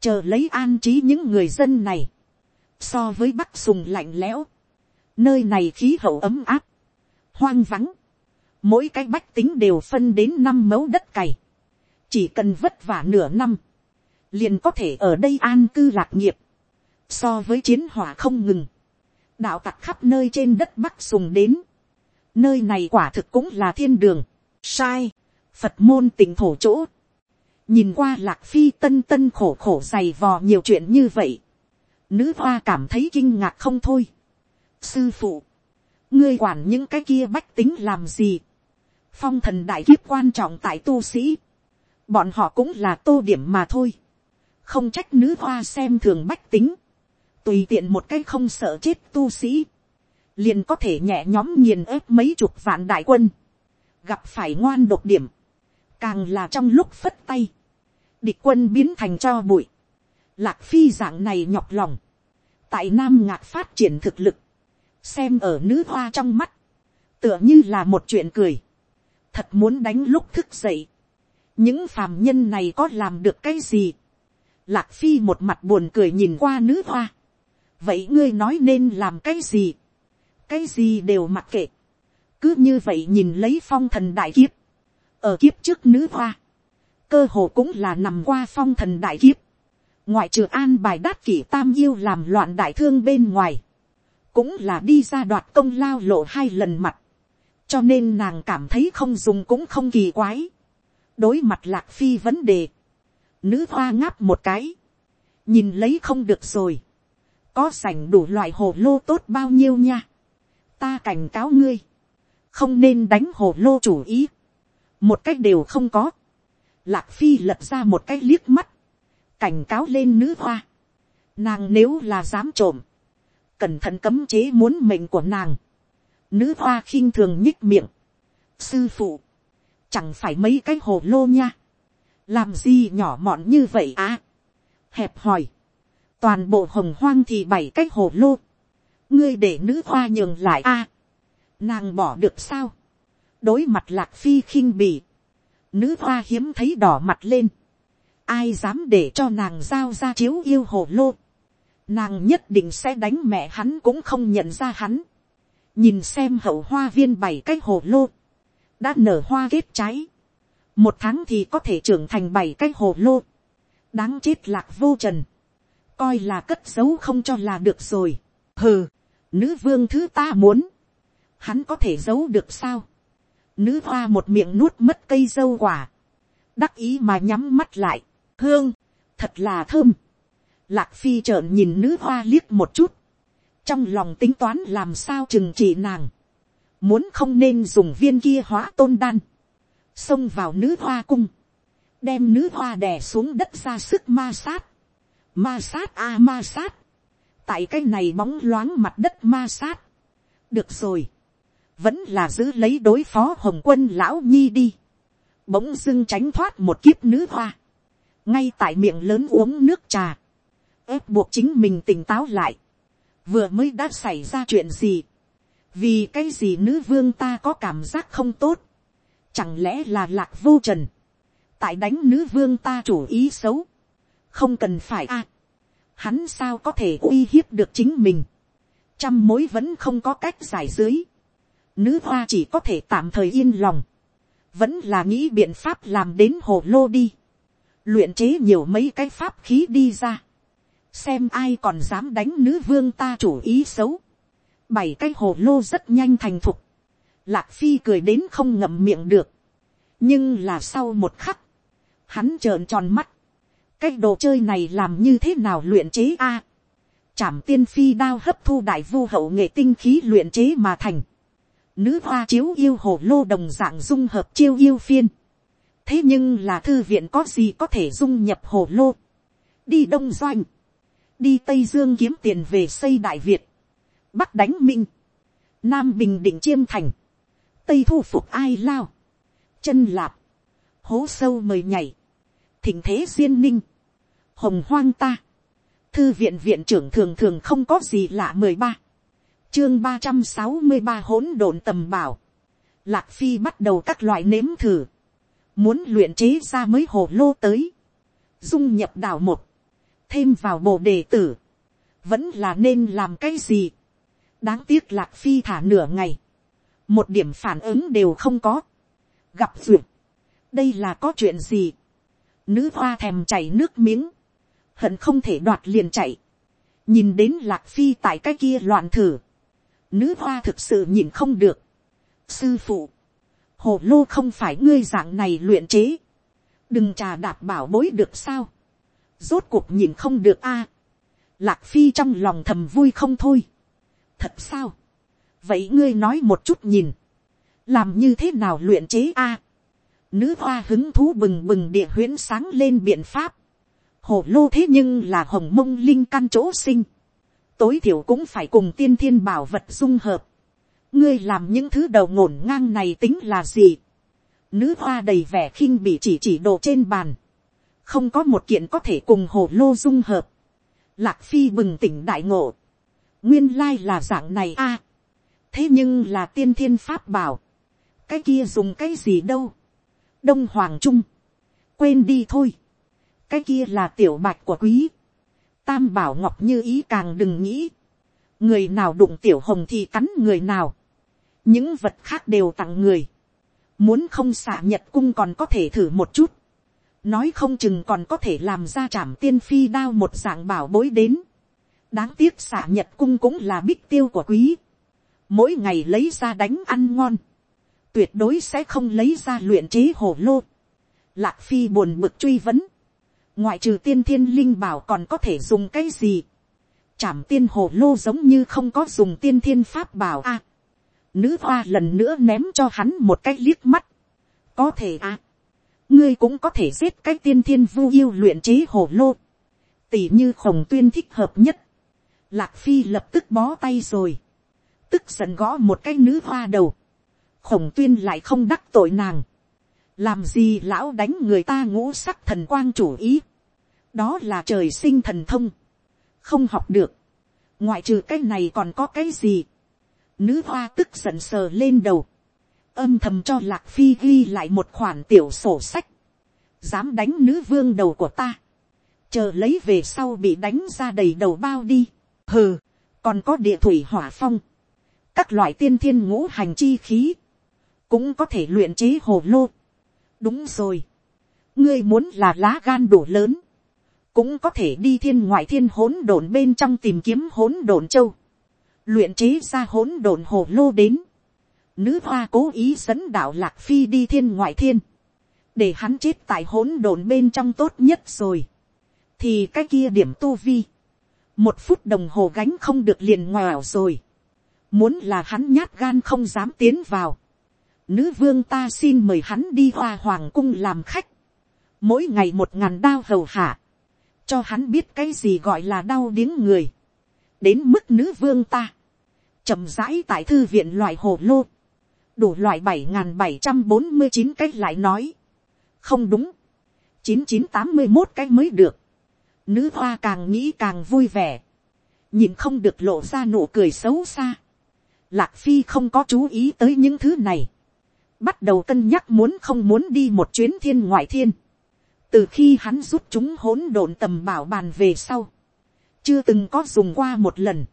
chờ lấy an trí những người dân này, so với bắc sùng lạnh lẽo, nơi này khí hậu ấm áp, hoang vắng, mỗi cái bách tính đều phân đến năm mẫu đất cày, chỉ cần vất vả nửa năm, liền có thể ở đây an cư lạc nghiệp, so với chiến hỏa không ngừng, đạo tặc khắp nơi trên đất bắc sùng đến, nơi này quả thực cũng là thiên đường, sai, phật môn tỉnh thổ chỗ, nhìn qua lạc phi tân tân khổ khổ dày vò nhiều chuyện như vậy, nữ hoa cảm thấy kinh ngạc không thôi, sư phụ, ngươi quản những cái kia bách tính làm gì, phong thần đại kiếp quan trọng tại tu sĩ, bọn họ cũng là tô điểm mà thôi, không trách nữ hoa xem thường bách tính, tùy tiện một cái không sợ chết tu sĩ, liền có thể nhẹ nhóm nghiền ép mấy chục vạn đại quân, gặp phải ngoan độc điểm, càng là trong lúc phất tay, địch quân biến thành cho bụi, lạc phi dạng này nhọc lòng, tại nam ngạc phát triển thực lực, xem ở nữ hoa trong mắt, tựa như là một chuyện cười, thật muốn đánh lúc thức dậy, những phàm nhân này có làm được cái gì. lạc phi một mặt buồn cười nhìn qua nữ hoa. vậy ngươi nói nên làm cái gì. cái gì đều mặc kệ. cứ như vậy nhìn lấy phong thần đại kiếp. ở kiếp trước nữ hoa. cơ hồ cũng là nằm qua phong thần đại kiếp. ngoại trừ an bài đát kỷ tam yêu làm loạn đại thương bên ngoài. cũng là đi ra đoạt công lao lộ hai lần mặt cho nên nàng cảm thấy không dùng cũng không kỳ quái. đối mặt lạc phi vấn đề, nữ hoa ngáp một cái, nhìn lấy không được rồi, có sành đủ loại hồ lô tốt bao nhiêu nha, ta cảnh cáo ngươi, không nên đánh hồ lô chủ ý, một cách đều không có, lạc phi lật ra một cái liếc mắt, cảnh cáo lên nữ hoa, nàng nếu là dám trộm, cẩn thận cấm chế muốn mệnh của nàng, nữ hoa khinh thường nhích miệng, sư phụ, chẳng phải mấy cái hồ lô nha, làm gì nhỏ mọn như vậy à, hẹp hỏi, toàn bộ hồng hoang thì bảy cái hồ lô, ngươi để nữ hoa nhường lại a, nàng bỏ được sao, đối mặt lạc phi khinh bì, nữ hoa hiếm thấy đỏ mặt lên, ai dám để cho nàng giao ra chiếu yêu hồ lô, nàng nhất định sẽ đánh mẹ hắn cũng không nhận ra hắn, nhìn xem hậu hoa viên bảy cái hồ lô, đã nở hoa kết trái, một tháng thì có thể trưởng thành bảy cái hồ lô, đáng chết lạc vô trần, coi là cất giấu không cho là được rồi, hừ, nữ vương thứ ta muốn, hắn có thể giấu được sao, nữ hoa một miệng nuốt mất cây dâu quả, đắc ý mà nhắm mắt lại, hương, thật là thơm, lạc phi trợn nhìn nữ hoa liếc một chút, trong lòng tính toán làm sao chừng trị nàng, muốn không nên dùng viên kia hóa tôn đan, xông vào nữ hoa cung, đem nữ hoa đè xuống đất ra sức ma sát, ma sát a à, ma sát, tại cái này bóng loáng mặt đất ma sát, được rồi, vẫn là giữ lấy đối phó hồng quân lão nhi đi, bỗng dưng tránh thoát một kiếp nữ hoa, ngay tại miệng lớn uống nước trà, ép buộc chính mình tỉnh táo lại, vừa mới đã xảy ra chuyện gì, vì cái gì nữ vương ta có cảm giác không tốt, chẳng lẽ là lạc vô trần, tại đánh nữ vương ta chủ ý xấu, không cần phải a, hắn sao có thể uy hiếp được chính mình, trăm mối vẫn không có cách giải dưới, nữ hoa chỉ có thể tạm thời yên lòng, vẫn là nghĩ biện pháp làm đến hồ lô đi, luyện chế nhiều mấy cái pháp khí đi ra, xem ai còn dám đánh nữ vương ta chủ ý xấu, bảy cái hồ lô rất nhanh thành thục, lạc phi cười đến không ngậm miệng được, nhưng là sau một khắc, hắn trợn tròn mắt, cái đồ chơi này làm như thế nào luyện chế a, à, chảm tiên phi đao hấp thu đại vu hậu nghệ tinh khí luyện chế mà thành, nữ hoa chiếu yêu hồ lô đồng dạng dung hợp chiêu yêu phiên, thế nhưng là thư viện có gì có thể dung nhập hồ lô, đi đông doanh, đi tây dương kiếm tiền về xây đại việt, bắc đánh minh, nam bình định chiêm thành, tây thu phục ai lao, chân lạp, hố sâu mời nhảy, thỉnh thế duyên ninh, hồng hoang ta, thư viện viện trưởng thường thường không có gì lạ mười ba, chương ba trăm sáu mươi ba hỗn độn tầm bảo, lạc phi bắt đầu các loại nếm thử, muốn luyện chế ra mới hồ lô tới, dung nhập đảo một, thêm vào bộ đề tử, vẫn là nên làm cái gì, đáng tiếc lạc phi thả nửa ngày, một điểm phản ứng đều không có, gặp duyệt, đây là có chuyện gì, nữ hoa thèm chảy nước miếng, hận không thể đoạt liền chạy, nhìn đến lạc phi tại cái kia loạn thử, nữ hoa thực sự nhìn không được, sư phụ, hồ lô không phải ngươi dạng này luyện chế, đừng trà đạp bảo bối được sao, rốt cuộc nhìn không được a, lạc phi trong lòng thầm vui không thôi, thật sao, vậy ngươi nói một chút nhìn, làm như thế nào luyện chế a, nữ hoa hứng thú bừng bừng địa huyễn sáng lên biện pháp, hồ lô thế nhưng là hồng mông linh căn chỗ sinh, tối thiểu cũng phải cùng tiên thiên bảo vật dung hợp, ngươi làm những thứ đầu ngổn ngang này tính là gì, nữ hoa đầy vẻ khinh bị chỉ chỉ đồ trên bàn, không có một kiện có thể cùng hồ lô dung hợp, lạc phi bừng tỉnh đại ngộ, nguyên lai là dạng này a. thế nhưng là tiên thiên pháp bảo, cái kia dùng cái gì đâu. đông hoàng trung, quên đi thôi, cái kia là tiểu bạch của quý, tam bảo ngọc như ý càng đừng nghĩ, người nào đụng tiểu hồng thì cắn người nào, những vật khác đều tặng người, muốn không xạ nhật cung còn có thể thử một chút, nói không chừng còn có thể làm ra trảm tiên phi đao một dạng bảo bối đến, đáng tiếc xạ nhật cung cũng là bích tiêu của quý, mỗi ngày lấy ra đánh ăn ngon, tuyệt đối sẽ không lấy ra luyện chế hồ lô. Lạc phi buồn bực truy vấn, ngoại trừ tiên thiên linh bảo còn có thể dùng cái gì, trảm tiên hồ lô giống như không có dùng tiên thiên pháp bảo a. nữ hoa lần nữa ném cho hắn một cái liếc mắt, có thể a ngươi cũng có thể giết cái tiên thiên vu yêu luyện chế hồ lô, tỉ như khổng tuyên thích hợp nhất, lạc phi lập tức bó tay rồi, tức giận gõ một cái nữ hoa đầu, khổng tuyên lại không đắc tội nàng, làm gì lão đánh người ta ngũ sắc thần quang chủ ý, đó là trời sinh thần thông, không học được, ngoại trừ cái này còn có cái gì, nữ hoa tức giận sờ lên đầu, âm thầm cho lạc phi ghi lại một khoản tiểu sổ sách, dám đánh nữ vương đầu của ta, chờ lấy về sau bị đánh ra đầy đầu bao đi, hừ, còn có địa thủy hỏa phong, các loại tiên thiên ngũ hành chi khí, cũng có thể luyện chế hồ lô. đúng rồi, ngươi muốn là lá gan đủ lớn, cũng có thể đi thiên ngoại thiên hỗn độn bên trong tìm kiếm hỗn độn châu, luyện chế ra hỗn độn hồ lô đến. Nữ hoa cố ý dẫn đạo lạc phi đi thiên ngoại thiên, để hắn chết tại hỗn độn bên trong tốt nhất rồi. thì cái kia điểm tu vi, một phút đồng hồ gánh không được liền ngoào rồi. muốn là hắn nhát gan không dám tiến vào. Nữ vương ta xin mời hắn đi hoa hoàng cung làm khách, mỗi ngày một ngàn đao hầu hạ, cho hắn biết cái gì gọi là đau điếng người, đến mức nữ vương ta, chậm rãi tại thư viện loại hồ lô, đủ loại bảy n bảy trăm bốn mươi chín cách lại nói, không đúng, chín chín tám mươi một cái mới được, nữ hoa càng nghĩ càng vui vẻ, nhìn không được lộ ra nụ cười xấu xa, lạc phi không có chú ý tới những thứ này, bắt đầu cân nhắc muốn không muốn đi một chuyến thiên ngoại thiên. từ khi hắn giúp chúng hỗn độn tầm bảo bàn về sau, chưa từng có dùng qua một lần.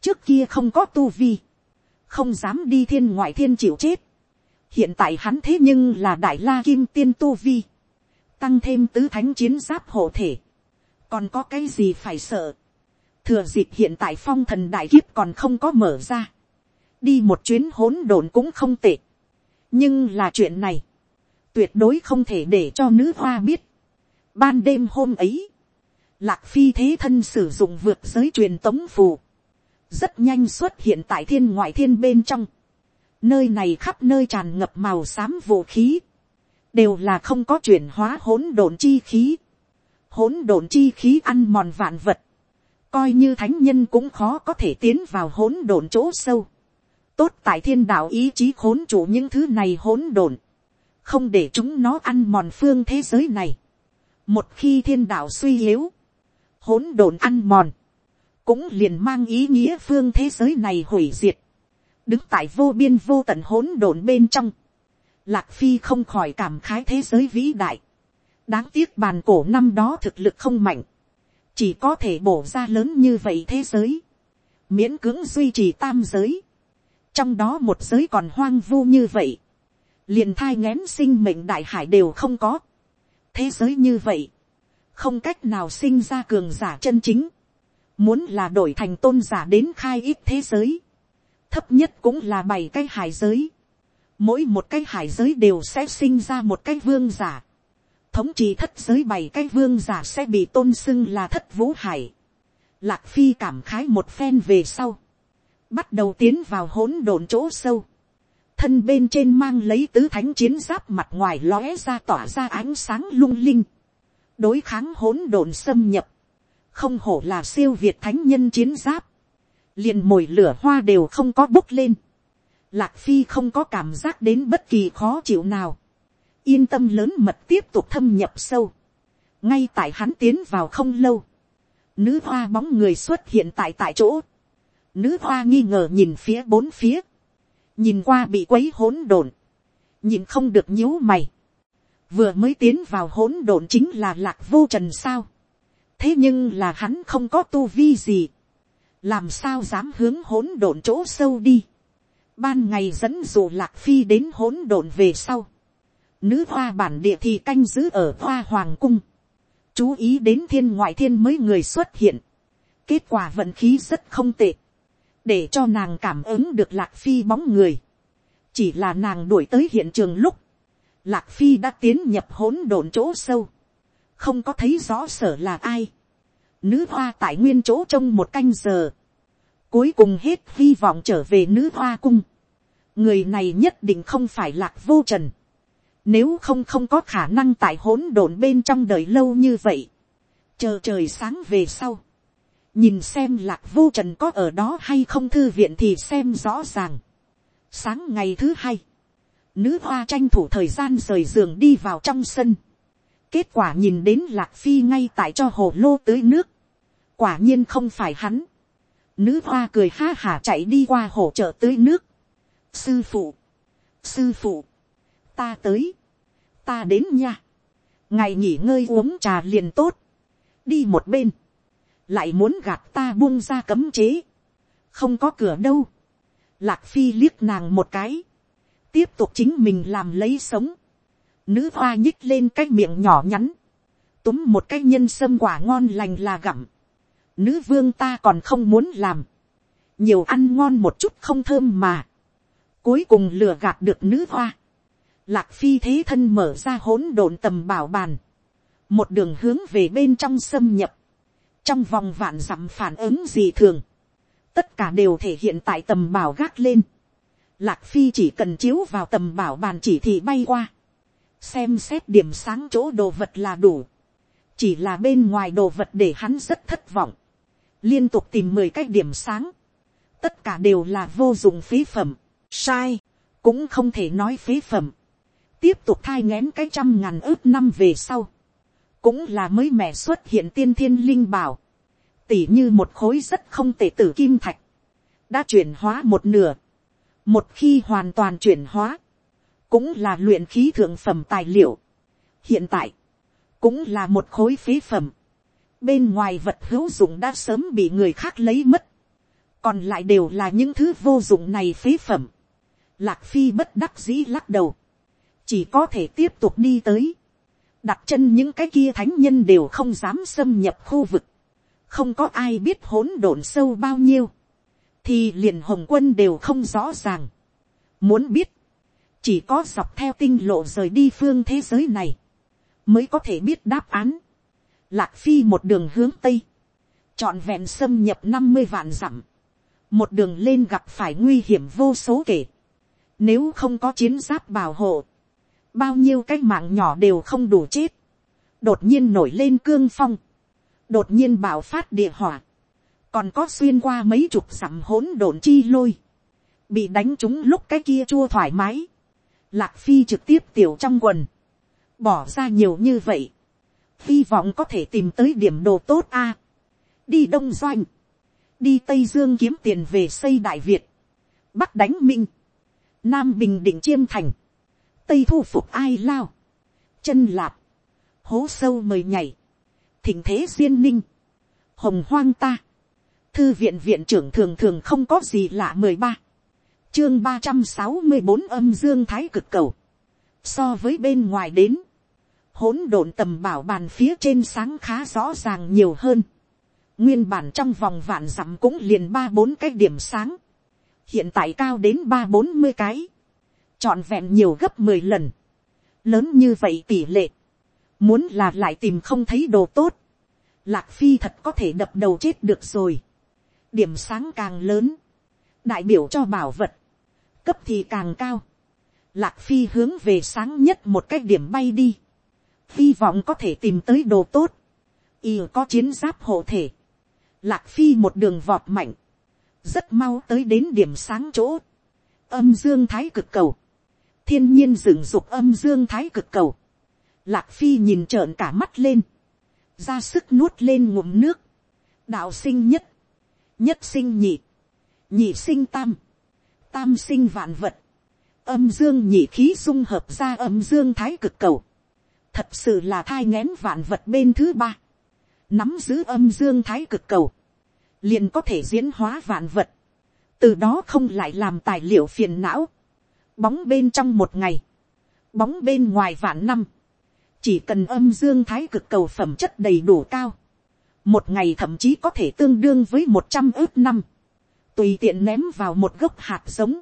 trước kia không có tu vi, không dám đi thiên ngoại thiên chịu chết. hiện tại hắn thế nhưng là đại la kim tiên tu vi, tăng thêm tứ thánh chiến giáp hộ thể, còn có cái gì phải sợ. thừa dịp hiện tại phong thần đại kiếp còn không có mở ra, đi một chuyến hỗn độn cũng không tệ nhưng là chuyện này, tuyệt đối không thể để cho nữ hoa biết. Ban đêm hôm ấy, lạc phi thế thân sử dụng vượt giới truyền tống phù, rất nhanh xuất hiện tại thiên ngoại thiên bên trong. Nơi này khắp nơi tràn ngập màu xám vũ khí, đều là không có chuyển hóa hỗn độn chi khí. Hỗn độn chi khí ăn mòn vạn vật, coi như thánh nhân cũng khó có thể tiến vào hỗn độn chỗ sâu tốt tại thiên đạo ý chí khốn chủ những thứ này hỗn độn, không để chúng nó ăn mòn phương thế giới này. một khi thiên đạo suy yếu, hỗn độn ăn mòn, cũng liền mang ý nghĩa phương thế giới này hủy diệt, đứng tại vô biên vô tận hỗn độn bên trong, lạc phi không khỏi cảm khái thế giới vĩ đại, đáng tiếc bàn cổ năm đó thực lực không mạnh, chỉ có thể bổ ra lớn như vậy thế giới, miễn cưỡng duy trì tam giới, trong đó một giới còn hoang vu như vậy, liền thai ngén sinh mệnh đại hải đều không có. thế giới như vậy, không cách nào sinh ra cường giả chân chính, muốn là đổi thành tôn giả đến khai ít thế giới, thấp nhất cũng là bảy cái hải giới, mỗi một cái hải giới đều sẽ sinh ra một cái vương giả, thống trị thất giới bảy cái vương giả sẽ bị tôn xưng là thất vũ hải, lạc phi cảm khái một phen về sau, bắt đầu tiến vào hỗn độn chỗ sâu, thân bên trên mang lấy tứ thánh chiến giáp mặt ngoài lóe ra tỏa ra ánh sáng lung linh, đối kháng hỗn độn xâm nhập, không hổ là siêu việt thánh nhân chiến giáp, liền mồi lửa hoa đều không có bốc lên, lạc phi không có cảm giác đến bất kỳ khó chịu nào, yên tâm lớn mật tiếp tục thâm nhập sâu, ngay tại hắn tiến vào không lâu, nữ hoa bóng người xuất hiện tại tại chỗ, Nữ hoa nghi ngờ nhìn phía bốn phía. Nhìn qua bị quấy hỗn độn. Nhìn không được nhíu mày. vừa mới tiến vào hỗn độn chính là lạc vô trần sao thế nhưng là hắn không có tu vi gì. làm sao dám hướng hỗn độn chỗ sâu đi. ban ngày dẫn dụ lạc phi đến hỗn độn về sau. nữ hoa bản địa thì canh giữ ở hoa hoàng cung. chú ý đến thiên ngoại thiên mới người xuất hiện. kết quả vận khí rất không tệ. để cho nàng cảm ứng được lạc phi bóng người. chỉ là nàng đuổi tới hiện trường lúc Lạc Phi đã tiến nhập hỗn độn chỗ sâu. Không có thấy rõ sở là ai. Nữ hoa tại nguyên chỗ trong một canh giờ. Cuối cùng hết hy vọng trở về nữ hoa cung. Người này nhất định không phải lạc vô trần. Nếu không không có khả năng tại hỗn độn bên trong đời lâu như vậy. Chờ trời sáng về sau. Nhìn xem lạc vô trần có ở đó hay không thư viện thì xem rõ ràng. Sáng ngày thứ hai Nữ hoa tranh thủ thời gian rời giường đi vào trong sân. Kết quả nhìn đến lạc phi ngay tại cho hồ lô tưới nước. Quả nhiên không phải hắn. Nữ hoa cười ha hả chạy đi qua hồ chợ tưới nước. Sư phụ. Sư phụ. Ta tới. Ta đến nha. Ngày nghỉ ngơi uống trà liền tốt. Đi một bên. Lại muốn gạt ta buông ra cấm chế. Không có cửa đâu. Lạc phi liếc nàng một cái tiếp tục chính mình làm lấy sống. Nữ hoa nhích lên cái miệng nhỏ nhắn, túm một cái nhân sâm quả ngon lành là gặm. Nữ vương ta còn không muốn làm, nhiều ăn ngon một chút không thơm mà. Cuối cùng lừa gạt được nữ hoa. Lạc phi thế thân mở ra hỗn độn tầm bảo bàn. Một đường hướng về bên trong xâm nhập. Trong vòng vạn dặm phản ứng gì thường. Tất cả đều thể hiện tại tầm bảo gác lên Lạc Phi chỉ cần chiếu vào tầm bảo bàn chỉ thì bay qua. Xem xét điểm sáng chỗ đồ vật là đủ. Chỉ là bên ngoài đồ vật để hắn rất thất vọng. Liên tục tìm 10 cái điểm sáng. Tất cả đều là vô dụng phí phẩm. Sai. Cũng không thể nói phí phẩm. Tiếp tục thai ngén cái trăm ngàn ước năm về sau. Cũng là mới mẻ xuất hiện tiên thiên linh bảo. Tỉ như một khối rất không tệ tử kim thạch. Đã chuyển hóa một nửa một khi hoàn toàn chuyển hóa, cũng là luyện khí thượng phẩm tài liệu. hiện tại, cũng là một khối phế phẩm. bên ngoài vật hữu dụng đã sớm bị người khác lấy mất, còn lại đều là những thứ vô dụng này phế phẩm. lạc phi bất đắc dĩ lắc đầu, chỉ có thể tiếp tục đi tới, đặt chân những cái kia thánh nhân đều không dám xâm nhập khu vực, không có ai biết hỗn độn sâu bao nhiêu thì liền hồng quân đều không rõ ràng. Muốn biết, chỉ có dọc theo tinh lộ rời đi phương thế giới này, mới có thể biết đáp án. Lạc phi một đường hướng tây, trọn vẹn xâm nhập năm mươi vạn dặm, một đường lên gặp phải nguy hiểm vô số kể. Nếu không có chiến giáp bảo hộ, bao nhiêu cái mạng nhỏ đều không đủ chết. Đột nhiên nổi lên cương phong, đột nhiên bảo phát địa hỏa, còn có xuyên qua mấy chục dặm hỗn độn chi lôi, bị đánh trúng lúc cái kia chua thoải mái, lạc phi trực tiếp tiểu trong quần, bỏ ra nhiều như vậy, hy vọng có thể tìm tới điểm đồ tốt a, đi đông doanh, đi tây dương kiếm tiền về xây đại việt, bắc đánh minh, nam bình định chiêm thành, tây thu phục ai lao, chân lạp, hố sâu mời nhảy, thỉnh thế duyên ninh, hồng hoang ta, Thư viện viện trưởng thường thường không có gì lạ mười ba. Chương ba trăm sáu mươi bốn âm dương thái cực cầu. So với bên ngoài đến. Hỗn độn tầm bảo bàn phía trên sáng khá rõ ràng nhiều hơn. Nguyên bản trong vòng vạn dặm cũng liền ba bốn cái điểm sáng. Hiện tại cao đến ba bốn mươi cái. Chọn vẹn nhiều gấp mười lần. Lớn như vậy tỷ lệ. Muốn là lại tìm không thấy đồ tốt. Lạc Phi thật có thể đập đầu chết được rồi điểm sáng càng lớn, đại biểu cho bảo vật, cấp thì càng cao, lạc phi hướng về sáng nhất một cái điểm bay đi, hy vọng có thể tìm tới đồ tốt, y có chiến giáp hộ thể, lạc phi một đường vọt mạnh, rất mau tới đến điểm sáng chỗ, âm dương thái cực cầu, thiên nhiên dựng dục âm dương thái cực cầu, lạc phi nhìn trợn cả mắt lên, ra sức nuốt lên ngụm nước, đạo sinh nhất, nhất sinh nhị, nhị sinh tam, tam sinh vạn vật, âm dương nhị khí dung hợp ra âm dương thái cực cầu, thật sự là thai ngén vạn vật bên thứ ba, nắm giữ âm dương thái cực cầu, liền có thể diễn hóa vạn vật, từ đó không lại làm tài liệu phiền não, bóng bên trong một ngày, bóng bên ngoài vạn năm, chỉ cần âm dương thái cực cầu phẩm chất đầy đủ cao, một ngày thậm chí có thể tương đương với một trăm ước năm, tùy tiện ném vào một gốc hạt giống,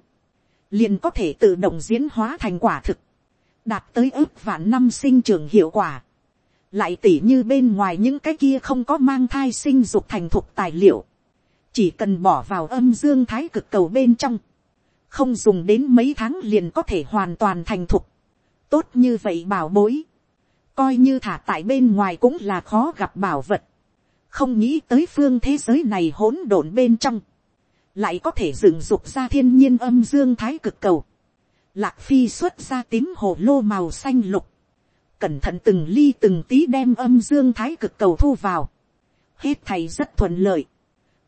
liền có thể tự động diễn hóa thành quả thực, đạt tới ước vạn năm sinh trưởng hiệu quả. lại tỉ như bên ngoài những cái kia không có mang thai sinh dục thành thục tài liệu, chỉ cần bỏ vào âm dương thái cực cầu bên trong, không dùng đến mấy tháng liền có thể hoàn toàn thành thục. tốt như vậy bảo bối, coi như thả tại bên ngoài cũng là khó gặp bảo vật, không nghĩ tới phương thế giới này hỗn độn bên trong, lại có thể dựng dục ra thiên nhiên âm dương thái cực cầu. Lạc phi xuất ra tím hồ lô màu xanh lục, cẩn thận từng ly từng tí đem âm dương thái cực cầu thu vào. Hết thầy rất thuận lợi,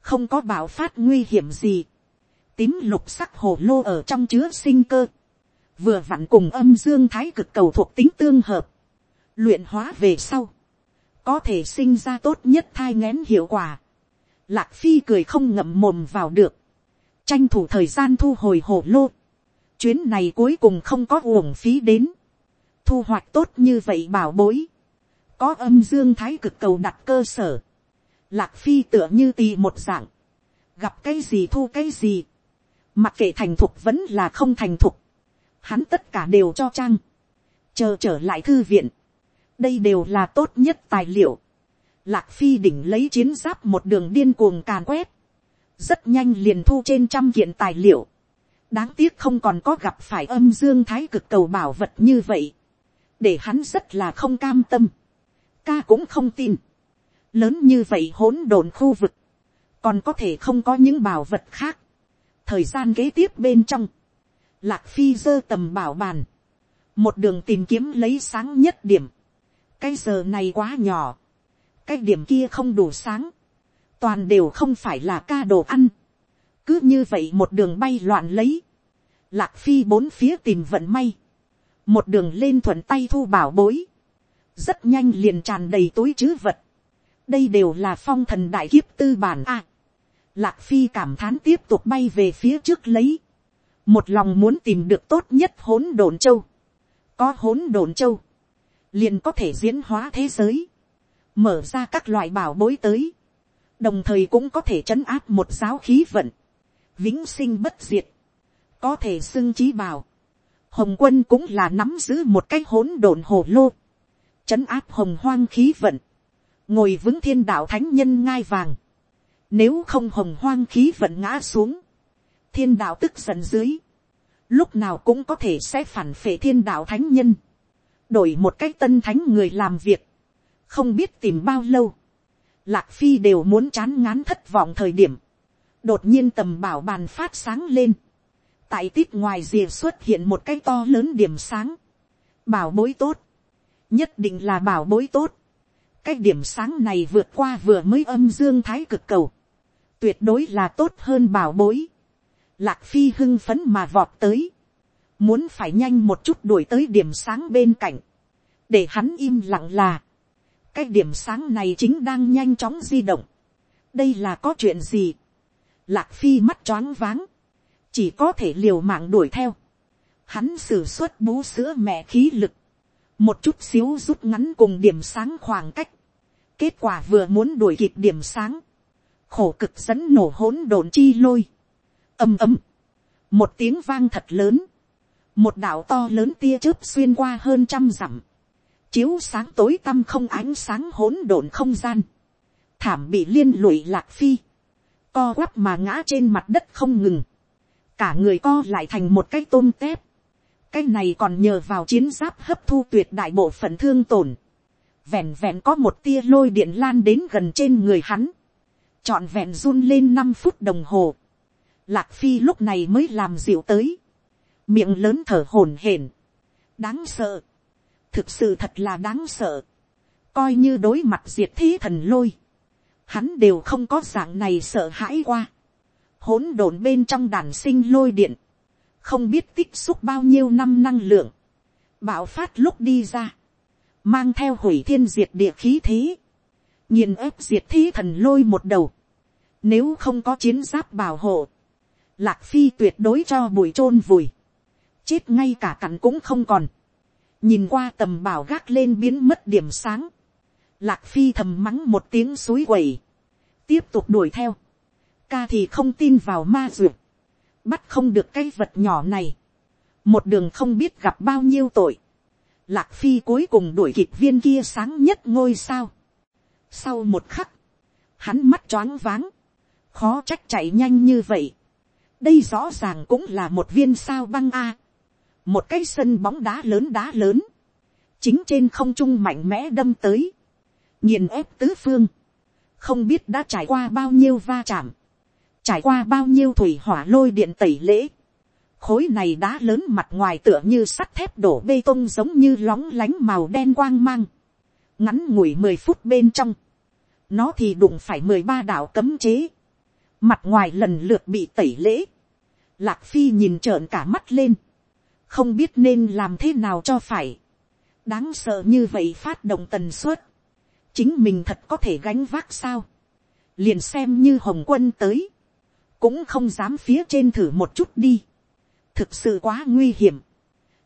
không có bảo phát nguy hiểm gì. Tím lục sắc hồ lô ở trong chứa sinh cơ, vừa vặn cùng âm dương thái cực cầu thuộc tính tương hợp, luyện hóa về sau, có thể sinh ra tốt nhất thai ngén hiệu quả. Lạc phi cười không ngậm mồm vào được, tranh thủ thời gian thu hồi hồ lô. chuyến này cuối cùng không có uổng phí đến, thu hoạch tốt như vậy bảo bối, có âm dương thái cực cầu đặt cơ sở, lạc phi tựa như tì một dạng, gặp cái gì thu cái gì, mặc kệ thành thục vẫn là không thành thục, hắn tất cả đều cho trang, chờ trở lại thư viện, đây đều là tốt nhất tài liệu, lạc phi đỉnh lấy chiến giáp một đường điên cuồng càn quét, rất nhanh liền thu trên trăm kiện tài liệu, đáng tiếc không còn có gặp phải âm dương thái cực cầu bảo vật như vậy, để hắn rất là không cam tâm, ca cũng không tin, lớn như vậy hỗn độn khu vực, còn có thể không có những bảo vật khác. thời gian kế tiếp bên trong, lạc phi giơ tầm bảo bàn, một đường tìm kiếm lấy sáng nhất điểm, cái giờ này quá nhỏ, cái điểm kia không đủ sáng, toàn đều không phải là ca đồ ăn, cứ như vậy một đường bay loạn lấy, lạc phi bốn phía tìm vận may, một đường lên thuận tay thu bảo bối, rất nhanh liền tràn đầy túi chứ vật, đây đều là phong thần đại kiếp tư bản a. lạc phi cảm thán tiếp tục bay về phía trước lấy, một lòng muốn tìm được tốt nhất hỗn độn châu, có hỗn độn châu, liền có thể diễn hóa thế giới, mở ra các loại bảo bối tới, đồng thời cũng có thể chấn áp một giáo khí vận, vĩnh sinh bất diệt, có thể xưng trí bảo. Hồng quân cũng là nắm giữ một cái hỗn độn hồ lô, chấn áp hồng hoang khí vận, ngồi vững thiên đạo thánh nhân ngai vàng, nếu không hồng hoang khí vận ngã xuống, thiên đạo tức giận dưới, lúc nào cũng có thể sẽ phản phệ thiên đạo thánh nhân, đổi một cách tân thánh người làm việc, không biết tìm bao lâu, lạc phi đều muốn chán ngán thất vọng thời điểm, đột nhiên tầm bảo bàn phát sáng lên, tại tít ngoài rìa xuất hiện một cái to lớn điểm sáng, bảo bối tốt, nhất định là bảo bối tốt, cái điểm sáng này vượt qua vừa mới âm dương thái cực cầu, tuyệt đối là tốt hơn bảo bối, lạc phi hưng phấn mà vọt tới, muốn phải nhanh một chút đuổi tới điểm sáng bên cạnh, để hắn im lặng là, cái điểm sáng này chính đang nhanh chóng di động. đây là có chuyện gì. lạc phi mắt choáng váng, chỉ có thể liều mạng đuổi theo. hắn xử suất bú sữa mẹ khí lực, một chút xíu rút ngắn cùng điểm sáng khoảng cách. kết quả vừa muốn đuổi kịp điểm sáng, khổ cực dẫn nổ hỗn độn chi lôi. ầm ầm, một tiếng vang thật lớn, một đạo to lớn tia chớp xuyên qua hơn trăm dặm, chiếu sáng tối tăm không ánh sáng hỗn độn không gian, thảm bị liên lụy lạc phi, co quắp mà ngã trên mặt đất không ngừng, cả người co lại thành một cái tôm tép, cái này còn nhờ vào chiến giáp hấp thu tuyệt đại bộ phận thương tổn, vẹn vẹn có một tia lôi điện lan đến gần trên người hắn, trọn vẹn run lên năm phút đồng hồ, lạc phi lúc này mới làm dịu tới, miệng lớn thở hổn hển, đáng sợ, thực sự thật là đáng sợ, coi như đối mặt diệt thế thần lôi, hắn đều không có dạng này sợ hãi qua, hỗn độn bên trong đàn sinh lôi điện, không biết tích xúc bao nhiêu năm năng lượng, bạo phát lúc đi ra, mang theo hủy thiên diệt địa khí thế, nhìn ép diệt thế thần lôi một đầu, nếu không có chiến giáp bảo hộ, lạc phi tuyệt đối cho bụi chôn vùi, chết ngay cả cặn cũng không còn, nhìn qua tầm bảo gác lên biến mất điểm sáng, lạc phi thầm mắng một tiếng suối quẩy, tiếp tục đuổi theo, ca thì không tin vào ma duyệt, bắt không được cái vật nhỏ này, một đường không biết gặp bao nhiêu tội, lạc phi cuối cùng đuổi kịp viên kia sáng nhất ngôi sao. sau một khắc, hắn mắt choáng váng, khó trách chạy nhanh như vậy. đây rõ ràng cũng là một viên sao băng a, một cái sân bóng đá lớn đá lớn, chính trên không trung mạnh mẽ đâm tới, nghiền ép tứ phương, không biết đã trải qua bao nhiêu va chạm, trải qua bao nhiêu thủy hỏa lôi điện tẩy lễ, khối này đá lớn mặt ngoài tựa như sắt thép đổ bê tông giống như lóng lánh màu đen quang mang, ngắn ngủi mười phút bên trong, nó thì đụng phải mười ba đạo cấm chế, mặt ngoài lần lượt bị tẩy lễ, lạc phi nhìn trợn cả mắt lên, không biết nên làm thế nào cho phải, đáng sợ như vậy phát động tần suất, chính mình thật có thể gánh vác sao, liền xem như hồng quân tới, cũng không dám phía trên thử một chút đi, thực sự quá nguy hiểm,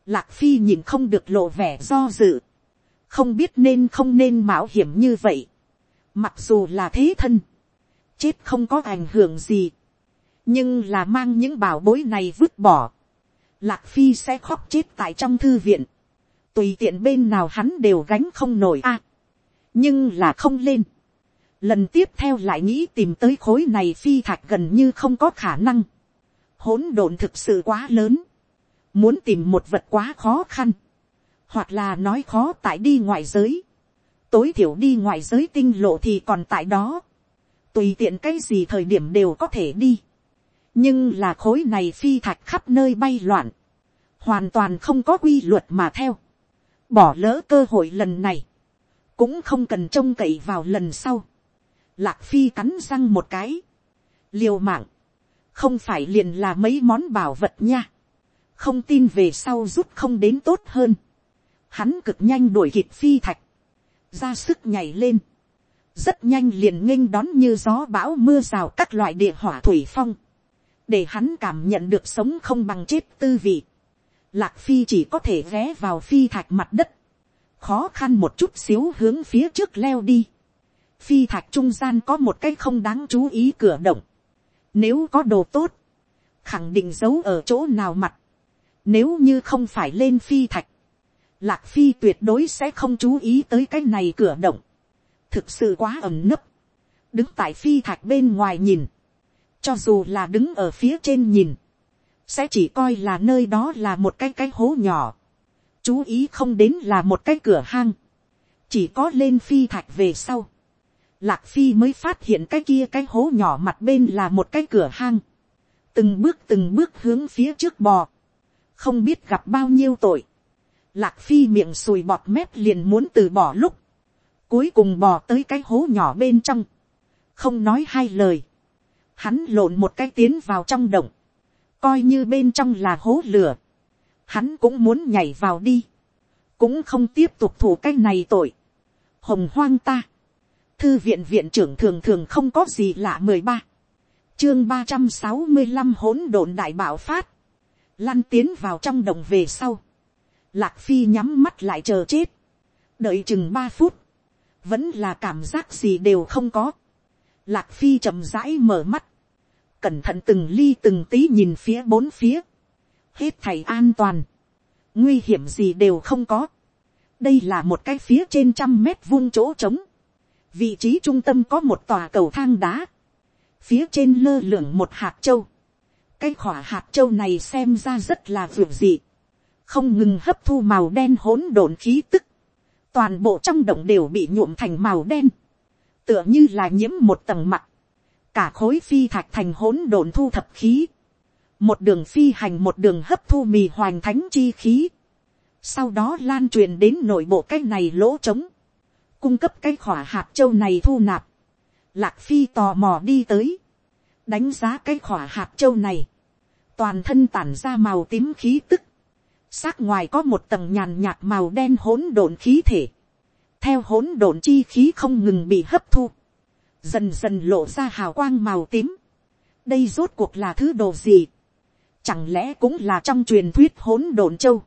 lạc phi nhìn không được lộ vẻ do dự, không biết nên không nên mạo hiểm như vậy, mặc dù là thế thân, chết không có ảnh hưởng gì, nhưng là mang những bảo bối này vứt bỏ, lạc phi sẽ khóc chết tại trong thư viện, tùy tiện bên nào hắn đều gánh không nổi a, nhưng là không lên, lần tiếp theo lại nghĩ tìm tới khối này phi thạch gần như không có khả năng, hỗn độn thực sự quá lớn, muốn tìm một vật quá khó khăn, hoặc là nói khó tại đi ngoại giới, tối thiểu đi ngoại giới tinh lộ thì còn tại đó, tùy tiện cái gì thời điểm đều có thể đi, nhưng là khối này phi thạch khắp nơi bay loạn, hoàn toàn không có quy luật mà theo, bỏ lỡ cơ hội lần này, cũng không cần trông cậy vào lần sau, lạc phi cắn răng một cái, liều mạng, không phải liền là mấy món bảo vật nha, không tin về sau rút không đến tốt hơn, hắn cực nhanh đuổi kịp phi thạch, ra sức nhảy lên, rất nhanh liền nghênh đón như gió bão mưa rào các loại địa hỏa thủy phong, để hắn cảm nhận được sống không bằng chết tư vị. Lạc phi chỉ có thể ghé vào phi thạch mặt đất, khó khăn một chút xíu hướng phía trước leo đi. Phi thạch trung gian có một cái không đáng chú ý cửa động, nếu có đồ tốt, khẳng định giấu ở chỗ nào mặt. Nếu như không phải lên phi thạch, lạc phi tuyệt đối sẽ không chú ý tới cái này cửa động. Thực sự quá ẩm nấp. Đứng tại phi thạch bên ngoài nhìn. Cho dù là đứng ở phía trên nhìn. Sẽ chỉ coi là nơi đó là một cái cái hố nhỏ. Chú ý không đến là một cái cửa hang. Chỉ có lên phi thạch về sau Lạc Phi mới phát hiện cái kia cái hố nhỏ mặt bên là một cái cửa hang. Từng bước từng bước hướng phía trước bò. Không biết gặp bao nhiêu tội. Lạc Phi miệng sùi bọt mép liền muốn từ bỏ lúc. Cuối cùng bò tới cái hố nhỏ bên trong. Không nói hai lời. Hắn lộn một cái tiến vào trong động. Coi như bên trong là hố lửa. Hắn cũng muốn nhảy vào đi. Cũng không tiếp tục thủ cái này tội. Hồng hoang ta thư viện viện trưởng thường thường không có gì lạ mười ba, chương ba trăm sáu mươi năm hỗn độn đại bảo phát, lăn tiến vào trong đồng về sau, lạc phi nhắm mắt lại chờ chết, đợi chừng ba phút, vẫn là cảm giác gì đều không có, lạc phi chậm rãi mở mắt, cẩn thận từng ly từng tí nhìn phía bốn phía, hết thầy an toàn, nguy hiểm gì đều không có, đây là một cái phía trên trăm mét vuông chỗ trống, vị trí trung tâm có một tòa cầu thang đá, phía trên lơ lửng một hạt châu, cái khỏa hạt châu này xem ra rất là vượt dị, không ngừng hấp thu màu đen hỗn độn khí tức, toàn bộ trong động đều bị nhuộm thành màu đen, tựa như là nhiễm một tầng mặt, cả khối phi thạch thành hỗn độn thu thập khí, một đường phi hành một đường hấp thu mì hoành thánh chi khí, sau đó lan truyền đến nội bộ cái này lỗ trống, cung cấp cái khỏa hạt châu này thu nạp. Lạc phi tò mò đi tới, đánh giá cái khỏa hạt châu này, toàn thân tản ra màu tím khí tức, xác ngoài có một tầng nhàn nhạt màu đen hỗn độn khí thể, theo hỗn độn chi khí không ngừng bị hấp thu, dần dần lộ ra hào quang màu tím. đây rốt cuộc là thứ đồ gì, chẳng lẽ cũng là trong truyền thuyết hỗn độn châu,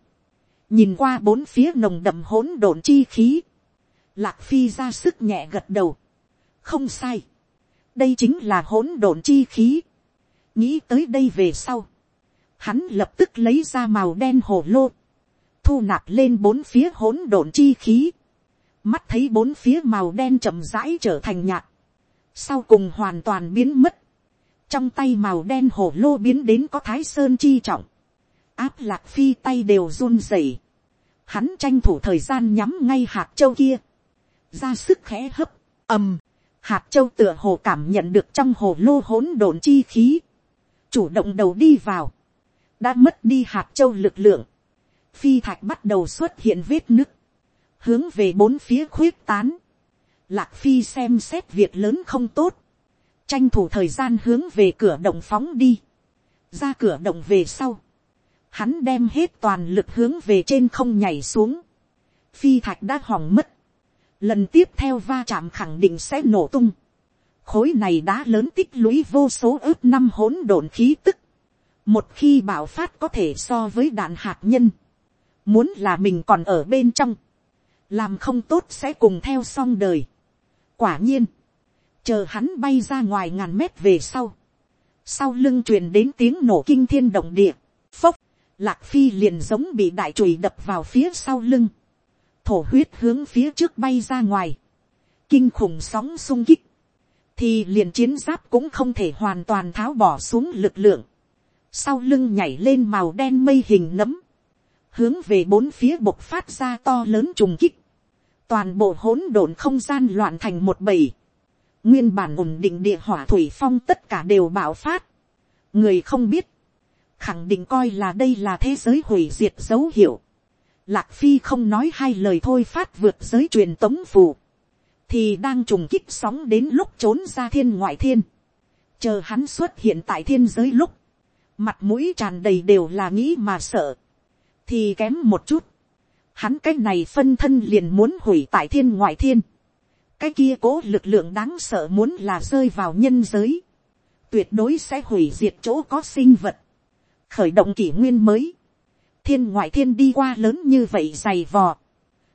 nhìn qua bốn phía nồng đậm hỗn độn chi khí, lạc phi ra sức nhẹ gật đầu, không sai, đây chính là hỗn độn chi khí, nghĩ tới đây về sau, hắn lập tức lấy ra màu đen hồ lô, thu nạp lên bốn phía hỗn độn chi khí, mắt thấy bốn phía màu đen chậm rãi trở thành nhạt, sau cùng hoàn toàn biến mất, trong tay màu đen hổ lô biến đến có thái sơn chi trọng, áp lạc phi tay đều run rẩy, hắn tranh thủ thời gian nhắm ngay hạt châu kia, ra sức khẽ hấp, ầm, hạt châu tựa hồ cảm nhận được trong hồ lô hỗn độn chi khí, chủ động đầu đi vào, đã mất đi hạt châu lực lượng, phi thạch bắt đầu xuất hiện vết nứt, hướng về bốn phía khuyết tán, lạc phi xem xét việc lớn không tốt, tranh thủ thời gian hướng về cửa động phóng đi, ra cửa động về sau, hắn đem hết toàn lực hướng về trên không nhảy xuống, phi thạch đã hỏng mất, lần tiếp theo va chạm khẳng định sẽ nổ tung, khối này đã lớn tích lũy vô số ước năm hỗn độn khí tức, một khi bảo phát có thể so với đạn hạt nhân, muốn là mình còn ở bên trong, làm không tốt sẽ cùng theo xong đời. quả nhiên, chờ hắn bay ra ngoài ngàn mét về sau, sau lưng truyền đến tiếng nổ kinh thiên động địa, phốc, lạc phi liền giống bị đại chùy đập vào phía sau lưng, thổ huyết hướng phía trước bay ra ngoài, kinh khủng sóng sung kích, thì liền chiến giáp cũng không thể hoàn toàn tháo bỏ xuống lực lượng, sau lưng nhảy lên màu đen mây hình nấm, hướng về bốn phía bộc phát ra to lớn trùng kích, toàn bộ hỗn độn không gian loạn thành một bầy, nguyên bản ổn định địa hỏa thủy phong tất cả đều bạo phát, người không biết, khẳng định coi là đây là thế giới hủy diệt dấu hiệu, lạc phi không nói hai lời thôi phát vượt giới truyền tống phù, thì đang trùng kích sóng đến lúc trốn ra thiên ngoại thiên, chờ hắn xuất hiện tại thiên giới lúc, mặt mũi tràn đầy đều là nghĩ mà sợ, thì kém một chút, hắn cái này phân thân liền muốn hủy tại thiên ngoại thiên, cái kia cố lực lượng đáng sợ muốn là rơi vào nhân giới, tuyệt đối sẽ hủy diệt chỗ có sinh vật, khởi động kỷ nguyên mới, thiên ngoại thiên đi qua lớn như vậy dày vò,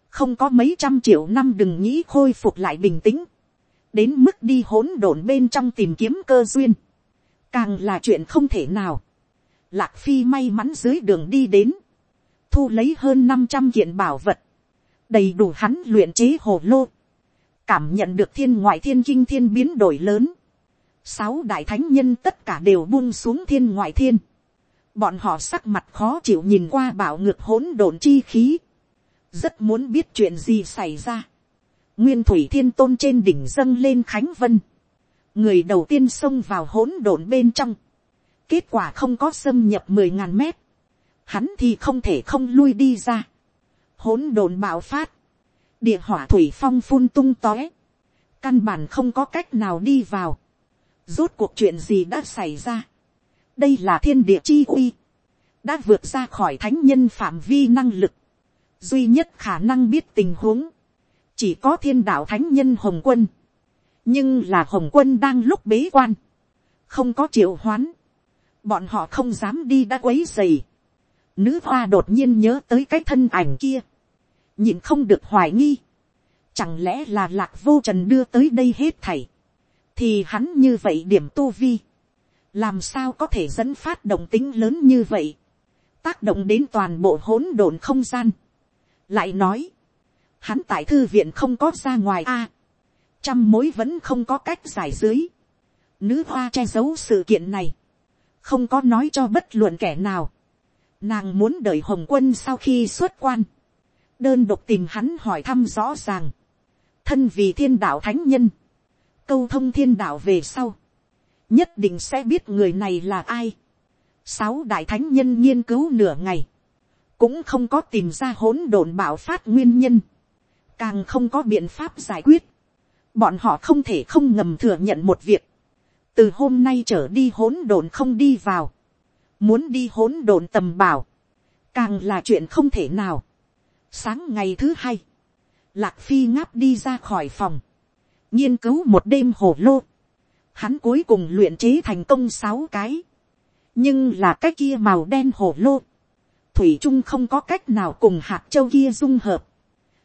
không có mấy trăm triệu năm đừng nghĩ khôi phục lại bình tĩnh, đến mức đi hỗn độn bên trong tìm kiếm cơ duyên, càng là chuyện không thể nào. Lạc phi may mắn dưới đường đi đến, thu lấy hơn năm trăm kiện bảo vật, đầy đủ hắn luyện chế hồ lô, cảm nhận được thiên ngoại thiên kinh thiên biến đổi lớn, sáu đại thánh nhân tất cả đều buông xuống thiên ngoại thiên, bọn họ sắc mặt khó chịu nhìn qua bảo ngược hỗn độn chi khí, rất muốn biết chuyện gì xảy ra. nguyên thủy thiên tôn trên đỉnh dâng lên khánh vân, người đầu tiên xông vào hỗn độn bên trong, kết quả không có xâm nhập mười ngàn mét, hắn thì không thể không lui đi ra, hỗn độn bạo phát, địa hỏa thủy phong phun tung tóe, căn bản không có cách nào đi vào, rốt cuộc chuyện gì đã xảy ra, đây là thiên địa chi uy, đã vượt ra khỏi thánh nhân phạm vi năng lực, duy nhất khả năng biết tình huống, chỉ có thiên đạo thánh nhân hồng quân, nhưng là hồng quân đang lúc bế quan, không có triệu hoán, bọn họ không dám đi đã quấy dày, nữ hoa đột nhiên nhớ tới cái thân ảnh kia, nhìn không được hoài nghi, chẳng lẽ là lạc vô trần đưa tới đây hết thảy, thì hắn như vậy điểm tu vi, làm sao có thể dẫn phát động tính lớn như vậy, tác động đến toàn bộ hỗn độn không gian. lại nói, hắn tại thư viện không có ra ngoài a, trăm mối vẫn không có cách giải dưới, nữ hoa che giấu sự kiện này, không có nói cho bất luận kẻ nào, nàng muốn đợi hồng quân sau khi xuất quan, đơn độc tìm hắn hỏi thăm rõ ràng, thân vì thiên đạo thánh nhân, câu thông thiên đạo về sau, nhất định sẽ biết người này là ai. Sáu đại thánh nhân nghiên cứu nửa ngày, cũng không có tìm ra hỗn độn bảo phát nguyên nhân, càng không có biện pháp giải quyết. Bọn họ không thể không ngầm thừa nhận một việc, từ hôm nay trở đi hỗn độn không đi vào, muốn đi hỗn độn tầm bảo, càng là chuyện không thể nào. Sáng ngày thứ hai, lạc phi ngáp đi ra khỏi phòng, nghiên cứu một đêm hồ lô, hắn cuối cùng luyện chế thành công sáu cái, nhưng là cái kia màu đen hồ lô, thủy trung không có cách nào cùng hạt châu kia dung hợp,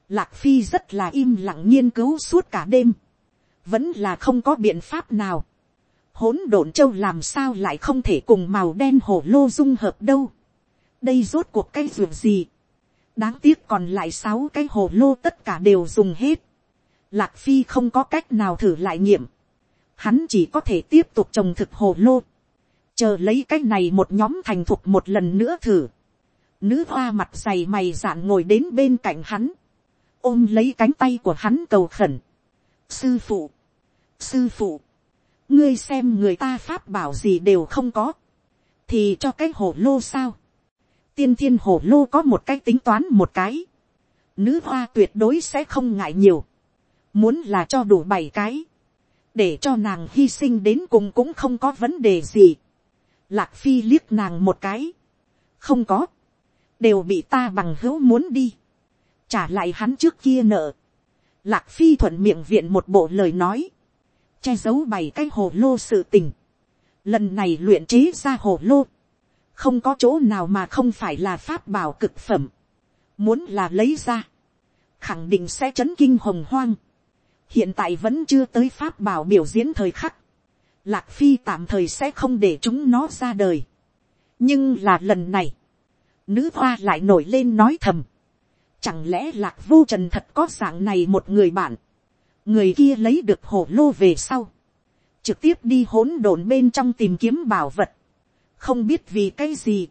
lạc phi rất là im lặng nghiên cứu suốt cả đêm, vẫn là không có biện pháp nào, hỗn độn châu làm sao lại không thể cùng màu đen hồ lô dung hợp đâu, đây rốt cuộc cái ruộng gì, đáng tiếc còn lại sáu cái hồ lô tất cả đều dùng hết, lạc phi không có cách nào thử lại nghiệm, hắn chỉ có thể tiếp tục trồng thực hồ lô, chờ lấy cái này một nhóm thành thục một lần nữa thử. Nữ hoa mặt dày mày dạn ngồi đến bên cạnh hắn, ôm lấy cánh tay của hắn cầu khẩn. sư phụ, sư phụ, ngươi xem người ta pháp bảo gì đều không có, thì cho cái hổ lô sao. tiên thiên hổ lô có một cái tính toán một cái, nữ hoa tuyệt đối sẽ không ngại nhiều, muốn là cho đủ bảy cái, để cho nàng hy sinh đến cùng cũng không có vấn đề gì. Lạc phi liếc nàng một cái, không có, đều bị ta bằng hữu muốn đi, trả lại hắn trước kia nợ. Lạc phi thuận miệng viện một bộ lời nói, che giấu bảy cái hồ lô sự tình. Lần này luyện chế ra hồ lô, không có chỗ nào mà không phải là pháp bảo cực phẩm. Muốn là lấy ra, khẳng định sẽ chấn kinh hồng hoang. Hiện tại vẫn chưa tới pháp bảo biểu diễn thời khắc, lạc phi tạm thời sẽ không để chúng nó ra đời. nhưng là lần này, nữ hoa lại nổi lên nói thầm, chẳng lẽ lạc vô trần thật có dạng này một người bạn, người kia lấy được hổ lô về sau, trực tiếp đi hỗn độn bên trong tìm kiếm bảo vật, không biết vì cái gì,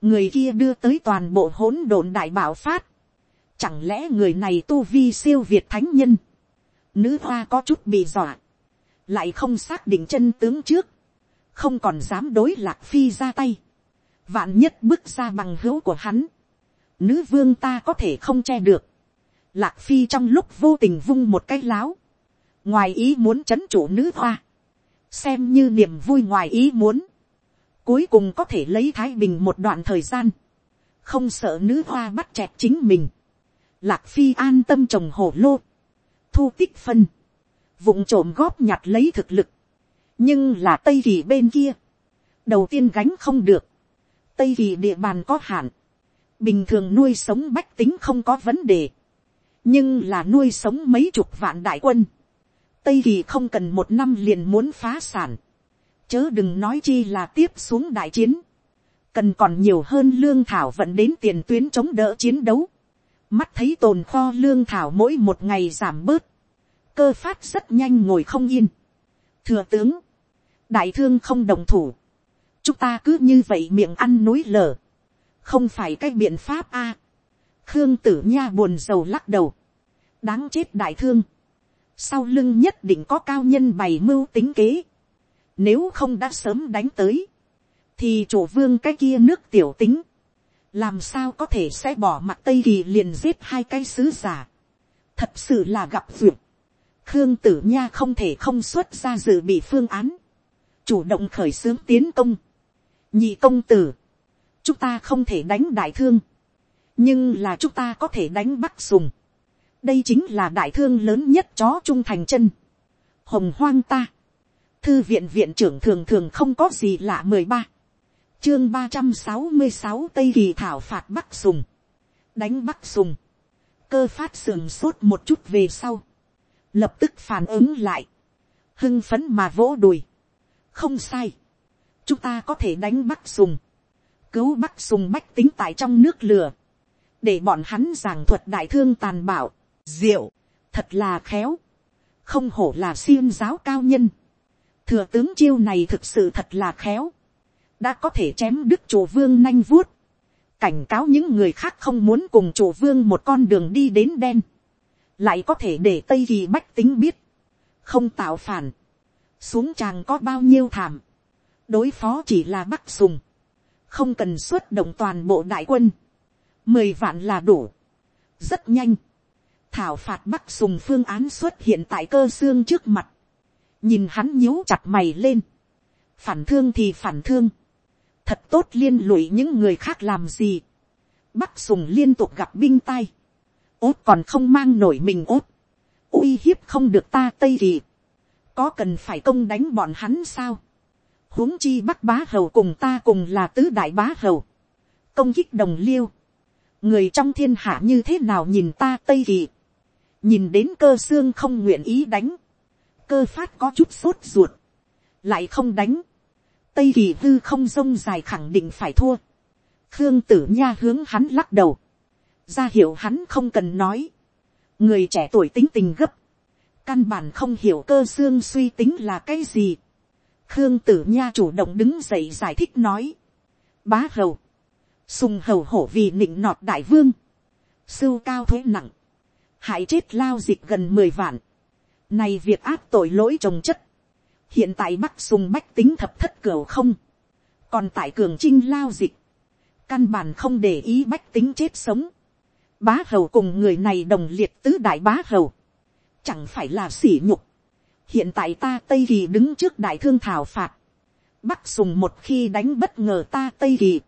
người kia đưa tới toàn bộ hỗn độn đại bảo phát, chẳng lẽ người này tu vi siêu việt thánh nhân, Nữ hoa có chút bị dọa. Lại không xác định chân tướng trước. Không còn dám đối lạc phi ra tay. Vạn nhất bước ra bằng hữu của hắn. Nữ vương ta có thể không che được. Lạc phi trong lúc vô tình vung một cái láo. Ngoài ý muốn chấn chủ nữ hoa. Xem như niềm vui ngoài ý muốn. Cuối cùng có thể lấy Thái Bình một đoạn thời gian. Không sợ nữ hoa bắt chẹt chính mình. Lạc phi an tâm trồng hổ lô thu tích phân, vụng trộm góp nhặt lấy thực lực, nhưng là tây kỳ bên kia, đầu tiên gánh không được, tây kỳ địa bàn có hạn, bình thường nuôi sống bách tính không có vấn đề, nhưng là nuôi sống mấy chục vạn đại quân, tây kỳ không cần một năm liền muốn phá sản, chớ đừng nói chi là tiếp xuống đại chiến, cần còn nhiều hơn lương thảo vận đến tiền tuyến chống đỡ chiến đấu, mắt thấy tồn kho lương thảo mỗi một ngày giảm bớt, cơ phát rất nhanh ngồi không yên. thừa tướng, đại thương không đồng thủ, chúng ta cứ như vậy miệng ăn núi lở, không phải cái biện pháp a khương tử nha buồn rầu lắc đầu, đáng chết đại thương, sau lưng nhất định có cao nhân bày mưu tính kế, nếu không đã sớm đánh tới, thì chủ vương cái kia nước tiểu tính, làm sao có thể sẽ bỏ mặt tây kỳ liền giết hai cái sứ giả, thật sự là gặp duyệt, khương tử nha không thể không xuất ra dự bị phương án, chủ động khởi xướng tiến công, nhị công tử, chúng ta không thể đánh đại thương, nhưng là chúng ta có thể đánh bắc sùng, đây chính là đại thương lớn nhất chó trung thành chân, hồng hoang ta, thư viện viện trưởng thường thường không có gì lạ mười ba, chương ba trăm sáu mươi sáu tây kỳ thảo phạt bắc sùng, đánh bắc sùng, cơ phát sườn sốt một chút về sau, lập tức phản ứng lại, hưng phấn mà vỗ đùi, không sai, chúng ta có thể đánh bắc sùng, cứu bắc sùng bách tính tại trong nước lửa, để bọn hắn giảng thuật đại thương tàn bạo, diệu, thật là khéo, không hổ là xiêm giáo cao nhân, thừa tướng chiêu này thực sự thật là khéo, đã có thể chém đức chủ vương nanh vuốt, cảnh cáo những người khác không muốn cùng chủ vương một con đường đi đến đen, lại có thể để tây kỳ bách tính biết, không tạo phản, xuống tràng có bao nhiêu thảm, đối phó chỉ là bắc sùng, không cần xuất động toàn bộ đại quân, mười vạn là đủ, rất nhanh, thảo phạt bắc sùng phương án xuất hiện tại cơ xương trước mặt, nhìn hắn nhíu chặt mày lên, phản thương thì phản thương, thật tốt liên lụy những người khác làm gì, bắc sùng liên tục gặp binh tai, ốt còn không mang nổi mình ốt, uy hiếp không được ta tây kỳ, có cần phải công đánh bọn hắn sao, huống chi bắc bá hầu cùng ta cùng là tứ đại bá hầu, công kích đồng liêu, người trong thiên hạ như thế nào nhìn ta tây kỳ, nhìn đến cơ xương không nguyện ý đánh, cơ phát có chút sốt ruột, lại không đánh, tây kỳ hư không rông dài khẳng định phải thua, khương tử nha hướng hắn lắc đầu, ra hiểu hắn không cần nói, người trẻ tuổi tính tình gấp, căn bản không hiểu cơ xương suy tính là cái gì, khương tử nha chủ động đứng dậy giải thích nói, bá hầu, sùng hầu hổ vì nịnh nọt đại vương, sưu cao thuế nặng, hại chết lao dịch gần mười vạn, này việc áp tội lỗi trồng chất, hiện tại bắc sùng bách tính thập thất cửa không, còn tại cường trinh lao dịch, căn bản không để ý bách tính chết sống, bá hầu cùng người này đồng liệt tứ đại bá hầu, chẳng phải là sỉ nhục, hiện tại ta tây kỳ đứng trước đại thương thảo phạt, bắc sùng một khi đánh bất ngờ ta tây kỳ,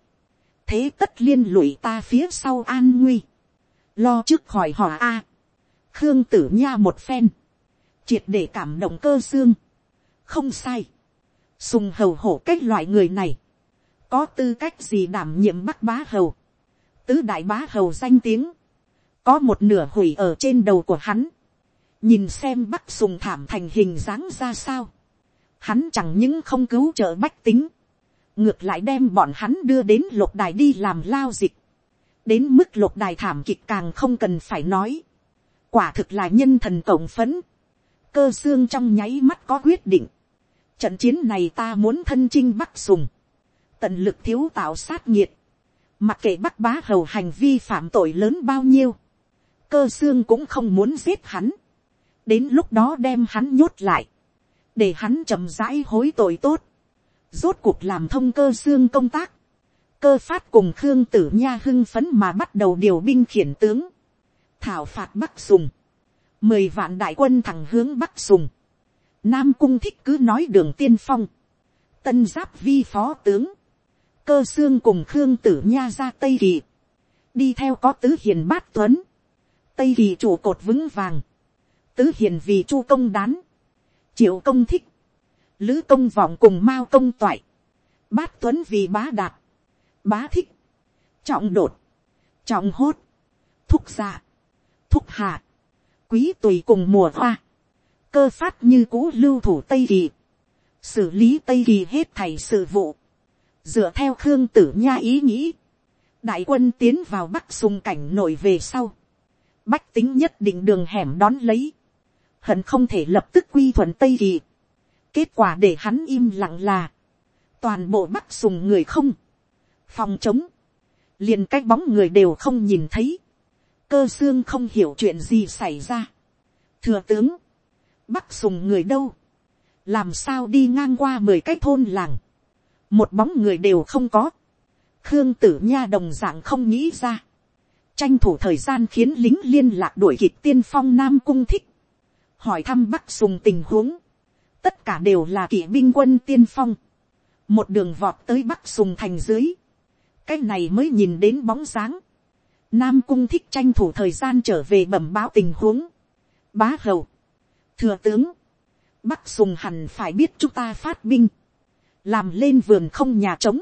thế tất liên lụy ta phía sau an nguy, lo trước khỏi họ a, khương tử nha một phen, triệt để cảm động cơ xương, không sai, sùng hầu hổ cách loại người này, có tư cách gì đảm nhiệm bắc bá hầu, tứ đại bá hầu danh tiếng, có một nửa hủy ở trên đầu của hắn, nhìn xem bắc sùng thảm thành hình dáng ra sao, hắn chẳng những không cứu trợ bách tính, ngược lại đem bọn hắn đưa đến lục đài đi làm lao dịch, đến mức lục đài thảm kịch càng không cần phải nói, quả thực là nhân thần cộng phấn, cơ xương trong nháy mắt có quyết định, trận chiến này ta muốn thân chinh bắc sùng, tận lực thiếu tạo sát nhiệt, mặc kệ bắc bá hầu hành vi phạm tội lớn bao nhiêu, cơ xương cũng không muốn giết hắn, đến lúc đó đem hắn nhốt lại, để hắn chậm rãi hối tội tốt, rốt cuộc làm thông cơ xương công tác, cơ phát cùng khương tử nha hưng phấn mà bắt đầu điều binh khiển tướng, thảo phạt bắc sùng, mười vạn đại quân thẳng hướng bắc sùng, nam cung thích cứ nói đường tiên phong, tân giáp vi phó tướng, cơ xương cùng khương tử nha ra tây kỳ, đi theo có tứ hiền bát tuấn, tây kỳ trụ cột vững vàng, tứ hiền vì chu công đán, triệu công thích, lữ công vọng cùng mao công toại, bát tuấn vì bá đạt, bá thích, trọng đột, trọng hốt, thúc dạ, thúc hạ, quý tùy cùng mùa hoa, cơ phát như cũ lưu thủ tây kỳ, xử lý tây kỳ hết thầy sự vụ, dựa theo khương tử nha ý nghĩ, đại quân tiến vào bắc sùng cảnh nổi về sau, bách tính nhất định đường hẻm đón lấy, hận không thể lập tức quy thuận tây kỳ, kết quả để hắn im lặng là, toàn bộ bắc sùng người không, phòng chống, liền cái bóng người đều không nhìn thấy, cơ xương không hiểu chuyện gì xảy ra. thừa tướng, bắc sùng người đâu, làm sao đi ngang qua mười cái thôn làng, một bóng người đều không có, khương tử nha đồng dạng không nghĩ ra, tranh thủ thời gian khiến lính liên lạc đuổi kịp tiên phong nam cung thích, hỏi thăm bắc sùng tình huống, tất cả đều là kỵ binh quân tiên phong, một đường vọt tới bắc sùng thành dưới, cái này mới nhìn đến bóng dáng, Nam cung thích tranh thủ thời gian trở về bẩm báo tình huống. Bá hầu. Thừa tướng. Bắc sùng hẳn phải biết chúng ta phát binh. Làm lên vườn không nhà trống.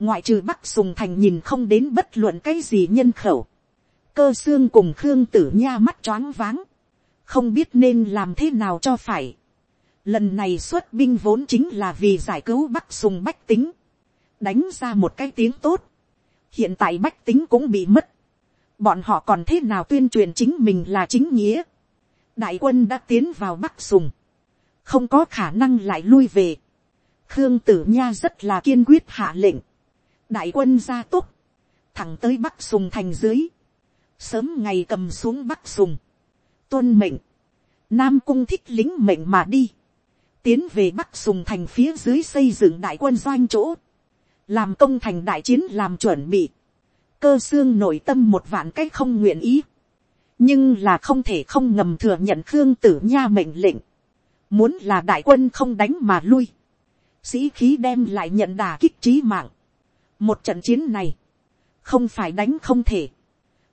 Ngoại trừ Bắc sùng thành nhìn không đến bất luận cái gì nhân khẩu. Cơ xương cùng Khương tử nha mắt choáng váng. Không biết nên làm thế nào cho phải. Lần này xuất binh vốn chính là vì giải cứu Bắc sùng bách tính. Đánh ra một cái tiếng tốt. Hiện tại bách tính cũng bị mất bọn họ còn thế nào tuyên truyền chính mình là chính nghĩa. đại quân đã tiến vào bắc sùng, không có khả năng lại lui về. khương tử nha rất là kiên quyết hạ lệnh. đại quân ra túc, thẳng tới bắc sùng thành dưới, sớm ngày cầm xuống bắc sùng, tuân mệnh, nam cung thích lính mệnh mà đi, tiến về bắc sùng thành phía dưới xây dựng đại quân doanh chỗ, làm công thành đại chiến làm chuẩn bị, cơ xương nội tâm một vạn cách không nguyện ý. nhưng là không thể không ngầm thừa nhận khương tử nha mệnh lệnh. muốn là đại quân không đánh mà lui. sĩ khí đem lại nhận đà kích trí mạng. một trận chiến này, không phải đánh không thể.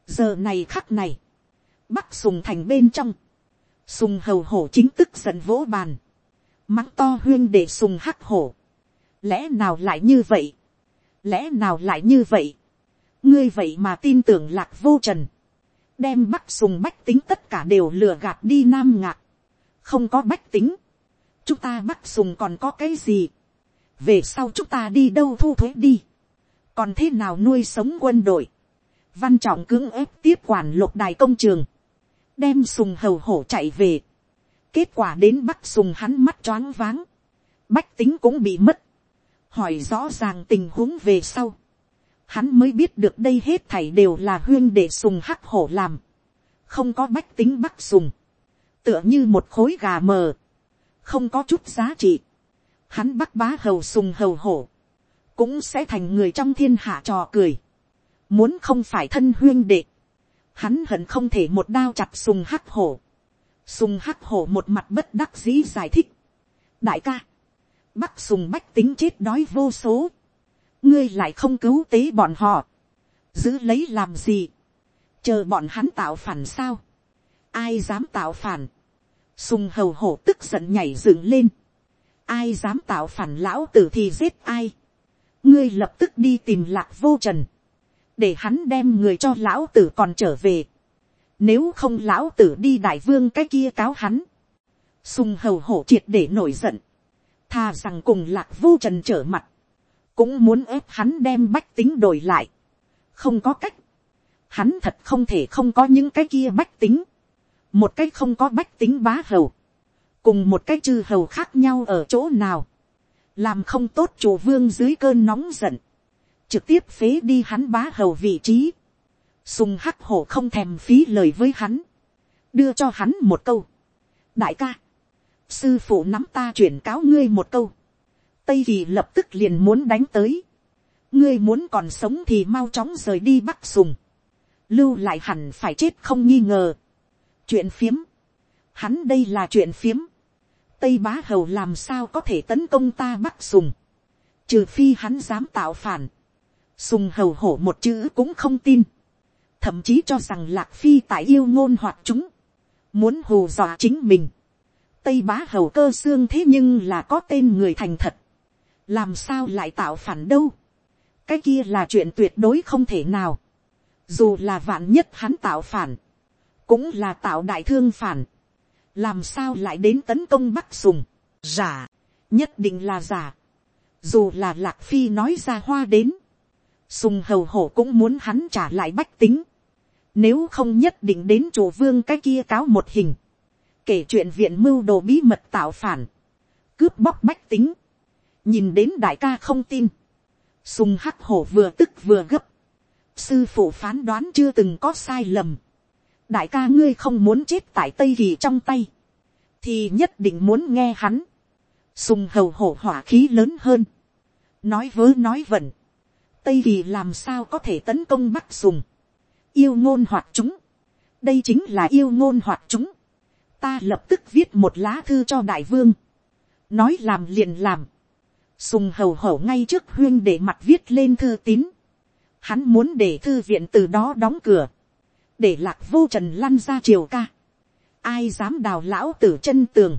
giờ này khắc này, bắc sùng thành bên trong, sùng hầu hổ chính tức giận vỗ bàn, mắng to huyên để sùng hắc hổ, lẽ nào lại như vậy, lẽ nào lại như vậy, ngươi vậy mà tin tưởng lạc vô trần, đem bắc sùng bách tính tất cả đều lừa gạt đi nam ngạc, không có bách tính, chúng ta bắc sùng còn có cái gì, về sau chúng ta đi đâu thu thuế đi, còn thế nào nuôi sống quân đội, văn trọng cưỡng ép tiếp quản lục đài công trường, đem sùng hầu hổ chạy về, kết quả đến bắc sùng hắn mắt choáng váng, bách tính cũng bị mất, hỏi rõ ràng tình huống về sau, hắn mới biết được đây hết thảy đều là huyên để sùng hắc hổ làm, không có bách tính bắc sùng, tựa như một khối gà mờ, không có chút giá trị, hắn bắc bá hầu sùng hầu hổ, cũng sẽ thành người trong thiên hạ trò cười, muốn không phải thân huyên đệ, hắn hận không thể một đao chặt sùng hắc hổ, sùng hắc hổ một mặt bất đắc dĩ giải thích, đại ca, bắc sùng bách tính chết đói vô số, ngươi lại không cứu tế bọn họ, giữ lấy làm gì, chờ bọn hắn tạo phản sao, ai dám tạo phản, sùng hầu hổ tức giận nhảy dựng lên, ai dám tạo phản lão tử thì giết ai, ngươi lập tức đi tìm lạc vô trần, để hắn đem người cho lão tử còn trở về, nếu không lão tử đi đại vương cái kia cáo hắn, sùng hầu hổ triệt để nổi giận, thà rằng cùng lạc vô trần trở mặt, cũng muốn ép hắn đem bách tính đổi lại, không có cách, hắn thật không thể không có những cái kia bách tính, một cái không có bách tính bá hầu, cùng một cái chư hầu khác nhau ở chỗ nào, làm không tốt chủ vương dưới cơn nóng giận, trực tiếp phế đi hắn bá hầu vị trí, sùng hắc hổ không thèm phí lời với hắn, đưa cho hắn một câu, đại ca, sư phụ nắm ta chuyển cáo ngươi một câu, tây kỳ lập tức liền muốn đánh tới, ngươi muốn còn sống thì mau chóng rời đi bắc sùng, lưu lại hẳn phải chết không nghi ngờ, chuyện phiếm, hắn đây là chuyện phiếm, tây bá hầu làm sao có thể tấn công ta bắc sùng, trừ phi hắn dám tạo phản, sùng hầu hổ một chữ cũng không tin, thậm chí cho rằng lạc phi tại yêu ngôn hoạt chúng, muốn hù dọa chính mình, tây bá hầu cơ xương thế nhưng là có tên người thành thật, làm sao lại tạo phản đâu, cái kia là chuyện tuyệt đối không thể nào, dù là vạn nhất hắn tạo phản, cũng là tạo đại thương phản, làm sao lại đến tấn công bắc sùng, giả, nhất định là giả, dù là lạc phi nói ra hoa đến, sùng hầu hổ cũng muốn hắn trả lại bách tính, nếu không nhất định đến chủ vương cái kia cáo một hình, kể chuyện viện mưu đồ bí mật tạo phản, cướp bóc bách tính, nhìn đến đại ca không tin, sùng hắc hổ vừa tức vừa gấp, sư phụ phán đoán chưa từng có sai lầm, đại ca ngươi không muốn chết tại tây kỳ trong tay, thì nhất định muốn nghe hắn, sùng hầu hổ hỏa khí lớn hơn, nói vớ nói vẩn, tây kỳ làm sao có thể tấn công bắc sùng, yêu ngôn hoạt chúng, đây chính là yêu ngôn hoạt chúng, ta lập tức viết một lá thư cho đại vương, nói làm liền làm, sùng hầu hầu ngay trước huyên để mặt viết lên thư tín, hắn muốn để thư viện từ đó đóng cửa, để lạc vô trần lăn ra triều ca, ai dám đào lão tử chân tường,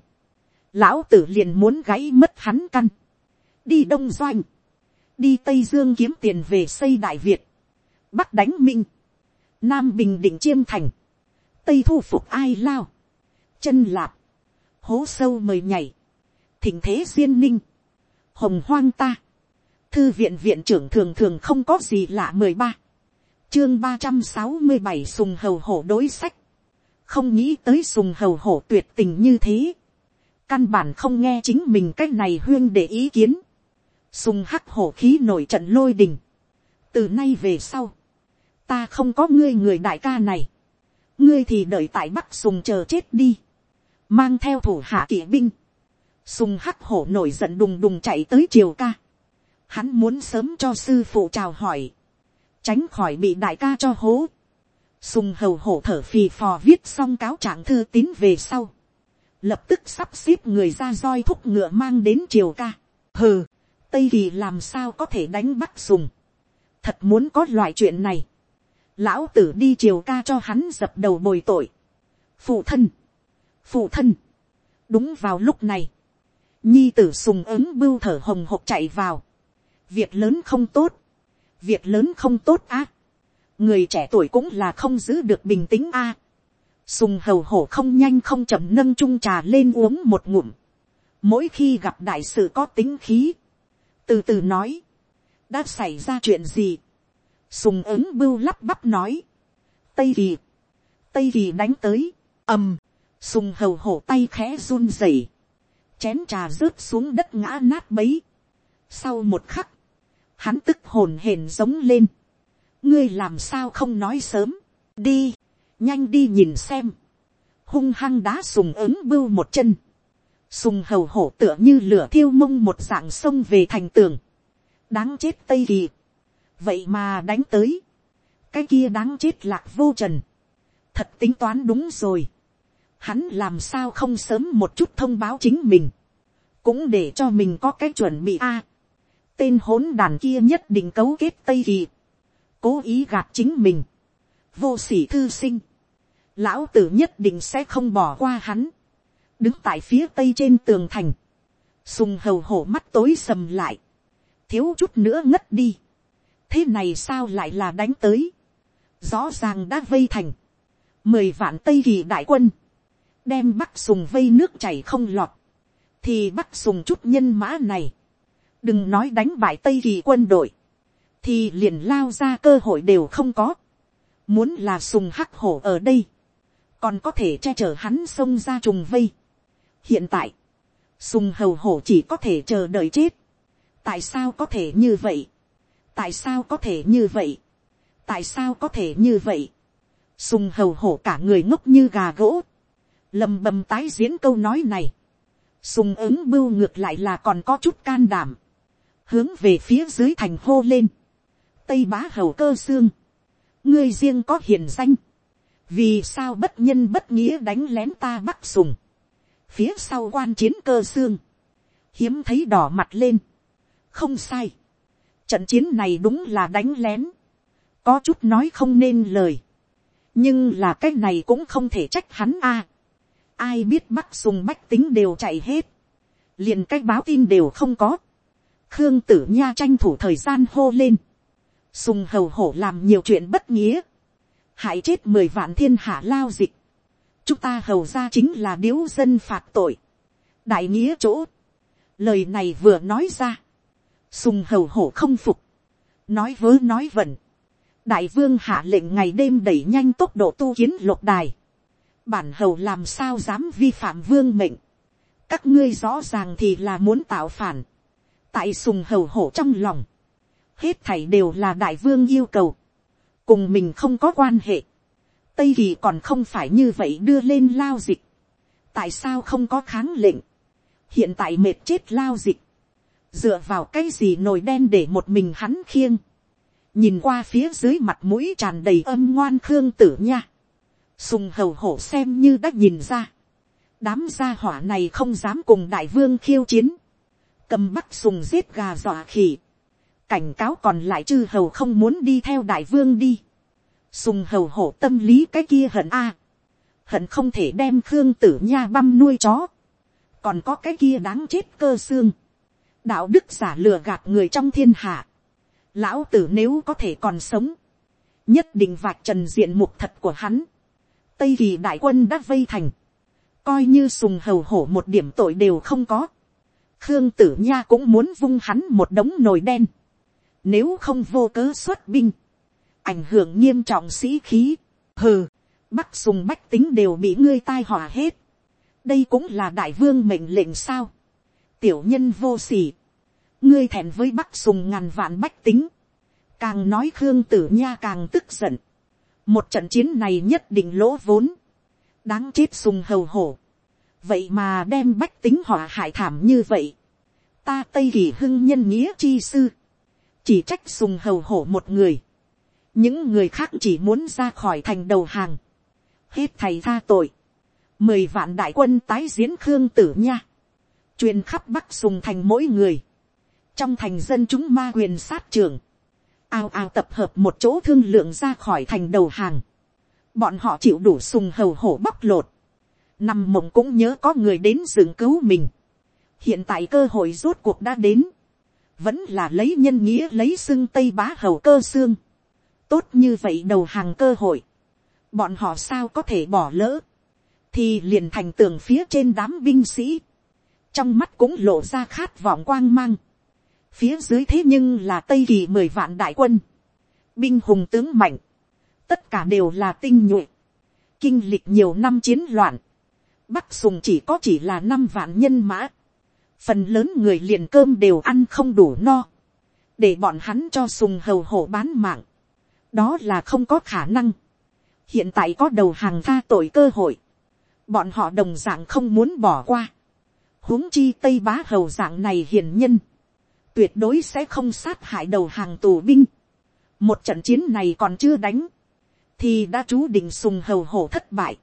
lão tử liền muốn gãy mất hắn căn, đi đông doanh, đi tây dương kiếm tiền về xây đại việt, bắc đánh minh, nam bình định chiêm thành, tây thu phục ai lao, chân lạp, hố sâu mời nhảy, thỉnh thế duyên ninh, hồng hoang ta, thư viện viện trưởng thường thường không có gì lạ mười ba, chương ba trăm sáu mươi bảy sùng hầu hổ đối sách, không nghĩ tới sùng hầu hổ tuyệt tình như thế, căn bản không nghe chính mình cách này huyên để ý kiến, sùng hắc hổ khí nổi trận lôi đình, từ nay về sau, ta không có ngươi người đại ca này, ngươi thì đợi tại bắc sùng chờ chết đi, mang theo thủ hạ kỵ binh, sùng hắc hổ nổi giận đùng đùng chạy tới triều ca, hắn muốn sớm cho sư phụ chào hỏi, tránh khỏi bị đại ca cho hố, sùng hầu hổ thở phì phò viết xong cáo trạng thư tín về sau, lập tức sắp xếp người ra roi thúc ngựa mang đến triều ca, hừ, tây kỳ làm sao có thể đánh bắt sùng, thật muốn có loại chuyện này, lão tử đi triều ca cho hắn dập đầu bồi tội, phụ thân, phụ thân, đúng vào lúc này, nhi tử sùng ứng bưu thở hồng hộc chạy vào, việc lớn không tốt, việc lớn không tốt á, người trẻ tuổi cũng là không giữ được bình tĩnh a, sùng hầu hổ không nhanh không chậm nâng chung trà lên uống một ngụm, mỗi khi gặp đại sự có tính khí, từ từ nói, đã xảy ra chuyện gì, sùng ứng bưu lắp bắp nói, tây kỳ, tây kỳ đánh tới, ầm, sùng hầu hổ tay khẽ run rẩy, chén trà rớt xuống đất ngã nát bấy. Sau một khắc, hắn tức hồn hển giống lên, ngươi làm sao không nói sớm, đi, nhanh đi nhìn xem, hung hăng đá sùng ứng bưu một chân, sùng hầu hổ tựa như lửa thiêu mông một dạng sông về thành tường, đáng chết tây kỳ, vậy mà đánh tới, cái kia đáng chết lạc vô trần, thật tính toán đúng rồi, hắn làm sao không sớm một chút thông báo chính mình, cũng để cho mình có cái chuẩn bị a. tên hỗn đàn kia nhất định cấu kết tây kỳ, cố ý gạt chính mình, vô s ỉ thư sinh, lão tử nhất định sẽ không bỏ qua hắn, đứng tại phía tây trên tường thành, sùng hầu hổ mắt tối sầm lại, thiếu chút nữa ngất đi, thế này sao lại là đánh tới, rõ ràng đã vây thành, mười vạn tây kỳ đại quân, đem bắc sùng vây nước chảy không lọt, thì bắc sùng chút nhân mã này, đừng nói đánh bại tây kỳ quân đội, thì liền lao ra cơ hội đều không có, muốn là sùng hắc hổ ở đây, còn có thể che chở hắn xông ra trùng vây. hiện tại, sùng hầu hổ chỉ có thể chờ đợi chết, tại sao có thể như vậy, tại sao có thể như vậy, tại sao có thể như vậy, sùng hầu hổ cả người ngốc như gà gỗ, lầm bầm tái diễn câu nói này, sùng ứng bưu ngược lại là còn có chút can đảm, hướng về phía dưới thành hô lên, tây bá hầu cơ xương, ngươi riêng có hiền danh, vì sao bất nhân bất nghĩa đánh lén ta bắc sùng, phía sau quan chiến cơ xương, hiếm thấy đỏ mặt lên, không sai, trận chiến này đúng là đánh lén, có chút nói không nên lời, nhưng là cái này cũng không thể trách hắn a, ai biết bắc sùng bách tính đều chạy hết, liền cái báo tin đều không có, khương tử nha tranh thủ thời gian hô lên, sùng hầu hổ làm nhiều chuyện bất nghĩa, hại chết mười vạn thiên hạ lao dịch, chúng ta hầu ra chính là điếu dân phạt tội, đại nghĩa chỗ, lời này vừa nói ra, sùng hầu hổ không phục, nói vớ nói vẩn, đại vương hạ lệnh ngày đêm đẩy nhanh tốc độ tu kiến lục đài, bản hầu làm sao dám vi phạm vương mệnh, các ngươi rõ ràng thì là muốn tạo phản, tại sùng hầu hổ trong lòng, hết thảy đều là đại vương yêu cầu, cùng mình không có quan hệ, tây kỳ còn không phải như vậy đưa lên lao dịch, tại sao không có kháng lệnh, hiện tại mệt chết lao dịch, dựa vào cái gì nồi đen để một mình hắn khiêng, nhìn qua phía dưới mặt mũi tràn đầy âm ngoan khương tử nha, sùng hầu hổ xem như đã nhìn ra, đám gia hỏa này không dám cùng đại vương khiêu chiến, cầm bắt sùng giết gà dọa khỉ, cảnh cáo còn lại chư hầu không muốn đi theo đại vương đi, sùng hầu hổ tâm lý cái kia hận a, hận không thể đem khương tử nha băm nuôi chó, còn có cái kia đáng chết cơ xương, đạo đức giả lừa gạt người trong thiên hạ, lão tử nếu có thể còn sống, nhất định vạch trần diện mục thật của hắn, tây kỳ đại quân đã vây thành, coi như sùng hầu hổ một điểm tội đều không có, khương tử nha cũng muốn vung hắn một đống nồi đen, nếu không vô cớ xuất binh, ảnh hưởng nghiêm trọng sĩ khí, hừ, bắc sùng bách tính đều bị ngươi tai họa hết, đây cũng là đại vương mệnh lệnh sao, tiểu nhân vô sỉ, ngươi thẹn với bắc sùng ngàn vạn bách tính, càng nói khương tử nha càng tức giận, một trận chiến này nhất định lỗ vốn, đáng chết sùng hầu hổ, vậy mà đem bách tính họa hại thảm như vậy, ta tây kỳ hưng nhân nghĩa chi sư, chỉ trách sùng hầu hổ một người, những người khác chỉ muốn ra khỏi thành đầu hàng, hết thầy tha tội, mười vạn đại quân tái diễn khương tử nha, truyền khắp bắc sùng thành mỗi người, trong thành dân chúng ma quyền sát trường, ao ao tập hợp một chỗ thương lượng ra khỏi thành đầu hàng, bọn họ chịu đủ sùng hầu hổ bóc lột, nằm mộng cũng nhớ có người đến dựng cứu mình, hiện tại cơ hội rốt cuộc đã đến, vẫn là lấy nhân nghĩa lấy xưng tây bá hầu cơ xương, tốt như vậy đầu hàng cơ hội, bọn họ sao có thể bỏ lỡ, thì liền thành tường phía trên đám binh sĩ, trong mắt cũng lộ ra khát vọng quang mang, phía dưới thế nhưng là tây kỳ mười vạn đại quân, binh hùng tướng mạnh, tất cả đều là tinh nhuệ, kinh lịch nhiều năm chiến loạn, bắc sùng chỉ có chỉ là năm vạn nhân mã, phần lớn người liền cơm đều ăn không đủ no, để bọn hắn cho sùng hầu hổ bán mạng, đó là không có khả năng. hiện tại có đầu hàng tha tội cơ hội, bọn họ đồng d ạ n g không muốn bỏ qua, huống chi tây bá hầu dạng này hiền nhân, tuyệt đối sẽ không sát hại đầu hàng tù binh. một trận chiến này còn chưa đánh, thì đã chú định sùng hầu hổ thất bại.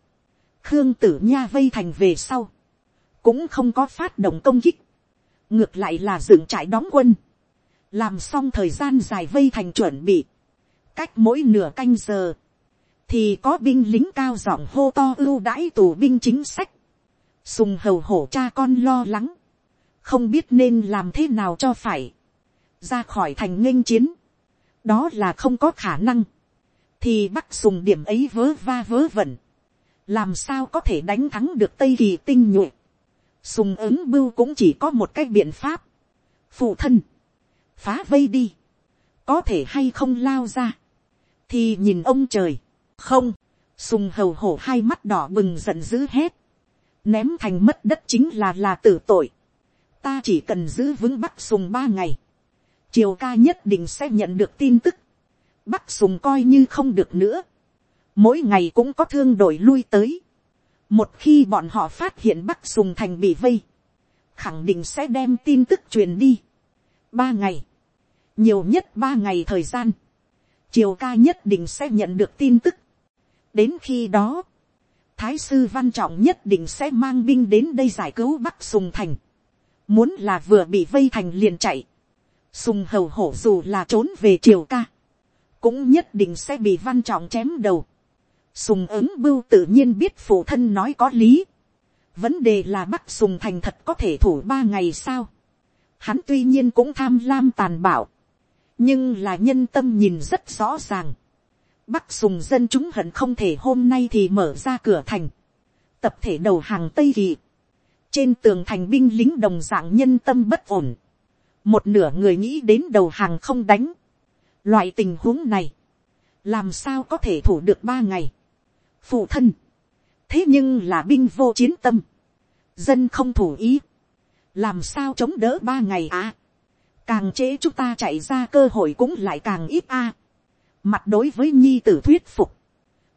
khương tử nha vây thành về sau, cũng không có phát động công kích, ngược lại là dựng trại đóng quân, làm xong thời gian dài vây thành chuẩn bị, cách mỗi nửa canh giờ, thì có binh lính cao giọng hô to ưu đãi tù binh chính sách, sùng hầu hổ cha con lo lắng, không biết nên làm thế nào cho phải, ra khỏi thành nghênh chiến, đó là không có khả năng, thì bắt sùng điểm ấy vớ va vớ vẩn, làm sao có thể đánh thắng được tây kỳ tinh nhuệ, sùng ứng bưu cũng chỉ có một cái biện pháp, phụ thân, phá vây đi, có thể hay không lao ra, thì nhìn ông trời, không, sùng hầu hổ hai mắt đỏ bừng giận dữ hết, ném thành mất đất chính là là tử tội, ta chỉ cần giữ vững bắc sùng ba ngày, triều ca nhất định sẽ nhận được tin tức, bắc sùng coi như không được nữa, mỗi ngày cũng có thương đổi lui tới, một khi bọn họ phát hiện bắc sùng thành bị vây, khẳng định sẽ đem tin tức truyền đi. ba ngày, nhiều nhất ba ngày thời gian, triều ca nhất định sẽ nhận được tin tức. đến khi đó, thái sư văn trọng nhất định sẽ mang binh đến đây giải cứu bắc sùng thành. muốn là vừa bị vây thành liền chạy, sùng hầu hổ dù là trốn về triều ca, cũng nhất định sẽ bị văn trọng chém đầu. Sùng ứng bưu tự nhiên biết phụ thân nói có lý. Vấn đề là bắc sùng thành thật có thể thủ ba ngày sao. Hắn tuy nhiên cũng tham lam tàn bạo. Nhưng là nhân tâm nhìn rất rõ ràng. Bắc sùng dân chúng hận không thể hôm nay thì mở ra cửa thành. Tập thể đầu hàng Tây Kỳ. Trên tường thành binh lính đồng dạng nhân tâm bất ổn. Một nửa người nghĩ đến đầu hàng không đánh. Loại tình huống này. Làm sao có thể thủ được ba ngày phụ thân, thế nhưng là binh vô chiến tâm, dân không thủ ý, làm sao chống đỡ ba ngày à, càng trễ chúng ta chạy ra cơ hội cũng lại càng ít a, mặt đối với nhi tử thuyết phục,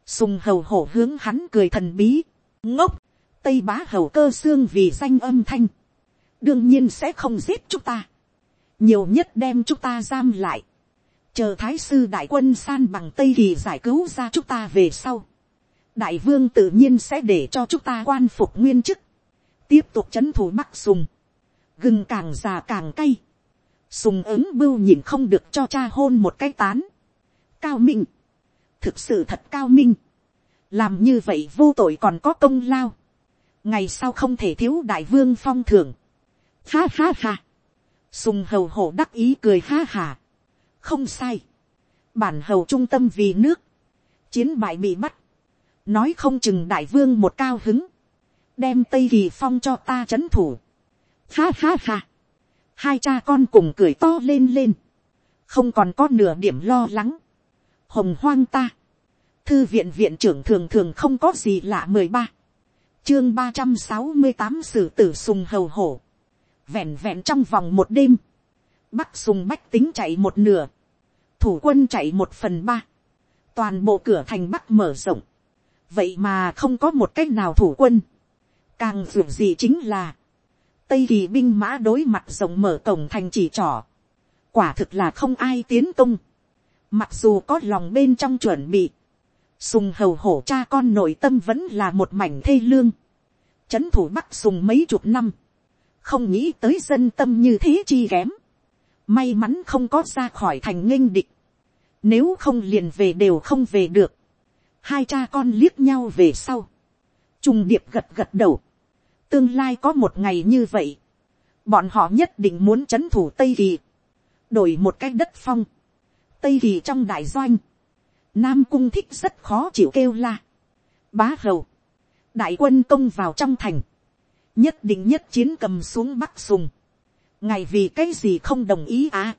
sùng hầu hổ hướng hắn cười thần bí, ngốc, tây bá hầu cơ xương vì danh âm thanh, đương nhiên sẽ không giết chúng ta, nhiều nhất đem chúng ta giam lại, chờ thái sư đại quân san bằng tây kỳ giải cứu ra chúng ta về sau, đại vương tự nhiên sẽ để cho chúng ta quan phục nguyên chức, tiếp tục c h ấ n thủ bắc sùng, gừng càng già càng cay, sùng ứng bưu nhìn không được cho cha hôn một cái tán, cao minh, thực sự thật cao minh, làm như vậy vô tội còn có công lao, ngày sau không thể thiếu đại vương phong thường, ha ha ha, sùng hầu hổ đắc ý cười ha hà, không sai, bản hầu trung tâm vì nước, chiến bại bị bắt, nói không chừng đại vương một cao hứng, đem tây kỳ phong cho ta c h ấ n thủ. Ha ha ha, hai cha con cùng cười to lên lên, không còn có nửa điểm lo lắng, hồng hoang ta, thư viện viện trưởng thường thường không có gì lạ mười ba, chương ba trăm sáu mươi tám sử tử sùng hầu hổ, vẹn vẹn trong vòng một đêm, bắc sùng bách tính chạy một nửa, thủ quân chạy một phần ba, toàn bộ cửa thành bắc mở rộng, vậy mà không có một cách nào thủ quân. càng dù gì chính là, tây kỳ binh mã đối mặt rộng mở cổng thành chỉ trỏ. quả thực là không ai tiến công mặc dù có lòng bên trong chuẩn bị, sùng hầu hổ cha con nội tâm vẫn là một mảnh thê lương. chấn thủ bắc sùng mấy chục năm, không nghĩ tới dân tâm như thế chi kém. may mắn không có ra khỏi thành nghênh địch. nếu không liền về đều không về được hai cha con liếc nhau về sau, Trung điệp gật gật đầu. Tương lai có một ngày như vậy. Bọn họ nhất định muốn chấn thủ Tây Kỳ. Đổi một cái đất phong. Tây Kỳ trong đại doanh. Nam cung thích rất khó chịu kêu la. Bá hầu. Đại quân công vào trong thành. Nhất định nhất chiến cầm xuống bắc sùng. Ngày vì cái gì không đồng ý à.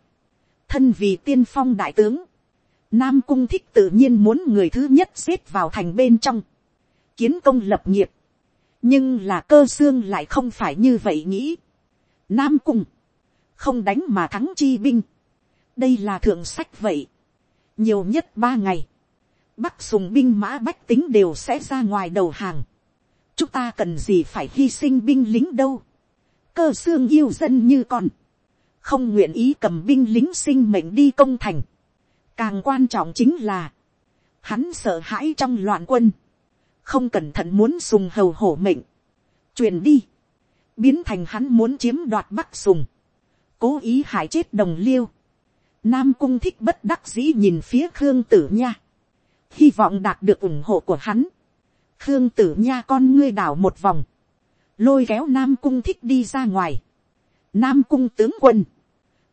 Thân vì tiên phong đại tướng. Nam cung thích tự nhiên muốn người thứ nhất xếp vào thành bên trong. Kiến công lập nghiệp. Nhưng là cơ xương lại không phải như vậy nghĩ. Nam cung. Không đánh mà thắng chi binh. Đây là thượng sách vậy. Nhiều nhất ba ngày. Bắc sùng binh mã bách tính đều sẽ ra ngoài đầu hàng. Chúng ta cần gì phải hy sinh binh lính đâu. Cơ xương yêu dân như con. Không nguyện ý cầm binh lính sinh mệnh đi công thành Càng quan trọng chính là, hắn sợ hãi trong loạn quân, không cẩn thận muốn sùng hầu hổ mệnh, truyền đi, biến thành hắn muốn chiếm đoạt bắc sùng, cố ý hại chết đồng liêu. Nam cung thích bất đắc dĩ nhìn phía khương tử nha, hy vọng đạt được ủng hộ của hắn. khương tử nha con ngươi đảo một vòng, lôi kéo nam cung thích đi ra ngoài. Nam cung tướng quân,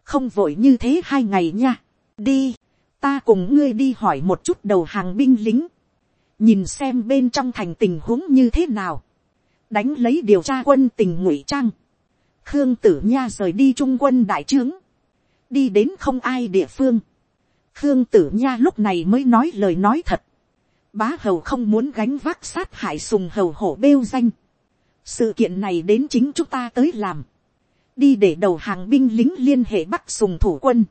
không vội như thế hai ngày nha, đi, ta cùng ngươi đi hỏi một chút đầu hàng binh lính, nhìn xem bên trong thành tình huống như thế nào, đánh lấy điều tra quân tình ngụy trang, khương tử nha rời đi trung quân đại trướng, đi đến không ai địa phương, khương tử nha lúc này mới nói lời nói thật, bá hầu không muốn gánh vác sát hại sùng hầu hổ bêu danh, sự kiện này đến chính chúng ta tới làm, đi để đầu hàng binh lính liên hệ bắc sùng thủ quân,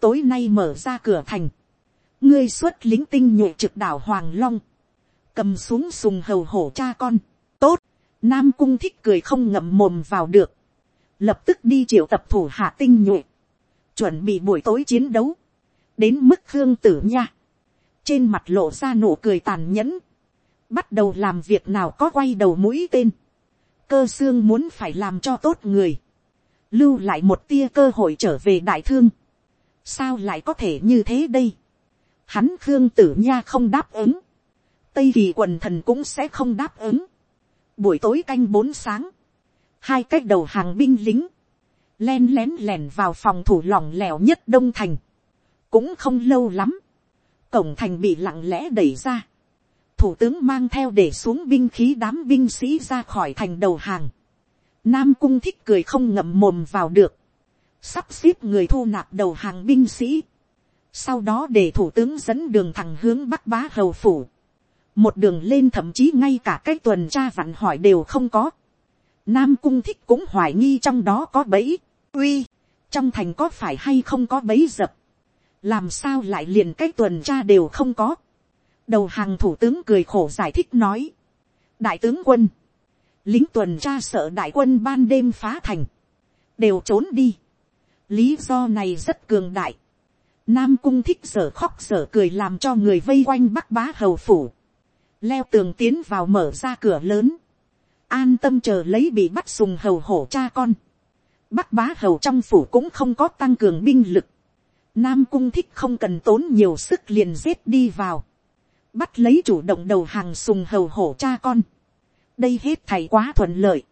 tối nay mở ra cửa thành, ngươi xuất lính tinh nhuệ trực đảo hoàng long, cầm xuống sùng hầu hổ cha con, tốt, nam cung thích cười không ngậm mồm vào được, lập tức đi triệu tập thủ hạ tinh nhuệ, chuẩn bị buổi tối chiến đấu, đến mức khương tử nha, trên mặt lộ ra nụ cười tàn nhẫn, bắt đầu làm việc nào có quay đầu mũi tên, cơ xương muốn phải làm cho tốt người, lưu lại một tia cơ hội trở về đại thương, sao lại có thể như thế đây. hắn khương tử nha không đáp ứng. tây kỳ quần thần cũng sẽ không đáp ứng. buổi tối canh bốn sáng, hai cách đầu hàng binh lính, len lén lẻn vào phòng thủ lỏng lẻo nhất đông thành. cũng không lâu lắm, cổng thành bị lặng lẽ đẩy ra. thủ tướng mang theo để xuống binh khí đám binh sĩ ra khỏi thành đầu hàng. nam cung thích cười không ngậm mồm vào được sắp xếp người thu nạp đầu hàng binh sĩ, sau đó để thủ tướng dẫn đường thẳng hướng bắc bá hầu phủ, một đường lên thậm chí ngay cả cái tuần tra vặn hỏi đều không có, nam cung thích cũng hoài nghi trong đó có bẫy, uy, trong thành có phải hay không có bẫy dập, làm sao lại liền cái tuần tra đều không có, đầu hàng thủ tướng cười khổ giải thích nói, đại tướng quân, lính tuần tra sợ đại quân ban đêm phá thành, đều trốn đi, lý do này rất cường đại. Nam cung thích sở khóc sở cười làm cho người vây quanh bắc bá hầu phủ. Leo tường tiến vào mở ra cửa lớn. An tâm chờ lấy bị bắt sùng hầu hổ cha con. Bắc bá hầu trong phủ cũng không có tăng cường binh lực. Nam cung thích không cần tốn nhiều sức liền giết đi vào. Bắt lấy chủ động đầu hàng sùng hầu hổ cha con. Đây hết thầy quá thuận lợi.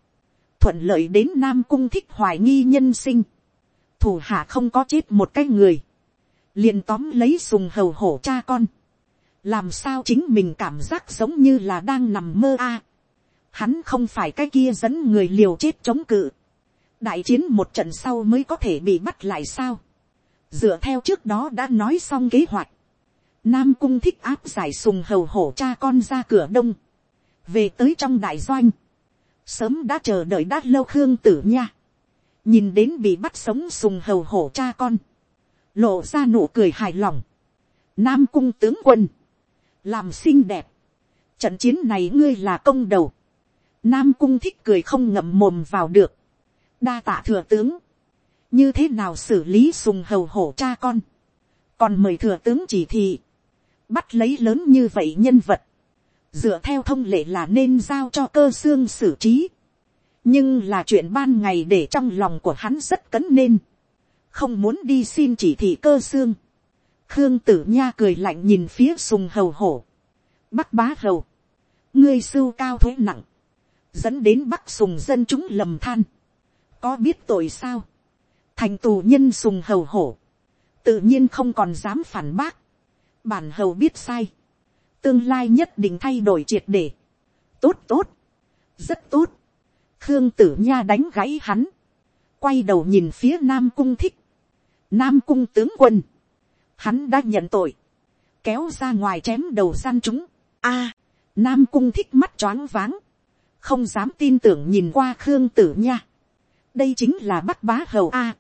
Thuận lợi đến Nam cung thích hoài nghi nhân sinh thủ hạ không có chết một cái người, liền tóm lấy sùng hầu hổ cha con, làm sao chính mình cảm giác giống như là đang nằm mơ a. hắn không phải cái kia dẫn người liều chết chống cự, đại chiến một trận sau mới có thể bị bắt lại sao, dựa theo trước đó đã nói xong kế hoạch, nam cung thích áp giải sùng hầu hổ cha con ra cửa đông, về tới trong đại doanh, sớm đã chờ đợi đã lâu khương tử nha, nhìn đến bị bắt sống sùng hầu hổ cha con, lộ ra nụ cười hài lòng. Nam cung tướng quân, làm xinh đẹp, trận chiến này ngươi là công đầu. Nam cung thích cười không ngậm mồm vào được đa tạ thừa tướng, như thế nào xử lý sùng hầu hổ cha con, còn mời thừa tướng chỉ thị, bắt lấy lớn như vậy nhân vật, dựa theo thông lệ là nên giao cho cơ xương xử trí. Nhưng là chuyện ban ngày để trong lòng của hắn rất cấn nên, không muốn đi xin chỉ thị cơ xương. khương tử nha cười lạnh nhìn phía sùng hầu hổ, bắc bá hầu, ngươi sưu cao thuế nặng, dẫn đến bắc sùng dân chúng lầm than, có biết tội sao, thành tù nhân sùng hầu hổ, tự nhiên không còn dám phản bác, bản hầu biết sai, tương lai nhất định thay đổi triệt để, tốt tốt, rất tốt, khương tử nha đánh gãy hắn, quay đầu nhìn phía nam cung thích, nam cung tướng quân, hắn đã nhận tội, kéo ra ngoài chém đầu gian chúng, a, à, nam cung thích mắt choáng váng, không dám tin tưởng nhìn qua khương tử nha, đây chính là bắc bá hầu a,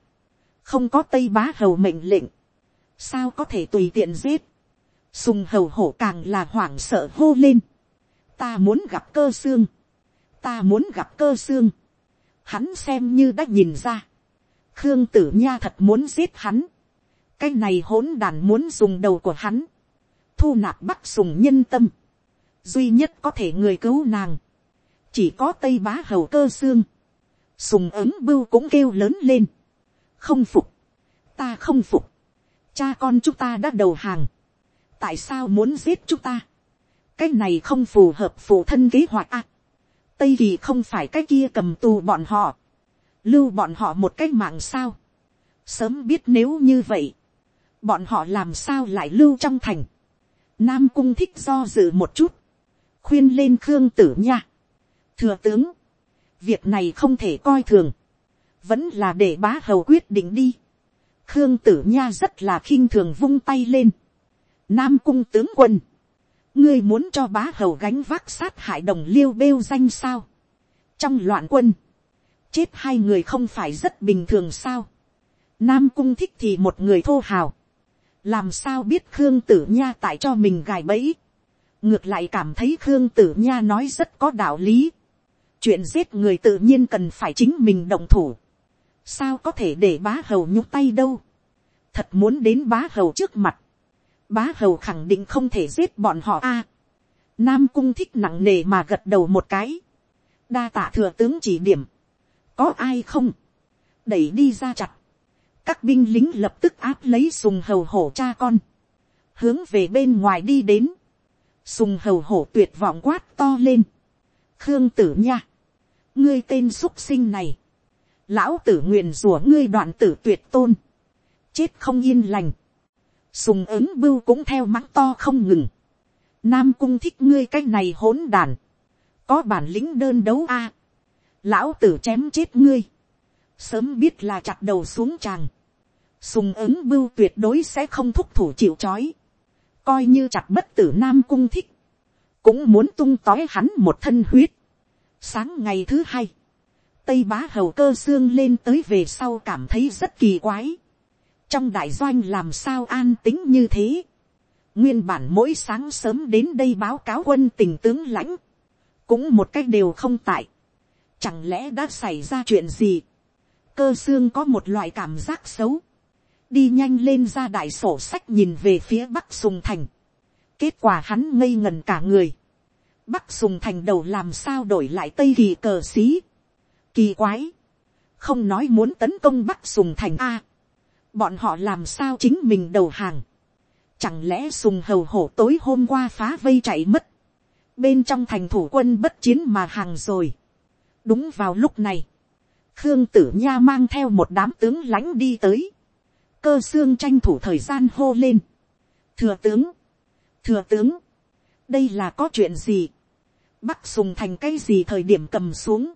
không có tây bá hầu mệnh lệnh, sao có thể tùy tiện giết, sùng hầu hổ càng là hoảng sợ hô lên, ta muốn gặp cơ xương, ta muốn gặp cơ xương, hắn xem như đã nhìn ra, khương tử nha thật muốn giết hắn, cái này hỗn đàn muốn dùng đầu của hắn, thu nạp bắc sùng nhân tâm, duy nhất có thể người cứu nàng, chỉ có tây bá hầu cơ xương, sùng ứng bưu cũng kêu lớn lên, không phục, ta không phục, cha con chúng ta đã đầu hàng, tại sao muốn giết chúng ta, cái này không phù hợp phụ thân kế hoạch à. tây kỳ không phải cái kia cầm tù bọn họ, lưu bọn họ một cái mạng sao, sớm biết nếu như vậy, bọn họ làm sao lại lưu trong thành, nam cung thích do dự một chút, khuyên lên khương tử nha, thừa tướng, việc này không thể coi thường, vẫn là để bá hầu quyết định đi, khương tử nha rất là khinh thường vung tay lên, nam cung tướng quân, ngươi muốn cho bá hầu gánh vác sát hại đồng liêu bêu danh sao, trong loạn quân, chết hai người không phải rất bình thường sao, nam cung thích thì một người thô hào, làm sao biết khương tử nha tại cho mình gài bẫy, ngược lại cảm thấy khương tử nha nói rất có đạo lý, chuyện giết người tự nhiên cần phải chính mình động thủ, sao có thể để bá hầu nhúc tay đâu, thật muốn đến bá hầu trước mặt, bá hầu khẳng định không thể giết bọn họ a. nam cung thích nặng nề mà gật đầu một cái, đa tạ thừa tướng chỉ điểm, có ai không, đẩy đi ra chặt, các binh lính lập tức áp lấy sùng hầu hổ cha con, hướng về bên ngoài đi đến, sùng hầu hổ tuyệt vọng quát to lên, khương tử nha, ngươi tên x sinh này, lão tử nguyện rủa ngươi đoạn tử tuyệt tôn, chết không yên lành, sùng ứng bưu cũng theo mắng to không ngừng, nam cung thích ngươi cái này hỗn đàn, có bản lĩnh đơn đấu a, lão tử chém chết ngươi, sớm biết là chặt đầu xuống tràng, sùng ứng bưu tuyệt đối sẽ không thúc thủ chịu c h ó i coi như chặt bất tử nam cung thích, cũng muốn tung tói hắn một thân huyết. Sáng ngày thứ hai, tây bá hầu cơ xương lên tới về sau cảm thấy rất kỳ quái. trong đại doanh làm sao an tính như thế. nguyên bản mỗi sáng sớm đến đây báo cáo quân tình tướng lãnh, cũng một cách đều không tại. chẳng lẽ đã xảy ra chuyện gì. cơ xương có một loại cảm giác xấu đi nhanh lên ra đại sổ sách nhìn về phía bắc sùng thành. kết quả hắn ngây ngần cả người bắc sùng thành đầu làm sao đổi lại tây kỳ cờ xí. kỳ quái. không nói muốn tấn công bắc sùng thành a. bọn họ làm sao chính mình đầu hàng. chẳng lẽ sùng hầu hổ tối hôm qua phá vây chạy mất. bên trong thành thủ quân bất chiến mà hàng rồi. đúng vào lúc này. khương tử nha mang theo một đám tướng lãnh đi tới cơ xương tranh thủ thời gian hô lên. thừa tướng, thừa tướng, đây là có chuyện gì, bắc sùng thành cái gì thời điểm cầm xuống,